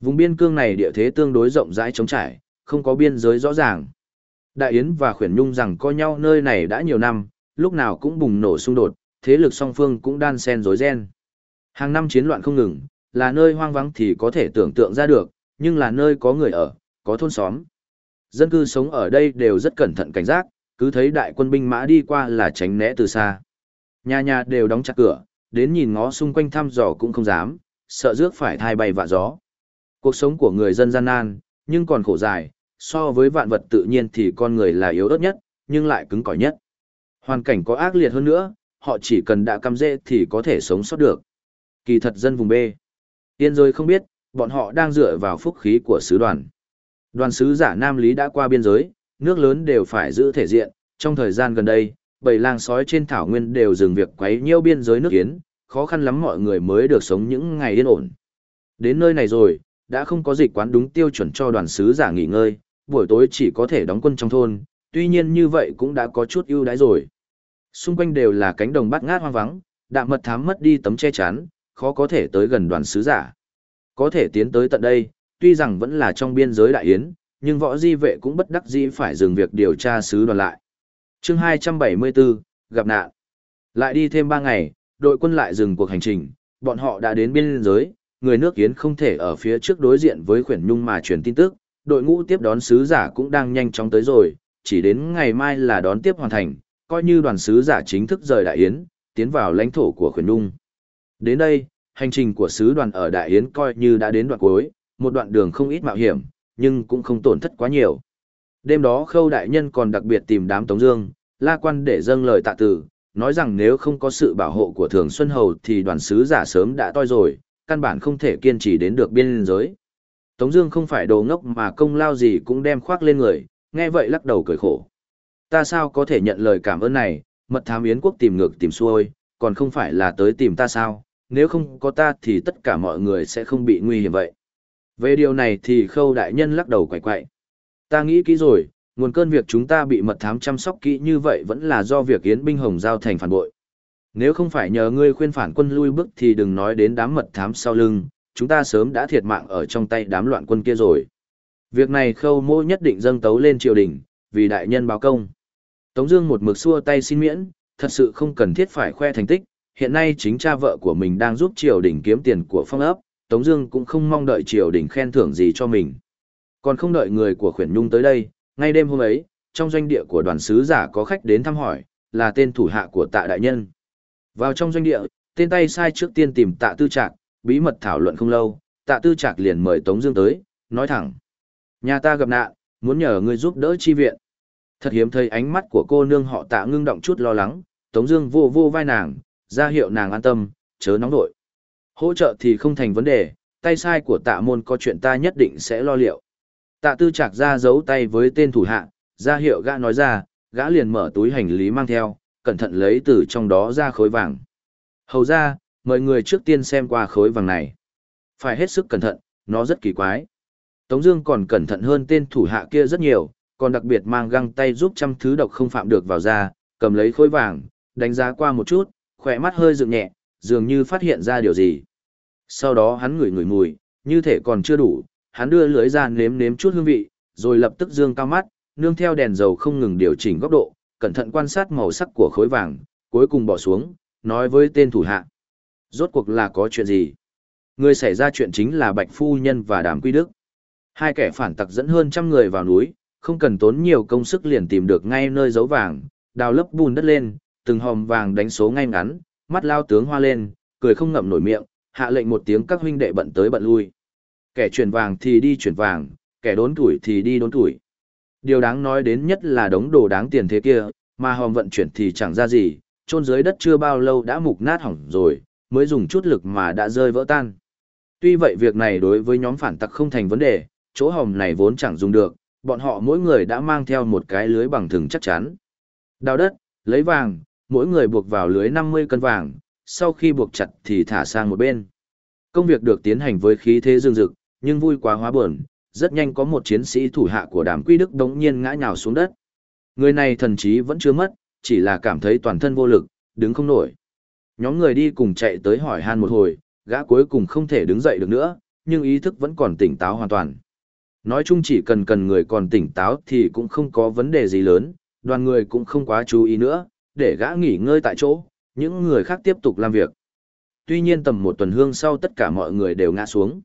Vùng biên cương này địa thế tương đối rộng rãi trống trải, không có biên giới rõ ràng. Đại Yến và Khuyển Nhung rằng coi nhau nơi này đã nhiều năm, lúc nào cũng bùng nổ xung đột, thế lực song phương cũng đan xen rối ren. Hàng năm chiến loạn không ngừng, là nơi hoang vắng thì có thể tưởng tượng ra được, nhưng là nơi có người ở, có thôn xóm. Dân cư sống ở đây đều rất cẩn thận cảnh giác, cứ thấy đại quân binh mã đi qua là tránh né từ xa. Nhà nhà đều đóng chặt cửa, đến nhìn ngó xung quanh thăm dò cũng không dám, sợ rước phải thai bay vạ gió. Cuộc sống của người dân gian nan, nhưng còn khổ dài, so với vạn vật tự nhiên thì con người là yếu ớt nhất, nhưng lại cứng cỏi nhất. Hoàn cảnh có ác liệt hơn nữa, họ chỉ cần đã căm dễ thì có thể sống sót được. Kỳ thật dân vùng B. Tiên rồi không biết, bọn họ đang dựa vào phúc khí của sứ đoàn. Đoàn sứ giả Nam Lý đã qua biên giới, nước lớn đều phải giữ thể diện, trong thời gian gần đây, bầy lang sói trên thảo nguyên đều dừng việc quấy nhiễu biên giới nước kiến, khó khăn lắm mọi người mới được sống những ngày yên ổn. Đến nơi này rồi, đã không có dịch quán đúng tiêu chuẩn cho đoàn sứ giả nghỉ ngơi, buổi tối chỉ có thể đóng quân trong thôn, tuy nhiên như vậy cũng đã có chút ưu đãi rồi. Xung quanh đều là cánh đồng bát ngát hoang vắng, đạm mật thám mất đi tấm che chắn, khó có thể tới gần đoàn sứ giả. Có thể tiến tới tận đây, tuy rằng vẫn là trong biên giới đại yến, nhưng võ di vệ cũng bất đắc dĩ phải dừng việc điều tra sứ đoàn lại. chương 274, gặp nạn. Lại đi thêm 3 ngày, đội quân lại dừng cuộc hành trình, bọn họ đã đến biên giới, người nước Yến không thể ở phía trước đối diện với khuyển nhung mà truyền tin tức, đội ngũ tiếp đón sứ giả cũng đang nhanh chóng tới rồi, chỉ đến ngày mai là đón tiếp hoàn thành, coi như đoàn sứ giả chính thức rời Đại Yến, tiến vào lãnh thổ của khuyển nhung. Đến đây, hành trình của sứ đoàn ở Đại Yến coi như đã đến đoạn cuối, một đoạn đường không ít mạo hiểm, nhưng cũng không tổn thất quá nhiều. Đêm đó Khâu Đại Nhân còn đặc biệt tìm đám Tống Dương, La Quan để dâng lời tạ tử, nói rằng nếu không có sự bảo hộ của Thường Xuân Hầu thì đoàn sứ giả sớm đã toi rồi, căn bản không thể kiên trì đến được biên giới. Tống Dương không phải đồ ngốc mà công lao gì cũng đem khoác lên người, nghe vậy lắc đầu cười khổ. Ta sao có thể nhận lời cảm ơn này? Mật thám yến quốc tìm ngược tìm xuôi, còn không phải là tới tìm ta sao? Nếu không có ta thì tất cả mọi người sẽ không bị nguy hiểm vậy. Về điều này thì Khâu đại nhân lắc đầu quậy quậy. Ta nghĩ kỹ rồi, nguồn cơn việc chúng ta bị mật thám chăm sóc kỹ như vậy vẫn là do việc Yến binh hồng giao thành phản bội. Nếu không phải nhờ ngươi khuyên phản quân lui bước thì đừng nói đến đám mật thám sau lưng, chúng ta sớm đã thiệt mạng ở trong tay đám loạn quân kia rồi. Việc này khâu mô nhất định dâng tấu lên triều đình, vì đại nhân báo công. Tống Dương một mực xua tay xin miễn, thật sự không cần thiết phải khoe thành tích. Hiện nay chính cha vợ của mình đang giúp triều đình kiếm tiền của phong ấp, Tống Dương cũng không mong đợi triều đình khen thưởng gì cho mình. Còn không đợi người của khuyển nhung tới đây, ngay đêm hôm ấy, trong doanh địa của đoàn sứ giả có khách đến thăm hỏi, là tên thủ hạ của Tạ đại nhân. Vào trong doanh địa, tên tay sai trước tiên tìm Tạ Tư Trạc, bí mật thảo luận không lâu, Tạ Tư Trạc liền mời Tống Dương tới, nói thẳng: nhà ta gặp nạn, muốn nhờ ngươi giúp đỡ chi viện. Thật hiếm thấy ánh mắt của cô nương họ Tạ ngưng động chút lo lắng, Tống Dương vô vô vai nàng, ra hiệu nàng an tâm, chớ nóng nổi. Hỗ trợ thì không thành vấn đề, tay sai của Tạ môn có chuyện ta nhất định sẽ lo liệu. Tạ Tư Chạc ra giấu tay với tên thủ hạ, ra hiệu gã nói ra, gã liền mở túi hành lý mang theo, cẩn thận lấy từ trong đó ra khối vàng. Hầu ra, mời người trước tiên xem qua khối vàng này. Phải hết sức cẩn thận, nó rất kỳ quái. Tống Dương còn cẩn thận hơn tên thủ hạ kia rất nhiều, còn đặc biệt mang găng tay giúp trăm thứ độc không phạm được vào da, cầm lấy khối vàng, đánh giá qua một chút, khỏe mắt hơi dựng nhẹ, dường như phát hiện ra điều gì. Sau đó hắn ngửi ngửi mùi, như thể còn chưa đủ, hắn đưa lưới ra nếm nếm chút hương vị, rồi lập tức dương cao mắt, nương theo đèn dầu không ngừng điều chỉnh góc độ, cẩn thận quan sát màu sắc của khối vàng, cuối cùng bỏ xuống, nói với tên thủ hạ. Rốt cuộc là có chuyện gì? Người xảy ra chuyện chính là Bạch Phu Nhân và Đàm Quy Đức. Hai kẻ phản tặc dẫn hơn trăm người vào núi, không cần tốn nhiều công sức liền tìm được ngay nơi giấu vàng, đào lấp bùn đất lên, từng hòm vàng đánh số ngay ngắn, mắt lao tướng hoa lên, cười không ngậm nổi miệng, hạ lệnh một tiếng các huynh đệ bận tới bận lui. Kẻ chuyển vàng thì đi chuyển vàng, kẻ đốn tuổi thì đi đốn tuổi. Điều đáng nói đến nhất là đống đồ đáng tiền thế kia, mà hòm vận chuyển thì chẳng ra gì, chôn dưới đất chưa bao lâu đã mục nát hỏng rồi, mới dùng chút lực mà đã rơi vỡ tan. Tuy vậy việc này đối với nhóm phản tặc không thành vấn đề, chỗ hòm này vốn chẳng dùng được, bọn họ mỗi người đã mang theo một cái lưới bằng thừng chắc chắn. Đào đất, lấy vàng, mỗi người buộc vào lưới 50 cân vàng, sau khi buộc chặt thì thả sang một bên. Công việc được tiến hành với khí thế dương rực, nhưng vui quá hóa buồn, rất nhanh có một chiến sĩ thủ hạ của đàm quy đức đống nhiên ngã nhào xuống đất. Người này thần trí vẫn chưa mất, chỉ là cảm thấy toàn thân vô lực, đứng không nổi. Nhóm người đi cùng chạy tới hỏi han một hồi, gã cuối cùng không thể đứng dậy được nữa, nhưng ý thức vẫn còn tỉnh táo hoàn toàn. Nói chung chỉ cần cần người còn tỉnh táo thì cũng không có vấn đề gì lớn, đoàn người cũng không quá chú ý nữa, để gã nghỉ ngơi tại chỗ, những người khác tiếp tục làm việc. Tuy nhiên tầm một tuần hương sau tất cả mọi người đều ngã xuống.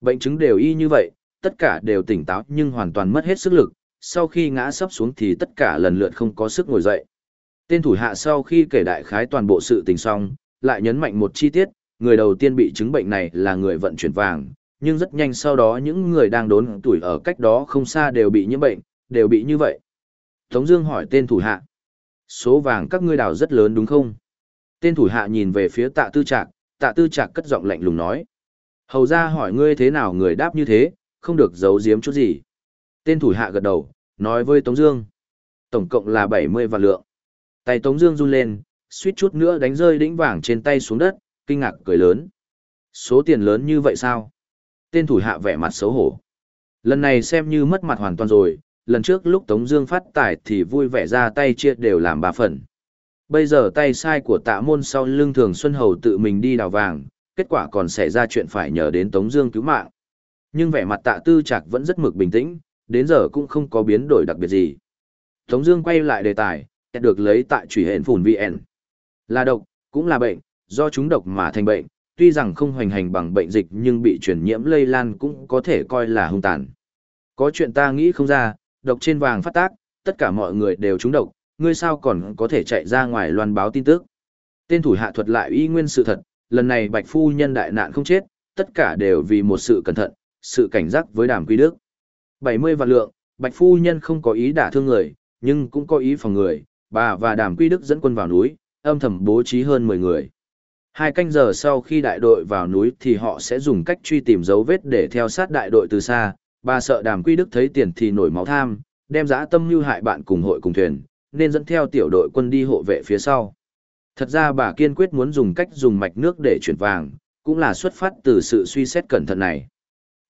Bệnh chứng đều y như vậy, tất cả đều tỉnh táo nhưng hoàn toàn mất hết sức lực, sau khi ngã sấp xuống thì tất cả lần lượt không có sức ngồi dậy. Tên thủ hạ sau khi kể đại khái toàn bộ sự tình xong, lại nhấn mạnh một chi tiết, người đầu tiên bị chứng bệnh này là người vận chuyển vàng, nhưng rất nhanh sau đó những người đang đốn tuổi ở cách đó không xa đều bị nhiễm bệnh, đều bị như vậy. Tống Dương hỏi tên thủ hạ, số vàng các ngươi đào rất lớn đúng không? Tên thủ hạ nhìn về phía Tạ Tư Trạc, Tạ Tư Trạc cất giọng lạnh lùng nói, hầu ra hỏi ngươi thế nào người đáp như thế, không được giấu giếm chút gì. Tên thủ hạ gật đầu, nói với Tống Dương, tổng cộng là 70 vạn lượng. Tay Tống Dương run lên, suýt chút nữa đánh rơi đĩnh vàng trên tay xuống đất, kinh ngạc cười lớn. Số tiền lớn như vậy sao? Tên thủ hạ vẻ mặt xấu hổ. Lần này xem như mất mặt hoàn toàn rồi, lần trước lúc Tống Dương phát tài thì vui vẻ ra tay chia đều làm ba phần. Bây giờ tay sai của tạ môn sau lưng thường Xuân Hầu tự mình đi đào vàng, kết quả còn xảy ra chuyện phải nhờ đến Tống Dương cứu mạng. Nhưng vẻ mặt tạ tư trạc vẫn rất mực bình tĩnh, đến giờ cũng không có biến đổi đặc biệt gì. Tống Dương quay lại đề tài, được lấy tại chủy hẹn phủn VN. Là độc, cũng là bệnh, do chúng độc mà thành bệnh, tuy rằng không hoành hành bằng bệnh dịch nhưng bị truyền nhiễm lây lan cũng có thể coi là hung tàn. Có chuyện ta nghĩ không ra, độc trên vàng phát tác, tất cả mọi người đều trúng độc, ngươi sao còn có thể chạy ra ngoài loan báo tin tức. Tên thủ hạ thuật lại y nguyên sự thật, lần này bạch phu nhân đại nạn không chết, tất cả đều vì một sự cẩn thận, sự cảnh giác với đàm quy đức. 70 vạn lượng, bạch phu nhân không có ý đả thương người, nhưng cũng có ý phòng người, bà và đàm quy đức dẫn quân vào núi, âm thầm bố trí hơn 10 người. Hai canh giờ sau khi đại đội vào núi thì họ sẽ dùng cách truy tìm dấu vết để theo sát đại đội từ xa. Bà sợ đàm quy đức thấy tiền thì nổi máu tham, đem giã tâm mưu hại bạn cùng hội cùng thuyền, nên dẫn theo tiểu đội quân đi hộ vệ phía sau. Thật ra bà kiên quyết muốn dùng cách dùng mạch nước để chuyển vàng, cũng là xuất phát từ sự suy xét cẩn thận này.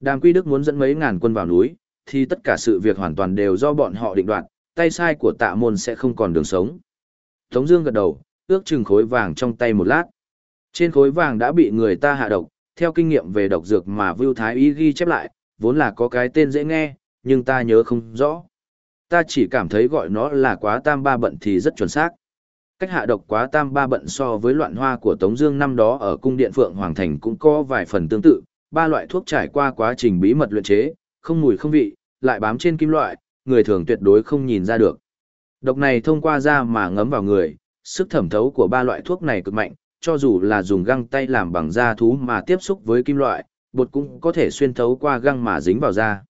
Đàm quy đức muốn dẫn mấy ngàn quân vào núi, thì tất cả sự việc hoàn toàn đều do bọn họ định đoạt, tay sai của tạ môn sẽ không còn đường sống. Tống Dương gật đầu, ước chừng khối vàng trong tay một lát. Trên khối vàng đã bị người ta hạ độc, theo kinh nghiệm về độc dược mà Vưu Thái Y ghi chép lại, vốn là có cái tên dễ nghe, nhưng ta nhớ không rõ. Ta chỉ cảm thấy gọi nó là quá tam ba bận thì rất chuẩn xác. Cách hạ độc quá tam ba bận so với loạn hoa của Tống Dương năm đó ở cung điện Phượng Hoàng Thành cũng có vài phần tương tự. Ba loại thuốc trải qua quá trình bí mật luyện chế, không mùi không vị, lại bám trên kim loại, người thường tuyệt đối không nhìn ra được. Độc này thông qua da mà ngấm vào người, sức thẩm thấu của ba loại thuốc này cực mạnh, cho dù là dùng găng tay làm bằng da thú mà tiếp xúc với kim loại, bột cũng có thể xuyên thấu qua găng mà dính vào da.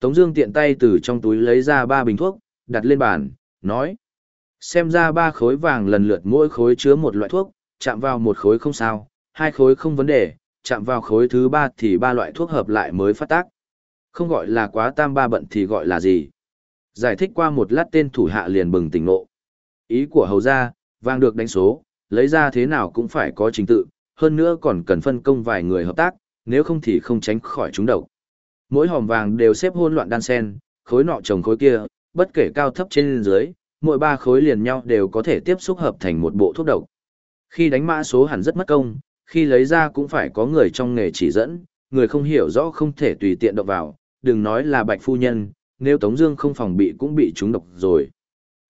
Tống Dương tiện tay từ trong túi lấy ra ba bình thuốc, đặt lên bàn, nói: xem ra ba khối vàng lần lượt mỗi khối chứa một loại thuốc, chạm vào một khối không sao, hai khối không vấn đề, chạm vào khối thứ ba thì ba loại thuốc hợp lại mới phát tác. Không gọi là quá tam ba bận thì gọi là gì? Giải thích qua một lát tên thủ hạ liền bừng tỉnh ngộ. Ý của hầu gia, vàng được đánh số, lấy ra thế nào cũng phải có trình tự, hơn nữa còn cần phân công vài người hợp tác, nếu không thì không tránh khỏi chúng độc. Mỗi hòm vàng đều xếp hôn loạn đan sen, khối nọ chồng khối kia, bất kể cao thấp trên dưới, mỗi ba khối liền nhau đều có thể tiếp xúc hợp thành một bộ thuốc độc. Khi đánh mã số hẳn rất mất công, khi lấy ra cũng phải có người trong nghề chỉ dẫn, người không hiểu rõ không thể tùy tiện động vào, đừng nói là bạch phu nhân, nếu Tống Dương không phòng bị cũng bị trúng độc rồi.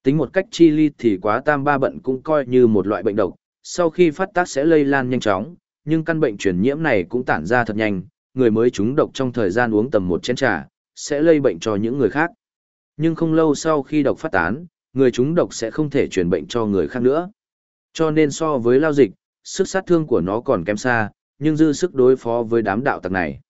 Tính một cách chi ly thì quá tam ba bận cũng coi như một loại bệnh độc, sau khi phát tác sẽ lây lan nhanh chóng, nhưng căn bệnh truyền nhiễm này cũng tản ra thật nhanh, người mới trúng độc trong thời gian uống tầm một chén trà, sẽ lây bệnh cho những người khác. Nhưng không lâu sau khi độc phát tán, người trúng độc sẽ không thể truyền bệnh cho người khác nữa. Cho nên so với lao dịch, sức sát thương của nó còn kém xa, nhưng dư sức đối phó với đám đạo tặc này.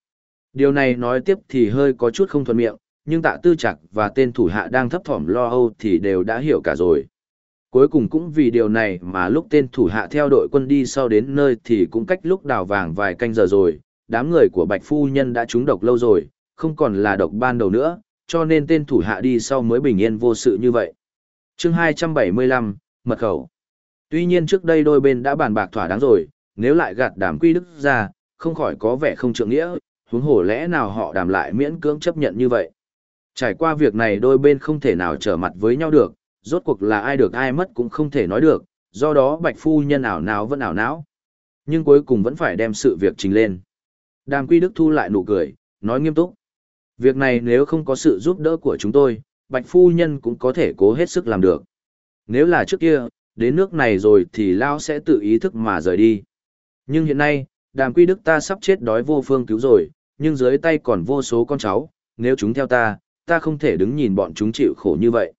Điều này nói tiếp thì hơi có chút không thuận miệng, nhưng tạ tư Trạc và tên thủ hạ đang thấp thỏm lo âu thì đều đã hiểu cả rồi. Cuối cùng cũng vì điều này mà lúc tên thủ hạ theo đội quân đi sau đến nơi thì cũng cách lúc đào vàng vài canh giờ rồi, đám người của Bạch Phu Nhân đã trúng độc lâu rồi, không còn là độc ban đầu nữa, cho nên tên thủ hạ đi sau mới bình yên vô sự như vậy. chương 275, Mật khẩu. Tuy nhiên trước đây đôi bên đã bàn bạc thỏa đáng rồi, nếu lại gạt đàm quy đức ra, không khỏi có vẻ không trượng nghĩa, huống hồ lẽ nào họ đàm lại miễn cưỡng chấp nhận như vậy. Trải qua việc này đôi bên không thể nào trở mặt với nhau được, rốt cuộc là ai được ai mất cũng không thể nói được, do đó bạch phu nhân ảo nào vẫn ảo não. Nhưng cuối cùng vẫn phải đem sự việc trình lên. Đàm quy đức thu lại nụ cười, nói nghiêm túc. Việc này nếu không có sự giúp đỡ của chúng tôi, bạch phu nhân cũng có thể cố hết sức làm được. Nếu là trước kia, đến nước này rồi thì Lao sẽ tự ý thức mà rời đi. Nhưng hiện nay, đàm quy đức ta sắp chết đói vô phương cứu rồi, nhưng dưới tay còn vô số con cháu, nếu chúng theo ta, ta không thể đứng nhìn bọn chúng chịu khổ như vậy.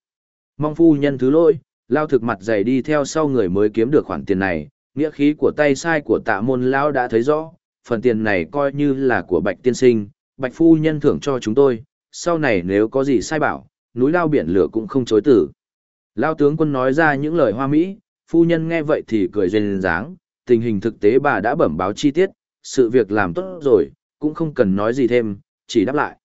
Mong phu nhân thứ lỗi, lao thực mặt dày đi theo sau người mới kiếm được khoản tiền này, nghĩa khí của tay sai của tạ môn lao đã thấy rõ, phần tiền này coi như là của bạch tiên sinh, bạch phu nhân thưởng cho chúng tôi, sau này nếu có gì sai bảo, núi lao biển lửa cũng không chối tử. Lao tướng quân nói ra những lời hoa mỹ, phu nhân nghe vậy thì cười duyên dáng, tình hình thực tế bà đã bẩm báo chi tiết, sự việc làm tốt rồi, cũng không cần nói gì thêm, chỉ đáp lại.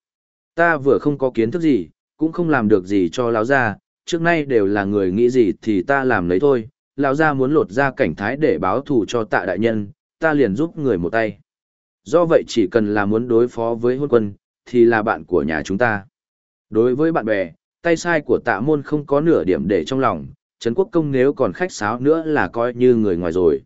Ta vừa không có kiến thức gì, cũng không làm được gì cho lão gia, trước nay đều là người nghĩ gì thì ta làm lấy thôi, lão gia muốn lột ra cảnh thái để báo thù cho tạ đại nhân, ta liền giúp người một tay. Do vậy chỉ cần là muốn đối phó với hôn quân, thì là bạn của nhà chúng ta. Đối với bạn bè, tay sai của tạ môn không có nửa điểm để trong lòng, Trấn Quốc Công nếu còn khách sáo nữa là coi như người ngoài rồi.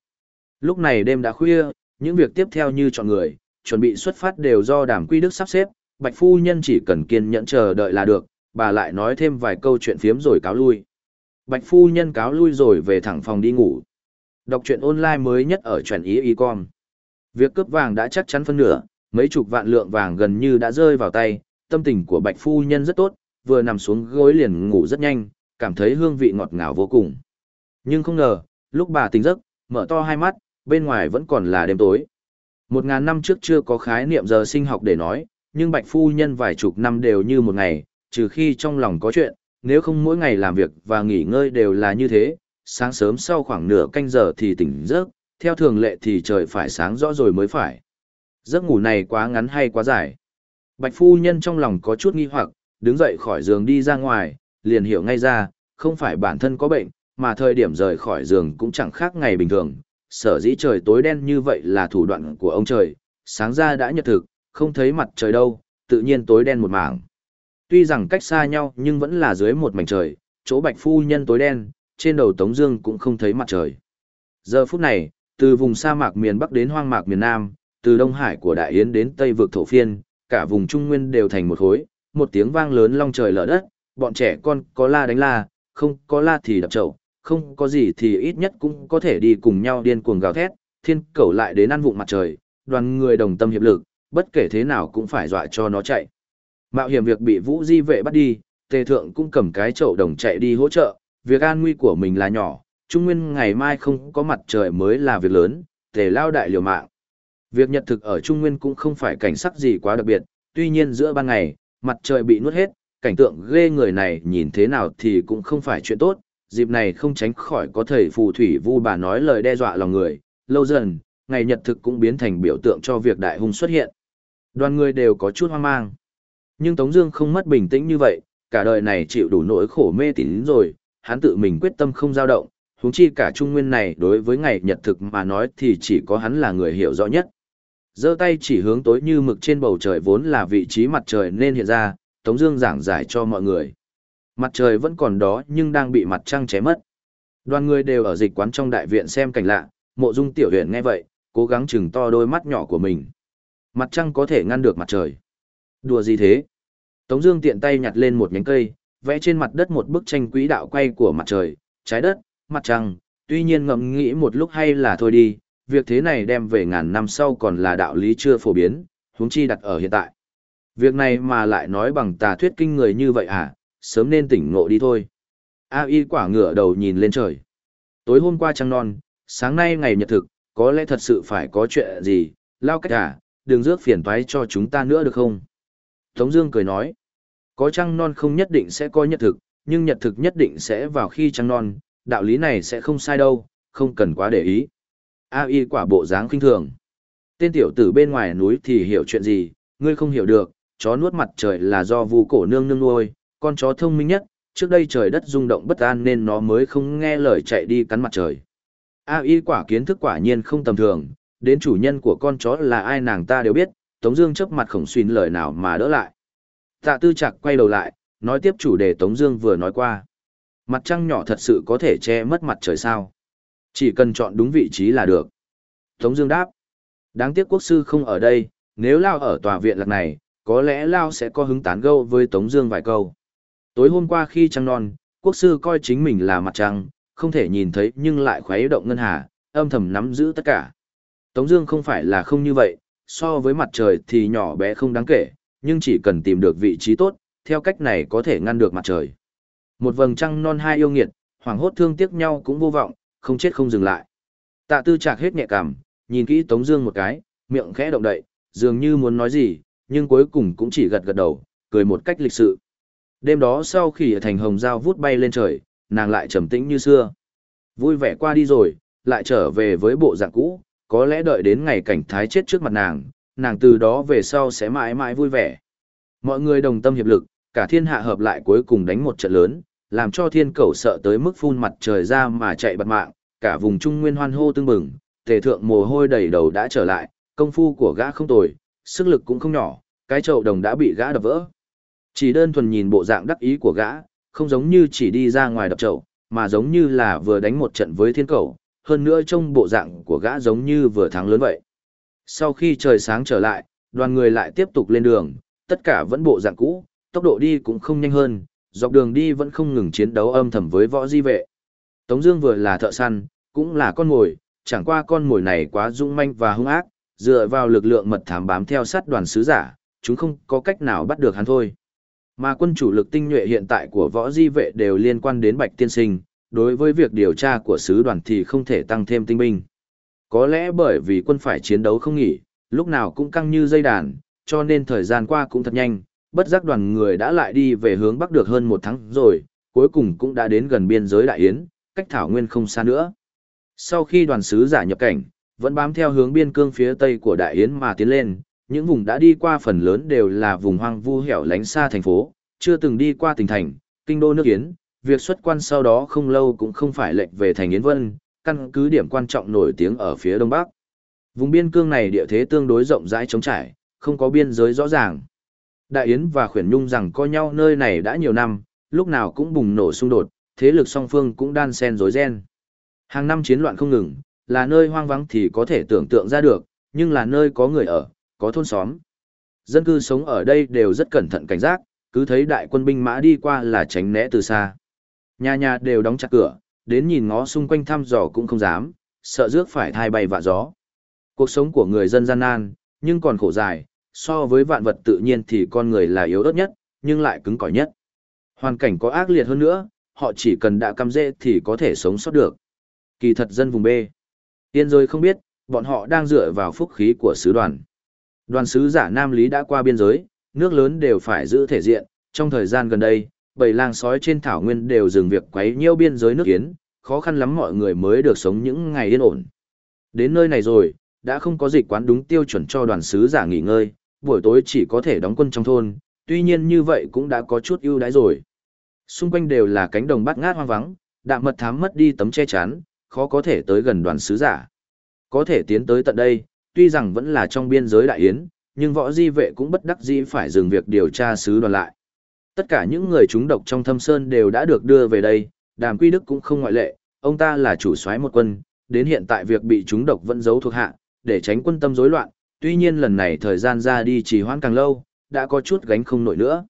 Lúc này đêm đã khuya, những việc tiếp theo như chọn người, chuẩn bị xuất phát đều do đàm quy đức sắp xếp, Bạch Phu Nhân chỉ cần kiên nhẫn chờ đợi là được, bà lại nói thêm vài câu chuyện phiếm rồi cáo lui. Bạch Phu Nhân cáo lui rồi về thẳng phòng đi ngủ. Đọc truyện online mới nhất ở truyện ý y con. Việc cướp vàng đã chắc chắn phân nửa, mấy chục vạn lượng vàng gần như đã rơi vào tay, tâm tình của Bạch Phu Nhân rất tốt, vừa nằm xuống gối liền ngủ rất nhanh, cảm thấy hương vị ngọt ngào vô cùng. Nhưng không ngờ, lúc bà tỉnh giấc, mở to hai mắt, bên ngoài vẫn còn là đêm tối. Một ngàn năm trước chưa có khái niệm giờ sinh học để nói, nhưng Bạch Phu Nhân vài chục năm đều như một ngày, trừ khi trong lòng có chuyện, nếu không mỗi ngày làm việc và nghỉ ngơi đều là như thế, sáng sớm sau khoảng nửa canh giờ thì tỉnh giấc, theo thường lệ thì trời phải sáng rõ rồi mới phải. Giấc ngủ này quá ngắn hay quá dài? Bạch Phu Nhân trong lòng có chút nghi hoặc, đứng dậy khỏi giường đi ra ngoài, liền hiểu ngay ra, không phải bản thân có bệnh, mà thời điểm rời khỏi giường cũng chẳng khác ngày bình thường. Sở dĩ trời tối đen như vậy là thủ đoạn của ông trời, sáng ra đã nhật thực, không thấy mặt trời đâu, tự nhiên tối đen một mảng. Tuy rằng cách xa nhau nhưng vẫn là dưới một mảnh trời, chỗ bạch phu nhân tối đen, trên đầu Tống Dương cũng không thấy mặt trời. Giờ phút này, từ vùng sa mạc miền Bắc đến hoang mạc miền Nam, từ Đông Hải của Đại Yến đến Tây vực thổ phiên, cả vùng Trung Nguyên đều thành một khối, một tiếng vang lớn long trời lở đất, bọn trẻ con có la đánh la, không có la thì đập chậu, không có gì thì ít nhất cũng có thể đi cùng nhau điên cuồng gào thét, thiên cầu lại đến ăn vụng mặt trời, đoàn người đồng tâm hiệp lực, bất kể thế nào cũng phải dọa cho nó chạy. Mạo hiểm việc bị Vũ Di vệ bắt đi, Tề Thượng cũng cầm cái chậu đồng chạy đi hỗ trợ, việc an nguy của mình là nhỏ, Trung Nguyên ngày mai không có mặt trời mới là việc lớn, Tề lao đại liều mạng. Việc nhật thực ở Trung Nguyên cũng không phải cảnh sắc gì quá đặc biệt, tuy nhiên giữa ban ngày, mặt trời bị nuốt hết, cảnh tượng ghê người này nhìn thế nào thì cũng không phải chuyện tốt, dịp này không tránh khỏi có thầy phù thủy vu bà nói lời đe dọa lòng người, lâu dần, ngày nhật thực cũng biến thành biểu tượng cho việc đại hung xuất hiện. Đoàn người đều có chút hoang mang. Nhưng Tống Dương không mất bình tĩnh như vậy, cả đời này chịu đủ nỗi khổ mê tín rồi, hắn tự mình quyết tâm không dao động. Huống chi cả Trung Nguyên này đối với ngày nhật thực mà nói thì chỉ có hắn là người hiểu rõ nhất. giơ tay chỉ hướng tối như mực trên bầu trời vốn là vị trí mặt trời nên hiện ra, Tống Dương giảng giải cho mọi người. Mặt trời vẫn còn đó nhưng đang bị mặt trăng ché mất. Đoàn người đều ở dịch quán trong đại viện xem cảnh lạ, mộ dung tiểu Huyền nghe vậy, cố gắng chừng to đôi mắt nhỏ của mình. Mặt trăng có thể ngăn được mặt trời. Đùa gì thế? Tống Dương tiện tay nhặt lên một nhánh cây, vẽ trên mặt đất một bức tranh quỹ đạo quay của mặt trời, trái đất, mặt trăng. Tuy nhiên ngẫm nghĩ một lúc hay là thôi đi, việc thế này đem về ngàn năm sau còn là đạo lý chưa phổ biến, huống chi đặt ở hiện tại. Việc này mà lại nói bằng tà thuyết kinh người như vậy à, sớm nên tỉnh ngộ đi thôi. A y quả ngửa đầu nhìn lên trời. Tối hôm qua trăng non, sáng nay ngày nhật thực, có lẽ thật sự phải có chuyện gì, lao cách à, đừng rước phiền toái cho chúng ta nữa được không? Tống Dương cười nói, có trăng non không nhất định sẽ coi nhật thực, nhưng nhật thực nhất định sẽ vào khi trăng non, đạo lý này sẽ không sai đâu, không cần quá để ý. A y quả bộ dáng kinh thường. Tên tiểu tử bên ngoài núi thì hiểu chuyện gì, ngươi không hiểu được, chó nuốt mặt trời là do vu cổ nương nương nuôi, con chó thông minh nhất, trước đây trời đất rung động bất an nên nó mới không nghe lời chạy đi cắn mặt trời. A y quả kiến thức quả nhiên không tầm thường, đến chủ nhân của con chó là ai nàng ta đều biết, Tống Dương chớp mặt khổng xuyên lời nào mà đỡ lại. Tạ Tư Trạc quay đầu lại, nói tiếp chủ đề Tống Dương vừa nói qua. Mặt trăng nhỏ thật sự có thể che mất mặt trời sao? Chỉ cần chọn đúng vị trí là được. Tống Dương đáp. Đáng tiếc quốc sư không ở đây, nếu Lao ở tòa viện lạc này, có lẽ Lao sẽ có hứng tán gẫu với Tống Dương vài câu. Tối hôm qua khi trăng non, quốc sư coi chính mình là mặt trăng, không thể nhìn thấy nhưng lại khuấy động ngân hà, âm thầm nắm giữ tất cả. Tống Dương không phải là không như vậy, so với mặt trời thì nhỏ bé không đáng kể, nhưng chỉ cần tìm được vị trí tốt, theo cách này có thể ngăn được mặt trời. Một vầng trăng non hai yêu nghiệt, hoàng hốt thương tiếc nhau cũng vô vọng, không chết không dừng lại. Tạ Tư Trạc hết nhẹ cảm, nhìn kỹ Tống Dương một cái, miệng khẽ động đậy, dường như muốn nói gì, nhưng cuối cùng cũng chỉ gật gật đầu, cười một cách lịch sự. Đêm đó sau khi ở thành hồng giao vút bay lên trời, nàng lại trầm tĩnh như xưa. Vui vẻ qua đi rồi, lại trở về với bộ dạng cũ, có lẽ đợi đến ngày cảnh thái chết trước mặt nàng, nàng từ đó về sau sẽ mãi mãi vui vẻ. Mọi người đồng tâm hiệp lực, cả thiên hạ hợp lại cuối cùng đánh một trận lớn, làm cho thiên cầu sợ tới mức phun mặt trời ra mà chạy bật mạng, cả vùng trung nguyên hoan hô tương bừng, tề thượng mồ hôi đầy đầu đã trở lại, công phu của gã không tồi, sức lực cũng không nhỏ, cái chậu đồng đã bị gã đập vỡ. Chỉ đơn thuần nhìn bộ dạng đắc ý của gã, không giống như chỉ đi ra ngoài đập chậu, mà giống như là vừa đánh một trận với thiên cầu, hơn nữa trông bộ dạng của gã giống như vừa thắng lớn vậy. Sau khi trời sáng trở lại, đoàn người lại tiếp tục lên đường, tất cả vẫn bộ dạng cũ, tốc độ đi cũng không nhanh hơn, dọc đường đi vẫn không ngừng chiến đấu âm thầm với võ di vệ. Tống Dương vừa là thợ săn, cũng là con mồi, chẳng qua con mồi này quá dũng manh và hung ác, dựa vào lực lượng mật thám bám theo sát đoàn sứ giả, chúng không có cách nào bắt được hắn thôi. Mà quân chủ lực tinh nhuệ hiện tại của võ di vệ đều liên quan đến Bạch Tiên Sinh, đối với việc điều tra của sứ đoàn thì không thể tăng thêm tinh binh. Có lẽ bởi vì quân phải chiến đấu không nghỉ, lúc nào cũng căng như dây đàn, cho nên thời gian qua cũng thật nhanh, bất giác đoàn người đã lại đi về hướng bắc được hơn một tháng rồi, cuối cùng cũng đã đến gần biên giới Đại Yến, cách Thảo Nguyên không xa nữa. Sau khi đoàn sứ giả nhập cảnh, vẫn bám theo hướng biên cương phía tây của Đại Yến mà tiến lên, những vùng đã đi qua phần lớn đều là vùng hoang vu hẻo lánh xa thành phố, chưa từng đi qua tỉnh thành, kinh đô nước Yến, việc xuất quan sau đó không lâu cũng không phải lệnh về thành Yến Vân, căn cứ điểm quan trọng nổi tiếng ở phía đông bắc. Vùng biên cương này địa thế tương đối rộng rãi trống trải, không có biên giới rõ ràng. Đại Yến và Khuyển Nhung rằng coi nhau nơi này đã nhiều năm, lúc nào cũng bùng nổ xung đột, thế lực song phương cũng đan xen rối ren. Hàng năm chiến loạn không ngừng, là nơi hoang vắng thì có thể tưởng tượng ra được, nhưng là nơi có người ở, có thôn xóm. Dân cư sống ở đây đều rất cẩn thận cảnh giác, cứ thấy đại quân binh mã đi qua là tránh né từ xa. Nhà nhà đều đóng chặt cửa, đến nhìn ngó xung quanh thăm dò cũng không dám, sợ rước phải thai bay vạ gió. Cuộc sống của người dân gian nan, nhưng còn khổ dài, so với vạn vật tự nhiên thì con người là yếu ớt nhất, nhưng lại cứng cỏi nhất. Hoàn cảnh có ác liệt hơn nữa, họ chỉ cần đã căm dễ thì có thể sống sót được. Kỳ thật dân vùng B. Tiên rồi không biết, bọn họ đang dựa vào phúc khí của sứ đoàn. Đoàn sứ giả Nam Lý đã qua biên giới, nước lớn đều phải giữ thể diện, trong thời gian gần đây, bầy lang sói trên thảo nguyên đều dừng việc quấy nhiễu biên giới nước kiến, khó khăn lắm mọi người mới được sống những ngày yên ổn. Đến nơi này rồi, đã không có dịch quán đúng tiêu chuẩn cho đoàn sứ giả nghỉ ngơi, buổi tối chỉ có thể đóng quân trong thôn, tuy nhiên như vậy cũng đã có chút ưu đãi rồi. Xung quanh đều là cánh đồng bát ngát hoang vắng, đạm mật thám mất đi tấm che chắn, khó có thể tới gần đoàn sứ giả. Có thể tiến tới tận đây, tuy rằng vẫn là trong biên giới đại yến, nhưng võ di vệ cũng bất đắc dĩ phải dừng việc điều tra sứ đoàn lại. Tất cả những người trúng độc trong thâm sơn đều đã được đưa về đây, đàm quy đức cũng không ngoại lệ, ông ta là chủ soái một quân, đến hiện tại việc bị trúng độc vẫn giấu thuộc hạ, để tránh quân tâm rối loạn, Tuy nhiên lần này thời gian ra đi trì hoãn càng lâu, đã có chút gánh không nổi nữa.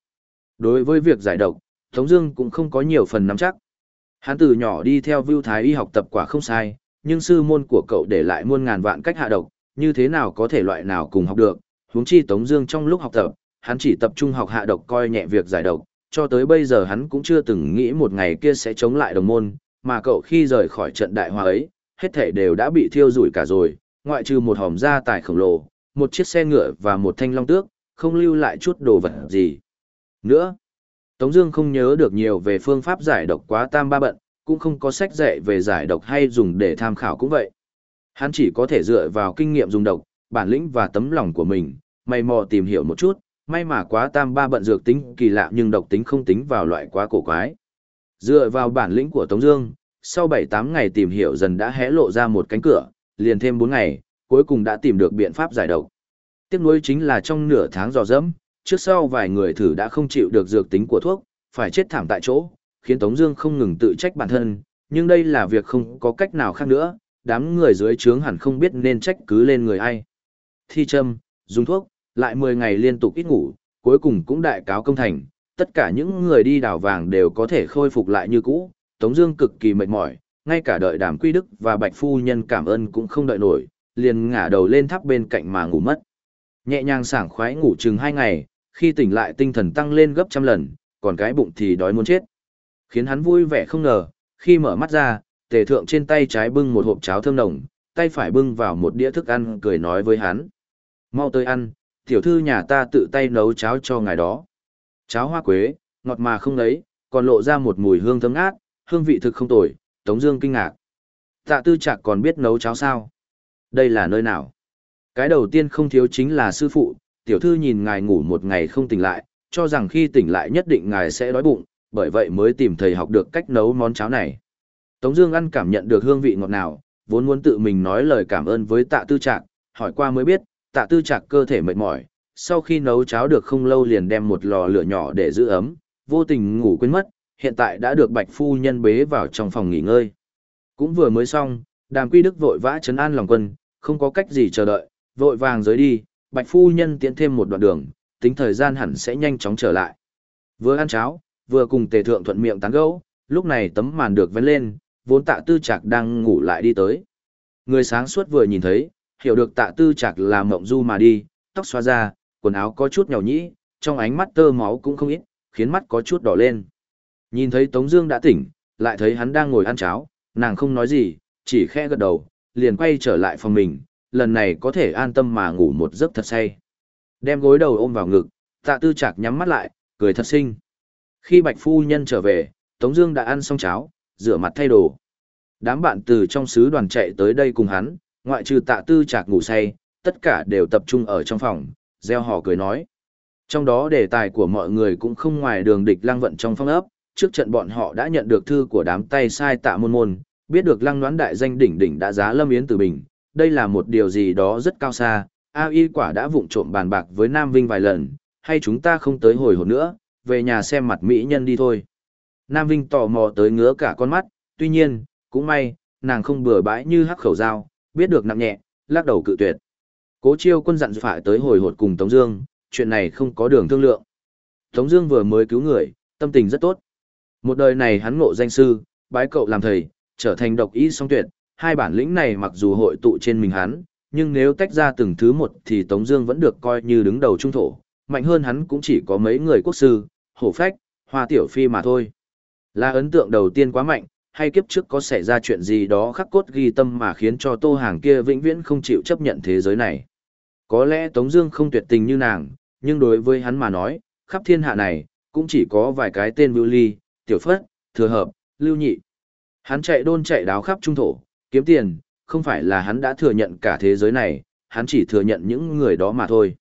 Đối với việc giải độc, Tống Dương cũng không có nhiều phần nắm chắc. Hắn từ nhỏ đi theo Vưu Thái y học tập quả không sai, nhưng sư môn của cậu để lại muôn ngàn vạn cách hạ độc, như thế nào có thể loại nào cùng học được? Huống chi Tống Dương trong lúc học tập, hắn chỉ tập trung học hạ độc coi nhẹ việc giải độc, cho tới bây giờ hắn cũng chưa từng nghĩ một ngày kia sẽ chống lại đồng môn, mà cậu khi rời khỏi trận đại hòa ấy, hết thảy đều đã bị thiêu rụi cả rồi, ngoại trừ một hòm gia tài khổng lồ, một chiếc xe ngựa và một thanh long tước, không lưu lại chút đồ vật gì. Nữa, Tống Dương không nhớ được nhiều về phương pháp giải độc quá tam ba bận, cũng không có sách dạy về giải độc hay dùng để tham khảo cũng vậy. Hắn chỉ có thể dựa vào kinh nghiệm dùng độc, bản lĩnh và tấm lòng của mình, mày mò tìm hiểu một chút, may mà quá tam ba bận dược tính kỳ lạ nhưng độc tính không tính vào loại quá cổ quái. Dựa vào bản lĩnh của Tống Dương, sau 7-8 ngày tìm hiểu dần đã hé lộ ra một cánh cửa, liền thêm 4 ngày, cuối cùng đã tìm được biện pháp giải độc. Tiếc nuối chính là trong nửa tháng dò dẫm, trước sau vài người thử đã không chịu được dược tính của thuốc, phải chết thảm tại chỗ, khiến Tống Dương không ngừng tự trách bản thân. Nhưng đây là việc không có cách nào khác nữa, đám người dưới trướng hẳn không biết nên trách cứ lên người ai. Thi châm, dùng thuốc, lại 10 ngày liên tục ít ngủ, cuối cùng cũng đại cáo công thành, tất cả những người đi đào vàng đều có thể khôi phục lại như cũ, Tống Dương cực kỳ mệt mỏi, ngay cả đợi đàm quy đức và bạch phu nhân cảm ơn cũng không đợi nổi, liền ngả đầu lên tháp bên cạnh mà ngủ mất. Nhẹ nhàng sảng khoái ngủ chừng hai ngày, khi tỉnh lại tinh thần tăng lên gấp trăm lần, còn cái bụng thì đói muốn chết. Khiến hắn vui vẻ không ngờ, khi mở mắt ra, tề thượng trên tay trái bưng một hộp cháo thơm nồng, tay phải bưng vào một đĩa thức ăn cười nói với hắn. Mau tới ăn, tiểu thư nhà ta tự tay nấu cháo cho ngài đó. Cháo hoa quế, ngọt mà không lấy, còn lộ ra một mùi hương thơm ngát, hương vị thực không tồi, Tống Dương kinh ngạc. Tạ Tư Trạc còn biết nấu cháo sao? Đây là nơi nào? Cái đầu tiên không thiếu chính là sư phụ. Tiểu thư nhìn ngài ngủ một ngày không tỉnh lại, cho rằng khi tỉnh lại nhất định ngài sẽ đói bụng, bởi vậy mới tìm thầy học được cách nấu món cháo này. Tống Dương ăn cảm nhận được hương vị ngọt nào, vốn muốn tự mình nói lời cảm ơn với Tạ Tư Trạc, hỏi qua mới biết, Tạ Tư Trạc cơ thể mệt mỏi, sau khi nấu cháo được không lâu liền đem một lò lửa nhỏ để giữ ấm, vô tình ngủ quên mất, hiện tại đã được Bạch Phu Nhân bế vào trong phòng nghỉ ngơi. Cũng vừa mới xong, đàm quy đức vội vã chấn an lòng quân, không có cách gì chờ đợi, vội vàng rời đi, Bạch Phu Nhân tiến thêm một đoạn đường, tính thời gian hẳn sẽ nhanh chóng trở lại. Vừa ăn cháo, vừa cùng tề thượng thuận miệng tán gẫu, lúc này tấm màn được vén lên, vốn tạ tư Trạc đang ngủ lại đi tới. Người sáng suốt vừa nhìn thấy, hiểu được tạ tư chạc là mộng du mà đi, tóc xóa ra, quần áo có chút nhàu nhĩ, trong ánh mắt tơ máu cũng không ít, khiến mắt có chút đỏ lên. Nhìn thấy Tống Dương đã tỉnh, lại thấy hắn đang ngồi ăn cháo, nàng không nói gì, chỉ khẽ gật đầu, liền quay trở lại phòng mình, lần này có thể an tâm mà ngủ một giấc thật say. Đem gối đầu ôm vào ngực, tạ tư Trạc nhắm mắt lại, cười thật xinh. Khi bạch phu nhân trở về, Tống Dương đã ăn xong cháo, rửa mặt thay đồ. Đám bạn từ trong sứ đoàn chạy tới đây cùng hắn, ngoại trừ tạ tư chạc ngủ say, tất cả đều tập trung ở trong phòng, gieo họ cười nói. Trong đó đề tài của mọi người cũng không ngoài đường địch lang vận trong phong ấp, trước trận bọn họ đã nhận được thư của đám tay sai tạ môn môn, biết được lăng đoán đại danh đỉnh đỉnh đã giá lâm yến từ bình, đây là một điều gì đó rất cao xa, A y quả đã vụng trộm bàn bạc với Nam Vinh vài lần, hay chúng ta không tới hồi hộp nữa, về nhà xem mặt mỹ nhân đi thôi. Nam Vinh tò mò tới ngứa cả con mắt, tuy nhiên, cũng may, nàng không bừa bãi như hắc khẩu dao, biết được nặng nhẹ, lắc đầu cự tuyệt. Cố chiêu quân dặn phải tới hồi hột cùng Tống Dương, chuyện này không có đường thương lượng. Tống Dương vừa mới cứu người, tâm tình rất tốt. Một đời này hắn ngộ danh sư, bái cậu làm thầy, trở thành độc ý song tuyệt, hai bản lĩnh này mặc dù hội tụ trên mình hắn, nhưng nếu tách ra từng thứ một thì Tống Dương vẫn được coi như đứng đầu trung thổ, mạnh hơn hắn cũng chỉ có mấy người quốc sư, hổ phách, hoa tiểu phi mà thôi. Là ấn tượng đầu tiên quá mạnh, hay kiếp trước có xảy ra chuyện gì đó khắc cốt ghi tâm mà khiến cho tô hàng kia vĩnh viễn không chịu chấp nhận thế giới này. Có lẽ Tống Dương không tuyệt tình như nàng, nhưng đối với hắn mà nói, khắp thiên hạ này cũng chỉ có vài cái tên Vưu Ly, Tiểu Phất, Thừa Hợp, Lưu Nhị. Hắn chạy đôn chạy đáo khắp trung thổ, kiếm tiền, không phải là hắn đã thừa nhận cả thế giới này, hắn chỉ thừa nhận những người đó mà thôi.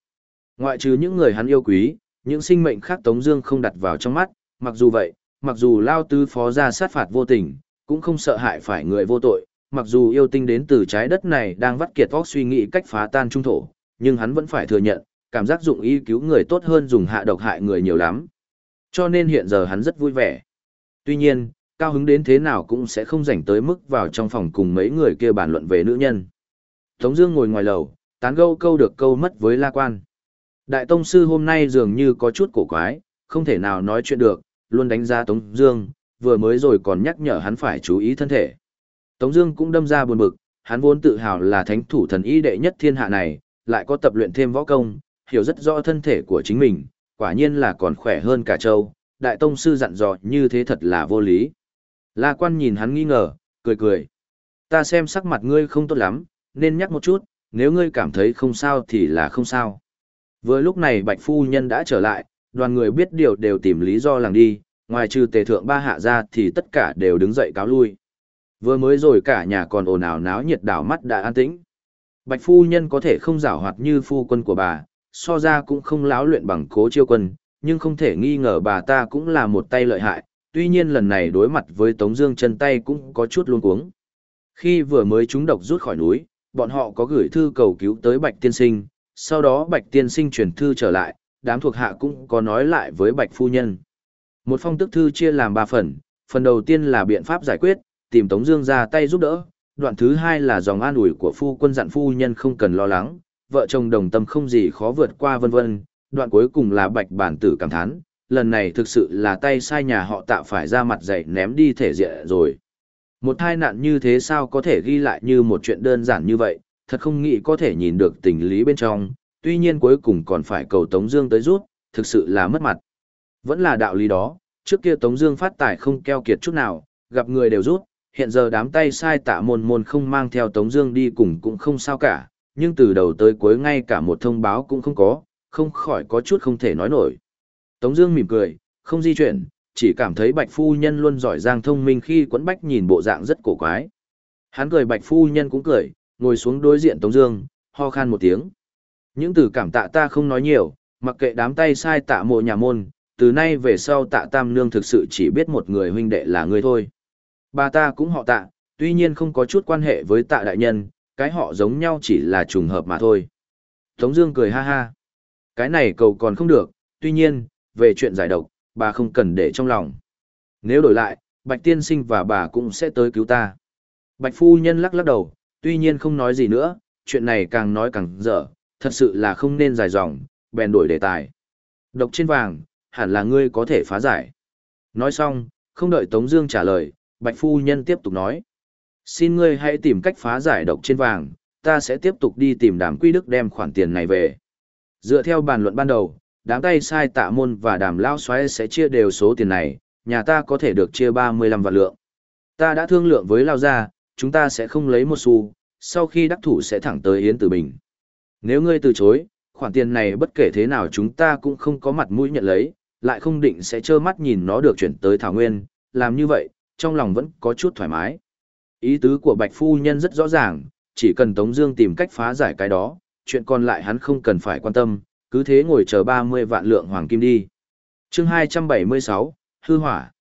Ngoại trừ những người hắn yêu quý, những sinh mệnh khác Tống Dương không đặt vào trong mắt, mặc dù vậy, mặc dù Lao Tứ phó ra sát phạt vô tình, cũng không sợ hại phải người vô tội, mặc dù yêu tinh đến từ trái đất này đang vắt kiệt óc suy nghĩ cách phá tan trung thổ, nhưng hắn vẫn phải thừa nhận, cảm giác dụng ý cứu người tốt hơn dùng hạ độc hại người nhiều lắm. Cho nên hiện giờ hắn rất vui vẻ. Tuy nhiên, cao hứng đến thế nào cũng sẽ không rảnh tới mức vào trong phòng cùng mấy người kia bàn luận về nữ nhân. Tống Dương ngồi ngoài lầu, tán gâu câu được câu mất với La Quan. Đại Tông Sư hôm nay dường như có chút cổ quái, không thể nào nói chuyện được, luôn đánh giá Tống Dương, vừa mới rồi còn nhắc nhở hắn phải chú ý thân thể. Tống Dương cũng đâm ra buồn bực, hắn vốn tự hào là thánh thủ thần y đệ nhất thiên hạ này, lại có tập luyện thêm võ công, hiểu rất rõ thân thể của chính mình, quả nhiên là còn khỏe hơn cả châu. Đại tông sư dặn dò như thế thật là vô lý. La Quan nhìn hắn nghi ngờ, cười cười. Ta xem sắc mặt ngươi không tốt lắm, nên nhắc một chút, nếu ngươi cảm thấy không sao thì là không sao. Vừa lúc này Bạch Phu Nhân đã trở lại, đoàn người biết điều đều tìm lý do làng đi, ngoài trừ tề thượng ba hạ ra thì tất cả đều đứng dậy cáo lui. Vừa mới rồi cả nhà còn ồn ào náo nhiệt đảo mắt đã an tĩnh. Bạch phu nhân có thể không giảo hoạt như phu quân của bà, so ra cũng không láo luyện bằng cố chiêu quân, nhưng không thể nghi ngờ bà ta cũng là một tay lợi hại, tuy nhiên lần này đối mặt với Tống Dương chân tay cũng có chút luống cuống. Khi vừa mới chúng độc rút khỏi núi, bọn họ có gửi thư cầu cứu tới Bạch Tiên Sinh, sau đó Bạch Tiên Sinh chuyển thư trở lại, đám thuộc hạ cũng có nói lại với Bạch Phu Nhân. Một phong tức thư chia làm ba phần, phần đầu tiên là biện pháp giải quyết, tìm Tống Dương ra tay giúp đỡ. Đoạn thứ hai là dòng an ủi của phu quân dặn phu nhân không cần lo lắng, vợ chồng đồng tâm không gì khó vượt qua vân vân. Đoạn cuối cùng là bạch bản tử cảm thán, lần này thực sự là tay sai nhà họ tạo phải ra mặt dậy ném đi thể diện rồi. Một tai nạn như thế sao có thể ghi lại như một chuyện đơn giản như vậy, thật không nghĩ có thể nhìn được tình lý bên trong, tuy nhiên cuối cùng còn phải cầu Tống Dương tới rút, thực sự là mất mặt. Vẫn là đạo lý đó, trước kia Tống Dương phát tài không keo kiệt chút nào, gặp người đều rút, hiện giờ đám tay sai tạ môn môn không mang theo Tống Dương đi cùng cũng không sao cả, nhưng từ đầu tới cuối ngay cả một thông báo cũng không có, không khỏi có chút không thể nói nổi. Tống Dương mỉm cười, không di chuyển, chỉ cảm thấy Bạch Phu Nhân luôn giỏi giang thông minh khi quấn bách nhìn bộ dạng rất cổ quái. Hắn cười Bạch Phu Nhân cũng cười, ngồi xuống đối diện Tống Dương, ho khan một tiếng. Những từ cảm tạ ta không nói nhiều, mặc kệ đám tay sai tạ mộ nhà môn, từ nay về sau tạ tam nương thực sự chỉ biết một người huynh đệ là ngươi thôi. Bà ta cũng họ tạ, tuy nhiên không có chút quan hệ với tạ đại nhân, cái họ giống nhau chỉ là trùng hợp mà thôi. Tống Dương cười ha ha. Cái này cầu còn không được, tuy nhiên, về chuyện giải độc, bà không cần để trong lòng. Nếu đổi lại, Bạch Tiên Sinh và bà cũng sẽ tới cứu ta. Bạch Phu Nhân lắc lắc đầu, tuy nhiên không nói gì nữa, chuyện này càng nói càng dở, thật sự là không nên dài dòng, bèn đổi đề tài. Độc trên vàng, hẳn là ngươi có thể phá giải. Nói xong, không đợi Tống Dương trả lời, Bạch Phu Nhân tiếp tục nói. Xin ngươi hãy tìm cách phá giải độc trên vàng, ta sẽ tiếp tục đi tìm đàm quy đức đem khoản tiền này về. Dựa theo bàn luận ban đầu, đám tay sai tạ môn và đàm lao xoáy sẽ chia đều số tiền này, nhà ta có thể được chia 35 vạn lượng. Ta đã thương lượng với lao gia, chúng ta sẽ không lấy một xu, sau khi đắc thủ sẽ thẳng tới Yến Tử Bình. Nếu ngươi từ chối, khoản tiền này bất kể thế nào chúng ta cũng không có mặt mũi nhận lấy, lại không định sẽ trơ mắt nhìn nó được chuyển tới Thảo Nguyên, làm như vậy, trong lòng vẫn có chút thoải mái. Ý tứ của Bạch Phu Nhân rất rõ ràng, chỉ cần Tống Dương tìm cách phá giải cái đó, chuyện còn lại hắn không cần phải quan tâm, cứ thế ngồi chờ 30 vạn lượng hoàng kim đi. Chương 276, hư hỏa.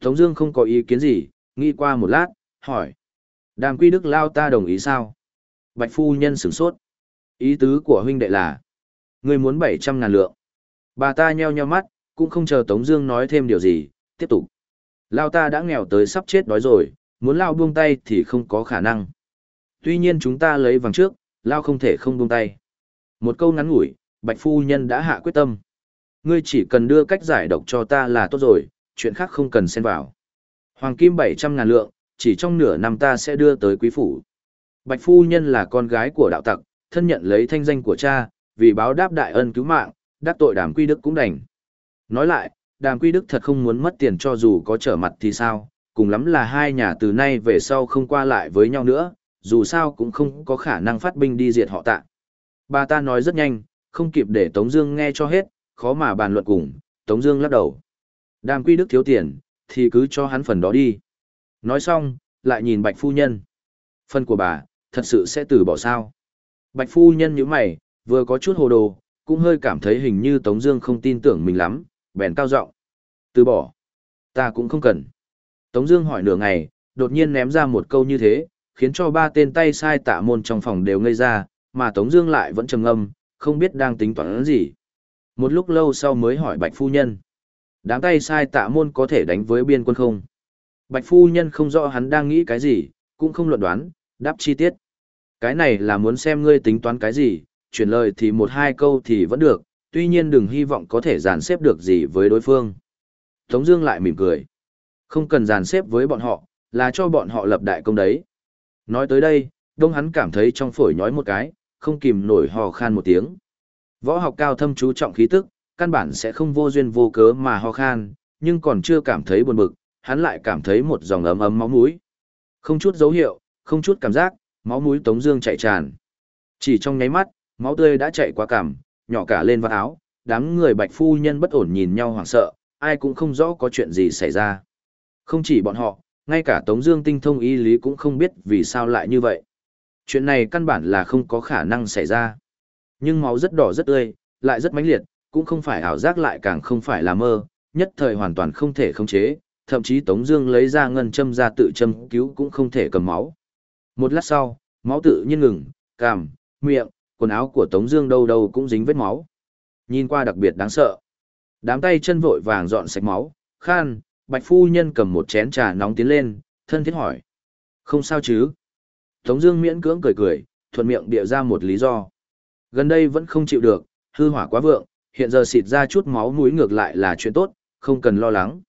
Tống Dương không có ý kiến gì, nghĩ qua một lát, hỏi: Đàm Quy Đức lao ta đồng ý sao? Bạch Phu Nhân sửng sốt. Ý tứ của huynh đệ là, ngươi muốn 700 ngàn lượng. Bà ta nheo nheo mắt, cũng không chờ Tống Dương nói thêm điều gì, tiếp tục. Lao ta đã nghèo tới sắp chết đói rồi, muốn Lao buông tay thì không có khả năng. Tuy nhiên chúng ta lấy vàng trước, Lao không thể không buông tay. Một câu ngắn ngủi, Bạch Phu Nhân đã hạ quyết tâm. Ngươi chỉ cần đưa cách giải độc cho ta là tốt rồi, chuyện khác không cần xen vào. Hoàng kim 700 ngàn lượng, chỉ trong nửa năm ta sẽ đưa tới quý phủ. Bạch Phu Nhân là con gái của đạo tặc, thân nhận lấy thanh danh của cha, vì báo đáp đại ân cứu mạng, đắc tội đàm quy đức cũng đành. Nói lại, đàm quy đức thật không muốn mất tiền cho dù có trở mặt thì sao, cùng lắm là hai nhà từ nay về sau không qua lại với nhau nữa, dù sao cũng không có khả năng phát binh đi diệt họ tạ. Bà ta nói rất nhanh, không kịp để Tống Dương nghe cho hết, khó mà bàn luận cùng, Tống Dương lắc đầu. Đàm quy đức thiếu tiền, thì cứ cho hắn phần đó đi. Nói xong, lại nhìn Bạch Phu Nhân. Phần của bà, thật sự sẽ từ bỏ sao? Bạch Phu Nhân nhíu mày, vừa có chút hồ đồ, cũng hơi cảm thấy hình như Tống Dương không tin tưởng mình lắm, bèn cao giọng, từ bỏ, ta cũng không cần. Tống Dương hỏi nửa ngày, đột nhiên ném ra một câu như thế, khiến cho ba tên tay sai tạ môn trong phòng đều ngây ra, mà Tống Dương lại vẫn trầm ngâm, không biết đang tính toán gì. Một lúc lâu sau mới hỏi Bạch Phu Nhân, đám tay sai tạ môn có thể đánh với biên quân không? Bạch Phu Nhân không rõ hắn đang nghĩ cái gì, cũng không luận đoán, đáp chi tiết. Cái này là muốn xem ngươi tính toán cái gì, chuyển lời thì một hai câu thì vẫn được, tuy nhiên đừng hy vọng có thể dàn xếp được gì với đối phương. Tống Dương lại mỉm cười. Không cần dàn xếp với bọn họ, là cho bọn họ lập đại công đấy. Nói tới đây, đông hắn cảm thấy trong phổi nhói một cái, không kìm nổi hò khan một tiếng. Võ học cao thâm chú trọng khí tức, căn bản sẽ không vô duyên vô cớ mà ho khan, nhưng còn chưa cảm thấy buồn bực, hắn lại cảm thấy một dòng ấm ấm máu mũi. Không chút dấu hiệu, không chút cảm giác, máu mũi Tống Dương chạy tràn. Chỉ trong nháy mắt, máu tươi đã chảy qua cằm, nhỏ cả lên vạt áo. Đám người bạch phu nhân bất ổn nhìn nhau hoảng sợ, ai cũng không rõ có chuyện gì xảy ra. Không chỉ bọn họ, ngay cả Tống Dương tinh thông y lý cũng không biết vì sao lại như vậy. Chuyện này căn bản là không có khả năng xảy ra. Nhưng máu rất đỏ rất tươi, lại rất mãnh liệt, cũng không phải ảo giác lại càng không phải là mơ, nhất thời hoàn toàn không thể khống chế, thậm chí Tống Dương lấy ra ngân châm ra tự châm cứu cũng không thể cầm máu. Một lát sau, máu tự nhiên ngừng, cằm, miệng, quần áo của Tống Dương đâu đâu cũng dính vết máu. Nhìn qua đặc biệt đáng sợ. Đám tay chân vội vàng dọn sạch máu, khan, bạch phu nhân cầm một chén trà nóng tiến lên, thân thiết hỏi. Không sao chứ? Tống Dương miễn cưỡng cười cười, thuận miệng địa ra một lý do. Gần đây vẫn không chịu được, hư hỏa quá vượng, hiện giờ xịt ra chút máu mũi ngược lại là chuyện tốt, không cần lo lắng.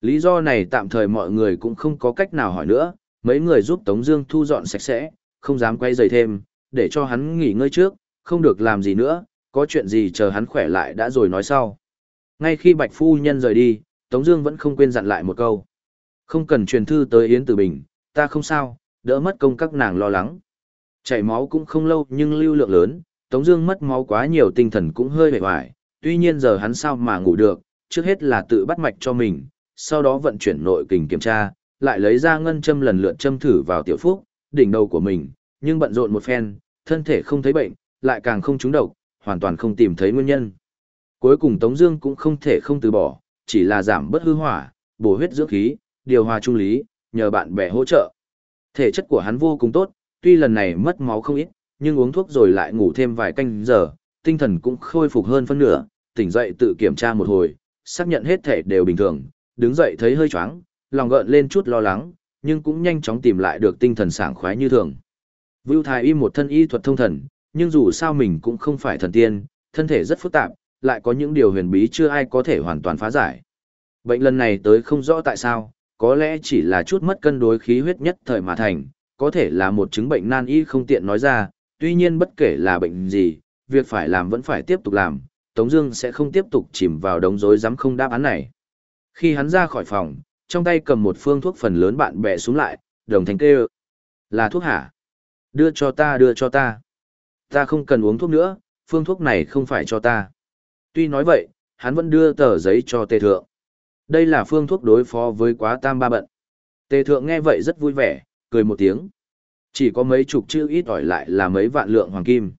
Lý do này tạm thời mọi người cũng không có cách nào hỏi nữa, mấy người giúp Tống Dương thu dọn sạch sẽ, không dám quay giày thêm, để cho hắn nghỉ ngơi trước, không được làm gì nữa, có chuyện gì chờ hắn khỏe lại đã rồi nói sau. Ngay khi Bạch Phu Nhân rời đi, Tống Dương vẫn không quên dặn lại một câu. Không cần truyền thư tới Yến Tử Bình, ta không sao, đỡ mất công các nàng lo lắng. Chảy máu cũng không lâu nhưng lưu lượng lớn, Tống Dương mất máu quá nhiều tinh thần cũng hơi bể bại. Tuy nhiên giờ hắn sao mà ngủ được, trước hết là tự bắt mạch cho mình, sau đó vận chuyển nội kình kiểm tra, lại lấy ra ngân châm lần lượt châm thử vào tiểu phúc, đỉnh đầu của mình, nhưng bận rộn một phen, thân thể không thấy bệnh, lại càng không trúng độc, hoàn toàn không tìm thấy nguyên nhân. Cuối cùng Tống Dương cũng không thể không từ bỏ, chỉ là giảm bớt hư hỏa, bổ huyết dưỡng khí, điều hòa trung lý, nhờ bạn bè hỗ trợ. Thể chất của hắn vô cùng tốt, tuy lần này mất máu không ít, nhưng uống thuốc rồi lại ngủ thêm vài canh giờ, tinh thần cũng khôi phục hơn phân nửa, tỉnh dậy tự kiểm tra một hồi, xác nhận hết thể đều bình thường, đứng dậy thấy hơi choáng, lòng gợn lên chút lo lắng, nhưng cũng nhanh chóng tìm lại được tinh thần sảng khoái như thường. Vưu Thái Y một thân y thuật thông thần, nhưng dù sao mình cũng không phải thần tiên, thân thể rất phức tạp, lại có những điều huyền bí chưa ai có thể hoàn toàn phá giải. Bệnh lần này tới không rõ tại sao, có lẽ chỉ là chút mất cân đối khí huyết nhất thời mà thành, có thể là một chứng bệnh nan y không tiện nói ra, tuy nhiên bất kể là bệnh gì, việc phải làm vẫn phải tiếp tục làm, Tống Dương sẽ không tiếp tục chìm vào đống rối rắm không đáp án này. Khi hắn ra khỏi phòng, trong tay cầm một phương thuốc phần lớn bạn bè xuống lại, đồng thanh kêu. Là thuốc hả? Đưa cho ta đưa cho ta. Ta không cần uống thuốc nữa, phương thuốc này không phải cho ta. Tuy nói vậy, hắn vẫn đưa tờ giấy cho tề thượng. Đây là phương thuốc đối phó với quá tam ba bận. Tề thượng nghe vậy rất vui vẻ, cười một tiếng. Chỉ có mấy chục chữ ít ỏi lại là mấy vạn lượng hoàng kim.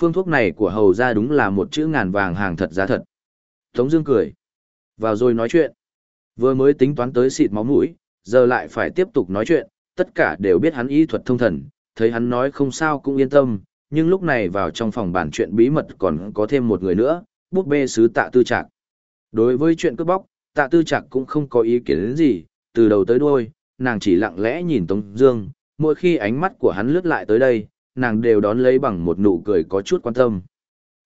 Phương thuốc này của hầu ra đúng là một chữ ngàn vàng hàng thật giá thật. Tống Dương cười. Vào rồi nói chuyện. Vừa mới tính toán tới xịt máu mũi, giờ lại phải tiếp tục nói chuyện, tất cả đều biết hắn y thuật thông thần, thấy hắn nói không sao cũng yên tâm, nhưng lúc này vào trong phòng bàn chuyện bí mật còn có thêm một người nữa, bút bê sứ tạ tư trạc. Đối với chuyện cướp bóc, tạ tư trạc cũng không có ý kiến gì, từ đầu tới đuôi, nàng chỉ lặng lẽ nhìn Tống Dương, mỗi khi ánh mắt của hắn lướt lại tới đây, nàng đều đón lấy bằng một nụ cười có chút quan tâm.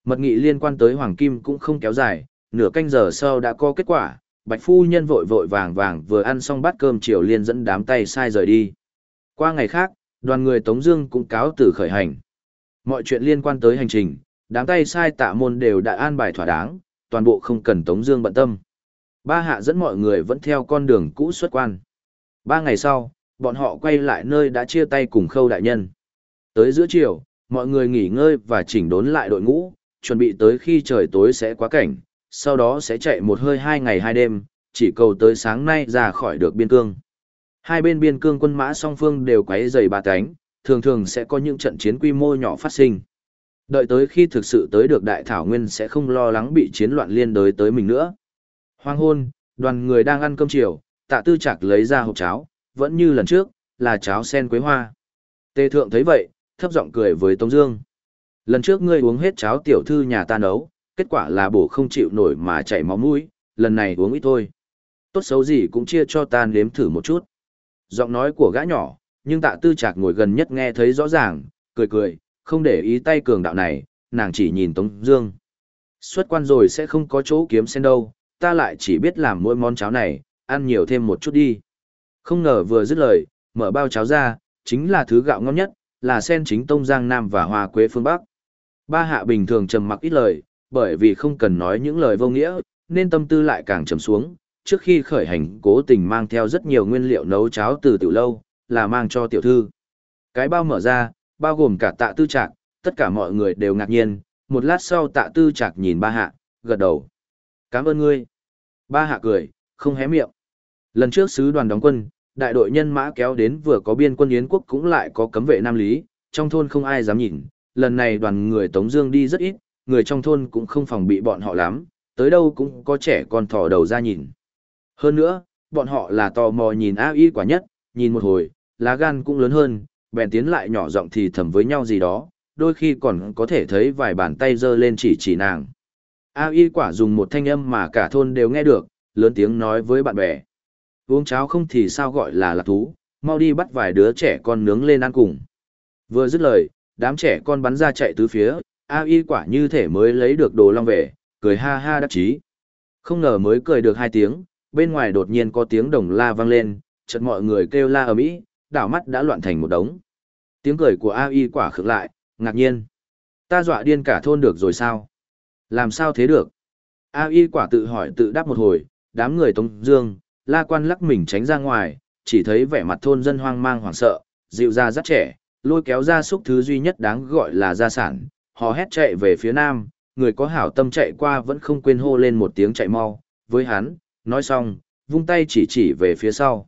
Mật nghị liên quan tới Hoàng Kim cũng không kéo dài, nửa canh giờ sau đã có kết quả, Bạch Phu Nhân vội vội vàng vàng vừa ăn xong bát cơm chiều liên dẫn đám tay sai rời đi. Qua ngày khác, đoàn người Tống Dương cũng cáo từ khởi hành. Mọi chuyện liên quan tới hành trình, đám tay sai tạ môn đều đã an bài thỏa đáng, toàn bộ không cần Tống Dương bận tâm. Ba hạ dẫn mọi người vẫn theo con đường cũ xuất quan. Ba ngày sau, bọn họ quay lại nơi đã chia tay cùng Khâu đại nhân. Tới giữa chiều, mọi người nghỉ ngơi và chỉnh đốn lại đội ngũ, chuẩn bị tới khi trời tối sẽ quá cảnh, sau đó sẽ chạy một hơi hai ngày hai đêm, chỉ cầu tới sáng nay ra khỏi được biên cương. Hai bên biên cương quân mã song phương đều quấy dày ba cánh, thường thường sẽ có những trận chiến quy mô nhỏ phát sinh. Đợi tới khi thực sự tới được đại thảo nguyên sẽ không lo lắng bị chiến loạn liên đới tới mình nữa. Hoang hôn, đoàn người đang ăn cơm chiều, tạ tư chạc lấy ra hộp cháo, vẫn như lần trước, là cháo sen quế hoa. Tề thượng thấy vậy, thấp giọng cười với Tống Dương. Lần trước ngươi uống hết cháo tiểu thư nhà ta nấu, kết quả là bổ không chịu nổi mà chảy máu mũi, lần này uống ít thôi. Tốt xấu gì cũng chia cho ta nếm thử một chút. Giọng nói của gã nhỏ, nhưng tạ tư chạc ngồi gần nhất nghe thấy rõ ràng, cười cười, không để ý tay cường đạo này, nàng chỉ nhìn Tống Dương. Xuất quan rồi sẽ không có chỗ kiếm sen đâu, ta lại chỉ biết làm mỗi món cháo này, ăn nhiều thêm một chút đi. Không ngờ vừa dứt lời, mở bao cháo ra, chính là thứ gạo ngon nhất, là sen chính tông giang nam và hoa quế phương bắc. Ba hạ bình thường trầm mặc ít lời, bởi vì không cần nói những lời vô nghĩa, nên tâm tư lại càng trầm xuống. Trước khi khởi hành cố tình mang theo rất nhiều nguyên liệu nấu cháo từ tiểu lâu, là mang cho tiểu thư. Cái bao mở ra, bao gồm cả tạ tư trạc, tất cả mọi người đều ngạc nhiên, một lát sau tạ tư trạc nhìn ba hạ, gật đầu. Cảm ơn ngươi. Ba hạ cười, không hé miệng. Lần trước sứ đoàn đóng quân, đại đội nhân mã kéo đến vừa có biên quân Yến quốc cũng lại có cấm vệ Nam Lý, trong thôn không ai dám nhìn. Lần này đoàn người Tống Dương đi rất ít, người trong thôn cũng không phòng bị bọn họ lắm, tới đâu cũng có trẻ con thò đầu ra nhìn. Hơn nữa, bọn họ là tò mò nhìn A Y quả nhất, nhìn một hồi, lá gan cũng lớn hơn, bèn tiến lại nhỏ giọng thì thầm với nhau gì đó, đôi khi còn có thể thấy vài bàn tay giơ lên chỉ chỉ nàng. A Y quả dùng một thanh âm mà cả thôn đều nghe được, lớn tiếng nói với bạn bè. Uống cháo không thì sao gọi là lạc thú, mau đi bắt vài đứa trẻ con nướng lên ăn cùng. Vừa dứt lời, đám trẻ con bắn ra chạy tứ phía, A Y quả như thể mới lấy được đồ long về, cười ha ha đắc chí. Không ngờ mới cười được hai tiếng, bên ngoài đột nhiên có tiếng đồng la vang lên, chợt mọi người kêu la ở mỹ, đảo mắt đã loạn thành một đống. Tiếng cười của A Y quả khựng lại, ngạc nhiên. Ta dọa điên cả thôn được rồi sao? Làm sao thế được? A Y quả tự hỏi tự đáp một hồi, đám người Tống Dương, La Quan lắc mình tránh ra ngoài, chỉ thấy vẻ mặt thôn dân hoang mang hoảng sợ, dịu ra rất trẻ, lôi kéo ra xúc thứ duy nhất đáng gọi là gia sản, họ hét chạy về phía nam, người có hảo tâm chạy qua vẫn không quên hô lên một tiếng chạy mau, với hắn, nói xong, vung tay chỉ chỉ về phía sau.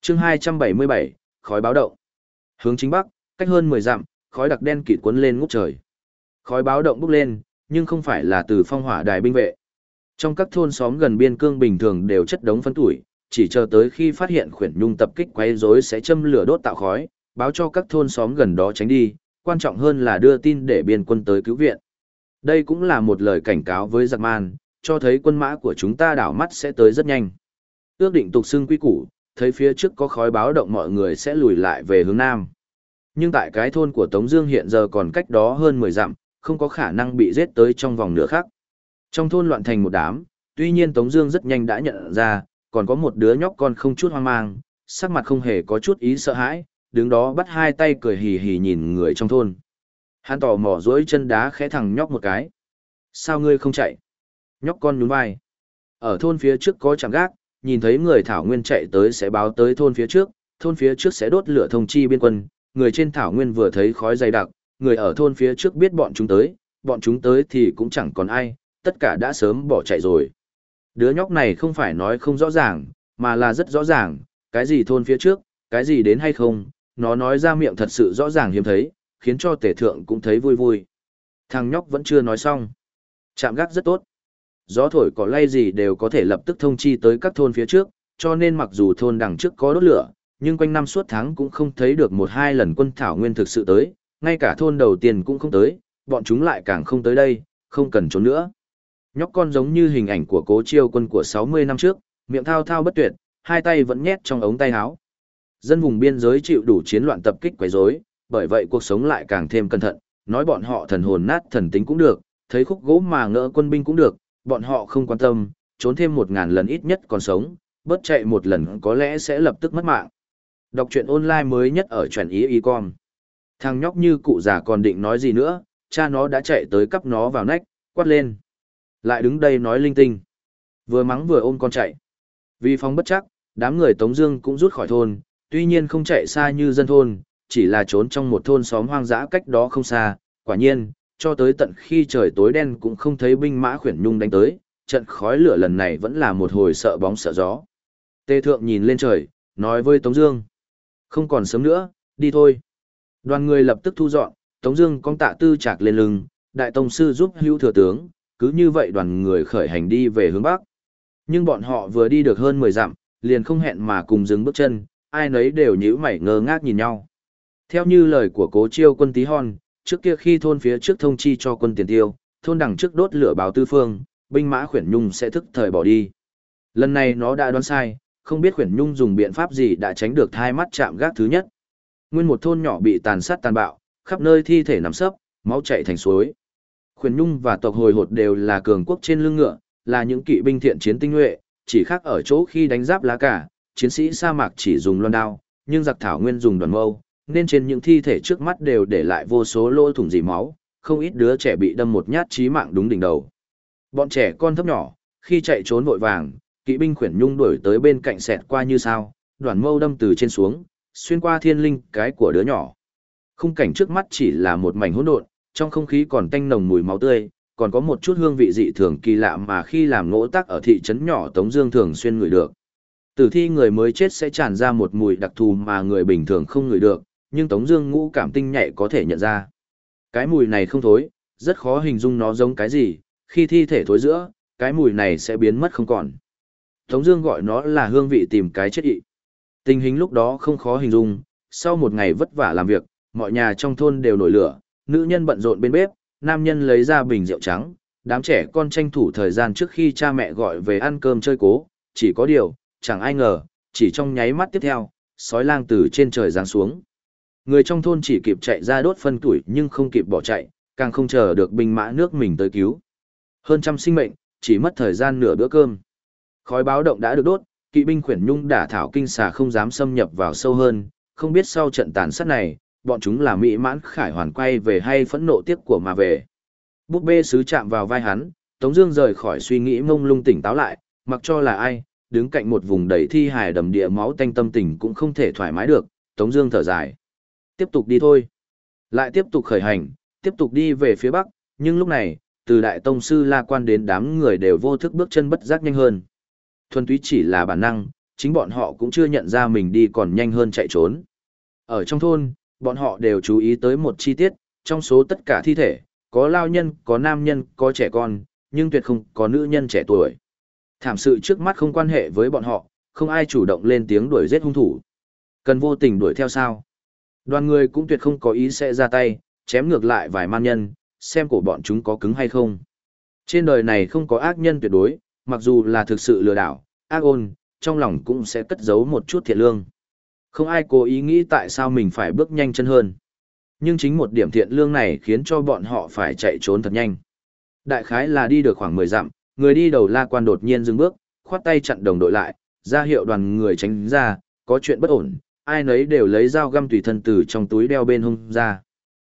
Chương 277, khói báo động. Hướng chính bắc, cách hơn 10 dặm, khói đặc đen kịt cuốn lên ngút trời. Khói báo động bốc lên, nhưng không phải là từ phong hỏa đài binh vệ. Trong các thôn xóm gần biên cương bình thường đều chất đống phân tuổi, chỉ chờ tới khi phát hiện khuyển nhung tập kích quấy rối sẽ châm lửa đốt tạo khói, báo cho các thôn xóm gần đó tránh đi, quan trọng hơn là đưa tin để biên quân tới cứu viện. Đây cũng là một lời cảnh cáo với giặc man, cho thấy quân mã của chúng ta đảo mắt sẽ tới rất nhanh. Ước định tục xưng quy củ, thấy phía trước có khói báo động mọi người sẽ lùi lại về hướng nam. Nhưng tại cái thôn của Tống Dương hiện giờ còn cách đó hơn 10 dặm, không có khả năng bị giết tới trong vòng nửa khắc. Trong thôn loạn thành một đám, tuy nhiên Tống Dương rất nhanh đã nhận ra, còn có một đứa nhóc con không chút hoang mang, sắc mặt không hề có chút ý sợ hãi, đứng đó bắt hai tay cười hì hì nhìn người trong thôn. Hắn tò mò duỗi chân đá khẽ thằng nhóc một cái. Sao ngươi không chạy? Nhóc con nhún vai. Ở thôn phía trước có chẳng gác, nhìn thấy người thảo nguyên chạy tới sẽ báo tới thôn phía trước, thôn phía trước sẽ đốt lửa thông chi biên quân. Người trên thảo nguyên vừa thấy khói dày đặc, người ở thôn phía trước biết bọn chúng tới, bọn chúng tới thì cũng chẳng còn ai, tất cả đã sớm bỏ chạy rồi. Đứa nhóc này không phải nói không rõ ràng, mà là rất rõ ràng, cái gì thôn phía trước, cái gì đến hay không, nó nói ra miệng thật sự rõ ràng hiếm thấy, khiến cho tể thượng cũng thấy vui vui. Thằng nhóc vẫn chưa nói xong. Chạm gác rất tốt. Gió thổi cỏ lay gì đều có thể lập tức thông chi tới các thôn phía trước, cho nên mặc dù thôn đằng trước có đốt lửa, nhưng quanh năm suốt tháng cũng không thấy được một hai lần quân thảo nguyên thực sự tới, ngay cả thôn đầu tiên cũng không tới, bọn chúng lại càng không tới đây, không cần trốn nữa. Nhóc con giống như hình ảnh của cố chiêu quân của 60 năm trước, miệng thao thao bất tuyệt, hai tay vẫn nhét trong ống tay áo. Dân vùng biên giới chịu đủ chiến loạn tập kích quấy rối, bởi vậy cuộc sống lại càng thêm cẩn thận, nói bọn họ thần hồn nát thần tính cũng được, thấy khúc gỗ mà ngỡ quân binh cũng được, bọn họ không quan tâm, trốn thêm một ngàn lần ít nhất còn sống, bớt chạy một lần có lẽ sẽ lập tức mất mạng. Đọc truyện online mới nhất ở truyện ý y con. Thằng nhóc như cụ già còn định nói gì nữa, cha nó đã chạy tới cắp nó vào nách, quát lên. Lại đứng đây nói linh tinh. Vừa mắng vừa ôm con chạy. Vì phóng bất chắc, đám người Tống Dương cũng rút khỏi thôn, tuy nhiên không chạy xa như dân thôn, chỉ là trốn trong một thôn xóm hoang dã cách đó không xa. Quả nhiên, cho tới tận khi trời tối đen cũng không thấy binh mã khuyển nhung đánh tới, trận khói lửa lần này vẫn là một hồi sợ bóng sợ gió. Tề thượng nhìn lên trời, nói với Tống Dương, không còn sớm nữa, đi thôi. Đoàn người lập tức thu dọn, Tống Dương cong tạ tư chạc lên lưng, đại tông sư giúp hữu thừa tướng, cứ như vậy đoàn người khởi hành đi về hướng bắc. Nhưng bọn họ vừa đi được hơn 10 dặm, liền không hẹn mà cùng dừng bước chân, ai nấy đều nhíu mày ngơ ngác nhìn nhau. Theo như lời của cố chiêu quân tí hon, trước kia khi thôn phía trước thông chi cho quân tiền tiêu, thôn đằng trước đốt lửa báo tư phương, binh mã khuyển nhung sẽ thức thời bỏ đi. Lần này nó đã đoán sai, không biết khuyển nhung dùng biện pháp gì đã tránh được thai mắt chạm gác thứ nhất. Nguyên một thôn nhỏ bị tàn sát tàn bạo, khắp nơi thi thể nằm sấp, máu chảy thành suối. Khuyển Nhung và tộc hồi hột đều là cường quốc trên lưng ngựa, là những kỵ binh thiện chiến tinh nhuệ, chỉ khác ở chỗ khi đánh giáp lá cả, chiến sĩ sa mạc chỉ dùng loan đao, nhưng giặc thảo nguyên dùng đoàn mâu, nên trên những thi thể trước mắt đều để lại vô số lỗ thủng dì máu, không ít đứa trẻ bị đâm một nhát chí mạng đúng đỉnh đầu. Bọn trẻ con thấp nhỏ, khi chạy trốn vội vàng, kỵ binh khuyển nhung đuổi tới bên cạnh xẹt qua như sao, đoàn mâu đâm từ trên xuống, xuyên qua thiên linh cái của đứa nhỏ. Khung cảnh trước mắt chỉ là một mảnh hỗn độn, trong không khí còn tanh nồng mùi máu tươi, còn có một chút hương vị dị thường kỳ lạ mà khi làm ngỗ tác ở thị trấn nhỏ Tống Dương thường xuyên ngửi được. Tử thi người mới chết sẽ tràn ra một mùi đặc thù mà người bình thường không ngửi được, nhưng Tống Dương ngũ cảm tinh nhạy có thể nhận ra. Cái mùi này không thối, rất khó hình dung nó giống cái gì. Khi thi thể thối giữa, cái mùi này sẽ biến mất không còn. Tống Dương gọi nó là hương vị tìm cái chết ị. Tình hình lúc đó không khó hình dung. Sau một ngày vất vả làm việc, mọi nhà trong thôn đều nổi lửa, nữ nhân bận rộn bên bếp, nam nhân lấy ra bình rượu trắng, đám trẻ con tranh thủ thời gian trước khi cha mẹ gọi về ăn cơm chơi cố. Chỉ có điều, chẳng ai ngờ, chỉ trong nháy mắt tiếp theo, sói lang từ trên trời giáng xuống. Người trong thôn chỉ kịp chạy ra đốt phân tuổi nhưng không kịp bỏ chạy, càng không chờ được binh mã nước mình tới cứu. Hơn trăm sinh mệnh, chỉ mất thời gian nửa bữa cơm. Khói báo động đã được đốt, kỵ binh khuyển nhung đả thảo kinh xà không dám xâm nhập vào sâu hơn, không biết sau trận tàn sát này, bọn chúng là mỹ mãn khải hoàn quay về hay phẫn nộ tiếc của mà về. Búp bê sứ chạm vào vai hắn, Tống Dương rời khỏi suy nghĩ mông lung tỉnh táo lại, mặc cho là ai, đứng cạnh một vùng đầy thi hài đầm địa máu tanh tâm tình cũng không thể thoải mái được. Tống Dương thở dài, tiếp tục đi thôi, lại tiếp tục khởi hành, tiếp tục đi về phía bắc. Nhưng lúc này, từ đại tông sư la quan đến đám người đều vô thức bước chân bất giác nhanh hơn. Thuần túy chỉ là bản năng, chính bọn họ cũng chưa nhận ra mình đi còn nhanh hơn chạy trốn. Ở trong thôn, bọn họ đều chú ý tới một chi tiết, trong số tất cả thi thể, có lao nhân, có nam nhân, có trẻ con, nhưng tuyệt không có nữ nhân trẻ tuổi. Thảm sự trước mắt không quan hệ với bọn họ, không ai chủ động lên tiếng đuổi giết hung thủ. Cần vô tình đuổi theo sao? Đoàn người cũng tuyệt không có ý sẽ ra tay, chém ngược lại vài man nhân, xem cổ bọn chúng có cứng hay không. Trên đời này không có ác nhân tuyệt đối, mặc dù là thực sự lừa đảo, ác ôn, trong lòng cũng sẽ cất giấu một chút thiện lương. Không ai cố ý nghĩ tại sao mình phải bước nhanh chân hơn. Nhưng chính một điểm thiện lương này khiến cho bọn họ phải chạy trốn thật nhanh. Đại khái là đi được khoảng 10 dặm, người đi đầu la quan đột nhiên dừng bước, khoát tay chặn đồng đội lại, ra hiệu đoàn người tránh ra, có chuyện bất ổn, ai nấy đều lấy dao găm tùy thân từ trong túi đeo bên hông ra.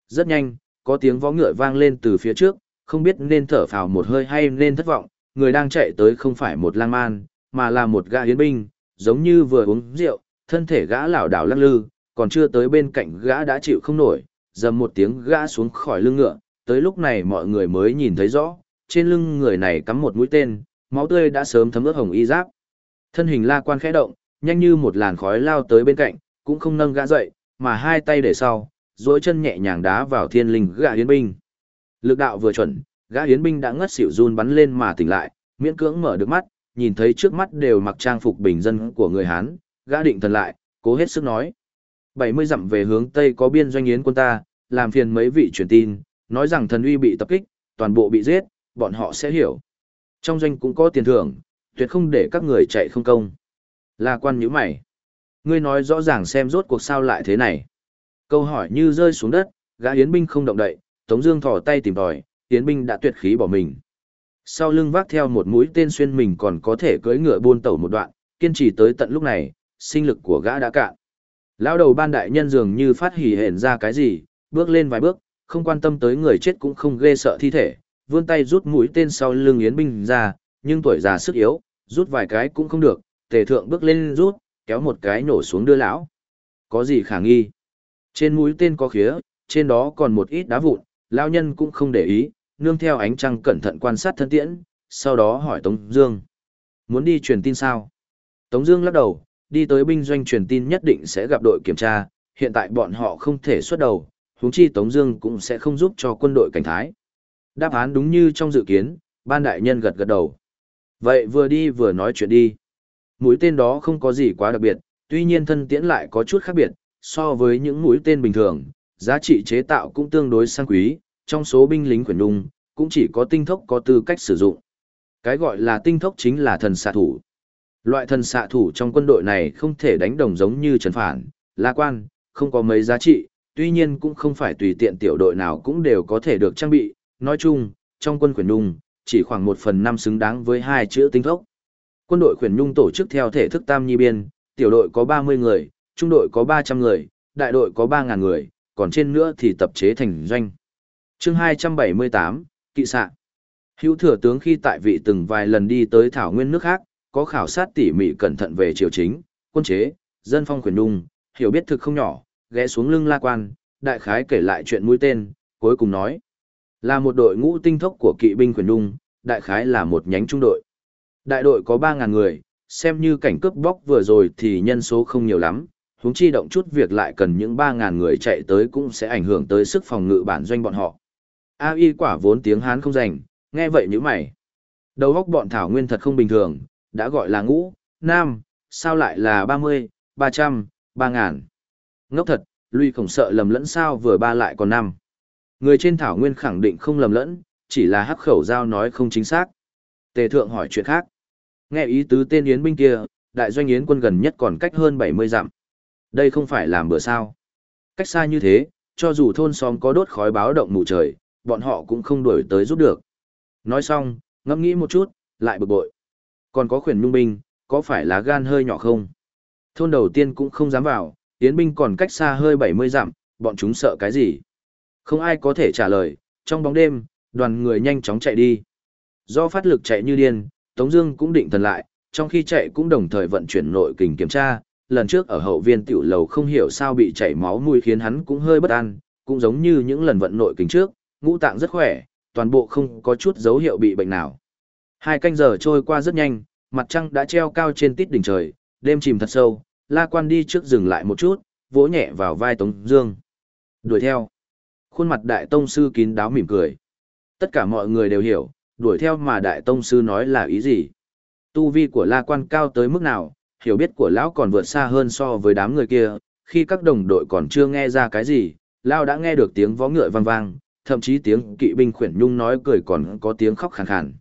Rất nhanh, có tiếng vó ngựa vang lên từ phía trước, không biết nên thở phào một hơi hay nên thất vọng, người đang chạy tới không phải một lang man, mà là một gã hiến binh, giống như vừa uống rượu, thân thể gã lảo đảo lắc lư, còn chưa tới bên cạnh gã đã chịu không nổi, dầm một tiếng gã xuống khỏi lưng ngựa, tới lúc này mọi người mới nhìn thấy rõ, trên lưng người này cắm một mũi tên, máu tươi đã sớm thấm ướt hồng y giáp. Thân hình la quan khẽ động, nhanh như một làn khói lao tới bên cạnh, cũng không nâng gã dậy, mà hai tay để sau, duỗi chân nhẹ nhàng đá vào thiên linh gã yến binh. Lực đạo vừa chuẩn, gã yến binh đã ngất xỉu run bắn lên mà tỉnh lại, miễn cưỡng mở được mắt, nhìn thấy trước mắt đều mặc trang phục bình dân của người Hán, gã định thần lại, cố hết sức nói. 70 dặm về hướng Tây có biên doanh yến quân ta, làm phiền mấy vị truyền tin, nói rằng thần uy bị tập kích, toàn bộ bị giết, bọn họ sẽ hiểu. Trong doanh cũng có tiền thưởng, tuyệt không để các người chạy không công. Là quan nhíu mày. Ngươi nói rõ ràng xem rốt cuộc sao lại thế này. Câu hỏi như rơi xuống đất, gã Yến binh không động đậy, Tống Dương thò tay tìm tòi, Yến binh đã tuyệt khí bỏ mình. Sau lưng vác theo một mũi tên xuyên mình còn có thể cưỡi ngựa buôn tẩu một đoạn, kiên trì tới tận lúc này, sinh lực của gã đã cạn. Lão đầu ban đại nhân dường như phát hỉ hển ra cái gì, bước lên vài bước, không quan tâm tới người chết cũng không ghê sợ thi thể, vươn tay rút mũi tên sau lưng Yến binh ra, nhưng tuổi già sức yếu, rút vài cái cũng không được, tề thượng bước lên rút, kéo một cái nổ xuống đưa lão. Có gì khả nghi? Trên mũi tên có khía, trên đó còn một ít đá vụn, lão nhân cũng không để ý, nương theo ánh trăng cẩn thận quan sát thân tiễn, sau đó hỏi Tống Dương. Muốn đi truyền tin sao? Tống Dương lắc đầu, đi tới binh doanh truyền tin nhất định sẽ gặp đội kiểm tra, hiện tại bọn họ không thể xuất đầu, huống chi Tống Dương cũng sẽ không giúp cho quân đội cảnh thái. Đáp án đúng như trong dự kiến, ban đại nhân gật gật đầu. Vậy vừa đi vừa nói chuyện đi. Mũi tên đó không có gì quá đặc biệt, tuy nhiên thân tiễn lại có chút khác biệt, so với những mũi tên bình thường, giá trị chế tạo cũng tương đối sang quý, trong số binh lính quyển đung, cũng chỉ có tinh thốc có tư cách sử dụng. Cái gọi là tinh thốc chính là thần xạ thủ. Loại thần xạ thủ trong quân đội này không thể đánh đồng giống như trần phản, la quan, không có mấy giá trị, tuy nhiên cũng không phải tùy tiện tiểu đội nào cũng đều có thể được trang bị, nói chung, trong quân quyền đung, chỉ khoảng một phần năm xứng đáng với hai chữ tinh thốc. Quân đội khuyển nhung tổ chức theo thể thức tam nhi biên, tiểu đội có 30 người, trung đội có 300 người, đại đội có 3.000 người, còn trên nữa thì tập chế thành doanh. chương 278, Kỵ sạ. Hữu thừa tướng khi tại vị từng vài lần đi tới thảo nguyên nước khác, có khảo sát tỉ mỉ cẩn thận về triều chính, quân chế, dân phong khuyển nhung, hiểu biết thực không nhỏ, ghé xuống lưng la quan, đại khái kể lại chuyện mũi tên, cuối cùng nói. Là một đội ngũ tinh thốc của kỵ binh khuyển nhung, đại khái là một nhánh trung đội. Đại đội có 3.000 người, xem như cảnh cướp bóc vừa rồi thì nhân số không nhiều lắm, huống chi động chút việc lại cần những 3.000 người chạy tới cũng sẽ ảnh hưởng tới sức phòng ngự bản doanh bọn họ. A y quả vốn tiếng Hán không rành, nghe vậy như mày. Đầu góc bọn Thảo Nguyên thật không bình thường, đã gọi là ngũ, nam, sao lại là 30, 300, 3.000. Ngốc thật, Lui khổng sợ lầm lẫn sao vừa ba lại còn năm. Người trên Thảo Nguyên khẳng định không lầm lẫn, chỉ là hắc khẩu giao nói không chính xác. Tề thượng hỏi chuyện khác. Nghe ý tứ tên Yến binh kia, đại doanh Yến quân gần nhất còn cách hơn 70 dặm. Đây không phải làm bữa sao. Cách xa như thế, cho dù thôn xóm có đốt khói báo động mù trời, bọn họ cũng không đuổi tới giúp được. Nói xong, ngẫm nghĩ một chút, lại bực bội. Còn có khuyển nhung binh, có phải là gan hơi nhỏ không? Thôn đầu tiên cũng không dám vào, Yến binh còn cách xa hơi 70 dặm, bọn chúng sợ cái gì? Không ai có thể trả lời, trong bóng đêm, đoàn người nhanh chóng chạy đi. Do phát lực chạy như điên, Tống Dương cũng định thần lại, trong khi chạy cũng đồng thời vận chuyển nội kình kiểm tra. Lần trước ở hậu viên tiểu lầu không hiểu sao bị chảy máu mũi khiến hắn cũng hơi bất an, cũng giống như những lần vận nội kình trước, ngũ tạng rất khỏe, toàn bộ không có chút dấu hiệu bị bệnh nào. Hai canh giờ trôi qua rất nhanh, mặt trăng đã treo cao trên tít đỉnh trời, đêm chìm thật sâu, La Quan đi trước dừng lại một chút, vỗ nhẹ vào vai Tống Dương. Đuổi theo. Khuôn mặt Đại Tông Sư kín đáo mỉm cười. Tất cả mọi người đều hiểu, đuổi theo mà Đại Tông Sư nói là ý gì. Tu vi của La Quan cao tới mức nào, hiểu biết của Lão còn vượt xa hơn so với đám người kia. Khi các đồng đội còn chưa nghe ra cái gì, Lão đã nghe được tiếng vó ngựa vang vang, thậm chí tiếng kỵ binh khuyển nhung nói cười còn có tiếng khóc khàn khàn.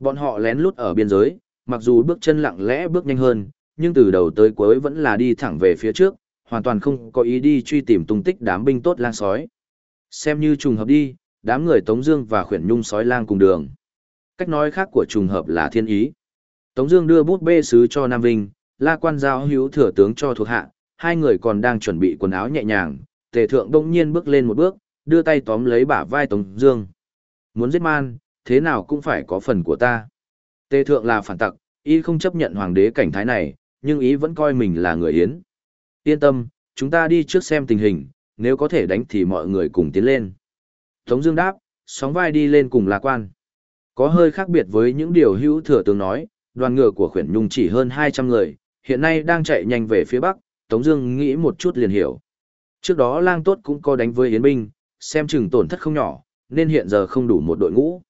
Bọn họ lén lút ở biên giới, mặc dù bước chân lặng lẽ bước nhanh hơn, nhưng từ đầu tới cuối vẫn là đi thẳng về phía trước, hoàn toàn không có ý đi truy tìm tung tích đám binh tốt lang sói. Xem như trùng hợp đi, đám người Tống Dương và khuyển nhung sói lang cùng đường. Cách nói khác của trùng hợp là thiên ý. Tống Dương đưa bút bê sứ cho Nam Vinh, La Quan giao hữu thừa tướng cho thuộc hạ, hai người còn đang chuẩn bị quần áo nhẹ nhàng. Tề Thượng đông nhiên bước lên một bước, đưa tay tóm lấy bả vai Tống Dương. Muốn giết man, thế nào cũng phải có phần của ta. Tề Thượng là phản tặc, y không chấp nhận hoàng đế cảnh thái này, nhưng ý vẫn coi mình là người Yến. Yên tâm, chúng ta đi trước xem tình hình, nếu có thể đánh thì mọi người cùng tiến lên. Tống Dương đáp, sóng vai đi lên cùng lạc quan. Có hơi khác biệt với những điều hữu thừa tướng nói, đoàn ngựa của khuyển nhung chỉ hơn 200 người, hiện nay đang chạy nhanh về phía bắc, Tống Dương nghĩ một chút liền hiểu. Trước đó lang tốt cũng có đánh với Yến binh, xem chừng tổn thất không nhỏ, nên hiện giờ không đủ một đội ngũ.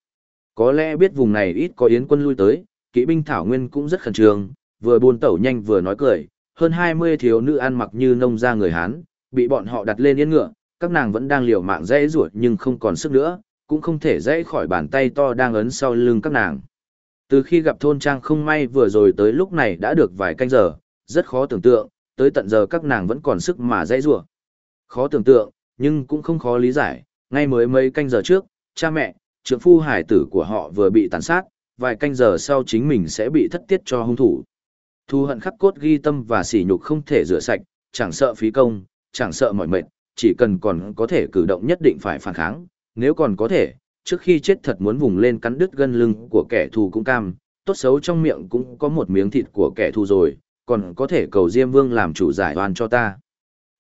Có lẽ biết vùng này ít có Yến quân lui tới, kỵ binh Thảo Nguyên cũng rất khẩn trương, vừa buôn tẩu nhanh vừa nói cười, hơn 20 thiếu nữ ăn mặc như nông gia người Hán, bị bọn họ đặt lên yên ngựa, các nàng vẫn đang liều mạng dễ ruột nhưng không còn sức nữa, cũng không thể dãy khỏi bàn tay to đang ấn sau lưng các nàng. Từ khi gặp thôn trang không may vừa rồi tới lúc này đã được vài canh giờ, rất khó tưởng tượng, tới tận giờ các nàng vẫn còn sức mà dãy rủa. Khó tưởng tượng, nhưng cũng không khó lý giải, ngay mới mấy canh giờ trước, cha mẹ, trưởng phu hải tử của họ vừa bị tàn sát, vài canh giờ sau chính mình sẽ bị thất tiết cho hung thủ. Thu hận khắc cốt ghi tâm và sỉ nhục không thể rửa sạch, chẳng sợ phí công, chẳng sợ mỏi mệt, chỉ cần còn có thể cử động nhất định phải phản kháng, nếu còn có thể, trước khi chết thật muốn vùng lên cắn đứt gân lưng của kẻ thù cũng cam, tốt xấu trong miệng cũng có một miếng thịt của kẻ thù rồi, còn có thể cầu Diêm Vương làm chủ giải oan cho ta.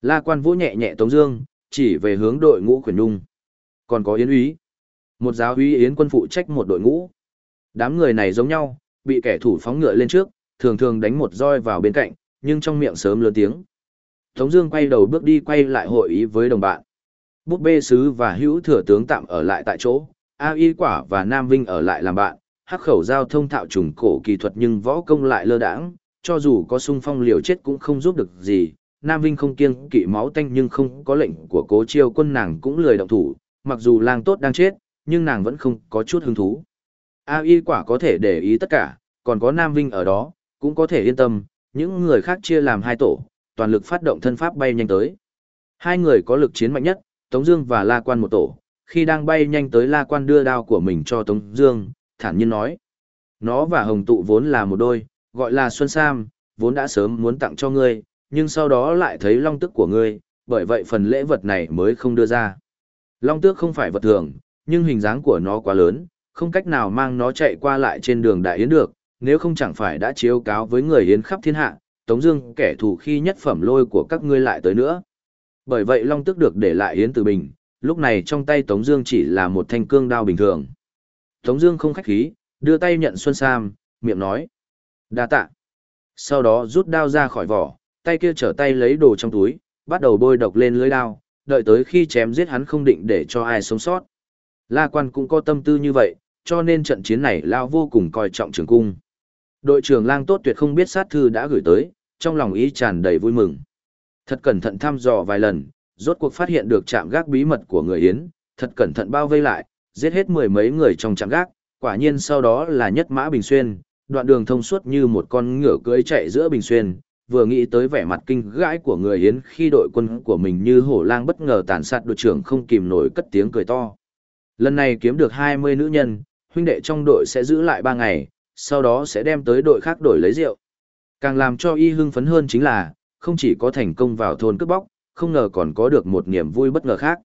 La quan vũ nhẹ nhẹ Tống Dương, chỉ về hướng đội ngũ Quyền nhung. Còn có Yến úy, một giáo úy Yến quân phụ trách một đội ngũ. Đám người này giống nhau, bị kẻ thủ phóng ngựa lên trước, thường thường đánh một roi vào bên cạnh, nhưng trong miệng sớm lớn tiếng. Tống Dương quay đầu bước đi quay lại hội ý với đồng bạn. Bút bê sứ và hữu thừa tướng tạm ở lại tại chỗ, A Y quả và Nam Vinh ở lại làm bạn. Hắc khẩu giao thông thạo trùng cổ kỳ thuật nhưng võ công lại lơ đãng, cho dù có sung phong liều chết cũng không giúp được gì. Nam Vinh không kiêng kỵ máu tanh nhưng không có lệnh của cố chiêu quân nàng cũng lười động thủ, mặc dù lang tốt đang chết, nhưng nàng vẫn không có chút hứng thú. A Y quả có thể để ý tất cả, còn có Nam Vinh ở đó, cũng có thể yên tâm, những người khác chia làm hai tổ, toàn lực phát động thân pháp bay nhanh tới. Hai người có lực chiến mạnh nhất, Tống Dương và La Quan một tổ. Khi đang bay nhanh tới La Quan đưa đao của mình cho Tống Dương, thản nhiên nói: nó và Hồng Tụ vốn là một đôi, gọi là Xuân Sam, vốn đã sớm muốn tặng cho ngươi, nhưng sau đó lại thấy long tức của ngươi, bởi vậy phần lễ vật này mới không đưa ra. Long tước không phải vật thường, nhưng hình dáng của nó quá lớn, không cách nào mang nó chạy qua lại trên đường đại yến được, nếu không chẳng phải đã chiếu cáo với người yến khắp thiên hạ, Tống Dương kẻ thù khi nhất phẩm lôi của các ngươi lại tới nữa. Bởi vậy long tước được để lại yến Tử bình, lúc này trong tay Tống Dương chỉ là một thanh cương đao bình thường. Tống Dương không khách khí, đưa tay nhận Xuân Sam, miệng nói. đa tạ. Sau đó rút đao ra khỏi vỏ, tay kia trở tay lấy đồ trong túi, bắt đầu bôi độc lên lưới đao, đợi tới khi chém giết hắn không định để cho ai sống sót. La quan cũng có tâm tư như vậy, cho nên trận chiến này Lao vô cùng coi trọng trường cung. Đội trưởng lang tốt tuyệt không biết sát thư đã gửi tới, trong lòng ý tràn đầy vui mừng. Thật cẩn thận thăm dò vài lần, rốt cuộc phát hiện được trạm gác bí mật của người Yến, thật cẩn thận bao vây lại, giết hết mười mấy người trong trạm gác, quả nhiên sau đó là nhất mã bình xuyên, đoạn đường thông suốt như một con ngựa cưỡi chạy giữa bình xuyên, vừa nghĩ tới vẻ mặt kinh gãi của người Yến khi đội quân của mình như hổ lang bất ngờ tàn sát đội trưởng không kìm nổi cất tiếng cười to. Lần này kiếm được 20 nữ nhân, huynh đệ trong đội sẽ giữ lại 3 ngày, sau đó sẽ đem tới đội khác đổi lấy rượu. Càng làm cho y hưng phấn hơn chính là, không chỉ có thành công vào thôn cướp bóc, không ngờ còn có được một niềm vui bất ngờ khác.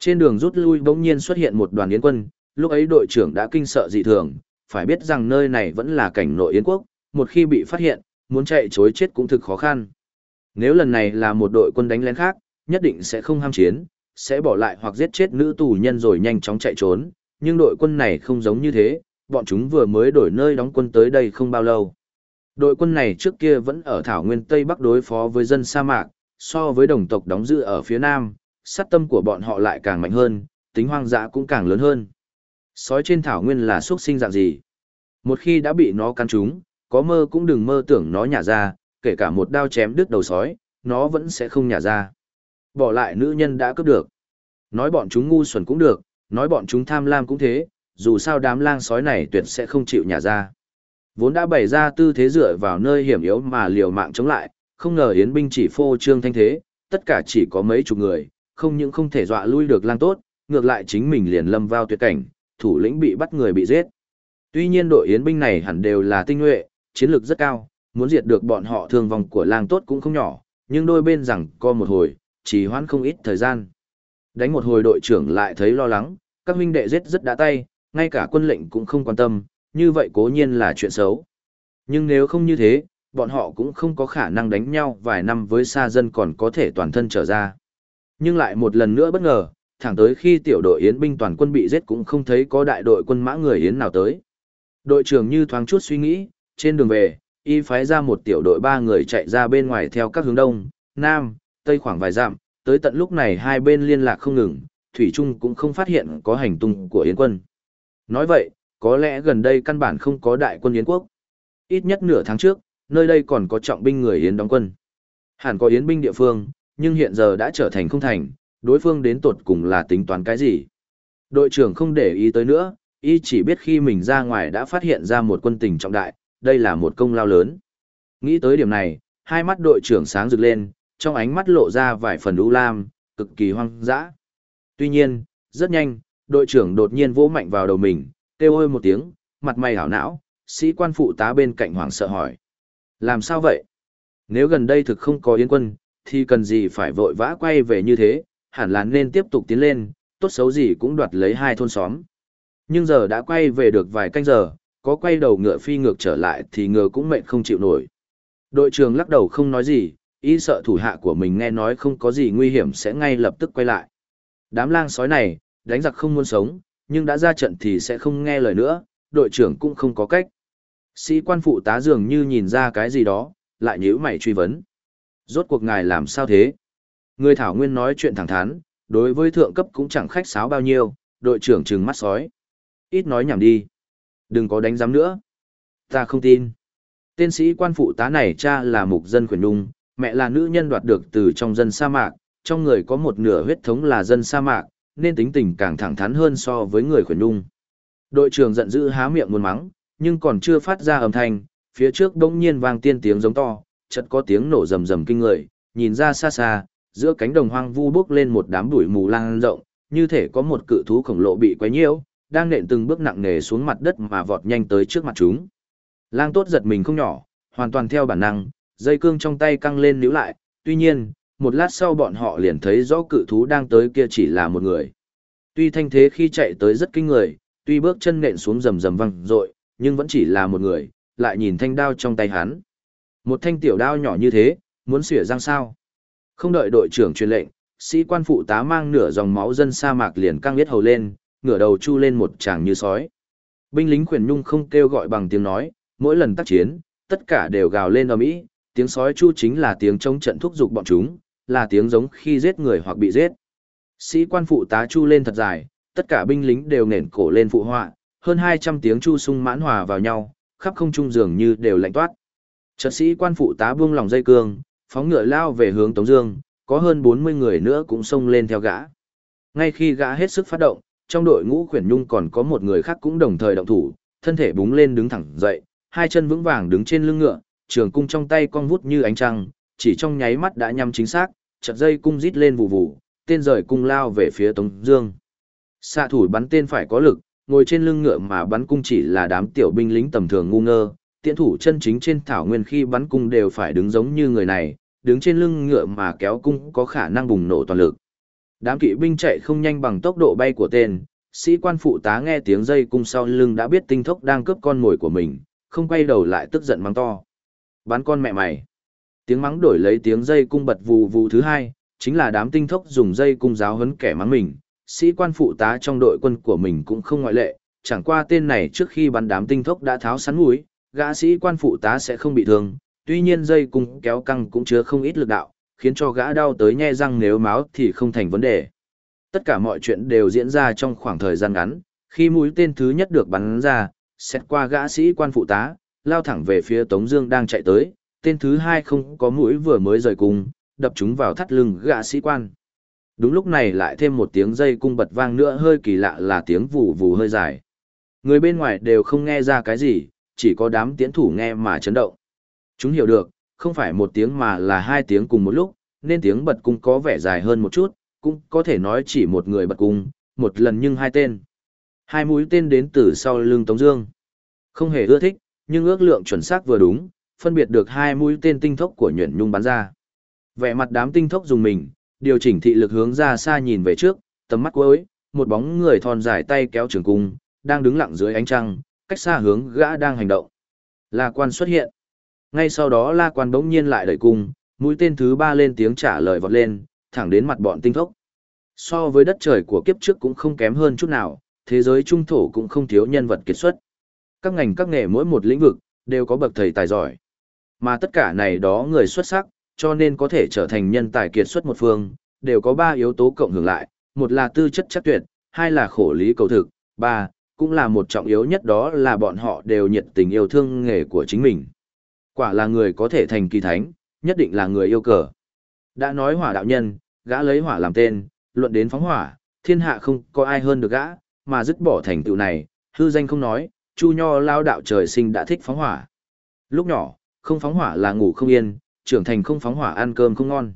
Trên đường rút lui bỗng nhiên xuất hiện một đoàn yến quân, lúc ấy đội trưởng đã kinh sợ dị thường, phải biết rằng nơi này vẫn là cảnh nội Yến quốc, một khi bị phát hiện, muốn chạy chối chết cũng thực khó khăn. Nếu lần này là một đội quân đánh lén khác, nhất định sẽ không ham chiến, sẽ bỏ lại hoặc giết chết nữ tù nhân rồi nhanh chóng chạy trốn, nhưng đội quân này không giống như thế, bọn chúng vừa mới đổi nơi đóng quân tới đây không bao lâu. Đội quân này trước kia vẫn ở Thảo Nguyên Tây Bắc đối phó với dân sa mạc, so với đồng tộc đóng giữ ở phía Nam, sát tâm của bọn họ lại càng mạnh hơn, tính hoang dã cũng càng lớn hơn sói trên thảo nguyên là xuất sinh dạng gì. Một khi đã bị nó cắn trúng, có mơ cũng đừng mơ tưởng nó nhả ra, kể cả một đao chém đứt đầu sói, nó vẫn sẽ không nhả ra. Bỏ lại nữ nhân đã cướp được. Nói bọn chúng ngu xuẩn cũng được, nói bọn chúng tham lam cũng thế, dù sao đám lang sói này tuyệt sẽ không chịu nhả ra. Vốn đã bày ra tư thế dựa vào nơi hiểm yếu mà liều mạng chống lại, không ngờ Yến binh chỉ phô trương thanh thế, tất cả chỉ có mấy chục người, không những không thể dọa lui được lang tốt, ngược lại chính mình liền lâm vào tuyệt cảnh, thủ lĩnh bị bắt người bị giết. Tuy nhiên đội yến binh này hẳn đều là tinh nhuệ, chiến lược rất cao, muốn diệt được bọn họ thương vong của lang tốt cũng không nhỏ, nhưng đôi bên rằng co một hồi, chỉ hoãn không ít thời gian. Đánh một hồi đội trưởng lại thấy lo lắng, các huynh đệ giết rất đã tay, ngay cả quân lệnh cũng không quan tâm, như vậy cố nhiên là chuyện xấu. Nhưng nếu không như thế, bọn họ cũng không có khả năng đánh nhau vài năm với xa dân còn có thể toàn thân trở ra. Nhưng lại một lần nữa bất ngờ, thẳng tới khi tiểu đội Yến binh toàn quân bị giết cũng không thấy có đại đội quân mã người Yến nào tới. Đội trưởng như thoáng chút suy nghĩ, trên đường về, y phái ra một tiểu đội ba người chạy ra bên ngoài theo các hướng đông, nam, tây khoảng vài dặm, tới tận lúc này hai bên liên lạc không ngừng, Thủy Trung cũng không phát hiện có hành tung của Yến quân. Nói vậy, có lẽ gần đây căn bản không có đại quân Yến quốc. Ít nhất nửa tháng trước, nơi đây còn có trọng binh người Yến đóng quân. Hẳn có Yến binh địa phương, nhưng hiện giờ đã trở thành không thành, đối phương đến tột cùng là tính toán cái gì. Đội trưởng không để ý tới nữa, y chỉ biết khi mình ra ngoài đã phát hiện ra một quân tình trọng đại, đây là một công lao lớn. Nghĩ tới điểm này, hai mắt đội trưởng sáng rực lên, trong ánh mắt lộ ra vài phần u lam, cực kỳ hoang dã. Tuy nhiên, rất nhanh, đội trưởng đột nhiên vỗ mạnh vào đầu mình, kêu ôi một tiếng, mặt mày hảo não, sĩ quan phụ tá bên cạnh hoảng sợ hỏi. Làm sao vậy? Nếu gần đây thực không có yến quân, thì cần gì phải vội vã quay về như thế, hẳn là nên tiếp tục tiến lên, tốt xấu gì cũng đoạt lấy hai thôn xóm. Nhưng giờ đã quay về được vài canh giờ, có quay đầu ngựa phi ngược trở lại thì ngựa cũng mệt không chịu nổi. Đội trưởng lắc đầu không nói gì, ý sợ thủ hạ của mình nghe nói không có gì nguy hiểm sẽ ngay lập tức quay lại. Đám lang sói này, đánh giặc không muốn sống, nhưng đã ra trận thì sẽ không nghe lời nữa, đội trưởng cũng không có cách. Sĩ quan phụ tá dường như nhìn ra cái gì đó, lại nhíu mày truy vấn. Rốt cuộc ngài làm sao thế? Người Thảo Nguyên nói chuyện thẳng thắn, đối với thượng cấp cũng chẳng khách sáo bao nhiêu, đội trưởng trừng mắt sói. Ít nói nhảm đi. Đừng có đánh giám nữa. Ta không tin. Tên sĩ quan phụ tá này cha là mục dân khuyển đung, mẹ là nữ nhân đoạt được từ trong dân sa mạc, trong người có một nửa huyết thống là dân sa mạc, nên tính tình càng thẳng thắn hơn so với người khuyển nung. Đội trưởng giận dữ há miệng muốn mắng, nhưng còn chưa phát ra âm thanh, phía trước bỗng nhiên vang tiên tiếng giống to, chợt có tiếng nổ rầm rầm kinh người, nhìn ra xa xa, giữa cánh đồng hoang vu bước lên một đám bụi mù lang rộng, như thể có một cự thú khổng lồ bị quấy nhiễu, đang nện từng bước nặng nề xuống mặt đất mà vọt nhanh tới trước mặt chúng. Lang tốt giật mình không nhỏ, hoàn toàn theo bản năng, dây cương trong tay căng lên níu lại, tuy nhiên, một lát sau bọn họ liền thấy rõ cự thú đang tới kia chỉ là một người. Tuy thanh thế khi chạy tới rất kinh người, tuy bước chân nện xuống rầm rầm văng rội, nhưng vẫn chỉ là một người, lại nhìn thanh đao trong tay hắn. Một thanh tiểu đao nhỏ như thế, muốn xỉa răng sao. Không đợi đội trưởng truyền lệnh, sĩ quan phụ tá mang nửa dòng máu dân sa mạc liền căng biết hầu lên, ngửa đầu chu lên một tràng như sói. Binh lính khuyển nhung không kêu gọi bằng tiếng nói, mỗi lần tác chiến, tất cả đều gào lên ầm ĩ, tiếng sói chu chính là tiếng chống trận thúc giục bọn chúng, là tiếng giống khi giết người hoặc bị giết. Sĩ quan phụ tá chu lên thật dài, tất cả binh lính đều nền cổ lên phụ họa, hơn 200 tiếng chu sung mãn hòa vào nhau, khắp không trung dường như đều lạnh toát. Trận sĩ quan phụ tá buông lòng dây cương, phóng ngựa lao về hướng Tống Dương, có hơn 40 người nữa cũng xông lên theo gã. Ngay khi gã hết sức phát động, trong đội ngũ khuyển nhung còn có một người khác cũng đồng thời động thủ, thân thể búng lên đứng thẳng dậy, hai chân vững vàng đứng trên lưng ngựa, trường cung trong tay cong vút như ánh trăng, chỉ trong nháy mắt đã nhắm chính xác, chật dây cung rít lên vụ vụ, tên rời cung lao về phía Tống Dương. Xạ thủ bắn tên phải có lực, ngồi trên lưng ngựa mà bắn cung chỉ là đám tiểu binh lính tầm thường ngu ngơ. Tiễn thủ chân chính trên thảo nguyên khi bắn cung đều phải đứng giống như người này, đứng trên lưng ngựa mà kéo cung có khả năng bùng nổ toàn lực. Đám kỵ binh chạy không nhanh bằng tốc độ bay của tên, sĩ quan phụ tá nghe tiếng dây cung sau lưng đã biết tinh thốc đang cướp con mồi của mình, không quay đầu lại tức giận mắng to. Bắn con mẹ mày. Tiếng mắng đổi lấy tiếng dây cung bật vù vù thứ hai, chính là đám tinh thốc dùng dây cung giáo huấn kẻ mắng mình. Sĩ quan phụ tá trong đội quân của mình cũng không ngoại lệ, chẳng qua tên này trước khi bắn đám tinh thốc đã tháo sắn mũi, gã sĩ quan phụ tá sẽ không bị thương, tuy nhiên dây cung kéo căng cũng chứa không ít lực đạo, khiến cho gã đau tới nhe răng nếu máu thì không thành vấn đề. Tất cả mọi chuyện đều diễn ra trong khoảng thời gian ngắn, khi mũi tên thứ nhất được bắn ra, xét qua gã sĩ quan phụ tá, lao thẳng về phía Tống Dương đang chạy tới, tên thứ hai không có mũi vừa mới rời cung, đập chúng vào thắt lưng gã sĩ quan. Đúng lúc này lại thêm một tiếng dây cung bật vang nữa hơi kỳ lạ là tiếng vù vù hơi dài. Người bên ngoài đều không nghe ra cái gì, chỉ có đám tiến thủ nghe mà chấn động. Chúng hiểu được, không phải một tiếng mà là hai tiếng cùng một lúc, nên tiếng bật cung có vẻ dài hơn một chút, cũng có thể nói chỉ một người bật cung, một lần nhưng hai tên. Hai mũi tên đến từ sau lưng Tống Dương. Không hề ưa thích, nhưng ước lượng chuẩn xác vừa đúng, phân biệt được hai mũi tên tinh thốc của nhuyễn nhung bắn ra. Vẻ mặt đám tinh thốc dùng mình, điều chỉnh thị lực hướng ra xa nhìn về trước, tầm mắt cuối, một bóng người thon dài tay kéo trường cung, đang đứng lặng dưới ánh trăng, cách xa hướng gã đang hành động. La quan xuất hiện. Ngay sau đó La quan bỗng nhiên lại đẩy cung, mũi tên thứ ba lên tiếng trả lời vọt lên, thẳng đến mặt bọn tinh thốc. So với đất trời của kiếp trước cũng không kém hơn chút nào, thế giới trung thổ cũng không thiếu nhân vật kiệt xuất. Các ngành các nghề mỗi một lĩnh vực, đều có bậc thầy tài giỏi. Mà tất cả này đó người xuất sắc, cho nên có thể trở thành nhân tài kiệt xuất một phương, đều có ba yếu tố cộng hưởng lại, một là tư chất chắc tuyệt, hai là khổ lý cầu thực, ba, cũng là một trọng yếu nhất đó là bọn họ đều nhiệt tình yêu thương nghề của chính mình. Quả là người có thể thành kỳ thánh, nhất định là người yêu cờ. Đã nói hỏa đạo nhân, gã lấy hỏa làm tên, luận đến phóng hỏa, thiên hạ không có ai hơn được gã, mà dứt bỏ thành tựu này, hư danh không nói, chu nho lao đạo trời sinh đã thích phóng hỏa. Lúc nhỏ, không phóng hỏa là ngủ không yên, trưởng thành không phóng hỏa ăn cơm không ngon.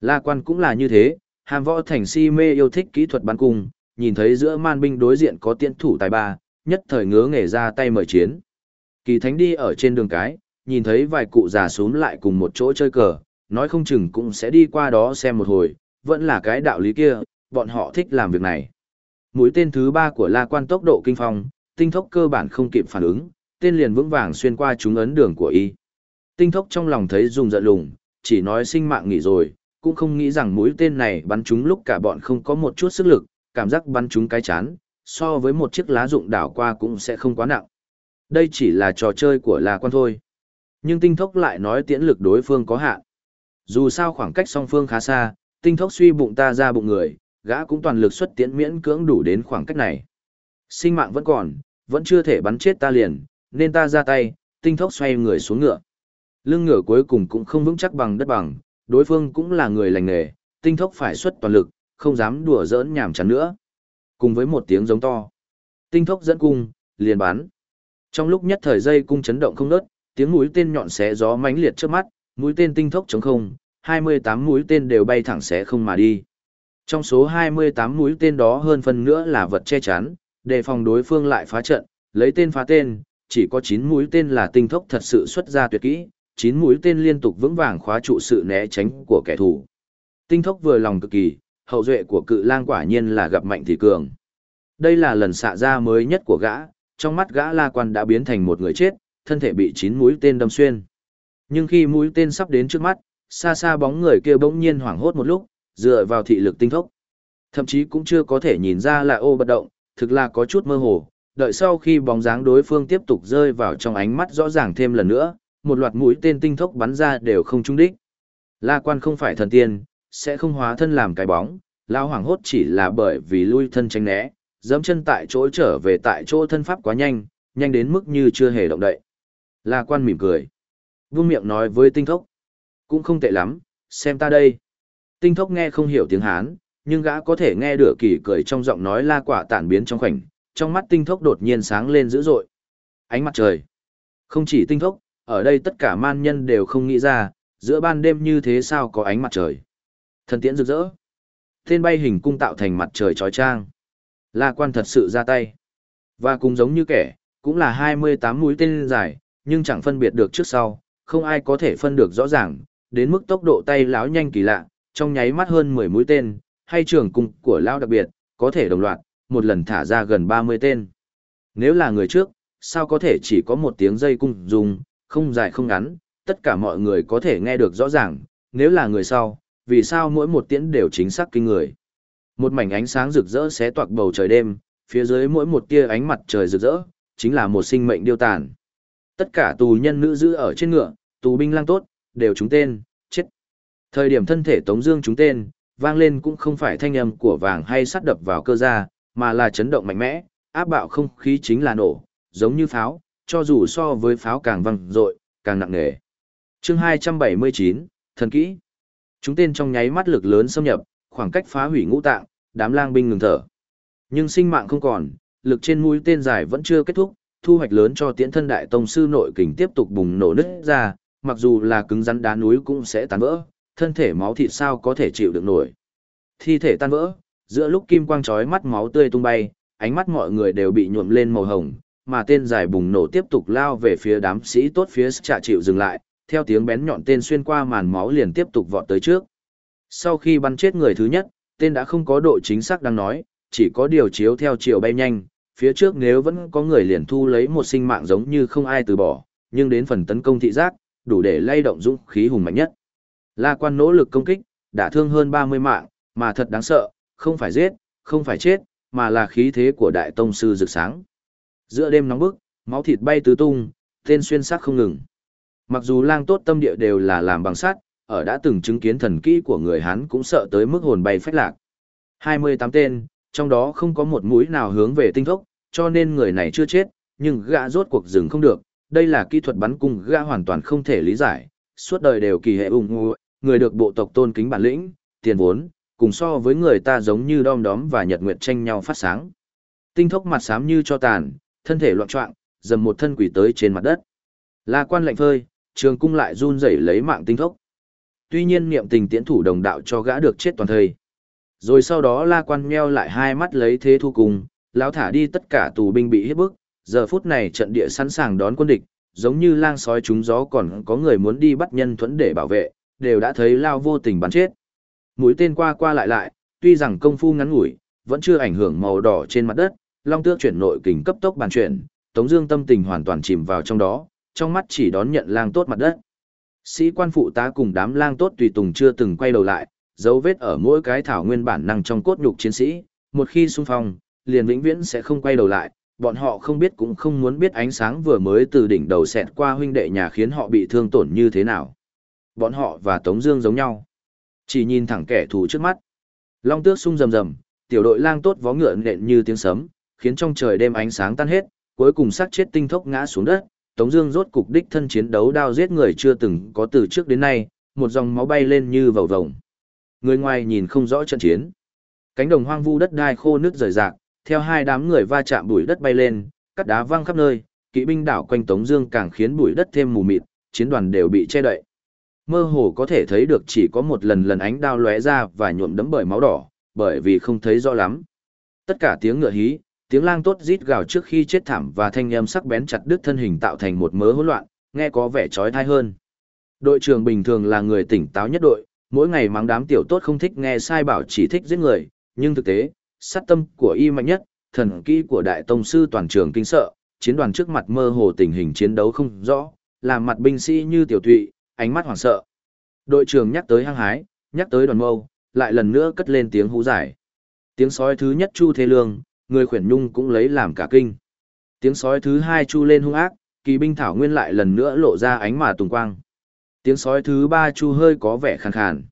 La quan cũng là như thế, hàm võ thành si mê yêu thích kỹ thuật bắn cung, nhìn thấy giữa man binh đối diện có tiện thủ tài ba, nhất thời ngứa nghề ra tay mời chiến. Kỳ thánh đi ở trên đường cái, nhìn thấy vài cụ già xuống lại cùng một chỗ chơi cờ, nói không chừng cũng sẽ đi qua đó xem một hồi, vẫn là cái đạo lý kia, bọn họ thích làm việc này. Mũi tên thứ ba của La Quan tốc độ kinh phong, tinh thốc cơ bản không kịp phản ứng, tên liền vững vàng xuyên qua chúng ấn đường của y. Tinh thốc trong lòng thấy dùng giận lùng, chỉ nói sinh mạng nghỉ rồi, cũng không nghĩ rằng mũi tên này bắn chúng lúc cả bọn không có một chút sức lực, cảm giác bắn chúng cái chán, so với một chiếc lá dụng đảo qua cũng sẽ không quá nặng. Đây chỉ là trò chơi của La Quan thôi. Nhưng tinh thốc lại nói tiễn lực đối phương có hạn. Dù sao khoảng cách song phương khá xa, tinh thốc suy bụng ta ra bụng người, gã cũng toàn lực xuất tiễn miễn cưỡng đủ đến khoảng cách này. Sinh mạng vẫn còn, vẫn chưa thể bắn chết ta liền, nên ta ra tay, tinh thốc xoay người xuống ngựa. Lưng ngựa cuối cùng cũng không vững chắc bằng đất bằng, đối phương cũng là người lành nghề, tinh thốc phải xuất toàn lực, không dám đùa giỡn nhảm chán nữa. Cùng với một tiếng giống to, tinh thốc dẫn cung, liền bắn. Trong lúc nhất thời dây cung chấn động không nớt, tiếng mũi tên nhọn xé gió mãnh liệt trước mắt, mũi tên tinh thốc chống không, 28 mũi tên đều bay thẳng xé không mà đi. Trong số 28 mũi tên đó hơn phần nữa là vật che chắn, đề phòng đối phương lại phá trận, lấy tên phá tên, chỉ có 9 mũi tên là tinh thốc thật sự xuất ra tuyệt kỹ, Chín mũi tên liên tục vững vàng khóa trụ sự né tránh của kẻ thù. Tinh thốc vừa lòng cực kỳ, hậu duệ của cự lang quả nhiên là gặp mạnh thì cường. Đây là lần xạ ra mới nhất của gã, trong mắt gã la quan đã biến thành một người chết, thân thể bị chín mũi tên đâm xuyên. Nhưng khi mũi tên sắp đến trước mắt, xa xa bóng người kia bỗng nhiên hoảng hốt một lúc, dựa vào thị lực tinh thốc. Thậm chí cũng chưa có thể nhìn ra là ô bất động, thực là có chút mơ hồ, đợi sau khi bóng dáng đối phương tiếp tục rơi vào trong ánh mắt rõ ràng thêm lần nữa, một loạt mũi tên tinh thốc bắn ra đều không trúng đích. La quan không phải thần tiên, sẽ không hóa thân làm cái bóng, lao hoảng hốt chỉ là bởi vì lui thân tránh né, dẫm chân tại chỗ trở về tại chỗ thân pháp quá nhanh, nhanh đến mức như chưa hề động đậy. La quan mỉm cười. Vương miệng nói với tinh thốc. Cũng không tệ lắm, xem ta đây. Tinh thốc nghe không hiểu tiếng Hán, nhưng gã có thể nghe được kỳ cười trong giọng nói la quả tản biến trong khoảnh, trong mắt tinh thốc đột nhiên sáng lên dữ dội. Ánh mặt trời. Không chỉ tinh thốc, ở đây tất cả man nhân đều không nghĩ ra, giữa ban đêm như thế sao có ánh mặt trời. Thần tiễn rực rỡ. Tên bay hình cung tạo thành mặt trời trói trang. La quan thật sự ra tay. Và cũng giống như kẻ, cũng là 28 mũi tên dài, nhưng chẳng phân biệt được trước sau, không ai có thể phân được rõ ràng, đến mức tốc độ tay láo nhanh kỳ lạ, trong nháy mắt hơn 10 mũi tên, hay trường cung của lão đặc biệt, có thể đồng loạt, một lần thả ra gần 30 tên. Nếu là người trước, sao có thể chỉ có một tiếng dây cung dùng, không dài không ngắn, tất cả mọi người có thể nghe được rõ ràng, nếu là người sau, vì sao mỗi một tiễn đều chính xác kinh người. Một mảnh ánh sáng rực rỡ xé toạc bầu trời đêm, phía dưới mỗi một tia ánh mặt trời rực rỡ, chính là một sinh mệnh điêu tàn. Tất cả tù nhân nữ giữ ở trên ngựa, tù binh lang tốt, đều trúng tên, chết. Thời điểm thân thể Tống Dương trúng tên, vang lên cũng không phải thanh âm của vàng hay sắt đập vào cơ ra, mà là chấn động mạnh mẽ, áp bạo không khí chính là nổ, giống như pháo, cho dù so với pháo càng văng dội, càng nặng nề. Chương 279, thần kỹ. Chúng tên trong nháy mắt lực lớn xâm nhập, khoảng cách phá hủy ngũ tạng, đám lang binh ngừng thở. Nhưng sinh mạng không còn, lực trên mũi tên dài vẫn chưa kết thúc, thu hoạch lớn cho tiễn thân đại tông sư nội kình tiếp tục bùng nổ nứt ra, mặc dù là cứng rắn đá núi cũng sẽ tan vỡ, thân thể máu thịt sao có thể chịu được nổi. Thi thể tan vỡ, giữa lúc kim quang chói mắt máu tươi tung bay, ánh mắt mọi người đều bị nhuộm lên màu hồng, mà tên dài bùng nổ tiếp tục lao về phía đám sĩ tốt phía trả chịu dừng lại, theo tiếng bén nhọn tên xuyên qua màn máu liền tiếp tục vọt tới trước. Sau khi bắn chết người thứ nhất, tên đã không có độ chính xác đang nói, chỉ có điều chiếu theo chiều bay nhanh, phía trước nếu vẫn có người liền thu lấy một sinh mạng giống như không ai từ bỏ, nhưng đến phần tấn công thị giác, đủ để lay động dũng khí hùng mạnh nhất. La quan nỗ lực công kích, đã thương hơn 30 mạng, mà thật đáng sợ, không phải giết, không phải chết, mà là khí thế của đại tông sư rực sáng. Giữa đêm nóng bức, máu thịt bay tứ tung, tên xuyên sắc không ngừng. Mặc dù lang tốt tâm địa đều là làm bằng sắt, ở đã từng chứng kiến thần kỹ của người Hán cũng sợ tới mức hồn bay phách lạc. 28 tên, trong đó không có một mũi nào hướng về tinh thốc, cho nên người này chưa chết, nhưng gã rốt cuộc dừng không được. Đây là kỹ thuật bắn cung gã hoàn toàn không thể lý giải, suốt đời đều kỳ hệ ủng hộ, người được bộ tộc tôn kính bản lĩnh, tiền vốn, cùng so với người ta giống như đom đóm và nhật nguyệt tranh nhau phát sáng. Tinh thốc mặt xám như cho tàn, thân thể loạn trọng, dầm một thân quỷ tới trên mặt đất. La quan lạnh phơi, trường cung lại run rẩy lấy mạng tinh thốc. Tuy nhiên niệm tình tiễn thủ đồng đạo cho gã được chết toàn thời. Rồi sau đó la quan meo lại hai mắt lấy thế thu cùng, lão thả đi tất cả tù binh bị hiếp bức, giờ phút này trận địa sẵn sàng đón quân địch, giống như lang sói trúng gió còn có người muốn đi bắt nhân thuẫn để bảo vệ, đều đã thấy lao vô tình bắn chết. Mũi tên qua qua lại lại, tuy rằng công phu ngắn ngủi, vẫn chưa ảnh hưởng màu đỏ trên mặt đất, long tước chuyển nội kình cấp tốc bàn chuyển, Tống Dương tâm tình hoàn toàn chìm vào trong đó, trong mắt chỉ đón nhận lang tốt mặt đất. Sĩ quan phụ tá cùng đám lang tốt tùy tùng chưa từng quay đầu lại, dấu vết ở mỗi cái thảo nguyên bản năng trong cốt nhục chiến sĩ, một khi xung phong, liền vĩnh viễn sẽ không quay đầu lại. Bọn họ không biết cũng không muốn biết ánh sáng vừa mới từ đỉnh đầu xẹt qua huynh đệ nhà khiến họ bị thương tổn như thế nào. Bọn họ và Tống Dương giống nhau, chỉ nhìn thẳng kẻ thù trước mắt. Long tước sung rầm rầm, tiểu đội lang tốt vó ngựa nện như tiếng sấm, khiến trong trời đêm ánh sáng tan hết, cuối cùng sát chết tinh thốc ngã xuống đất. Tống Dương rốt cục đích thân chiến đấu đao giết người chưa từng có từ trước đến nay, một dòng máu bay lên như vầu vồng. Người ngoài nhìn không rõ trận chiến. Cánh đồng hoang vu đất đai khô nước rời rạc, theo hai đám người va chạm bụi đất bay lên, cắt đá văng khắp nơi, kỵ binh đảo quanh Tống Dương càng khiến bụi đất thêm mù mịt, chiến đoàn đều bị che đậy. Mơ hồ có thể thấy được chỉ có một lần lần ánh đao lóe ra và nhuộm đẫm bởi máu đỏ, bởi vì không thấy rõ lắm. Tất cả tiếng ngựa hí, tiếng lang tốt rít gào trước khi chết thảm và thanh âm sắc bén chặt đứt thân hình tạo thành một mớ hỗn loạn, nghe có vẻ trói thai hơn. Đội trưởng bình thường là người tỉnh táo nhất đội, mỗi ngày mắng đám tiểu tốt không thích nghe sai bảo chỉ thích giết người, nhưng thực tế, sát tâm của y mạnh nhất, thần kỹ của đại tông sư toàn trường kinh sợ, chiến đoàn trước mặt mơ hồ tình hình chiến đấu không rõ, làm mặt binh sĩ như tiểu thụy, ánh mắt hoảng sợ. Đội trưởng nhắc tới hăng hái, nhắc tới đoàn mâu, lại lần nữa cất lên tiếng hú giải. Tiếng sói thứ nhất chu thế lương, người khuyển nhung cũng lấy làm cả kinh. Tiếng sói thứ hai chu lên hung ác, kỳ binh thảo nguyên lại lần nữa lộ ra ánh mà tùng quang. Tiếng sói thứ ba chu hơi có vẻ khàn khàn.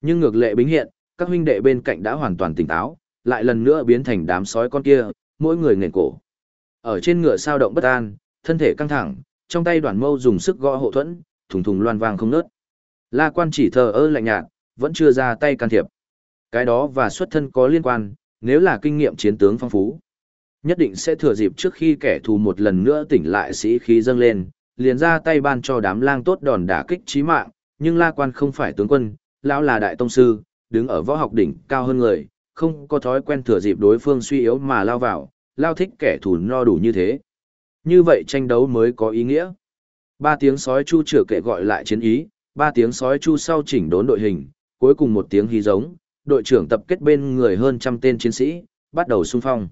Nhưng ngược lệ bính hiện, các huynh đệ bên cạnh đã hoàn toàn tỉnh táo, lại lần nữa biến thành đám sói con kia, mỗi người nghền cổ. Ở trên ngựa sao động bất an, thân thể căng thẳng, trong tay đoàn mâu dùng sức gõ hộ thuẫn, thùng thùng loan vang không nớt. La quan chỉ thờ ơ lạnh nhạt, vẫn chưa ra tay can thiệp. Cái đó và xuất thân có liên quan, nếu là kinh nghiệm chiến tướng phong phú. Nhất định sẽ thừa dịp trước khi kẻ thù một lần nữa tỉnh lại sĩ khí dâng lên, liền ra tay ban cho đám lang tốt đòn đả kích chí mạng, nhưng La Quan không phải tướng quân, lão là đại tông sư, đứng ở võ học đỉnh cao hơn người, không có thói quen thừa dịp đối phương suy yếu mà lao vào, lao thích kẻ thù no đủ như thế. Như vậy tranh đấu mới có ý nghĩa. Ba tiếng sói chu chữa kệ gọi lại chiến ý, ba tiếng sói chu sau chỉnh đốn đội hình, cuối cùng một tiếng hí giống, đội trưởng tập kết bên người hơn trăm tên chiến sĩ, bắt đầu xung phong.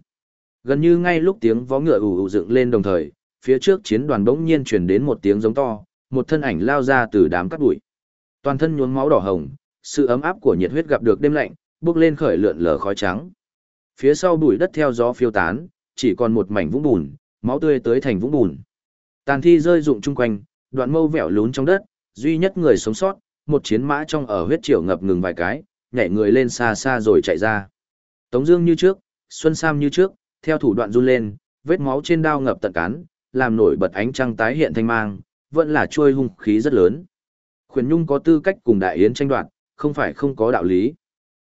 Gần như ngay lúc tiếng vó ngựa ù ù dựng lên đồng thời, phía trước chiến đoàn bỗng nhiên truyền đến một tiếng giống to, một thân ảnh lao ra từ đám cát bụi. Toàn thân nhuốm máu đỏ hồng, sự ấm áp của nhiệt huyết gặp được đêm lạnh, bước lên khởi lượn lờ khói trắng. Phía sau bụi đất theo gió phiêu tán, chỉ còn một mảnh vũng bùn, máu tươi tới thành vũng bùn. Tàn thi rơi rụng chung quanh, đoạn mâu vẹo lún trong đất, duy nhất người sống sót, một chiến mã trong ở huyết triều ngập ngừng vài cái, nhảy người lên xa xa rồi chạy ra. Tống Dương như trước, Xuân Sam như trước, theo thủ đoạn run lên, vết máu trên đao ngập tận cán, làm nổi bật ánh trăng tái hiện thanh mang, vẫn là chuôi hung khí rất lớn. Khuyển Nhung có tư cách cùng Đại Yến tranh đoạt, không phải không có đạo lý.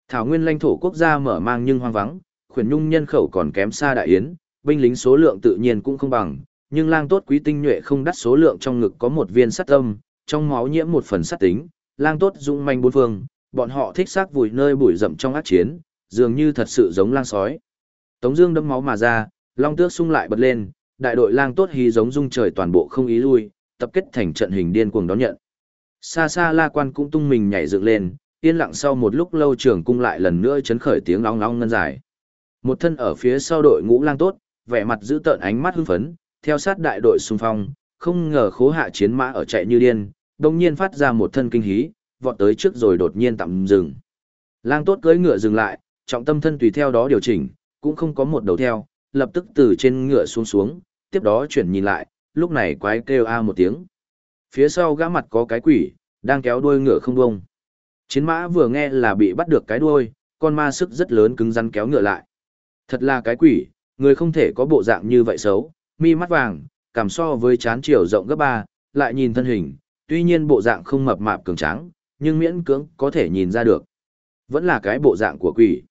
Thảo nguyên lãnh thổ quốc gia mở mang nhưng hoang vắng, Khuyển Nhung nhân khẩu còn kém xa Đại Yến, binh lính số lượng tự nhiên cũng không bằng, nhưng lang tốt quý tinh nhuệ không đắt số lượng trong ngực có một viên sắt tâm, trong máu nhiễm một phần sắt tính, lang tốt dũng manh bốn phương, bọn họ thích xác vùi nơi bụi rậm trong ác chiến, dường như thật sự giống lang sói. Tống Dương đâm máu mà ra, long tước sung lại bật lên, đại đội lang tốt hí giống dung trời toàn bộ không ý lui, tập kết thành trận hình điên cuồng đón nhận. Xa xa La Quan cũng tung mình nhảy dựng lên, yên lặng sau một lúc lâu trưởng cung lại lần nữa chấn khởi tiếng long long ngân dài. Một thân ở phía sau đội ngũ lang tốt, vẻ mặt giữ tợn ánh mắt hưng phấn, theo sát đại đội xung phong, không ngờ khố hạ chiến mã ở chạy như điên, đồng nhiên phát ra một thân kinh hí, vọt tới trước rồi đột nhiên tạm dừng. Lang tốt cưỡi ngựa dừng lại, trọng tâm thân tùy theo đó điều chỉnh, cũng không có một đầu theo, lập tức từ trên ngựa xuống xuống, tiếp đó chuyển nhìn lại, lúc này quái kêu a một tiếng. Phía sau gã mặt có cái quỷ, đang kéo đuôi ngựa không bông. Chiến mã vừa nghe là bị bắt được cái đuôi, con ma sức rất lớn cứng rắn kéo ngựa lại. Thật là cái quỷ, người không thể có bộ dạng như vậy xấu, mi mắt vàng, cảm so với chán chiều rộng gấp ba, lại nhìn thân hình, tuy nhiên bộ dạng không mập mạp cường tráng, nhưng miễn cưỡng có thể nhìn ra được. Vẫn là cái bộ dạng của quỷ.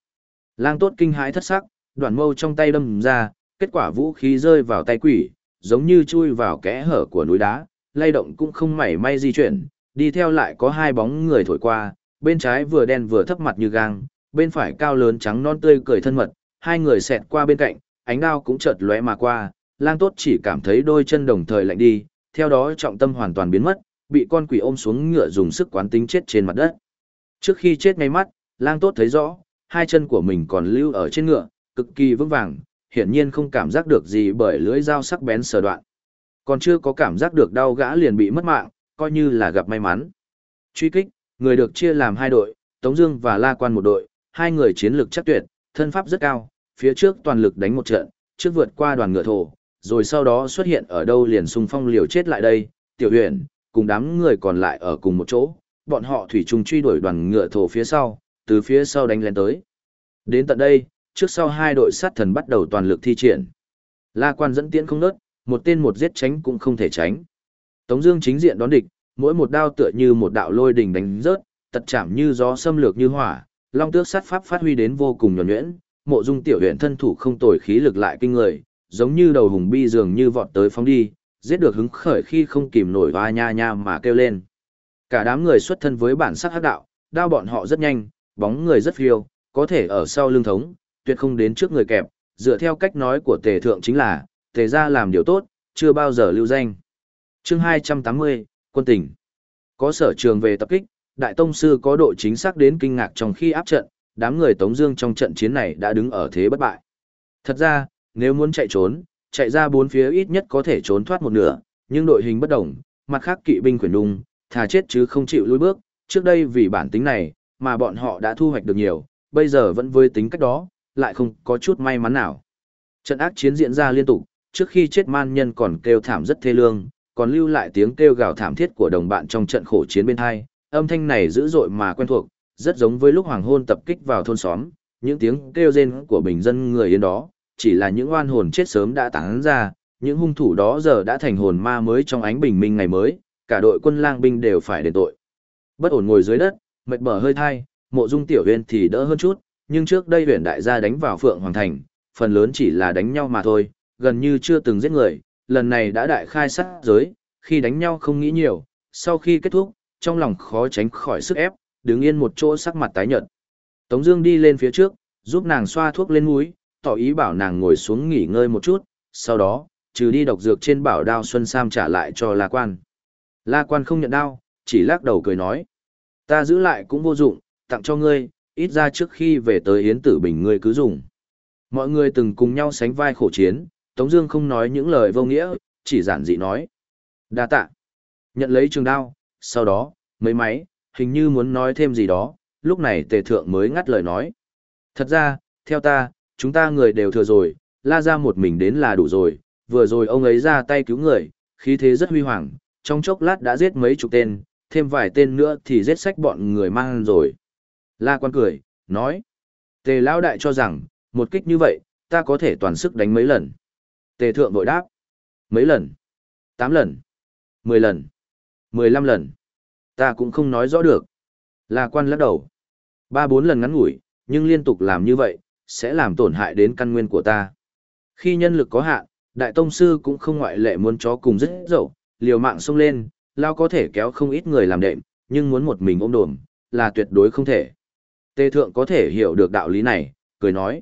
Lang tốt kinh hãi thất sắc, đoạn mâu trong tay đâm ra, kết quả vũ khí rơi vào tay quỷ, giống như chui vào kẽ hở của núi đá, lay động cũng không mảy may di chuyển, đi theo lại có hai bóng người thổi qua, bên trái vừa đen vừa thấp mặt như gang, bên phải cao lớn trắng non tươi cười thân mật, hai người xẹt qua bên cạnh, ánh đao cũng chợt lóe mà qua, lang tốt chỉ cảm thấy đôi chân đồng thời lạnh đi, theo đó trọng tâm hoàn toàn biến mất, bị con quỷ ôm xuống ngựa dùng sức quán tính chết trên mặt đất. Trước khi chết ngay mắt, lang tốt thấy rõ, hai chân của mình còn lưu ở trên ngựa, cực kỳ vững vàng, hiển nhiên không cảm giác được gì bởi lưỡi dao sắc bén sờ đoạn. Còn chưa có cảm giác được đau gã liền bị mất mạng, coi như là gặp may mắn. Truy kích, người được chia làm hai đội, Tống Dương và La Quan một đội, hai người chiến lược chắc tuyệt, thân pháp rất cao, phía trước toàn lực đánh một trận, trước vượt qua đoàn ngựa thổ, rồi sau đó xuất hiện ở đâu liền xung phong liều chết lại đây. Tiểu Huyền cùng đám người còn lại ở cùng một chỗ, bọn họ thủy chung truy đuổi đoàn ngựa thổ phía sau, từ phía sau đánh lên tới. Đến tận đây, trước sau hai đội sát thần bắt đầu toàn lực thi triển. La quan dẫn tiễn không nớt, một tên một giết tránh cũng không thể tránh. Tống Dương chính diện đón địch, mỗi một đao tựa như một đạo lôi đình đánh rớt, tật chạm như gió xâm lược như hỏa, long tước sát pháp phát huy đến vô cùng nhuần nhuyễn. Mộ Dung tiểu huyện thân thủ không tồi khí lực lại kinh người, giống như đầu hùng bi dường như vọt tới phóng đi, giết được hứng khởi khi không kìm nổi hoa nha nha mà kêu lên. Cả đám người xuất thân với bản sắc hắc đạo, đao bọn họ rất nhanh, bóng người rất phiêu, có thể ở sau lưng thống, tuyệt không đến trước người kẹp, dựa theo cách nói của tề thượng chính là, tề ra làm điều tốt, chưa bao giờ lưu danh. chương 280, quân tỉnh. Có sở trường về tập kích, đại tông sư có độ chính xác đến kinh ngạc trong khi áp trận, đám người Tống Dương trong trận chiến này đã đứng ở thế bất bại. Thật ra, nếu muốn chạy trốn, chạy ra bốn phía ít nhất có thể trốn thoát một nửa, nhưng đội hình bất động, mặt khác kỵ binh quyền đung, thà chết chứ không chịu lùi bước. Trước đây vì bản tính này, mà bọn họ đã thu hoạch được nhiều, bây giờ vẫn với tính cách đó, lại không có chút may mắn nào. Trận ác chiến diễn ra liên tục, trước khi chết man nhân còn kêu thảm rất thê lương, còn lưu lại tiếng kêu gào thảm thiết của đồng bạn trong trận khổ chiến bên hai. Âm thanh này dữ dội mà quen thuộc, rất giống với lúc hoàng hôn tập kích vào thôn xóm, những tiếng kêu rên của bình dân người yên đó, chỉ là những oan hồn chết sớm đã tán ra, những hung thủ đó giờ đã thành hồn ma mới trong ánh bình minh ngày mới, cả đội quân lang binh đều phải đền tội. Bất ổn ngồi dưới đất, mệt bở hơi thai, mộ dung tiểu huyền thì đỡ hơn chút, nhưng trước đây huyền đại gia đánh vào phượng hoàng thành, phần lớn chỉ là đánh nhau mà thôi, gần như chưa từng giết người, lần này đã đại khai sát giới, khi đánh nhau không nghĩ nhiều, sau khi kết thúc, trong lòng khó tránh khỏi sức ép, đứng yên một chỗ sắc mặt tái nhợt. Tống Dương đi lên phía trước, giúp nàng xoa thuốc lên mũi, tỏ ý bảo nàng ngồi xuống nghỉ ngơi một chút. Sau đó, trừ đi độc dược trên bảo đao Xuân Sam trả lại cho La Quan. La Quan không nhận đao, chỉ lắc đầu cười nói: Ta giữ lại cũng vô dụng, tặng cho ngươi, ít ra trước khi về tới Yến Tử Bình ngươi cứ dùng. Mọi người từng cùng nhau sánh vai khổ chiến, Tống Dương không nói những lời vô nghĩa, chỉ giản dị nói: đa tạ. Nhận lấy trường đao, sau đó mấy máy, hình như muốn nói thêm gì đó, lúc này tề thượng mới ngắt lời nói. Thật ra, theo ta, chúng ta người đều thừa rồi, la ra một mình đến là đủ rồi, vừa rồi ông ấy ra tay cứu người, khí thế rất huy hoàng, trong chốc lát đã giết mấy chục tên, thêm vài tên nữa thì giết sách bọn người mang rồi. La quan cười, nói. Tề lão đại cho rằng, một kích như vậy, ta có thể toàn sức đánh mấy lần. Tề thượng vội đáp. Mấy lần? Tám lần? Mười lần? Mười lăm lần? Ta cũng không nói rõ được. La quan lắc đầu. Ba bốn lần ngắn ngủi, nhưng liên tục làm như vậy, sẽ làm tổn hại đến căn nguyên của ta. Khi nhân lực có hạn, Đại Tông Sư cũng không ngoại lệ muốn chó cùng rất dậu, liều mạng xông lên, lao có thể kéo không ít người làm đệm, nhưng muốn một mình ôm đồm, là tuyệt đối không thể. Tề Thượng có thể hiểu được đạo lý này, cười nói.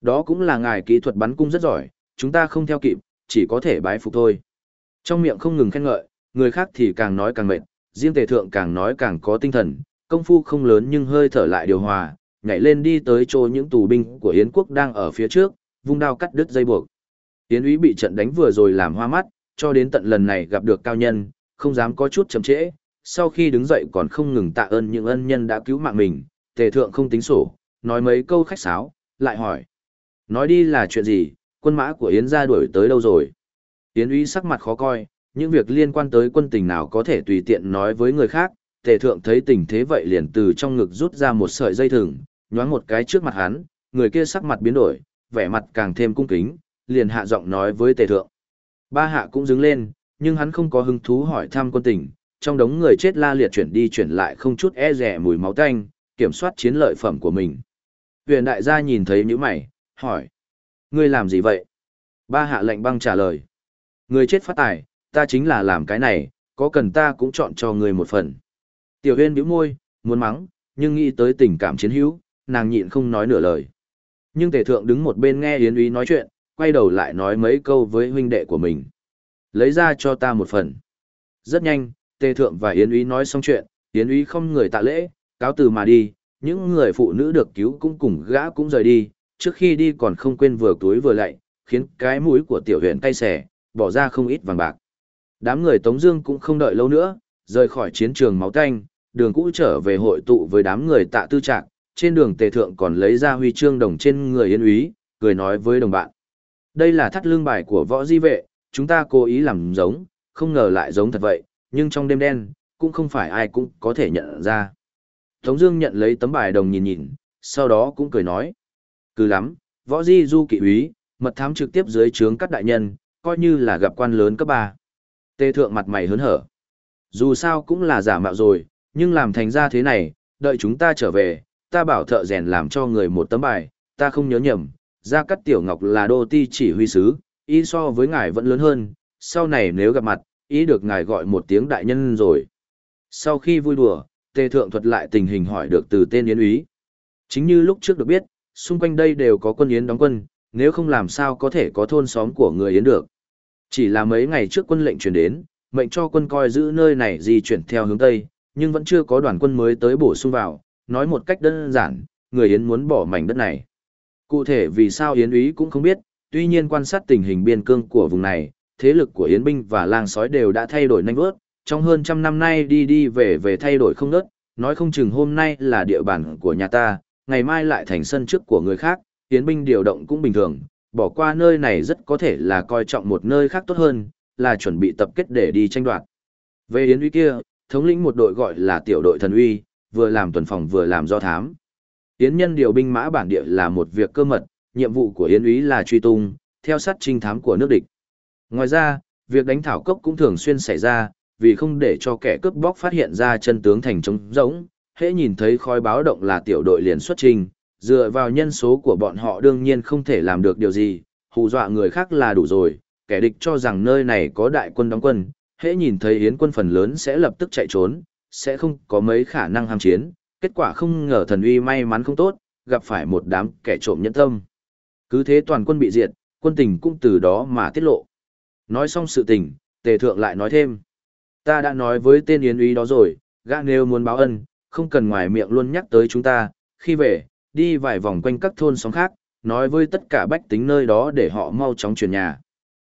Đó cũng là ngài kỹ thuật bắn cung rất giỏi, chúng ta không theo kịp, chỉ có thể bái phục thôi. Trong miệng không ngừng khen ngợi, người khác thì càng nói càng mệt, riêng Tề Thượng càng nói càng có tinh thần, công phu không lớn nhưng hơi thở lại điều hòa, nhảy lên đi tới chỗ những tù binh của Yến quốc đang ở phía trước, vung đao cắt đứt dây buộc. Yến úy bị trận đánh vừa rồi làm hoa mắt, cho đến tận lần này gặp được cao nhân, không dám có chút chậm trễ, sau khi đứng dậy còn không ngừng tạ ơn những ân nhân đã cứu mạng mình, tề thượng không tính sổ, nói mấy câu khách sáo, lại hỏi. Nói đi là chuyện gì, quân mã của Yến gia đuổi tới đâu rồi? Yến úy sắc mặt khó coi, những việc liên quan tới quân tình nào có thể tùy tiện nói với người khác, tề thượng thấy tình thế vậy liền từ trong ngực rút ra một sợi dây thừng, nhoáng một cái trước mặt hắn, người kia sắc mặt biến đổi, vẻ mặt càng thêm cung kính, liền hạ giọng nói với tề thượng. Ba hạ cũng đứng lên, nhưng hắn không có hứng thú hỏi thăm quân tình, trong đống người chết la liệt chuyển đi chuyển lại không chút e rẻ mùi máu tanh, kiểm soát chiến lợi phẩm của mình. Huyền đại gia nhìn thấy những mày, hỏi. Ngươi làm gì vậy? Ba hạ lệnh băng trả lời. Người chết phát tài, ta chính là làm cái này, có cần ta cũng chọn cho người một phần. Tiểu huyên bĩu môi, muốn mắng, nhưng nghĩ tới tình cảm chiến hữu, nàng nhịn không nói nửa lời. Nhưng tề thượng đứng một bên nghe Yến uy nói chuyện, quay đầu lại nói mấy câu với huynh đệ của mình. Lấy ra cho ta một phần. Rất nhanh, tề thượng và Yến uy nói xong chuyện, Yến uy không người tạ lễ, cáo từ mà đi, những người phụ nữ được cứu cũng cùng gã cũng rời đi, trước khi đi còn không quên vừa túi vừa lạy, khiến cái mũi của tiểu huyện cay xẻ, bỏ ra không ít vàng bạc. Đám người Tống Dương cũng không đợi lâu nữa, rời khỏi chiến trường máu tanh, đường cũ trở về hội tụ với đám người tạ tư trạng, trên đường tề thượng còn lấy ra huy chương đồng trên người yên úy, cười nói với đồng bạn. Đây là thắt lưng bài của võ di vệ, chúng ta cố ý làm giống, không ngờ lại giống thật vậy, nhưng trong đêm đen, cũng không phải ai cũng có thể nhận ra. Tống Dương nhận lấy tấm bài đồng nhìn nhìn, sau đó cũng cười nói. Cứ lắm, võ di du kỵ úy, mật thám trực tiếp dưới trướng các đại nhân, coi như là gặp quan lớn cấp ba. Tề thượng mặt mày hớn hở. Dù sao cũng là giả mạo rồi, nhưng làm thành ra thế này, đợi chúng ta trở về, ta bảo thợ rèn làm cho người một tấm bài, ta không nhớ nhầm, Gia Cát Tiểu Ngọc là đô ti chỉ huy sứ, ý so với ngài vẫn lớn hơn, sau này nếu gặp mặt, ý được ngài gọi một tiếng đại nhân rồi. Sau khi vui đùa, tề thượng thuật lại tình hình hỏi được từ tên yến úy. Chính như lúc trước được biết, xung quanh đây đều có quân yến đóng quân, nếu không làm sao có thể có thôn xóm của người yến được. Chỉ là mấy ngày trước quân lệnh truyền đến, mệnh cho quân coi giữ nơi này di chuyển theo hướng Tây, nhưng vẫn chưa có đoàn quân mới tới bổ sung vào, nói một cách đơn giản, người Yến muốn bỏ mảnh đất này. Cụ thể vì sao Yến úy cũng không biết, tuy nhiên quan sát tình hình biên cương của vùng này, thế lực của Yến binh và lang sói đều đã thay đổi nhanh vớt, trong hơn trăm năm nay đi đi về về thay đổi không ngớt, nói không chừng hôm nay là địa bàn của nhà ta, ngày mai lại thành sân trước của người khác, Yến binh điều động cũng bình thường, bỏ qua nơi này rất có thể là coi trọng một nơi khác tốt hơn, là chuẩn bị tập kết để đi tranh đoạt. Về Yến uy kia, thống lĩnh một đội gọi là tiểu đội thần uy, vừa làm tuần phòng vừa làm do thám. Yến nhân điều binh mã bản địa là một việc cơ mật, nhiệm vụ của Yến úy là truy tung, theo sát trinh thám của nước địch. Ngoài ra, việc đánh thảo cốc cũng thường xuyên xảy ra, vì không để cho kẻ cướp bóc phát hiện ra chân tướng thành trống rỗng, hễ nhìn thấy khói báo động là tiểu đội liền xuất trình, dựa vào nhân số của bọn họ đương nhiên không thể làm được điều gì, hù dọa người khác là đủ rồi, kẻ địch cho rằng nơi này có đại quân đóng quân, hễ nhìn thấy yến quân phần lớn sẽ lập tức chạy trốn, sẽ không có mấy khả năng ham chiến, kết quả không ngờ thần uy may mắn không tốt, gặp phải một đám kẻ trộm nhẫn tâm. Cứ thế toàn quân bị diệt, quân tình cũng từ đó mà tiết lộ. Nói xong sự tình, tề thượng lại nói thêm. Ta đã nói với tên yến uy đó rồi, gã nếu muốn báo ân, không cần ngoài miệng luôn nhắc tới chúng ta, khi về, đi vài vòng quanh các thôn xóm khác, nói với tất cả bách tính nơi đó để họ mau chóng chuyển nhà.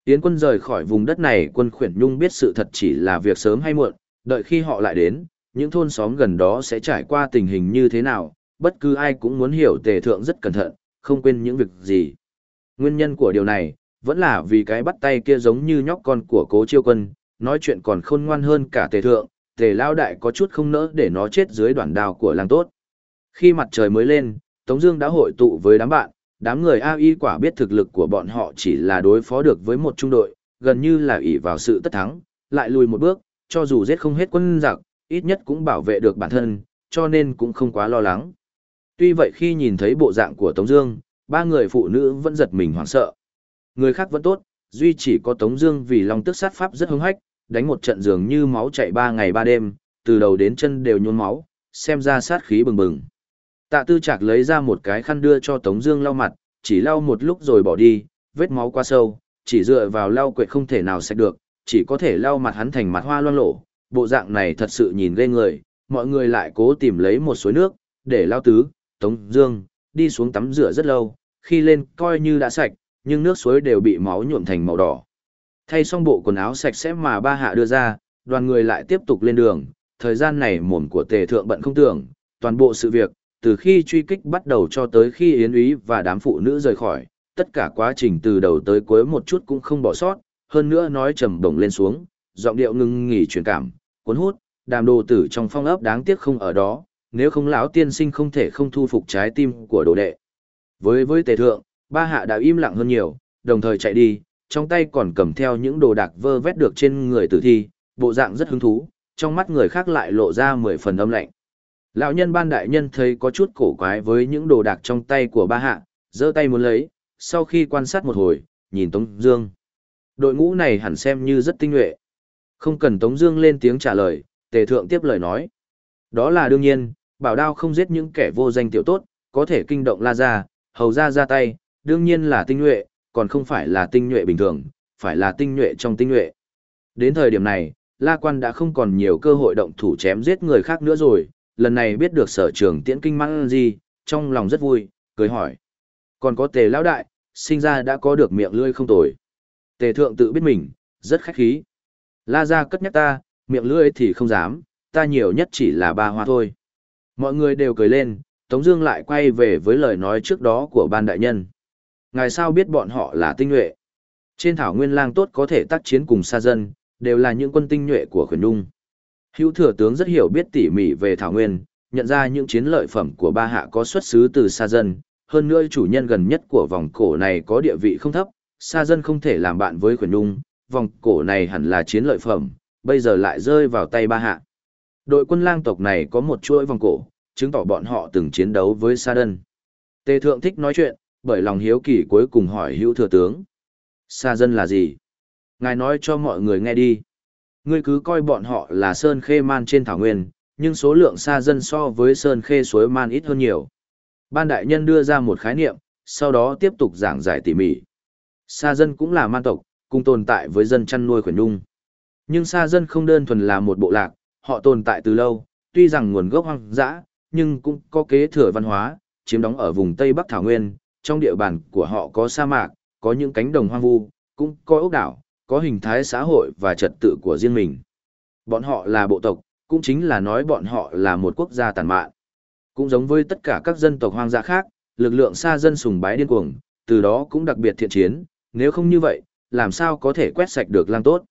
Yến quân rời khỏi vùng đất này quân khuyển nhung biết sự thật chỉ là việc sớm hay muộn, đợi khi họ lại đến, những thôn xóm gần đó sẽ trải qua tình hình như thế nào, bất cứ ai cũng muốn hiểu tề thượng rất cẩn thận, không quên những việc gì. Nguyên nhân của điều này, vẫn là vì cái bắt tay kia giống như nhóc con của cố chiêu quân, nói chuyện còn khôn ngoan hơn cả tề thượng, tề lao đại có chút không nỡ để nó chết dưới đoạn đào của làng tốt. Khi mặt trời mới lên, Tống Dương đã hội tụ với đám bạn, đám người A Y quả biết thực lực của bọn họ chỉ là đối phó được với một trung đội, gần như là ỷ vào sự tất thắng, lại lùi một bước, cho dù giết không hết quân giặc, ít nhất cũng bảo vệ được bản thân, cho nên cũng không quá lo lắng. Tuy vậy khi nhìn thấy bộ dạng của Tống Dương, ba người phụ nữ vẫn giật mình hoảng sợ. Người khác vẫn tốt, duy chỉ có Tống Dương vì lòng tức sát pháp rất hung hách, đánh một trận dường như máu chảy ba ngày ba đêm, từ đầu đến chân đều nhuốm máu, xem ra sát khí bừng bừng. Tạ Tư Trạc lấy ra một cái khăn đưa cho Tống Dương lau mặt, chỉ lau một lúc rồi bỏ đi, vết máu quá sâu, chỉ dựa vào lau quệt không thể nào sạch được, chỉ có thể lau mặt hắn thành mặt hoa loang lổ. Bộ dạng này thật sự nhìn ghê người, mọi người lại cố tìm lấy một suối nước để lao tứ. Tống Dương đi xuống tắm rửa rất lâu, khi lên coi như đã sạch, nhưng nước suối đều bị máu nhuộm thành màu đỏ. Thay xong bộ quần áo sạch sẽ mà ba hạ đưa ra, đoàn người lại tiếp tục lên đường. Thời gian này mồm của Tề Thượng bận không tưởng, toàn bộ sự việc từ khi truy kích bắt đầu cho tới khi Yến Úy và đám phụ nữ rời khỏi, tất cả quá trình từ đầu tới cuối một chút cũng không bỏ sót, hơn nữa nói trầm bổng lên xuống, giọng điệu ngưng nghỉ truyền cảm, cuốn hút, đàm đồ tử trong phong ấp đáng tiếc không ở đó, nếu không lão tiên sinh không thể không thu phục trái tim của đồ đệ. Với với tề thượng, ba hạ đã im lặng hơn nhiều, đồng thời chạy đi, trong tay còn cầm theo những đồ đạc vơ vét được trên người tử thi, bộ dạng rất hứng thú, trong mắt người khác lại lộ ra mười phần âm lạnh. Lão nhân ban đại nhân thấy có chút cổ quái với những đồ đạc trong tay của ba hạ, giơ tay muốn lấy, sau khi quan sát một hồi, nhìn Tống Dương. Đội ngũ này hẳn xem như rất tinh nhuệ. Không cần Tống Dương lên tiếng trả lời, Tề Thượng tiếp lời nói. Đó là đương nhiên, bảo đao không giết những kẻ vô danh tiểu tốt, có thể kinh động La Gia, hầu ra ra tay, đương nhiên là tinh nhuệ, còn không phải là tinh nhuệ bình thường, phải là tinh nhuệ trong tinh nhuệ. Đến thời điểm này, La Quan đã không còn nhiều cơ hội động thủ chém giết người khác nữa rồi, lần này biết được sở trường tiễn kinh Mãn gì, trong lòng rất vui, cười hỏi. Còn có tề lão đại, sinh ra đã có được miệng lưỡi không tồi. Tề thượng tự biết mình, rất khách khí. La ra cất nhắc ta, miệng lưỡi thì không dám, ta nhiều nhất chỉ là ba hoa thôi. Mọi người đều cười lên, Tống Dương lại quay về với lời nói trước đó của ban đại nhân. Ngài sao biết bọn họ là tinh nhuệ? Trên thảo nguyên lang tốt có thể tác chiến cùng xa dân, đều là những quân tinh nhuệ của khuyển đung. Hữu thừa tướng rất hiểu biết tỉ mỉ về Thảo Nguyên, nhận ra những chiến lợi phẩm của ba hạ có xuất xứ từ xa dân, hơn nữa chủ nhân gần nhất của vòng cổ này có địa vị không thấp, xa dân không thể làm bạn với khuyển nhung, vòng cổ này hẳn là chiến lợi phẩm, bây giờ lại rơi vào tay ba hạ. Đội quân lang tộc này có một chuỗi vòng cổ, chứng tỏ bọn họ từng chiến đấu với Sa Đơn. Tề Thượng thích nói chuyện, bởi lòng hiếu kỳ cuối cùng hỏi hữu thừa tướng. Sa dân là gì? Ngài nói cho mọi người nghe đi. Ngươi cứ coi bọn họ là sơn khê man trên thảo nguyên, nhưng số lượng xa dân so với sơn khê suối man ít hơn nhiều. Ban đại nhân đưa ra một khái niệm, sau đó tiếp tục giảng giải tỉ mỉ. Sa dân cũng là man tộc, cùng tồn tại với dân chăn nuôi khuyển nhung. Nhưng sa dân không đơn thuần là một bộ lạc, họ tồn tại từ lâu, tuy rằng nguồn gốc hoang dã, nhưng cũng có kế thừa văn hóa, chiếm đóng ở vùng Tây Bắc Thảo Nguyên, trong địa bàn của họ có sa mạc, có những cánh đồng hoang vu, cũng có ốc đảo, có hình thái xã hội và trật tự của riêng mình. Bọn họ là bộ tộc, cũng chính là nói bọn họ là một quốc gia tàn mạn. Cũng giống với tất cả các dân tộc hoang dã khác, lực lượng Sa dân sùng bái điên cuồng, từ đó cũng đặc biệt thiện chiến, nếu không như vậy, làm sao có thể quét sạch được lang tốt.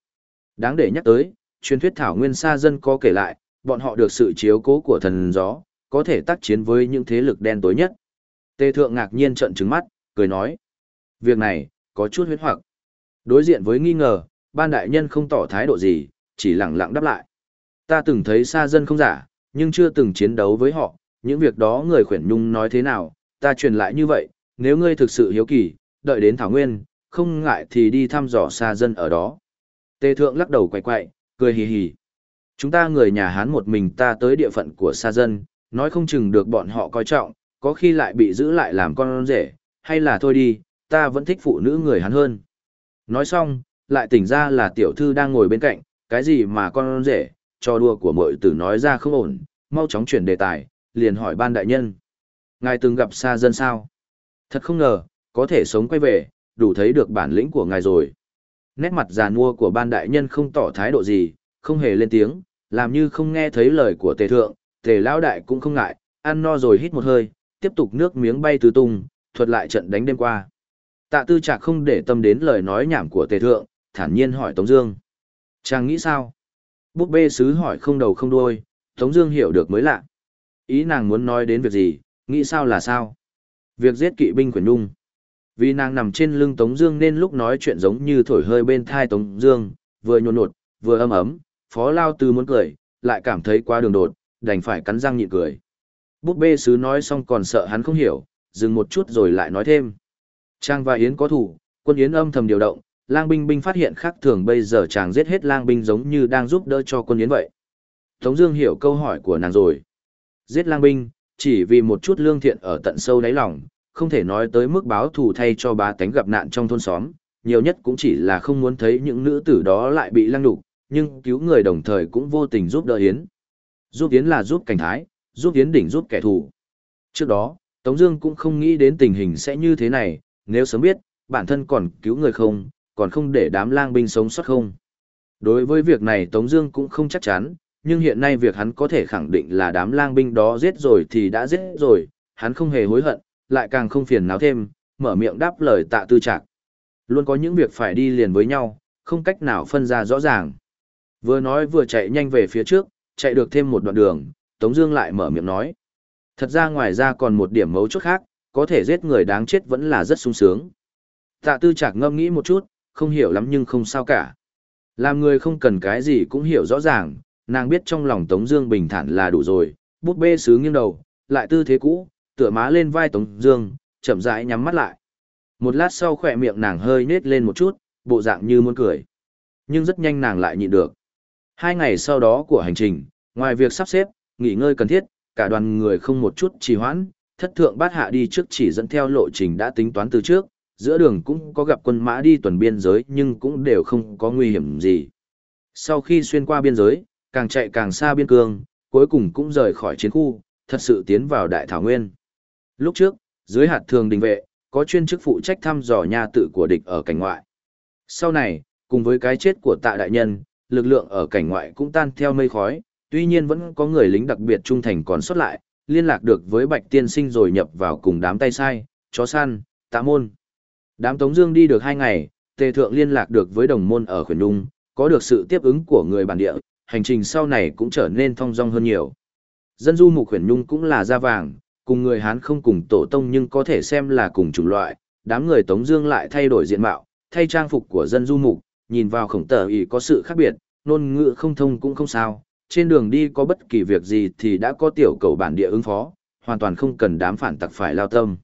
Đáng để nhắc tới, truyền thuyết thảo nguyên xa dân có kể lại, bọn họ được sự chiếu cố của thần gió, có thể tác chiến với những thế lực đen tối nhất. Tề thượng ngạc nhiên trợn trừng mắt, cười nói. Việc này, có chút huyết hoặc. Đối diện với nghi ngờ, ban đại nhân không tỏ thái độ gì, chỉ lặng lặng đáp lại. Ta từng thấy xa dân không giả, nhưng chưa từng chiến đấu với họ, những việc đó người khuyển nhung nói thế nào, ta truyền lại như vậy, nếu ngươi thực sự hiếu kỳ, đợi đến Thảo Nguyên, không ngại thì đi thăm dò xa dân ở đó. Tề thượng lắc đầu quay quay, cười hì hì. Chúng ta người nhà Hán một mình ta tới địa phận của xa dân, nói không chừng được bọn họ coi trọng, có khi lại bị giữ lại làm con rể, hay là thôi đi, ta vẫn thích phụ nữ người Hán hơn. Nói xong, lại tỉnh ra là tiểu thư đang ngồi bên cạnh, cái gì mà con rể, cho đùa của mội tử nói ra không ổn, mau chóng chuyển đề tài, liền hỏi ban đại nhân. Ngài từng gặp xa dân sao? Thật không ngờ, có thể sống quay về, đủ thấy được bản lĩnh của ngài rồi. Nét mặt già nua của ban đại nhân không tỏ thái độ gì, không hề lên tiếng, làm như không nghe thấy lời của tề thượng, tề lão đại cũng không ngại, ăn no rồi hít một hơi, tiếp tục nước miếng bay tứ tung, thuật lại trận đánh đêm qua. Tạ tư trạc không để tâm đến lời nói nhảm của tề thượng, thản nhiên hỏi Tống Dương. Chàng nghĩ sao? Búp bê sứ hỏi không đầu không đuôi, Tống Dương hiểu được mới lạ. Ý nàng muốn nói đến việc gì, nghĩ sao là sao? Việc giết kỵ binh Quyền nhung. Vì nàng nằm trên lưng Tống Dương nên lúc nói chuyện giống như thổi hơi bên thai Tống Dương, vừa nhột nhột, vừa âm ấm. Phó Lao Tư muốn cười, lại cảm thấy quá đường đột, đành phải cắn răng nhịn cười. Búp bê sứ nói xong còn sợ hắn không hiểu, dừng một chút rồi lại nói thêm. Trang và Yến có thủ, quân Yến âm thầm điều động, lang binh binh phát hiện khác thường bây giờ chàng giết hết lang binh giống như đang giúp đỡ cho quân Yến vậy. Tống Dương hiểu câu hỏi của nàng rồi. Giết lang binh, chỉ vì một chút lương thiện ở tận sâu đáy lòng, không thể nói tới mức báo thù thay cho bá tánh gặp nạn trong thôn xóm, nhiều nhất cũng chỉ là không muốn thấy những nữ tử đó lại bị lăng đục, nhưng cứu người đồng thời cũng vô tình giúp đỡ Yến. Giúp Yến là giúp cảnh thái, giúp Yến đỉnh giúp kẻ thù. Trước đó, Tống Dương cũng không nghĩ đến tình hình sẽ như thế này, nếu sớm biết, bản thân còn cứu người không, còn không để đám lang binh sống sót không. Đối với việc này Tống Dương cũng không chắc chắn, nhưng hiện nay việc hắn có thể khẳng định là đám lang binh đó giết rồi thì đã giết rồi, hắn không hề hối hận, lại càng không phiền não thêm, mở miệng đáp lời tạ tư trạc. Luôn có những việc phải đi liền với nhau, không cách nào phân ra rõ ràng. Vừa nói vừa chạy nhanh về phía trước, chạy được thêm một đoạn đường, Tống Dương lại mở miệng nói. Thật ra ngoài ra còn một điểm mấu chốt khác, có thể giết người đáng chết vẫn là rất sung sướng. Tạ tư trạc ngâm nghĩ một chút, không hiểu lắm nhưng không sao cả. Làm người không cần cái gì cũng hiểu rõ ràng, nàng biết trong lòng Tống Dương bình thản là đủ rồi. Bút bê sứ nghiêng đầu, lại tư thế cũ, tựa má lên vai Tống Dương, chậm rãi nhắm mắt lại. Một lát sau khỏe miệng nàng hơi nết lên một chút, bộ dạng như muốn cười. Nhưng rất nhanh nàng lại nhịn được. Hai ngày sau đó của hành trình, ngoài việc sắp xếp, nghỉ ngơi cần thiết, cả đoàn người không một chút trì hoãn, thất thượng bát hạ đi trước chỉ dẫn theo lộ trình đã tính toán từ trước, giữa đường cũng có gặp quân mã đi tuần biên giới nhưng cũng đều không có nguy hiểm gì. Sau khi xuyên qua biên giới, càng chạy càng xa biên cương, cuối cùng cũng rời khỏi chiến khu, thật sự tiến vào đại thảo nguyên. Lúc trước, dưới hạt thường đình vệ, có chuyên chức phụ trách thăm dò nhà tự của địch ở cảnh ngoại. Sau này, cùng với cái chết của tạ đại nhân, lực lượng ở cảnh ngoại cũng tan theo mây khói, tuy nhiên vẫn có người lính đặc biệt trung thành còn xuất lại, liên lạc được với Bạch Tiên Sinh rồi nhập vào cùng đám tay sai, chó săn, tạ môn. Đám Tống Dương đi được hai ngày, Tề Thượng liên lạc được với đồng môn ở Khuyển Nhung, có được sự tiếp ứng của người bản địa, hành trình sau này cũng trở nên thong dong hơn nhiều. Dân du mục Khuyển Nhung cũng là da vàng, cùng người Hán không cùng tổ tông nhưng có thể xem là cùng chủng loại, đám người Tống Dương lại thay đổi diện mạo, thay trang phục của dân du mục, nhìn vào khổng tờ ý có sự khác biệt, ngôn ngữ không thông cũng không sao, trên đường đi có bất kỳ việc gì thì đã có tiểu cầu bản địa ứng phó, hoàn toàn không cần đám phản tặc phải lao tâm.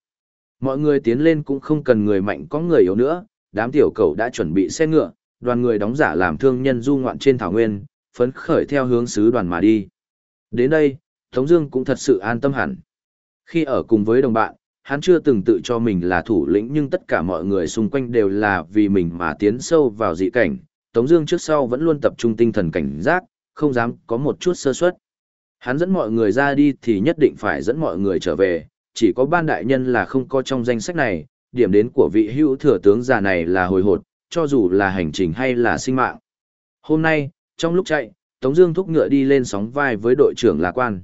Mọi người tiến lên cũng không cần người mạnh có người yếu nữa, đám tiểu cầu đã chuẩn bị xe ngựa, đoàn người đóng giả làm thương nhân du ngoạn trên thảo nguyên, phấn khởi theo hướng sứ đoàn mà đi. Đến đây, Tống Dương cũng thật sự an tâm hẳn. Khi ở cùng với đồng bạn, hắn chưa từng tự cho mình là thủ lĩnh nhưng tất cả mọi người xung quanh đều là vì mình mà tiến sâu vào dị cảnh. Tống Dương trước sau vẫn luôn tập trung tinh thần cảnh giác, không dám có một chút sơ suất. Hắn dẫn mọi người ra đi thì nhất định phải dẫn mọi người trở về, chỉ có ban đại nhân là không có trong danh sách này, điểm đến của vị hữu thừa tướng già này là hồi hột, cho dù là hành trình hay là sinh mạng. Hôm nay, trong lúc chạy, Tống Dương thúc ngựa đi lên sóng vai với đội trưởng La Quan.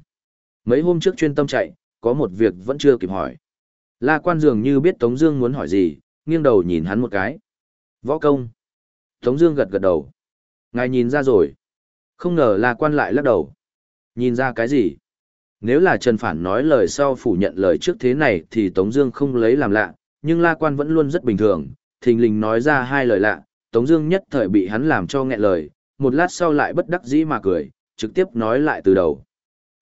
Mấy hôm trước chuyên tâm chạy, có một việc vẫn chưa kịp hỏi. La Quan dường như biết Tống Dương muốn hỏi gì, nghiêng đầu nhìn hắn một cái. Võ công. Tống Dương gật gật đầu. Ngài nhìn ra rồi. Không ngờ La Quan lại lắc đầu. Nhìn ra cái gì? Nếu là Trần Phản nói lời sau phủ nhận lời trước thế này thì Tống Dương không lấy làm lạ, nhưng La Quan vẫn luôn rất bình thường, thình lình nói ra hai lời lạ, Tống Dương nhất thời bị hắn làm cho nghẹn lời, một lát sau lại bất đắc dĩ mà cười, trực tiếp nói lại từ đầu.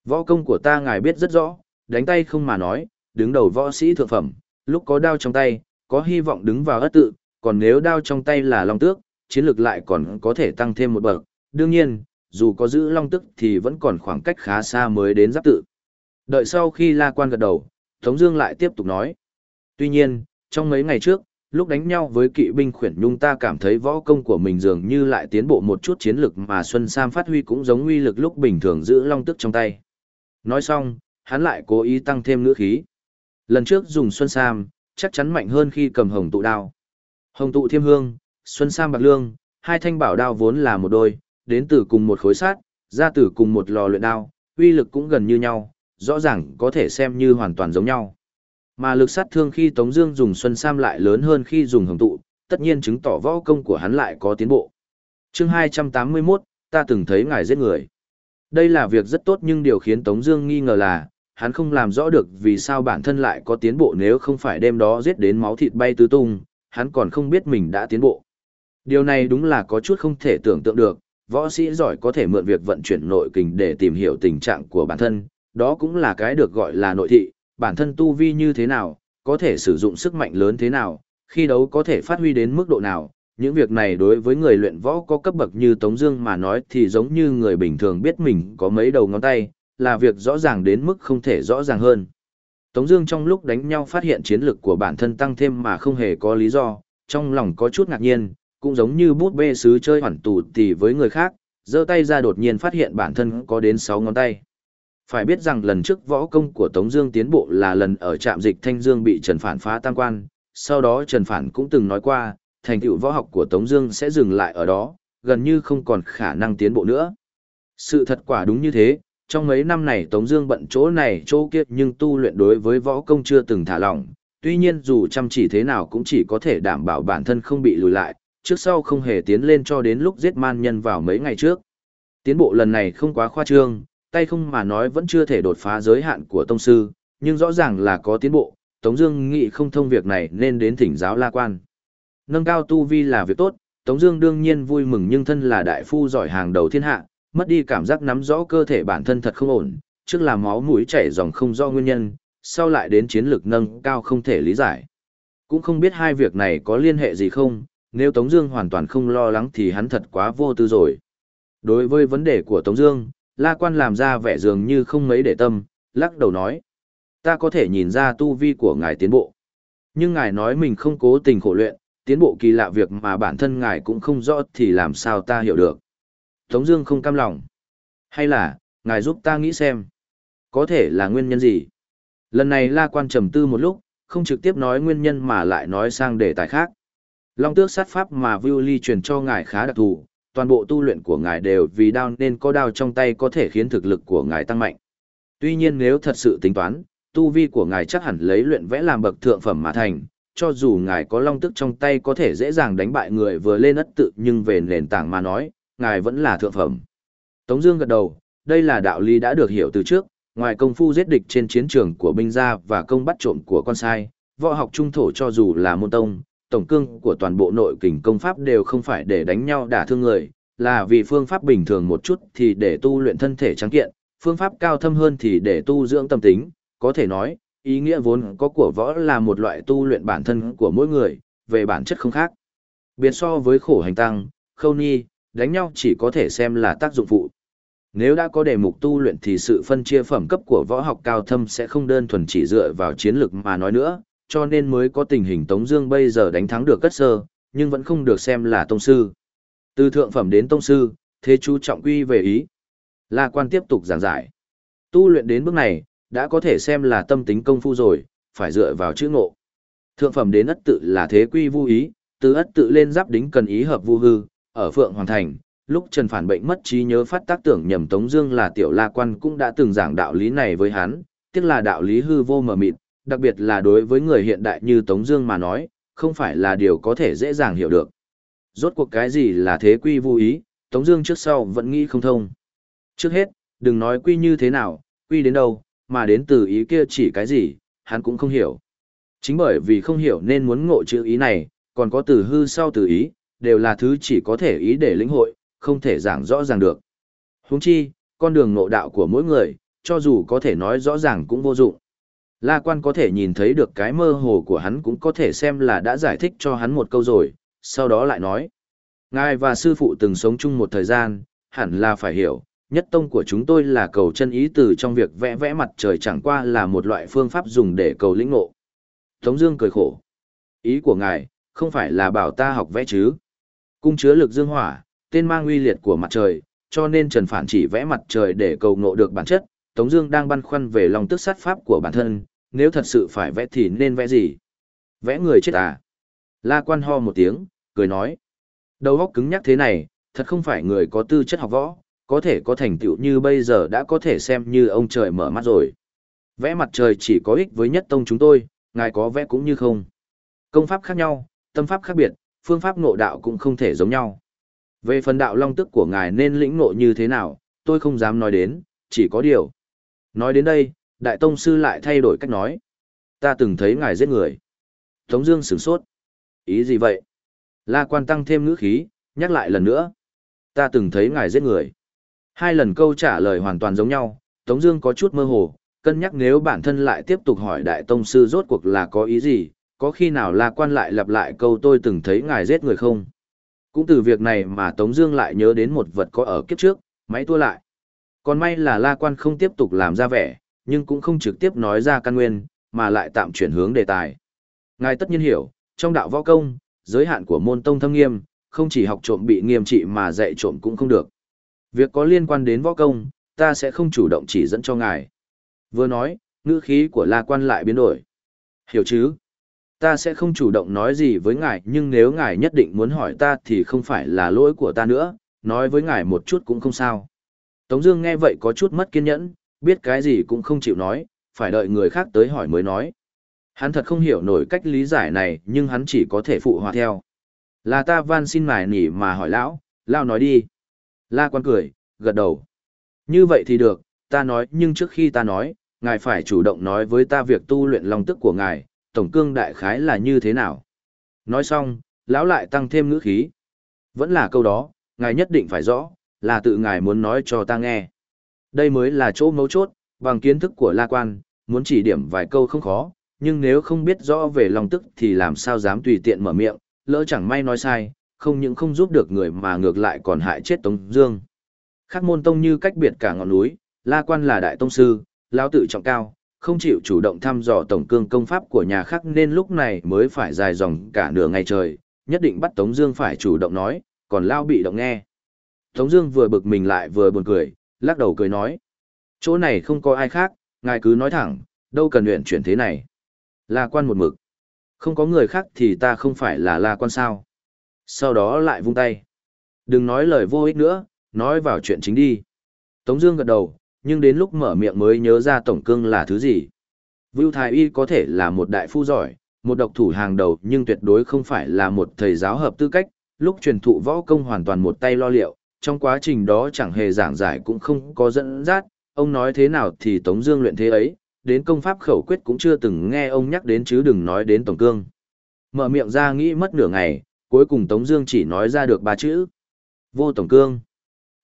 Võ công của ta ngài biết rất rõ, đánh tay không mà nói, đứng đầu võ sĩ thượng phẩm, lúc có đao trong tay, có hy vọng đứng vào ất tự, còn nếu đao trong tay là long tước, chiến lược lại còn có thể tăng thêm một bậc. Đương nhiên, dù có giữ long tức thì vẫn còn khoảng cách khá xa mới đến giáp tự. Đợi sau khi La Quan gật đầu, Tống Dương lại tiếp tục nói. Tuy nhiên, trong mấy ngày trước, lúc đánh nhau với kỵ binh khuyển nhung ta cảm thấy võ công của mình dường như lại tiến bộ một chút chiến lực mà Xuân Sam phát huy cũng giống uy lực lúc bình thường giữ long tức trong tay. Nói xong, hắn lại cố ý tăng thêm ngữ khí. Lần trước dùng Xuân Sam, chắc chắn mạnh hơn khi cầm hồng tụ đao. Hồng tụ thiêm hương, Xuân Sam bạc lương, hai thanh bảo đao vốn là một đôi, đến từ cùng một khối sát, ra từ cùng một lò luyện đao, uy lực cũng gần như nhau, rõ ràng có thể xem như hoàn toàn giống nhau. Mà lực sát thương khi Tống Dương dùng Xuân Sam lại lớn hơn khi dùng hồng tụ, tất nhiên chứng tỏ võ công của hắn lại có tiến bộ. Chương 281, ta từng thấy ngài giết người. Đây là việc rất tốt nhưng điều khiến Tống Dương nghi ngờ là, hắn không làm rõ được vì sao bản thân lại có tiến bộ nếu không phải đêm đó giết đến máu thịt bay tứ tung, hắn còn không biết mình đã tiến bộ. Điều này đúng là có chút không thể tưởng tượng được, võ sĩ giỏi có thể mượn việc vận chuyển nội kình để tìm hiểu tình trạng của bản thân, đó cũng là cái được gọi là nội thị, bản thân tu vi như thế nào, có thể sử dụng sức mạnh lớn thế nào, khi đấu có thể phát huy đến mức độ nào. Những việc này đối với người luyện võ có cấp bậc như Tống Dương mà nói thì giống như người bình thường biết mình có mấy đầu ngón tay, là việc rõ ràng đến mức không thể rõ ràng hơn. Tống Dương trong lúc đánh nhau phát hiện chiến lực của bản thân tăng thêm mà không hề có lý do, trong lòng có chút ngạc nhiên, cũng giống như bút bê sứ chơi hoàn tù tì với người khác, giơ tay ra đột nhiên phát hiện bản thân có đến 6 ngón tay. Phải biết rằng lần trước võ công của Tống Dương tiến bộ là lần ở trạm dịch Thanh Dương bị Trần Phản phá tam quan, sau đó Trần Phản cũng từng nói qua, thành tựu võ học của Tống Dương sẽ dừng lại ở đó, gần như không còn khả năng tiến bộ nữa. Sự thật quả đúng như thế, trong mấy năm này Tống Dương bận chỗ này chỗ kia nhưng tu luyện đối với võ công chưa từng thả lỏng. Tuy nhiên dù chăm chỉ thế nào cũng chỉ có thể đảm bảo bản thân không bị lùi lại, trước sau không hề tiến lên cho đến lúc giết man nhân vào mấy ngày trước. Tiến bộ lần này không quá khoa trương, tay không mà nói vẫn chưa thể đột phá giới hạn của tông sư, nhưng rõ ràng là có tiến bộ, Tống Dương nghĩ không thông việc này nên đến thỉnh giáo La Quan. Nâng cao tu vi là việc tốt, Tống Dương đương nhiên vui mừng nhưng thân là đại phu giỏi hàng đầu thiên hạ, mất đi cảm giác nắm rõ cơ thể bản thân thật không ổn, trước là máu mũi chảy dòng không do nguyên nhân, sau lại đến chiến lược nâng cao không thể lý giải. Cũng không biết hai việc này có liên hệ gì không, nếu Tống Dương hoàn toàn không lo lắng thì hắn thật quá vô tư rồi. Đối với vấn đề của Tống Dương, La Quan làm ra vẻ dường như không mấy để tâm, lắc đầu nói: Ta có thể nhìn ra tu vi của ngài tiến bộ, nhưng ngài nói mình không cố tình khổ luyện, tiến bộ kỳ lạ việc mà bản thân ngài cũng không rõ thì làm sao ta hiểu được. Tống Dương không cam lòng, hay là ngài giúp ta nghĩ xem, có thể là nguyên nhân gì? Lần này La Quan trầm tư một lúc, không trực tiếp nói nguyên nhân mà lại nói sang đề tài khác. Long tước sát pháp mà Vu Ly truyền cho ngài khá đặc thù, toàn bộ tu luyện của ngài đều vì đao nên có đao trong tay có thể khiến thực lực của ngài tăng mạnh. Tuy nhiên nếu thật sự tính toán, tu vi của ngài chắc hẳn lấy luyện vẽ làm bậc thượng phẩm mà thành, cho dù ngài có long tức trong tay có thể dễ dàng đánh bại người vừa lên ất tự nhưng về nền tảng mà nói, ngài vẫn là thượng phẩm. Tống Dương gật đầu, đây là đạo lý đã được hiểu từ trước, ngoài công phu giết địch trên chiến trường của binh gia và công bắt trộm của con sai, võ học trung thổ cho dù là môn tông, tổng cương của toàn bộ nội kình công pháp đều không phải để đánh nhau đả thương người, là vì phương pháp bình thường một chút thì để tu luyện thân thể trắng kiện, phương pháp cao thâm hơn thì để tu dưỡng tâm tính, có thể nói, ý nghĩa vốn có của võ là một loại tu luyện bản thân của mỗi người, về bản chất không khác. Biệt so với khổ hành tăng, khâu ni, đánh nhau chỉ có thể xem là tác dụng phụ. Nếu đã có đề mục tu luyện thì sự phân chia phẩm cấp của võ học cao thâm sẽ không đơn thuần chỉ dựa vào chiến lược mà nói nữa, cho nên mới có tình hình Tống Dương bây giờ đánh thắng được cất sơ, nhưng vẫn không được xem là tông sư. Từ thượng phẩm đến tông sư, thế chú trọng quy về ý. La Quan tiếp tục giảng giải. Tu luyện đến bước này, đã có thể xem là tâm tính công phu rồi, phải dựa vào chữ ngộ. Thượng phẩm đến ất tự là thế quy vu ý, từ ất tự lên giáp đính cần ý hợp vu hư, ở Phượng Hoàng Thành, lúc Trần Phản bệnh mất trí nhớ phát tác tưởng nhầm Tống Dương là tiểu La Quan cũng đã từng giảng đạo lý này với hắn, tiếc là đạo lý hư vô mờ mịt, đặc biệt là đối với người hiện đại như Tống Dương mà nói, không phải là điều có thể dễ dàng hiểu được. Rốt cuộc cái gì là thế quy vu ý, Tống Dương trước sau vẫn nghĩ không thông. Trước hết, đừng nói quy như thế nào, quy đến đâu, mà đến từ ý kia chỉ cái gì, hắn cũng không hiểu. Chính bởi vì không hiểu nên muốn ngộ chữ ý này, còn có từ hư sau từ ý, đều là thứ chỉ có thể ý để lĩnh hội, không thể giảng rõ ràng được. Huống chi, con đường ngộ đạo của mỗi người, cho dù có thể nói rõ ràng cũng vô dụng. La quan có thể nhìn thấy được cái mơ hồ của hắn cũng có thể xem là đã giải thích cho hắn một câu rồi, sau đó lại nói. Ngài và sư phụ từng sống chung một thời gian, hẳn là phải hiểu, nhất tông của chúng tôi là cầu chân ý từ trong việc vẽ vẽ mặt trời chẳng qua là một loại phương pháp dùng để cầu lĩnh ngộ. Tống Dương cười khổ. Ý của ngài, không phải là bảo ta học vẽ chứ. Cung chứa lực dương hỏa, tên mang uy liệt của mặt trời, cho nên Trần Phản chỉ vẽ mặt trời để cầu ngộ được bản chất. Tống Dương đang băn khoăn về lòng tức sát pháp của bản thân, nếu thật sự phải vẽ thì nên vẽ gì? Vẽ người chết à? La Quan ho một tiếng, cười nói. Đầu óc cứng nhắc thế này, thật không phải người có tư chất học võ, có thể có thành tựu như bây giờ đã có thể xem như ông trời mở mắt rồi. Vẽ mặt trời chỉ có ích với nhất tông chúng tôi, ngài có vẽ cũng như không. Công pháp khác nhau, tâm pháp khác biệt, phương pháp ngộ đạo cũng không thể giống nhau. Về phần đạo long tức của ngài nên lĩnh ngộ như thế nào, tôi không dám nói đến, chỉ có điều. Nói đến đây, đại tông sư lại thay đổi cách nói. Ta từng thấy ngài giết người. Tống Dương sửng sốt. Ý gì vậy? La quan tăng thêm ngữ khí, nhắc lại lần nữa. Ta từng thấy ngài giết người. Hai lần câu trả lời hoàn toàn giống nhau, Tống Dương có chút mơ hồ, cân nhắc nếu bản thân lại tiếp tục hỏi đại tông sư rốt cuộc là có ý gì, có khi nào La Quan lại lặp lại câu tôi từng thấy ngài giết người không? Cũng từ việc này mà Tống Dương lại nhớ đến một vật có ở kiếp trước, máy tua lại. Còn may là La Quan không tiếp tục làm ra vẻ, nhưng cũng không trực tiếp nói ra căn nguyên, mà lại tạm chuyển hướng đề tài. Ngài tất nhiên hiểu, trong đạo võ công, giới hạn của môn tông thâm nghiêm, không chỉ học trộm bị nghiêm trị mà dạy trộm cũng không được. Việc có liên quan đến võ công, ta sẽ không chủ động chỉ dẫn cho ngài. Vừa nói, ngữ khí của La Quan lại biến đổi. Hiểu chứ? Ta sẽ không chủ động nói gì với ngài, nhưng nếu ngài nhất định muốn hỏi ta thì không phải là lỗi của ta nữa, nói với ngài một chút cũng không sao. Tống Dương nghe vậy có chút mất kiên nhẫn, biết cái gì cũng không chịu nói, phải đợi người khác tới hỏi mới nói. Hắn thật không hiểu nổi cách lý giải này, nhưng hắn chỉ có thể phụ hòa theo. Là ta van xin mài nỉ mà hỏi lão, lão nói đi. La quan cười, gật đầu. Như vậy thì được, ta nói nhưng trước khi ta nói, ngài phải chủ động nói với ta việc tu luyện lòng tức của ngài, tổng cương đại khái là như thế nào. Nói xong, lão lại tăng thêm ngữ khí. Vẫn là câu đó, ngài nhất định phải rõ, là tự ngài muốn nói cho ta nghe. Đây mới là chỗ mấu chốt, bằng kiến thức của La Quan, muốn chỉ điểm vài câu không khó, nhưng nếu không biết rõ về lòng tức thì làm sao dám tùy tiện mở miệng, lỡ chẳng may nói sai, không những không giúp được người mà ngược lại còn hại chết Tống Dương. Khác môn tông như cách biệt cả ngọn núi, La Quan là đại tông sư, lão tự trọng cao, không chịu chủ động thăm dò tổng cương công pháp của nhà khác nên lúc này mới phải dài dòng cả nửa ngày trời, nhất định bắt Tống Dương phải chủ động nói, còn Lão bị động nghe. Tống Dương vừa bực mình lại vừa buồn cười, lắc đầu cười nói, chỗ này không có ai khác, ngài cứ nói thẳng, đâu cần luyện chuyển thế này. La Quan một mực, không có người khác thì ta không phải là La Quan sao? Sau đó lại vung tay. Đừng nói lời vô ích nữa, nói vào chuyện chính đi. Tống Dương gật đầu, nhưng đến lúc mở miệng mới nhớ ra tổng cương là thứ gì. Vưu Thái Y có thể là một đại phu giỏi, một độc thủ hàng đầu nhưng tuyệt đối không phải là một thầy giáo hợp tư cách, lúc truyền thụ võ công hoàn toàn một tay lo liệu, trong quá trình đó chẳng hề giảng giải cũng không có dẫn dắt, ông nói thế nào thì Tống Dương luyện thế ấy, đến công pháp khẩu quyết cũng chưa từng nghe ông nhắc đến chứ đừng nói đến tổng cương. Mở miệng ra nghĩ mất nửa ngày, cuối cùng Tống Dương chỉ nói ra được ba chữ: vô tổng cương.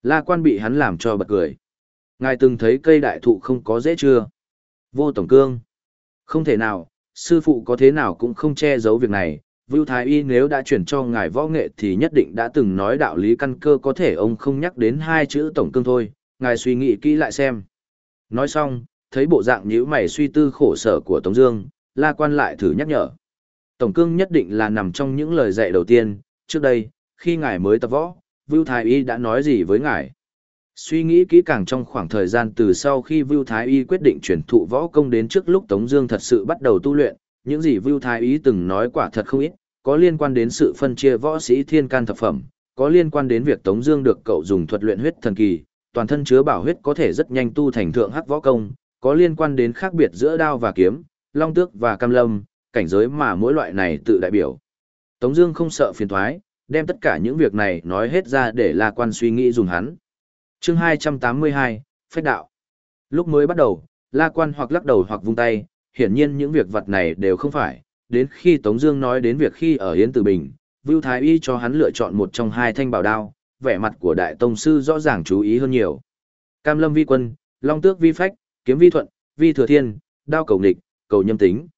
La Quan bị hắn làm cho bật cười. Ngài từng thấy cây đại thụ không có dễ chưa? Vô tổng cương. Không thể nào, sư phụ có thế nào cũng không che giấu việc này, Vưu Thái Y nếu đã chuyển cho ngài võ nghệ thì nhất định đã từng nói đạo lý căn cơ có thể ông không nhắc đến hai chữ tổng cương thôi, ngài suy nghĩ kỹ lại xem. Nói xong, thấy bộ dạng nhíu mày suy tư khổ sở của Tống Dương, La Quan lại thử nhắc nhở. Tổng cương nhất định là nằm trong những lời dạy đầu tiên, trước đây, khi ngài mới tập võ, Vưu Thái Y đã nói gì với ngài? Suy nghĩ kỹ càng trong khoảng thời gian từ sau khi Vưu Thái Y quyết định chuyển thụ võ công đến trước lúc Tống Dương thật sự bắt đầu tu luyện, những gì Vưu Thái Y từng nói quả thật không ít, có liên quan đến sự phân chia võ sĩ thiên can thập phẩm, có liên quan đến việc Tống Dương được cậu dùng thuật luyện huyết thần kỳ, toàn thân chứa bảo huyết có thể rất nhanh tu thành thượng hắc võ công, có liên quan đến khác biệt giữa đao và kiếm, long tước và cam lâm, cảnh giới mà mỗi loại này tự đại biểu. Tống Dương không sợ phiền toái, đem tất cả những việc này nói hết ra để La Quan suy nghĩ dùng hắn. Chương 282, phách đạo. Lúc mới bắt đầu, La Quan hoặc lắc đầu hoặc vung tay, hiển nhiên những việc vật này đều không phải. Đến khi Tống Dương nói đến việc khi ở Yến Tử Bình, Vưu Thái Y cho hắn lựa chọn một trong hai thanh bảo đao, vẻ mặt của Đại Tông sư rõ ràng chú ý hơn nhiều. Cam Lâm Vi Quân, Long Tước Vi Phách, Kiếm Vi Thuận, Vi Thừa Thiên, Đao Cầu địch, Cầu Nhâm Tính.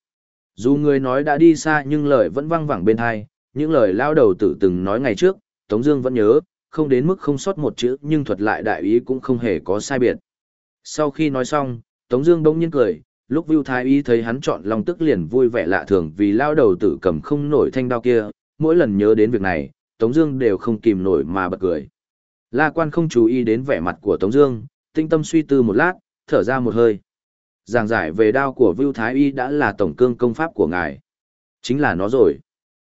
Dù người nói đã đi xa nhưng lời vẫn vang vẳng bên tai, những lời lao đầu tử từng nói ngày trước, Tống Dương vẫn nhớ, không đến mức không sót một chữ nhưng thuật lại đại ý cũng không hề có sai biệt. Sau khi nói xong, Tống Dương bỗng nhiên cười, lúc Vu Thái Y thấy hắn chọn Long Tức liền vui vẻ lạ thường vì lao đầu tử cầm không nổi thanh đao kia, mỗi lần nhớ đến việc này, Tống Dương đều không kìm nổi mà bật cười. La Quan không chú ý đến vẻ mặt của Tống Dương, tinh tâm suy tư một lát, thở ra một hơi. Giảng giải về đao của Vu Thái Y đã là tổng cương công pháp của ngài, chính là nó rồi.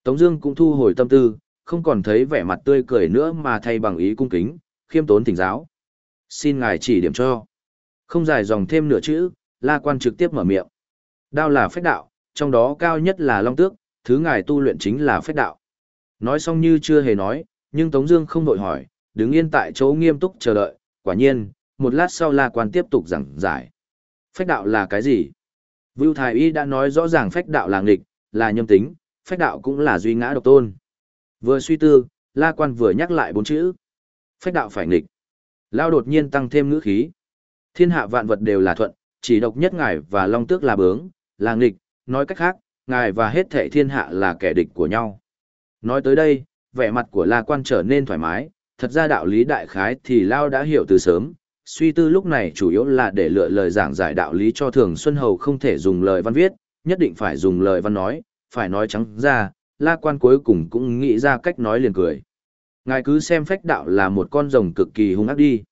Tống Dương cũng thu hồi tâm tư, không còn thấy vẻ mặt tươi cười nữa mà thay bằng ý cung kính, khiêm tốn thỉnh giáo. Xin ngài chỉ điểm cho. Không dài dòng thêm nửa chữ, La Quan trực tiếp mở miệng. Đao là phách đạo, trong đó cao nhất là long tước, thứ ngài tu luyện chính là phách đạo. Nói xong như chưa hề nói, nhưng Tống Dương không đội hỏi, đứng yên tại chỗ nghiêm túc chờ đợi. Quả nhiên, một lát sau La Quan tiếp tục giảng giải. Phách đạo là cái gì? Vưu Thái Y đã nói rõ ràng phách đạo là nghịch, là nhâm tính, phách đạo cũng là duy ngã độc tôn. Vừa suy tư, La Quan vừa nhắc lại bốn chữ. Phách đạo phải nghịch. Lao đột nhiên tăng thêm ngữ khí. Thiên hạ vạn vật đều là thuận, chỉ độc nhất ngài và Long Tước là bướng, là nghịch, nói cách khác, ngài và hết thảy thiên hạ là kẻ địch của nhau. Nói tới đây, vẻ mặt của La Quan trở nên thoải mái, thật ra đạo lý đại khái thì Lao đã hiểu từ sớm, suy tư lúc này chủ yếu là để lựa lời giảng giải đạo lý cho Thường Xuân Hầu không thể dùng lời văn viết, nhất định phải dùng lời văn nói, phải nói trắng ra, la quan cuối cùng cũng nghĩ ra cách nói liền cười. Ngài cứ xem phách đạo là một con rồng cực kỳ hung ác đi.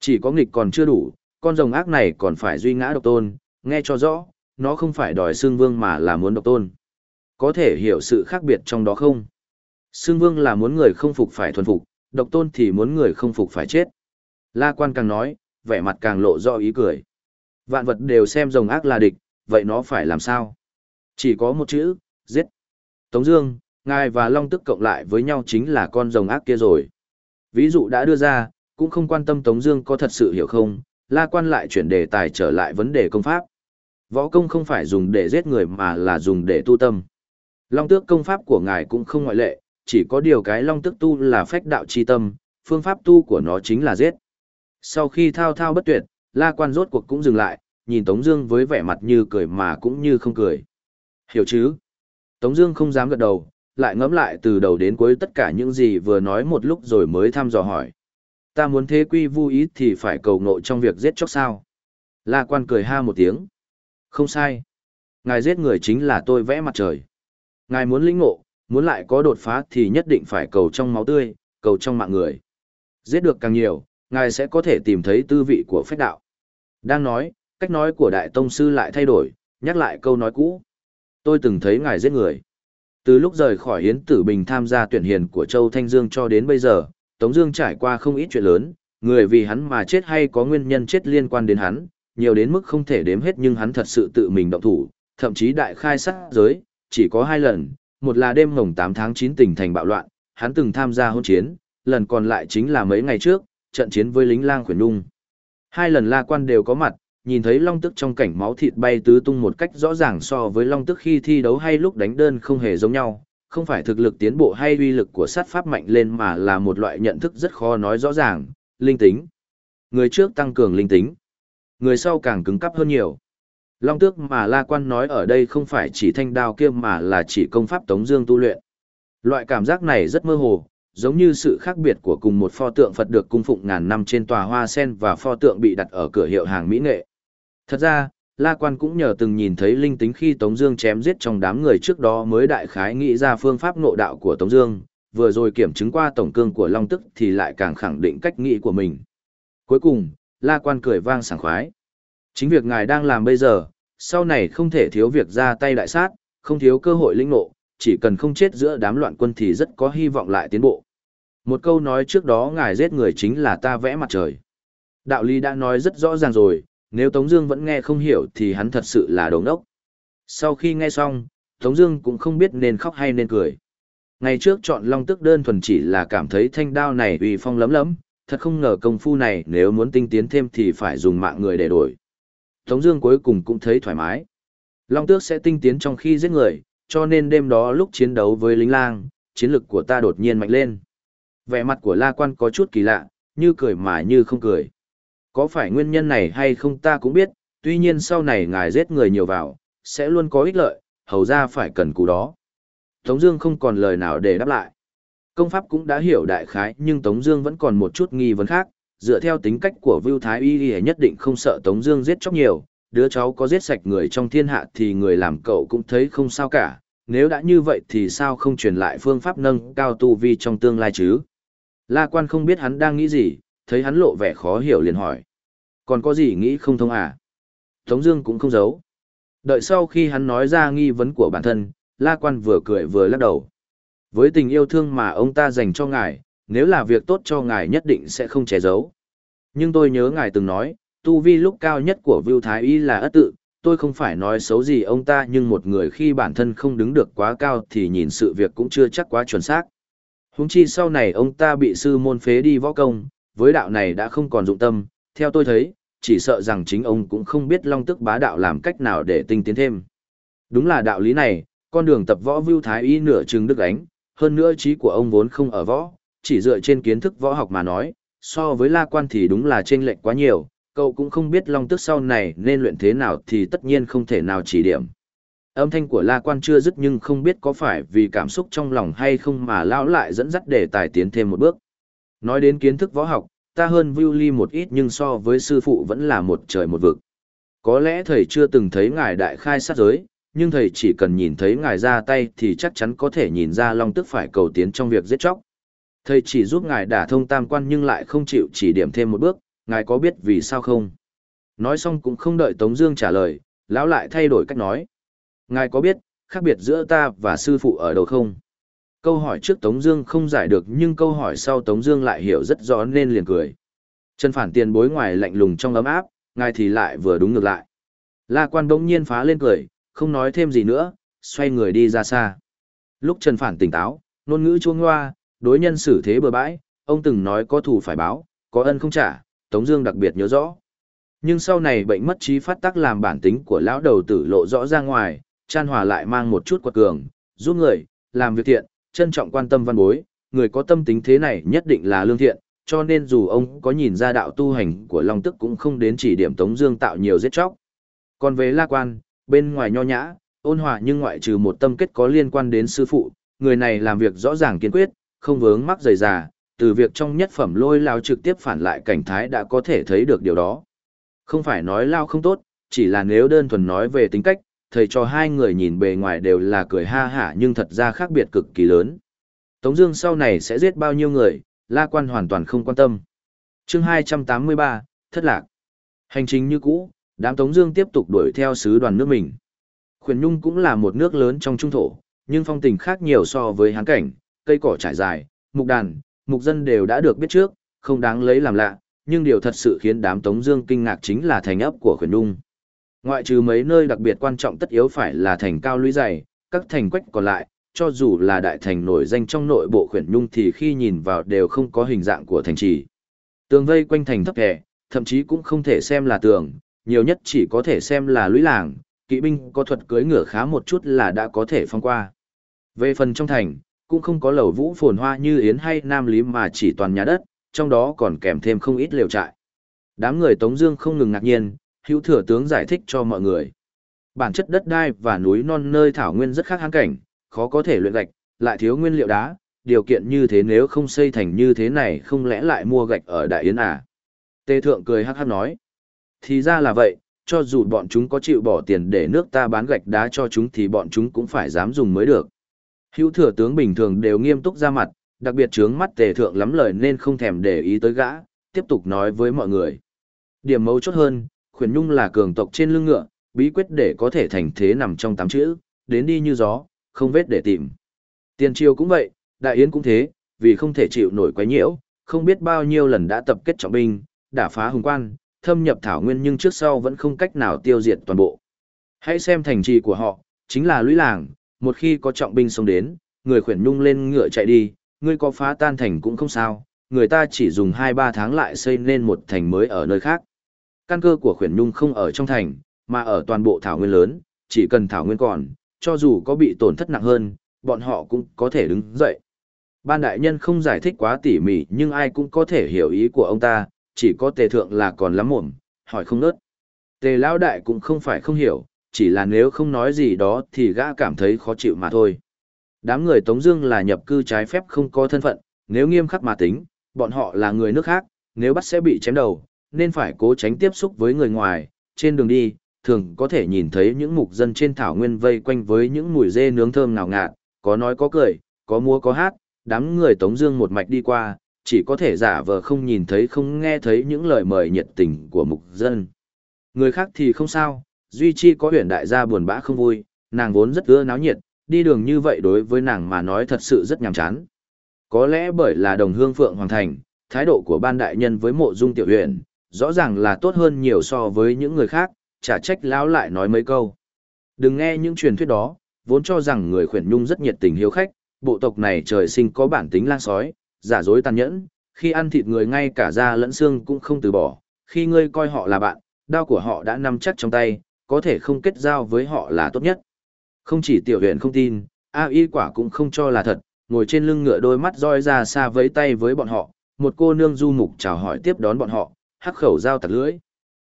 Chỉ có nghịch còn chưa đủ, con rồng ác này còn phải duy ngã độc tôn, nghe cho rõ, nó không phải đòi xương vương mà là muốn độc tôn. Có thể hiểu sự khác biệt trong đó không? Xương vương là muốn người không phục phải thuần phục, độc tôn thì muốn người không phục phải chết. La quan càng nói, vẻ mặt càng lộ rõ ý cười. Vạn vật đều xem rồng ác là địch, vậy nó phải làm sao? Chỉ có một chữ, giết. Tống Dương, ngài và Long Tức cộng lại với nhau chính là con rồng ác kia rồi. Ví dụ đã đưa ra, cũng không quan tâm Tống Dương có thật sự hiểu không. La Quan lại chuyển đề tài trở lại vấn đề công pháp. Võ công không phải dùng để giết người mà là dùng để tu tâm. Long Tước công pháp của ngài cũng không ngoại lệ, chỉ có điều cái Long Tước tu là phách đạo chi tâm, phương pháp tu của nó chính là giết. Sau khi thao thao bất tuyệt, La Quan rốt cuộc cũng dừng lại, nhìn Tống Dương với vẻ mặt như cười mà cũng như không cười. Hiểu chứ? Tống Dương không dám gật đầu, lại ngẫm lại từ đầu đến cuối tất cả những gì vừa nói một lúc rồi mới thăm dò hỏi. Ta muốn thế quy vu ý thì phải cầu ngộ trong việc giết chóc sao? La Quan cười ha một tiếng. Không sai. Ngài giết người chính là tôi vẽ mặt trời. Ngài muốn lĩnh ngộ, muốn lại có đột phá thì nhất định phải cầu trong máu tươi, cầu trong mạng người. Giết được càng nhiều, ngài sẽ có thể tìm thấy tư vị của phách đạo. Đang nói, cách nói của đại tông sư lại thay đổi, nhắc lại câu nói cũ tôi từng thấy ngài giết người. Từ lúc rời khỏi Hiến Tử Bình tham gia tuyển hiền của Châu Thanh Dương cho đến bây giờ, Tống Dương trải qua không ít chuyện lớn, người vì hắn mà chết hay có nguyên nhân chết liên quan đến hắn, nhiều đến mức không thể đếm hết nhưng hắn thật sự tự mình động thủ, thậm chí đại khai sát giới, chỉ có hai lần, một là đêm mồng 8 tháng 9 tỉnh thành bạo loạn, hắn từng tham gia hôn chiến, lần còn lại chính là mấy ngày trước, trận chiến với lính lang khuyển nung. Hai lần la quan đều có mặt, nhìn thấy long tức trong cảnh máu thịt bay tứ tung một cách rõ ràng so với long tức khi thi đấu hay lúc đánh đơn không hề giống nhau, không phải thực lực tiến bộ hay uy lực của sát pháp mạnh lên mà là một loại nhận thức rất khó nói rõ ràng, linh tính. Người trước tăng cường linh tính, người sau càng cứng cắp hơn nhiều. Long tước mà La Quan nói ở đây không phải chỉ thanh đao kia mà là chỉ công pháp Tống Dương tu luyện. Loại cảm giác này rất mơ hồ, giống như sự khác biệt của cùng một pho tượng Phật được cung phụng ngàn năm trên tòa hoa sen và pho tượng bị đặt ở cửa hiệu hàng mỹ nghệ. Thật ra, La Quan cũng nhờ từng nhìn thấy linh tính khi Tống Dương chém giết trong đám người trước đó mới đại khái nghĩ ra phương pháp nội đạo của Tống Dương, vừa rồi kiểm chứng qua tổng cương của Long Tức thì lại càng khẳng định cách nghĩ của mình. Cuối cùng, La Quan cười vang sảng khoái. Chính việc ngài đang làm bây giờ, sau này không thể thiếu việc ra tay đại sát, không thiếu cơ hội linh nộ. chỉ cần không chết giữa đám loạn quân thì rất có hy vọng lại tiến bộ. Một câu nói trước đó ngài giết người chính là ta vẽ mặt trời. Đạo lý đã nói rất rõ ràng rồi, nếu Tống Dương vẫn nghe không hiểu thì hắn thật sự là đồ ngốc. Sau khi nghe xong, Tống Dương cũng không biết nên khóc hay nên cười. Ngày trước chọn Long Tức đơn thuần chỉ là cảm thấy thanh đao này uy phong lấm lấm, thật không ngờ công phu này nếu muốn tinh tiến thêm thì phải dùng mạng người để đổi. Tống Dương cuối cùng cũng thấy thoải mái. Long Tước sẽ tinh tiến trong khi giết người, cho nên đêm đó lúc chiến đấu với lính lang, chiến lực của ta đột nhiên mạnh lên. Vẻ mặt của La Quan có chút kỳ lạ, như cười mà như không cười. Có phải nguyên nhân này hay không ta cũng biết, tuy nhiên sau này ngài giết người nhiều vào, sẽ luôn có ích lợi, hầu ra phải cần cù đó. Tống Dương không còn lời nào để đáp lại. Công pháp cũng đã hiểu đại khái, nhưng Tống Dương vẫn còn một chút nghi vấn khác. Dựa theo tính cách của Vu Thái Y thì nhất định không sợ Tống Dương giết chóc nhiều. Đứa cháu có giết sạch người trong thiên hạ thì người làm cậu cũng thấy không sao cả. Nếu đã như vậy thì sao không truyền lại phương pháp nâng cao tu vi trong tương lai chứ? La Quan không biết hắn đang nghĩ gì, thấy hắn lộ vẻ khó hiểu liền hỏi. Còn có gì nghĩ không thông à? Tống Dương cũng không giấu. Đợi sau khi hắn nói ra nghi vấn của bản thân, La Quan vừa cười vừa lắc đầu. Với tình yêu thương mà ông ta dành cho ngài, nếu là việc tốt cho ngài nhất định sẽ không che giấu. Nhưng tôi nhớ ngài từng nói, tu vi lúc cao nhất của Vưu Thái Y là ất tự, tôi không phải nói xấu gì ông ta nhưng một người khi bản thân không đứng được quá cao thì nhìn sự việc cũng chưa chắc quá chuẩn xác. Húng chi sau này ông ta bị sư môn phế đi võ công, với đạo này đã không còn dụng tâm, theo tôi thấy, chỉ sợ rằng chính ông cũng không biết long tức bá đạo làm cách nào để tinh tiến thêm. Đúng là đạo lý này, con đường tập võ Vưu Thái Y nửa chừng đức ánh, hơn nữa trí của ông vốn không ở võ, chỉ dựa trên kiến thức võ học mà nói, so với La Quan thì đúng là chênh lệch quá nhiều, cậu cũng không biết long tức sau này nên luyện thế nào thì tất nhiên không thể nào chỉ điểm. Âm thanh của La Quan chưa dứt nhưng không biết có phải vì cảm xúc trong lòng hay không mà lão lại dẫn dắt để tài tiến thêm một bước. Nói đến kiến thức võ học, ta hơn Vưu Ly một ít nhưng so với sư phụ vẫn là một trời một vực. Có lẽ thầy chưa từng thấy ngài đại khai sát giới, nhưng thầy chỉ cần nhìn thấy ngài ra tay thì chắc chắn có thể nhìn ra Long Tức phải cầu tiến trong việc giết chóc. Thầy chỉ giúp ngài đả thông tam quan nhưng lại không chịu chỉ điểm thêm một bước, ngài có biết vì sao không? Nói xong cũng không đợi Tống Dương trả lời, lão lại thay đổi cách nói. Ngài có biết khác biệt giữa ta và sư phụ ở đâu không? Câu hỏi trước Tống Dương không giải được nhưng câu hỏi sau Tống Dương lại hiểu rất rõ nên liền cười. Trần phản tiền bối ngoài lạnh lùng trong ấm áp, ngài thì lại vừa đúng ngược lại. La Quan bỗng nhiên phá lên cười, không nói thêm gì nữa, xoay người đi ra xa. Lúc Trần Phản tỉnh táo, ngôn ngữ chuông hoa, đối nhân xử thế bừa bãi, ông từng nói có thù phải báo, có ân không trả, Tống Dương đặc biệt nhớ rõ. Nhưng sau này bệnh mất trí phát tác làm bản tính của lão đầu tử lộ rõ ra ngoài, Chan Hòa lại mang một chút quật cường, giúp người, làm việc thiện, trân trọng quan tâm văn bối, người có tâm tính thế này nhất định là lương thiện, cho nên dù ông có nhìn ra đạo tu hành của Long Tức cũng không đến chỉ điểm Tống Dương tạo nhiều giết chóc. Còn về La Quan, bên ngoài nho nhã, ôn hòa nhưng ngoại trừ một tâm kết có liên quan đến sư phụ, người này làm việc rõ ràng kiên quyết, không vướng mắc dày dà, từ việc trong nhất phẩm lôi lao trực tiếp phản lại cảnh thái đã có thể thấy được điều đó. Không phải nói lao không tốt, chỉ là nếu đơn thuần nói về tính cách, thầy cho hai người nhìn bề ngoài đều là cười ha hả nhưng thật ra khác biệt cực kỳ lớn. Tống Dương sau này sẽ giết bao nhiêu người, La Quan hoàn toàn không quan tâm. Chương 283, thất lạc. Hành trình như cũ, đám Tống Dương tiếp tục đuổi theo sứ đoàn nước mình. Khuyển Nhung cũng là một nước lớn trong trung thổ, nhưng phong tình khác nhiều so với Hán cảnh, cây cỏ trải dài, mục đàn, mục dân đều đã được biết trước, không đáng lấy làm lạ. Nhưng điều thật sự khiến đám Tống Dương kinh ngạc chính là thành ấp của Khuyển Nhung. Ngoại trừ mấy nơi đặc biệt quan trọng tất yếu phải là thành cao lũy dày, các thành quách còn lại, cho dù là đại thành nổi danh trong nội bộ Khuyển Nhung thì khi nhìn vào đều không có hình dạng của thành trì. Tường vây quanh thành thấp hẻ, thậm chí cũng không thể xem là tường, nhiều nhất chỉ có thể xem là lũy làng, kỵ binh có thuật cưỡi ngựa khá một chút là đã có thể phong qua. Về phần trong thành, cũng không có lầu vũ phồn hoa như Yến hay Nam Lý mà chỉ toàn nhà đất, trong đó còn kèm thêm không ít lều trại. Đám người Tống Dương không ngừng ngạc nhiên, hữu thừa tướng giải thích cho mọi người. Bản chất đất đai và núi non nơi thảo nguyên rất khác hang cảnh, khó có thể luyện gạch, lại thiếu nguyên liệu đá, điều kiện như thế nếu không xây thành như thế này không lẽ lại mua gạch ở Đại Yến à? Tề thượng cười hắc hắc nói. Thì ra là vậy, cho dù bọn chúng có chịu bỏ tiền để nước ta bán gạch đá cho chúng thì bọn chúng cũng phải dám dùng mới được. Hữu thừa tướng bình thường đều nghiêm túc ra mặt, đặc biệt trướng mắt tề thượng lắm lời nên không thèm để ý tới gã, tiếp tục nói với mọi người. Điểm mấu chốt hơn, khuyển nhung là cường tộc trên lưng ngựa, bí quyết để có thể thành thế nằm trong tám chữ, đến đi như gió, không vết để tìm. Tiền triều cũng vậy, đại yến cũng thế, vì không thể chịu nổi quấy nhiễu, không biết bao nhiêu lần đã tập kết trọng binh, đả phá hùng quan, thâm nhập thảo nguyên nhưng trước sau vẫn không cách nào tiêu diệt toàn bộ. Hãy xem thành trì của họ, chính là lũy làng, một khi có trọng binh xông đến, người khuyển nhung lên ngựa chạy đi, ngươi có phá tan thành cũng không sao, người ta chỉ dùng 2-3 tháng lại xây nên một thành mới ở nơi khác. Căn cơ của khuyển nhung không ở trong thành, mà ở toàn bộ thảo nguyên lớn, chỉ cần thảo nguyên còn, cho dù có bị tổn thất nặng hơn, bọn họ cũng có thể đứng dậy. Ban đại nhân không giải thích quá tỉ mỉ nhưng ai cũng có thể hiểu ý của ông ta, chỉ có tề thượng là còn lắm mồm, hỏi không nớt. Tề lão đại cũng không phải không hiểu, chỉ là nếu không nói gì đó thì gã cảm thấy khó chịu mà thôi. Đám người Tống Dương là nhập cư trái phép không có thân phận, nếu nghiêm khắc mà tính, bọn họ là người nước khác, nếu bắt sẽ bị chém đầu, nên phải cố tránh tiếp xúc với người ngoài. Trên đường đi, thường có thể nhìn thấy những mục dân trên thảo nguyên vây quanh với những mùi dê nướng thơm ngào ngạt, có nói có cười, có múa có hát, đám người Tống Dương một mạch đi qua, chỉ có thể giả vờ không nhìn thấy không nghe thấy những lời mời nhiệt tình của mục dân. Người khác thì không sao, duy chi có huyền đại gia buồn bã không vui, nàng vốn rất ưa náo nhiệt, đi đường như vậy đối với nàng mà nói thật sự rất nhàm chán. Có lẽ bởi là đồng hương phượng hoàng thành, thái độ của ban đại nhân với mộ dung tiểu huyền, rõ ràng là tốt hơn nhiều so với những người khác, chả trách lão lại nói mấy câu. Đừng nghe những truyền thuyết đó, vốn cho rằng người khuyển nhung rất nhiệt tình hiếu khách, bộ tộc này trời sinh có bản tính lang sói, giả dối tàn nhẫn, khi ăn thịt người ngay cả da lẫn xương cũng không từ bỏ, khi ngươi coi họ là bạn, đao của họ đã nắm chắc trong tay, có thể không kết giao với họ là tốt nhất. Không chỉ tiểu huyện không tin, A y quả cũng không cho là thật, ngồi trên lưng ngựa đôi mắt roi ra xa với tay với bọn họ, một cô nương du mục chào hỏi tiếp đón bọn họ, hắc khẩu dao tạc lưỡi.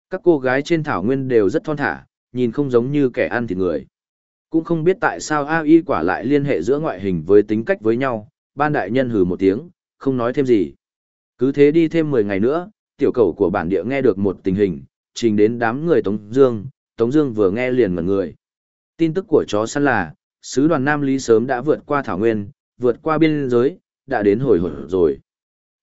Các cô gái trên thảo nguyên đều rất thon thả, nhìn không giống như kẻ ăn thịt người. Cũng không biết tại sao ai quả lại liên hệ giữa ngoại hình với tính cách với nhau, ban đại nhân hừ một tiếng, không nói thêm gì. Cứ thế đi thêm 10 ngày nữa, tiểu cầu của bản địa nghe được một tình hình, trình đến đám người Tống Dương, Tống Dương vừa nghe liền mẩn người. Tin tức của chó săn là, sứ đoàn Nam Lý sớm đã vượt qua Thảo Nguyên, vượt qua biên giới, đã đến hồi hồi rồi.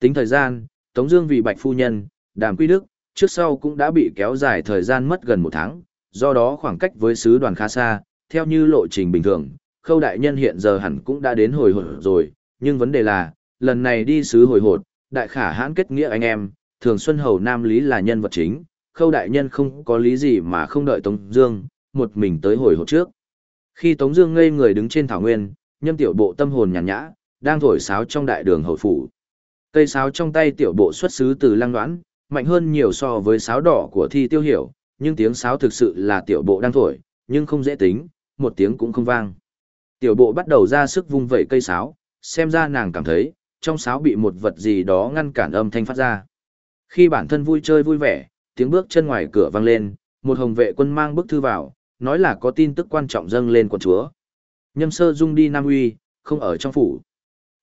Tính thời gian, Tống Dương vì Bạch Phu Nhân, Đàm Quy Đức, trước sau cũng đã bị kéo dài thời gian mất gần một tháng, do đó khoảng cách với sứ đoàn khá xa, theo như lộ trình bình thường, Khâu Đại Nhân hiện giờ hẳn cũng đã đến hồi hồi rồi, nhưng vấn đề là, lần này đi sứ hồi hột, đại khả hãn kết nghĩa anh em, thường Xuân Hầu Nam Lý là nhân vật chính, Khâu Đại Nhân không có lý gì mà không đợi Tống Dương, một mình tới hồi hộp trước. Khi Tống Dương ngây người đứng trên thảo nguyên, nhâm tiểu bộ tâm hồn nhàn nhã, đang thổi sáo trong đại đường hầu phủ. Cây sáo trong tay tiểu bộ xuất xứ từ lăng đoán, mạnh hơn nhiều so với sáo đỏ của thi tiêu hiểu, nhưng tiếng sáo thực sự là tiểu bộ đang thổi, nhưng không dễ tính, một tiếng cũng không vang. Tiểu bộ bắt đầu ra sức vung vẩy cây sáo, xem ra nàng cảm thấy, trong sáo bị một vật gì đó ngăn cản âm thanh phát ra. Khi bản thân vui chơi vui vẻ, tiếng bước chân ngoài cửa vang lên, một hồng vệ quân mang bức thư vào, nói là có tin tức quan trọng dâng lên quận chúa. Nhâm sơ dung đi Nam Uy, không ở trong phủ.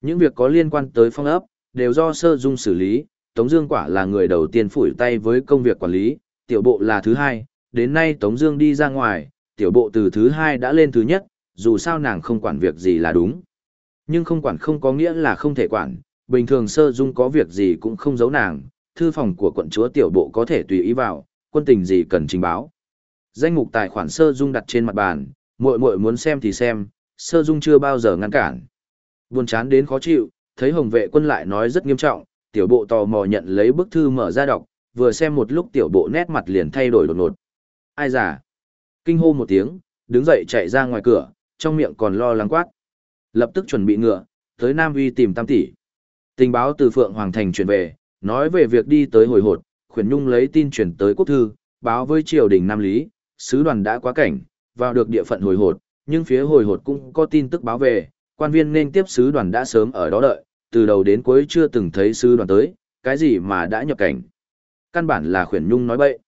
Những việc có liên quan tới phong ấp, đều do sơ dung xử lý, Tống Dương quả là người đầu tiên phủi tay với công việc quản lý, tiểu bộ là thứ hai, đến nay Tống Dương đi ra ngoài, tiểu bộ từ thứ hai đã lên thứ nhất, dù sao nàng không quản việc gì là đúng. Nhưng không quản không có nghĩa là không thể quản, bình thường sơ dung có việc gì cũng không giấu nàng, thư phòng của quận chúa tiểu bộ có thể tùy ý vào, quân tình gì cần trình báo. Danh mục tài khoản sơ dung đặt trên mặt bàn, muội muội muốn xem thì xem, sơ dung chưa bao giờ ngăn cản. Buồn chán đến khó chịu, thấy hồng vệ quân lại nói rất nghiêm trọng, tiểu bộ tò mò nhận lấy bức thư mở ra đọc, vừa xem một lúc tiểu bộ nét mặt liền thay đổi đột ngột. Ai giả? Kinh hô một tiếng, đứng dậy chạy ra ngoài cửa, trong miệng còn lo lắng quát. Lập tức chuẩn bị ngựa, tới Nam Vi tìm tam tỷ. Tình báo từ Phượng Hoàng Thành truyền về, nói về việc đi tới hồi hột, khuyển nhung lấy tin truyền tới quốc thư, báo với triều đình Nam Lý, sứ đoàn đã quá cảnh, vào được địa phận hồi hột, nhưng phía hồi hột cũng có tin tức báo về, quan viên nên tiếp sứ đoàn đã sớm ở đó đợi, từ đầu đến cuối chưa từng thấy sứ đoàn tới, cái gì mà đã nhập cảnh. Căn bản là khuyển nhung nói bậy.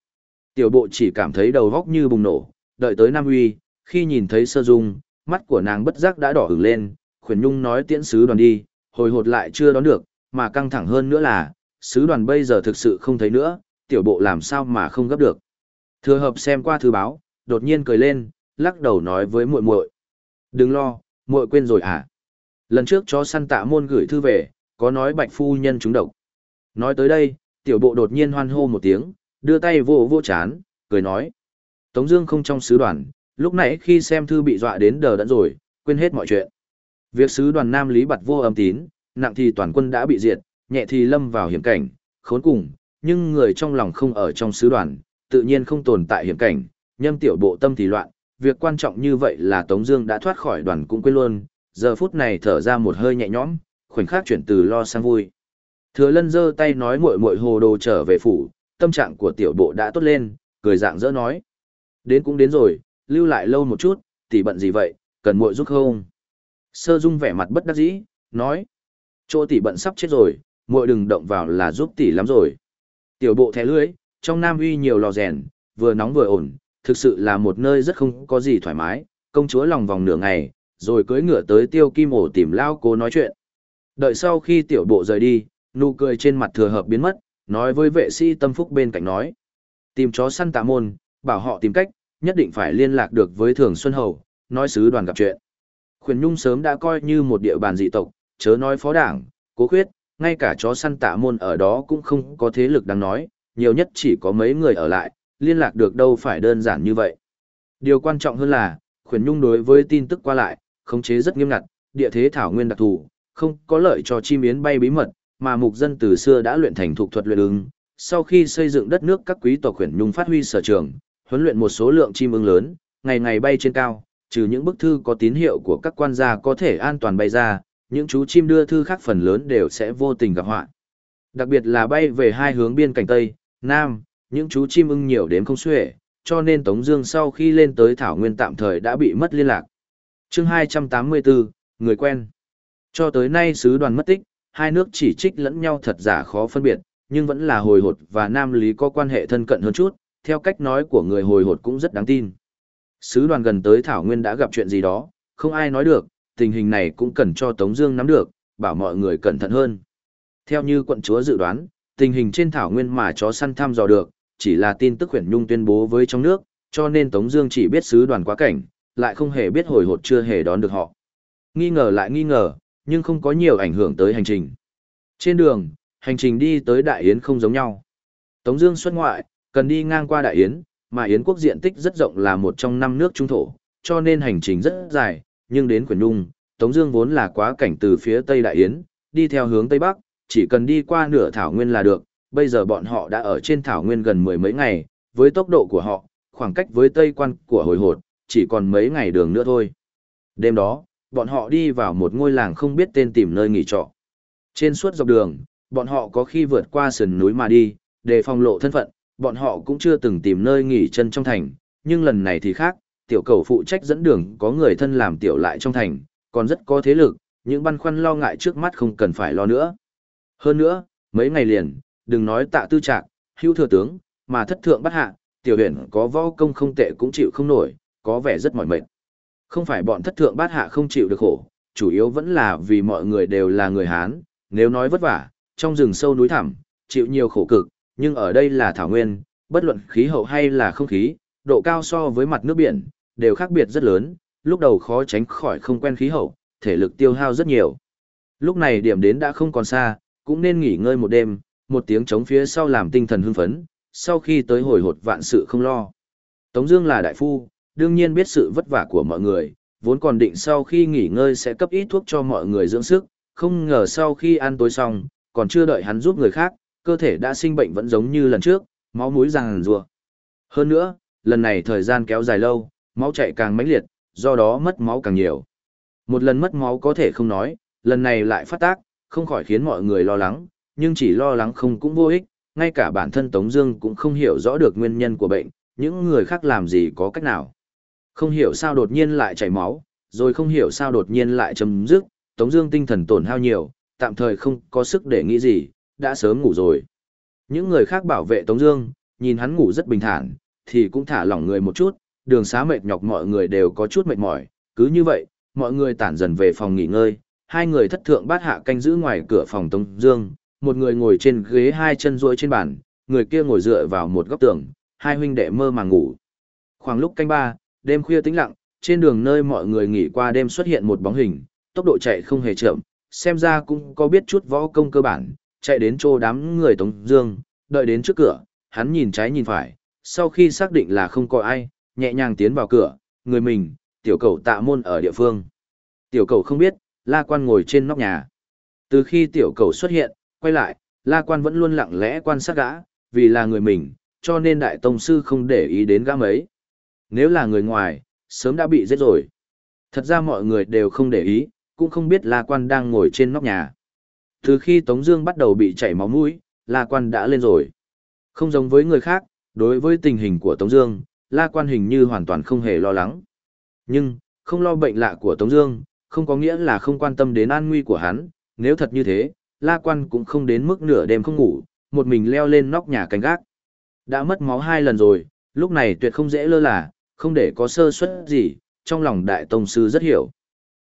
Tiểu bộ chỉ cảm thấy đầu góc như bùng nổ, đợi tới Nam Huy, khi nhìn thấy sơ dung, mắt của nàng bất giác đã đỏ hửng lên, khuyển nhung nói tiễn sứ đoàn đi, hồi hột lại chưa đón được, mà căng thẳng hơn nữa là, sứ đoàn bây giờ thực sự không thấy nữa, tiểu bộ làm sao mà không gấp được. Thừa hợp xem qua thư báo, đột nhiên cười lên, lắc đầu nói với muội muội, "Đừng lo, muội quên rồi à? Lần trước chó săn tạ môn gửi thư về, có nói bạch phu nhân trúng độc." Nói tới đây, tiểu bộ đột nhiên hoan hô một tiếng, đưa tay vô vô chán, cười nói: "Tống Dương không trong sứ đoàn, lúc nãy khi xem thư bị dọa đến đờ đẫn rồi, quên hết mọi chuyện." Việc sứ đoàn Nam Lý Bạt vô âm tín, nặng thì toàn quân đã bị diệt, nhẹ thì lâm vào hiểm cảnh, khốn cùng, nhưng người trong lòng không ở trong sứ đoàn, tự nhiên không tồn tại hiểm cảnh, nhâm tiểu bộ tâm thì loạn, việc quan trọng như vậy là Tống Dương đã thoát khỏi đoàn cũng quên luôn, giờ phút này thở ra một hơi nhẹ nhõm, khoảnh khắc chuyển từ lo sang vui. Thừa Lân giơ tay nói muội muội hồ đồ trở về phủ, tâm trạng của tiểu bộ đã tốt lên, cười dạng dỡ nói: đến cũng đến rồi, lưu lại lâu một chút, tỷ bận gì vậy, cần muội giúp không? Sơ Dung vẻ mặt bất đắc dĩ, nói: chỗ tỷ bận sắp chết rồi, muội đừng động vào là giúp tỷ lắm rồi. Tiểu bộ thẻ lưới, trong Nam Uy nhiều lò rèn, vừa nóng vừa ổn, thực sự là một nơi rất không có gì thoải mái, công chúa lòng vòng nửa ngày, rồi cưỡi ngựa tới tiêu kim ổ tìm lao cố nói chuyện. Đợi sau khi tiểu bộ rời đi, nụ cười trên mặt thừa hợp biến mất, nói với vệ sĩ tâm phúc bên cạnh nói. Tìm chó săn tạ môn, bảo họ tìm cách, nhất định phải liên lạc được với thường Xuân Hầu, nói sứ đoàn gặp chuyện. Khuyển Nhung sớm đã coi như một địa bàn dị tộc, chớ nói phó đảng, cố khuyết, ngay cả chó săn tạ môn ở đó cũng không có thế lực đáng nói, nhiều nhất chỉ có mấy người ở lại, liên lạc được đâu phải đơn giản như vậy. Điều quan trọng hơn là, khuyển nhung đối với tin tức qua lại, khống chế rất nghiêm ngặt, địa thế thảo nguyên đặc thù, không có lợi cho chim yến bay bí mật, mà mục dân từ xưa đã luyện thành thuộc thuật luyện ứng. Sau khi xây dựng đất nước các quý tộc huyền nhung phát huy sở trường, huấn luyện một số lượng chim ưng lớn, ngày ngày bay trên cao, trừ những bức thư có tín hiệu của các quan gia có thể an toàn bay ra, những chú chim đưa thư khác phần lớn đều sẽ vô tình gặp họa. Đặc biệt là bay về hai hướng biên cảnh Tây, Nam, những chú chim ưng nhiều đến không xuể, cho nên Tống Dương sau khi lên tới Thảo Nguyên tạm thời đã bị mất liên lạc. Chương 284, người quen. Cho tới nay sứ đoàn mất tích, hai nước chỉ trích lẫn nhau thật giả khó phân biệt, nhưng vẫn là hồi hột và Nam Lý có quan hệ thân cận hơn chút. Theo cách nói của người hồi hột cũng rất đáng tin. Sứ đoàn gần tới Thảo Nguyên đã gặp chuyện gì đó, không ai nói được, tình hình này cũng cần cho Tống Dương nắm được, bảo mọi người cẩn thận hơn. Theo như quận chúa dự đoán, tình hình trên thảo nguyên mà chó săn thăm dò được, chỉ là tin tức huyền nhung tuyên bố với trong nước, cho nên Tống Dương chỉ biết sứ đoàn quá cảnh, lại không hề biết hồi hột chưa hề đón được họ. Nghi ngờ lại nghi ngờ, nhưng không có nhiều ảnh hưởng tới hành trình. Trên đường, hành trình đi tới Đại Yến không giống nhau. Tống Dương xuất ngoại, cần đi ngang qua Đại Yến, mà Yến quốc diện tích rất rộng là một trong năm nước trung thổ, cho nên hành trình rất dài, nhưng đến Quyền Nhung, Tống Dương vốn là quá cảnh từ phía Tây Đại Yến, đi theo hướng Tây Bắc, chỉ cần đi qua nửa thảo nguyên là được. Bây giờ bọn họ đã ở trên thảo nguyên gần mười mấy ngày, với tốc độ của họ, khoảng cách với Tây quan của hồi hột, chỉ còn mấy ngày đường nữa thôi. Đêm đó, bọn họ đi vào một ngôi làng không biết tên tìm nơi nghỉ trọ. Trên suốt dọc đường, bọn họ có khi vượt qua sườn núi mà đi, để phòng lộ thân phận, bọn họ cũng chưa từng tìm nơi nghỉ chân trong thành, nhưng lần này thì khác, tiểu cầu phụ trách dẫn đường có người thân làm tiểu lại trong thành, còn rất có thế lực, những băn khoăn lo ngại trước mắt không cần phải lo nữa. Hơn nữa, mấy ngày liền, đừng nói tạ tư trạc, hưu thừa tướng, mà thất thượng bắt hạ, tiểu huyền có võ công không tệ cũng chịu không nổi, có vẻ rất mỏi mệt. Không phải bọn thất thượng bát hạ không chịu được khổ, chủ yếu vẫn là vì mọi người đều là người Hán, nếu nói vất vả, trong rừng sâu núi thẳm, chịu nhiều khổ cực, nhưng ở đây là thảo nguyên, bất luận khí hậu hay là không khí, độ cao so với mặt nước biển, đều khác biệt rất lớn, lúc đầu khó tránh khỏi không quen khí hậu, thể lực tiêu hao rất nhiều. Lúc này điểm đến đã không còn xa, cũng nên nghỉ ngơi một đêm, một tiếng chống phía sau làm tinh thần hưng phấn, sau khi tới hồi hột vạn sự không lo. Tống Dương là đại phu, đương nhiên biết sự vất vả của mọi người, vốn còn định sau khi nghỉ ngơi sẽ cấp ít thuốc cho mọi người dưỡng sức, không ngờ sau khi ăn tối xong, còn chưa đợi hắn giúp người khác, cơ thể đã sinh bệnh vẫn giống như lần trước, máu mũi ràng rùa. Hơn nữa, lần này thời gian kéo dài lâu, máu chạy càng mãnh liệt, do đó mất máu càng nhiều. Một lần mất máu có thể không nói, lần này lại phát tác, không khỏi khiến mọi người lo lắng, nhưng chỉ lo lắng không cũng vô ích, ngay cả bản thân Tống Dương cũng không hiểu rõ được nguyên nhân của bệnh, những người khác làm gì có cách nào. Không hiểu sao đột nhiên lại chảy máu, rồi không hiểu sao đột nhiên lại chấm dứt, Tống Dương tinh thần tổn hao nhiều, tạm thời không có sức để nghĩ gì, đã sớm ngủ rồi. Những người khác bảo vệ Tống Dương, nhìn hắn ngủ rất bình thản, thì cũng thả lỏng người một chút, đường xá mệt nhọc mọi người đều có chút mệt mỏi, cứ như vậy, mọi người tản dần về phòng nghỉ ngơi, hai người thất thượng bát hạ canh giữ ngoài cửa phòng Tống Dương, một người ngồi trên ghế hai chân duỗi trên bàn, người kia ngồi dựa vào một góc tường, hai huynh đệ mơ màng ngủ. Khoảng lúc canh ba, đêm khuya tĩnh lặng, trên đường nơi mọi người nghỉ qua đêm xuất hiện một bóng hình, tốc độ chạy không hề chậm, xem ra cũng có biết chút võ công cơ bản, chạy đến chỗ đám người Tống Dương, đợi đến trước cửa, hắn nhìn trái nhìn phải, sau khi xác định là không có ai, nhẹ nhàng tiến vào cửa, người mình, tiểu cầu tạ môn ở địa phương. Tiểu cầu không biết, la quan ngồi trên nóc nhà. Từ khi tiểu cầu xuất hiện, quay lại, la quan vẫn luôn lặng lẽ quan sát gã, vì là người mình, cho nên đại tông sư không để ý đến gã mấy. Nếu là người ngoài, sớm đã bị giết rồi. Thật ra mọi người đều không để ý, cũng không biết La Quan đang ngồi trên nóc nhà. Từ khi Tống Dương bắt đầu bị chảy máu mũi, La Quan đã lên rồi. Không giống với người khác, đối với tình hình của Tống Dương, La Quan hình như hoàn toàn không hề lo lắng. Nhưng, không lo bệnh lạ của Tống Dương, không có nghĩa là không quan tâm đến an nguy của hắn. Nếu thật như thế, La Quan cũng không đến mức nửa đêm không ngủ, một mình leo lên nóc nhà canh gác. Đã mất máu hai lần rồi, lúc này tuyệt không dễ lơ là, không để có sơ suất gì. Trong lòng đại tông sư rất hiểu.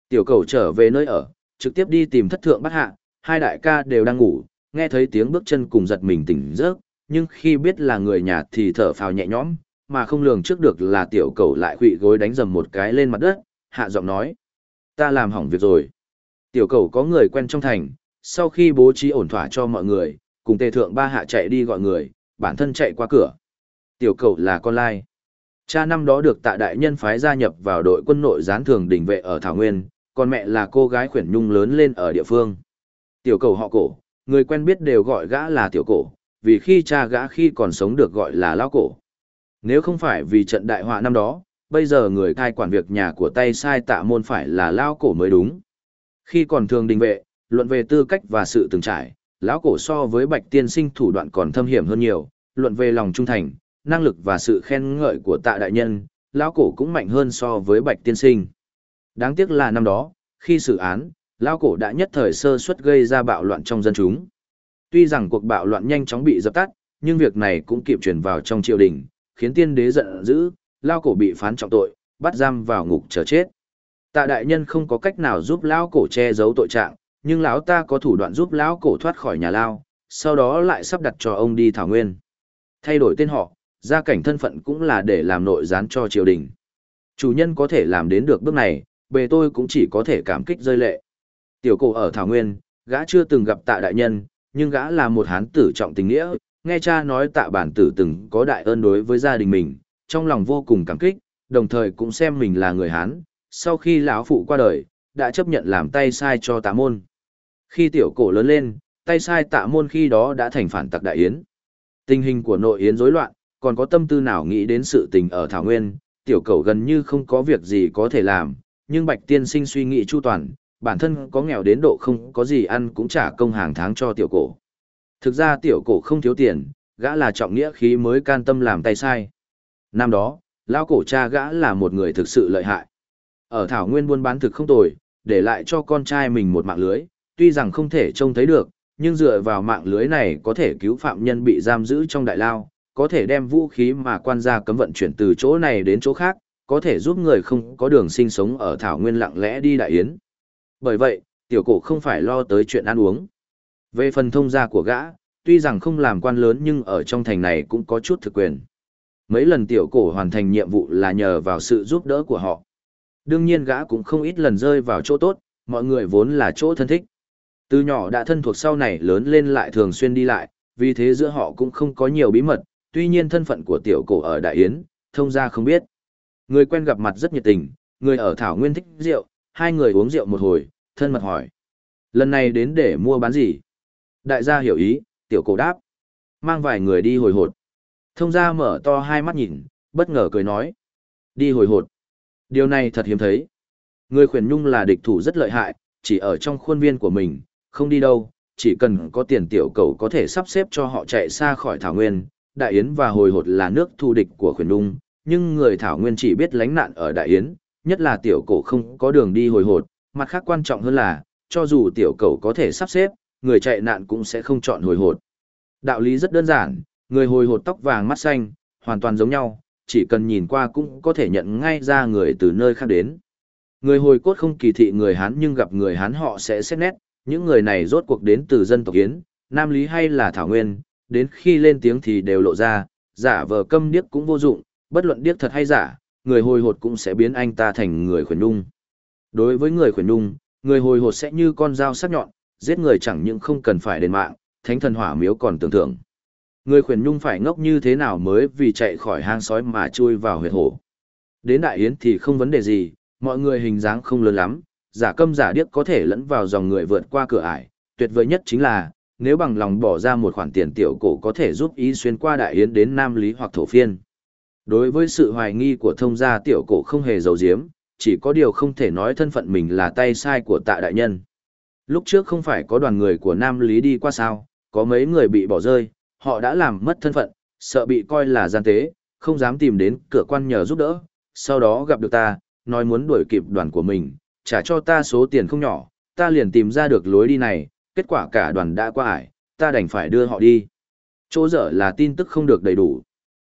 Tiểu cầu trở về nơi ở, trực tiếp đi tìm thất thượng bắt hạ, hai đại ca đều đang ngủ, nghe thấy tiếng bước chân cùng giật mình tỉnh giấc, nhưng khi biết là người nhà thì thở phào nhẹ nhõm, mà không lường trước được là tiểu cầu lại quỵ gối đánh dầm một cái lên mặt đất, hạ giọng nói. Ta làm hỏng việc rồi. Tiểu cầu có người quen trong thành, sau khi bố trí ổn thỏa cho mọi người, cùng tề thượng ba hạ chạy đi gọi người, bản thân chạy qua cửa. Tiểu cầu là con lai. Cha năm đó được tạ đại nhân phái gia nhập vào đội quân nội gián thường đỉnh vệ ở Thảo Nguyên, còn mẹ là cô gái khuyển nhung lớn lên ở địa phương. Tiểu cầu họ cổ, người quen biết đều gọi gã là tiểu cổ, vì khi cha gã khi còn sống được gọi là lao cổ. Nếu không phải vì trận đại họa năm đó, bây giờ người cai quản việc nhà của tay sai tạ môn phải là lao cổ mới đúng. Khi còn thường đình vệ, luận về tư cách và sự từng trải, lão cổ so với bạch tiên sinh thủ đoạn còn thâm hiểm hơn nhiều, luận về lòng trung thành, năng lực và sự khen ngợi của tạ đại nhân, lão cổ cũng mạnh hơn so với bạch tiên sinh. Đáng tiếc là năm đó, khi xử án, lão cổ đã nhất thời sơ suất gây ra bạo loạn trong dân chúng. Tuy rằng cuộc bạo loạn nhanh chóng bị dập tắt, nhưng việc này cũng kịp truyền vào trong triều đình, khiến tiên đế giận dữ, lão cổ bị phán trọng tội, bắt giam vào ngục chờ chết. Tạ đại nhân không có cách nào giúp lão cổ che giấu tội trạng, nhưng lão ta có thủ đoạn giúp lão cổ thoát khỏi nhà lao, sau đó lại sắp đặt cho ông đi thảo nguyên. Thay đổi tên họ, gia cảnh thân phận cũng là để làm nội gián cho triều đình. Chủ nhân có thể làm đến được bước này, bề tôi cũng chỉ có thể cảm kích rơi lệ. Tiểu cổ ở Thảo Nguyên, gã chưa từng gặp tạ đại nhân, nhưng gã là một hán tử trọng tình nghĩa, nghe cha nói tạ bản tử từng có đại ơn đối với gia đình mình, trong lòng vô cùng cảm kích, đồng thời cũng xem mình là người hán, sau khi lão phụ qua đời, đã chấp nhận làm tay sai cho tạ môn. Khi tiểu cổ lớn lên, tay sai tạ môn khi đó đã thành phản tặc đại yến. Tình hình của nội yến rối loạn, còn có tâm tư nào nghĩ đến sự tình ở Thảo Nguyên, tiểu cầu gần như không có việc gì có thể làm, nhưng Bạch Tiên Sinh suy nghĩ chu toàn, bản thân có nghèo đến độ không có gì ăn cũng trả công hàng tháng cho tiểu cổ. Thực ra tiểu cổ không thiếu tiền, gã là trọng nghĩa khí mới can tâm làm tay sai. Năm đó, lão cổ cha gã là một người thực sự lợi hại. Ở Thảo Nguyên buôn bán thực không tồi, để lại cho con trai mình một mạng lưới, tuy rằng không thể trông thấy được, nhưng dựa vào mạng lưới này có thể cứu phạm nhân bị giam giữ trong đại lao, có thể đem vũ khí mà quan gia cấm vận chuyển từ chỗ này đến chỗ khác, có thể giúp người không có đường sinh sống ở Thảo Nguyên lặng lẽ đi đại yến. Bởi vậy, tiểu cổ không phải lo tới chuyện ăn uống. Về phần thông gia của gã, tuy rằng không làm quan lớn nhưng ở trong thành này cũng có chút thực quyền. Mấy lần tiểu cổ hoàn thành nhiệm vụ là nhờ vào sự giúp đỡ của họ. Đương nhiên gã cũng không ít lần rơi vào chỗ tốt, mọi người vốn là chỗ thân thích. Từ nhỏ đã thân thuộc sau này lớn lên lại thường xuyên đi lại, vì thế giữa họ cũng không có nhiều bí mật, tuy nhiên thân phận của tiểu cổ ở Đại Yến, thông gia không biết. Người quen gặp mặt rất nhiệt tình, người ở Thảo Nguyên thích rượu, hai người uống rượu một hồi, thân mật hỏi. Lần này đến để mua bán gì? Đại gia hiểu ý, tiểu cổ đáp. Mang vài người đi hồi hột. Thông gia mở to hai mắt nhìn, bất ngờ cười nói. Đi hồi hột. Điều này thật hiếm thấy. Người khuyển nhung là địch thủ rất lợi hại, chỉ ở trong khuôn viên của mình, không đi đâu, chỉ cần có tiền tiểu cầu có thể sắp xếp cho họ chạy xa khỏi Thảo Nguyên. Đại Yến và hồi hột là nước thù địch của khuyển Nung, nhưng người Thảo Nguyên chỉ biết lánh nạn ở Đại Yến, nhất là tiểu cổ không có đường đi hồi hột, mặt khác quan trọng hơn là, cho dù tiểu cầu có thể sắp xếp, người chạy nạn cũng sẽ không chọn hồi hột. Đạo lý rất đơn giản, người hồi hột tóc vàng mắt xanh, hoàn toàn giống nhau, chỉ cần nhìn qua cũng có thể nhận ngay ra người từ nơi khác đến. Người hồi cốt không kỳ thị người Hán nhưng gặp người Hán họ sẽ xét nét, những người này rốt cuộc đến từ dân tộc Yến, Nam Lý hay là Thảo Nguyên, đến khi lên tiếng thì đều lộ ra, giả vờ câm điếc cũng vô dụng, bất luận điếc thật hay giả, người hồi hột cũng sẽ biến anh ta thành người khuyển nung. Đối với người khuyển nung, người hồi hột sẽ như con dao sắc nhọn, giết người chẳng những không cần phải đền mạng, thánh thần hỏa miếu còn tưởng tượng. Người khuyển nhung phải ngốc như thế nào mới vì chạy khỏi hang sói mà chui vào huyệt hổ. Đến đại yến thì không vấn đề gì, mọi người hình dáng không lớn lắm, giả câm giả điếc có thể lẫn vào dòng người vượt qua cửa ải, tuyệt vời nhất chính là, nếu bằng lòng bỏ ra một khoản tiền tiểu cổ có thể giúp ý xuyên qua đại yến đến Nam Lý hoặc Thổ Phiên. Đối với sự hoài nghi của thông gia tiểu cổ không hề giấu giếm, chỉ có điều không thể nói thân phận mình là tay sai của tạ đại nhân. Lúc trước không phải có đoàn người của Nam Lý đi qua sao, có mấy người bị bỏ rơi, họ đã làm mất thân phận, sợ bị coi là gian tế, không dám tìm đến cửa quan nhờ giúp đỡ, sau đó gặp được ta, nói muốn đuổi kịp đoàn của mình, trả cho ta số tiền không nhỏ, ta liền tìm ra được lối đi này, kết quả cả đoàn đã qua ải, ta đành phải đưa họ đi. Chỗ dở là tin tức không được đầy đủ.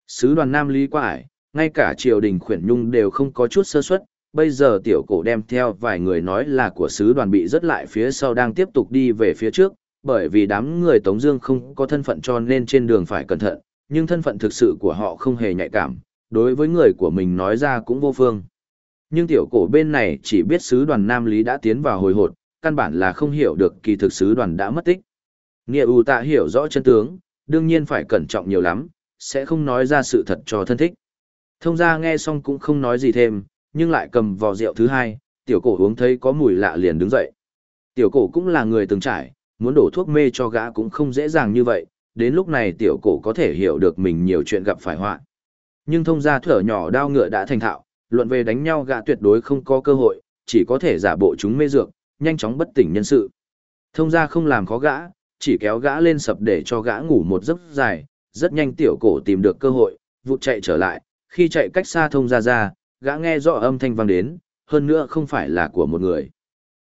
Sứ đoàn Nam Lý qua ải, ngay cả triều đình khuyển nhung đều không có chút sơ suất, bây giờ tiểu cổ đem theo vài người nói là của sứ đoàn bị rớt lại phía sau đang tiếp tục đi về phía trước, bởi vì đám người Tống Dương không có thân phận cho nên trên đường phải cẩn thận, nhưng thân phận thực sự của họ không hề nhạy cảm, đối với người của mình nói ra cũng vô phương. Nhưng tiểu cổ bên này chỉ biết sứ đoàn Nam Lý đã tiến vào hồi hột, căn bản là không hiểu được kỳ thực sứ đoàn đã mất tích. Nghĩa ưu tạ hiểu rõ chân tướng, đương nhiên phải cẩn trọng nhiều lắm, sẽ không nói ra sự thật cho thân thích. Thông gia nghe xong cũng không nói gì thêm, nhưng lại cầm vò rượu thứ hai, tiểu cổ uống thấy có mùi lạ liền đứng dậy. Tiểu cổ cũng là người từng trải, muốn đổ thuốc mê cho gã cũng không dễ dàng như vậy, đến lúc này tiểu cổ có thể hiểu được mình nhiều chuyện gặp phải họa. Nhưng thông gia thở nhỏ đao ngựa đã thành thạo, luận về đánh nhau gã tuyệt đối không có cơ hội, chỉ có thể giả bộ chúng mê dược, nhanh chóng bất tỉnh nhân sự. Thông gia không làm khó gã, chỉ kéo gã lên sập để cho gã ngủ một giấc dài, rất nhanh tiểu cổ tìm được cơ hội, vụt chạy trở lại, khi chạy cách xa thông gia ra, gã nghe rõ âm thanh vang đến, hơn nữa không phải là của một người.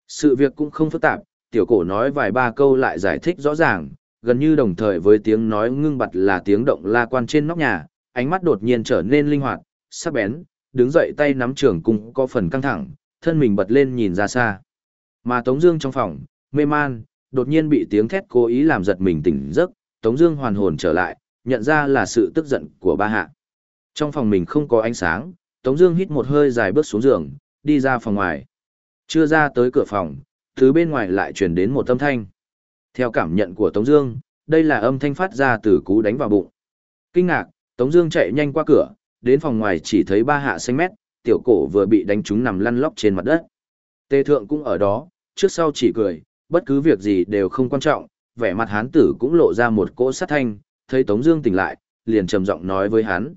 Sự việc cũng không phức tạp, tiểu cổ nói vài ba câu lại giải thích rõ ràng, gần như đồng thời với tiếng nói ngưng bặt là tiếng động la quan trên nóc nhà, ánh mắt đột nhiên trở nên linh hoạt, sắc bén, đứng dậy tay nắm trường cung có phần căng thẳng, thân mình bật lên nhìn ra xa. Mà Tống Dương trong phòng, mê man, đột nhiên bị tiếng thét cố ý làm giật mình tỉnh giấc, Tống Dương hoàn hồn trở lại, nhận ra là sự tức giận của ba hạ. Trong phòng mình không có ánh sáng, Tống Dương hít một hơi dài bước xuống giường, đi ra phòng ngoài. Chưa ra tới cửa phòng, thứ bên ngoài lại truyền đến một âm thanh. Theo cảm nhận của Tống Dương, đây là âm thanh phát ra từ cú đánh vào bụng. Kinh ngạc, Tống Dương chạy nhanh qua cửa, đến phòng ngoài chỉ thấy ba hạ xanh mét, tiểu cổ vừa bị đánh trúng nằm lăn lóc trên mặt đất. Tề Thượng cũng ở đó, trước sau chỉ cười, bất cứ việc gì đều không quan trọng. Vẻ mặt hán tử cũng lộ ra một cỗ sát thanh, thấy Tống Dương tỉnh lại, liền trầm giọng nói với hắn: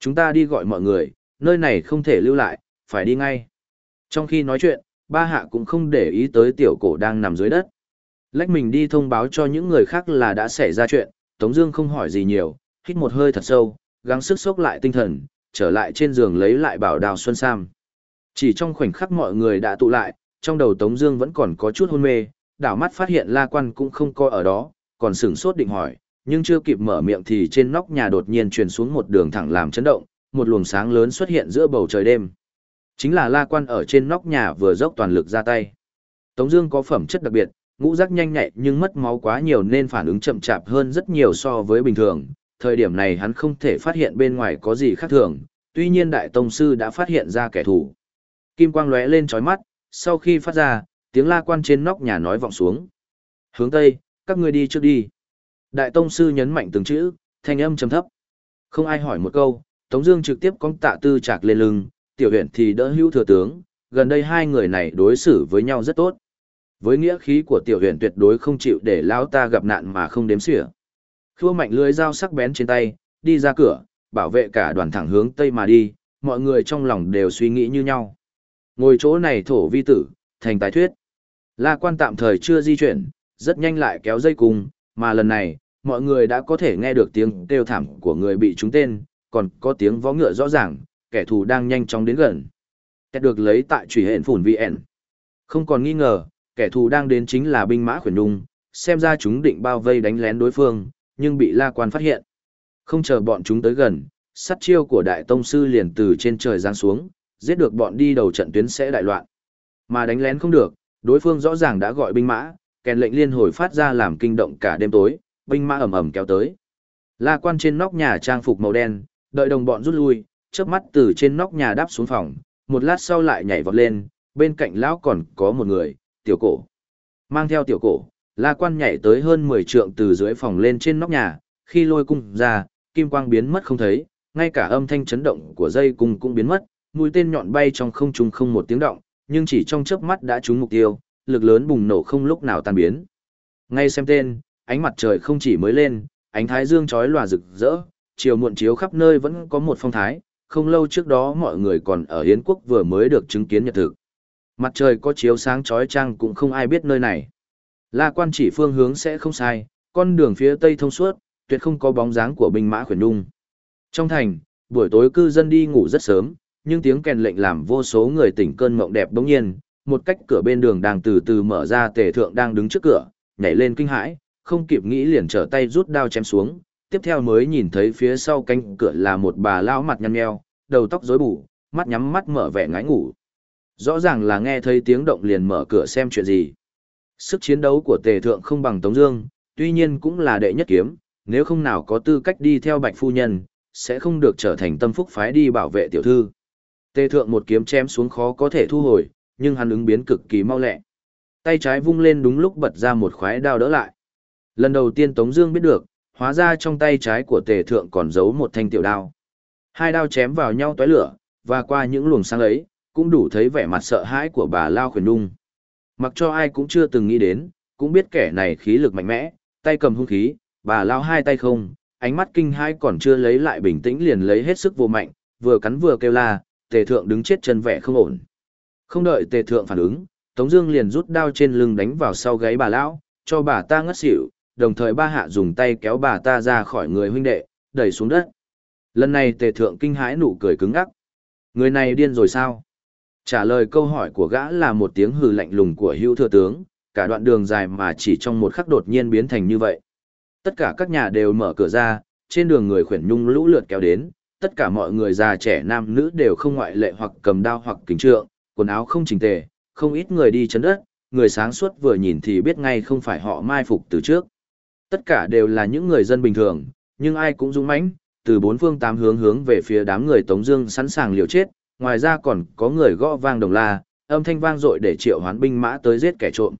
chúng ta đi gọi mọi người, nơi này không thể lưu lại, phải đi ngay. Trong khi nói chuyện, ba hạ cũng không để ý tới tiểu cổ đang nằm dưới đất. Lách mình đi thông báo cho những người khác là đã xảy ra chuyện, Tống Dương không hỏi gì nhiều, hít một hơi thật sâu, gắng sức sốc lại tinh thần, trở lại trên giường lấy lại bảo đào xuân sam. Chỉ trong khoảnh khắc mọi người đã tụ lại, trong đầu Tống Dương vẫn còn có chút hôn mê, đảo mắt phát hiện La Quan cũng không coi ở đó, còn sững sốt định hỏi, nhưng chưa kịp mở miệng thì trên nóc nhà đột nhiên truyền xuống một đường thẳng làm chấn động, một luồng sáng lớn xuất hiện giữa bầu trời đêm. Chính là La Quan ở trên nóc nhà vừa dốc toàn lực ra tay. Tống Dương có phẩm chất đặc biệt, ngũ giác nhanh nhạy nhưng mất máu quá nhiều nên phản ứng chậm chạp hơn rất nhiều so với bình thường. Thời điểm này hắn không thể phát hiện bên ngoài có gì khác thường. Tuy nhiên Đại Tông sư đã phát hiện ra kẻ thù. Kim quang lóe lên chói mắt, sau khi phát ra, tiếng La Quan trên nóc nhà nói vọng xuống. Hướng Tây, các ngươi đi trước đi. Đại Tông sư nhấn mạnh từng chữ, thanh âm trầm thấp. Không ai hỏi một câu, Tống Dương trực tiếp cong tạ tư chạc lên lưng, tiểu huyện thì đỡ hữu thừa tướng. Gần đây hai người này đối xử với nhau rất tốt. Với nghĩa khí của tiểu huyện tuyệt đối không chịu để lão ta gặp nạn mà không đếm xỉa. Khua mạnh lưới dao sắc bén trên tay, đi ra cửa, bảo vệ cả đoàn thẳng hướng tây mà đi. Mọi người trong lòng đều suy nghĩ như nhau. Ngồi chỗ này thổ vi tử, thành tài thuyết. La quan tạm thời chưa di chuyển, rất nhanh lại kéo dây cùng, mà lần này, mọi người đã có thể nghe được tiếng kêu thảm của người bị trúng tên, còn có tiếng vó ngựa rõ ràng, kẻ thù đang nhanh chóng đến gần. Kẹt được lấy tại trùy hện phủn VN. Không còn nghi ngờ, kẻ thù đang đến chính là binh mã khuyển đung, xem ra chúng định bao vây đánh lén đối phương, nhưng bị la quan phát hiện. Không chờ bọn chúng tới gần, sát chiêu của đại tông sư liền từ trên trời giáng xuống, giết được bọn đi đầu trận tuyến sẽ đại loạn. Mà đánh lén không được, đối phương rõ ràng đã gọi binh mã, kèn lệnh liên hồi phát ra làm kinh động cả đêm tối, binh mã ầm ầm kéo tới. La quan trên nóc nhà trang phục màu đen, đợi đồng bọn rút lui, chớp mắt từ trên nóc nhà đáp xuống phòng, một lát sau lại nhảy vọt lên, bên cạnh lão còn có một người, tiểu cổ. Mang theo tiểu cổ, La quan nhảy tới hơn 10 trượng từ dưới phòng lên trên nóc nhà, khi lôi cung ra, kim quang biến mất không thấy, ngay cả âm thanh chấn động của dây cung cũng biến mất, mũi tên nhọn bay trong không trung không một tiếng động, nhưng chỉ trong chớp mắt đã trúng mục tiêu, lực lớn bùng nổ không lúc nào tan biến. Ngay xem tên, ánh mặt trời không chỉ mới lên, ánh thái dương chói lòa rực rỡ, chiều muộn chiếu khắp nơi vẫn có một phong thái, không lâu trước đó mọi người còn ở Hiến quốc vừa mới được chứng kiến nhật thực. Mặt trời có chiếu sáng chói chang cũng không ai biết nơi này. La quan chỉ phương hướng sẽ không sai, con đường phía tây thông suốt, tuyệt không có bóng dáng của binh mã khuyển đung. Trong thành, buổi tối cư dân đi ngủ rất sớm, nhưng tiếng kèn lệnh làm vô số người tỉnh cơn mộng đẹp bỗng nhiên, một cách cửa bên đường đang từ từ mở ra tề thượng đang đứng trước cửa, nhảy lên kinh hãi, không kịp nghĩ liền trở tay rút đao chém xuống, tiếp theo mới nhìn thấy phía sau cánh cửa là một bà lão mặt nhăn nheo, đầu tóc rối bù, mắt nhắm mắt mở vẻ ngái ngủ. Rõ ràng là nghe thấy tiếng động liền mở cửa xem chuyện gì. Sức chiến đấu của tề thượng không bằng Tống Dương, tuy nhiên cũng là đệ nhất kiếm, nếu không nào có tư cách đi theo bạch phu nhân, sẽ không được trở thành tâm phúc phái đi bảo vệ tiểu thư. Tề thượng một kiếm chém xuống khó có thể thu hồi, nhưng hắn ứng biến cực kỳ mau lẹ. Tay trái vung lên đúng lúc bật ra một khoái đao đỡ lại. Lần đầu tiên Tống Dương biết được, hóa ra trong tay trái của Tề thượng còn giấu một thanh tiểu đao. Hai đao chém vào nhau tóe lửa, và qua những luồng sáng ấy, cũng đủ thấy vẻ mặt sợ hãi của bà Lao Khuyển Nung. Mặc cho ai cũng chưa từng nghĩ đến, cũng biết kẻ này khí lực mạnh mẽ, tay cầm hung khí, bà Lao hai tay không, ánh mắt kinh hãi còn chưa lấy lại bình tĩnh liền lấy hết sức vô mạnh, vừa cắn vừa kêu la, tề thượng đứng chết chân vẻ không ổn. Không đợi tề thượng phản ứng, Tống Dương liền rút đao trên lưng đánh vào sau gáy bà lão, cho bà ta ngất xỉu, đồng thời ba hạ dùng tay kéo bà ta ra khỏi người huynh đệ, đẩy xuống đất. Lần này tề thượng kinh hãi nụ cười cứng ngắc. Người này điên rồi sao? Trả lời câu hỏi của gã là một tiếng hừ lạnh lùng của hữu thừa tướng, cả đoạn đường dài mà chỉ trong một khắc đột nhiên biến thành như vậy. Tất cả các nhà đều mở cửa ra, trên đường người khuyển nhung lũ lượt kéo đến, tất cả mọi người già trẻ nam nữ đều không ngoại lệ hoặc cầm đao hoặc kính trượng, quần áo không chỉnh tề, không ít người đi chấn đất, người sáng suốt vừa nhìn thì biết ngay không phải họ mai phục từ trước. Tất cả đều là những người dân bình thường, nhưng ai cũng dũng mãnh, từ bốn phương tám hướng hướng về phía đám người Tống Dương sẵn sàng liều chết, ngoài ra còn có người gõ vang đồng la, âm thanh vang dội để triệu hoán binh mã tới giết kẻ trộm.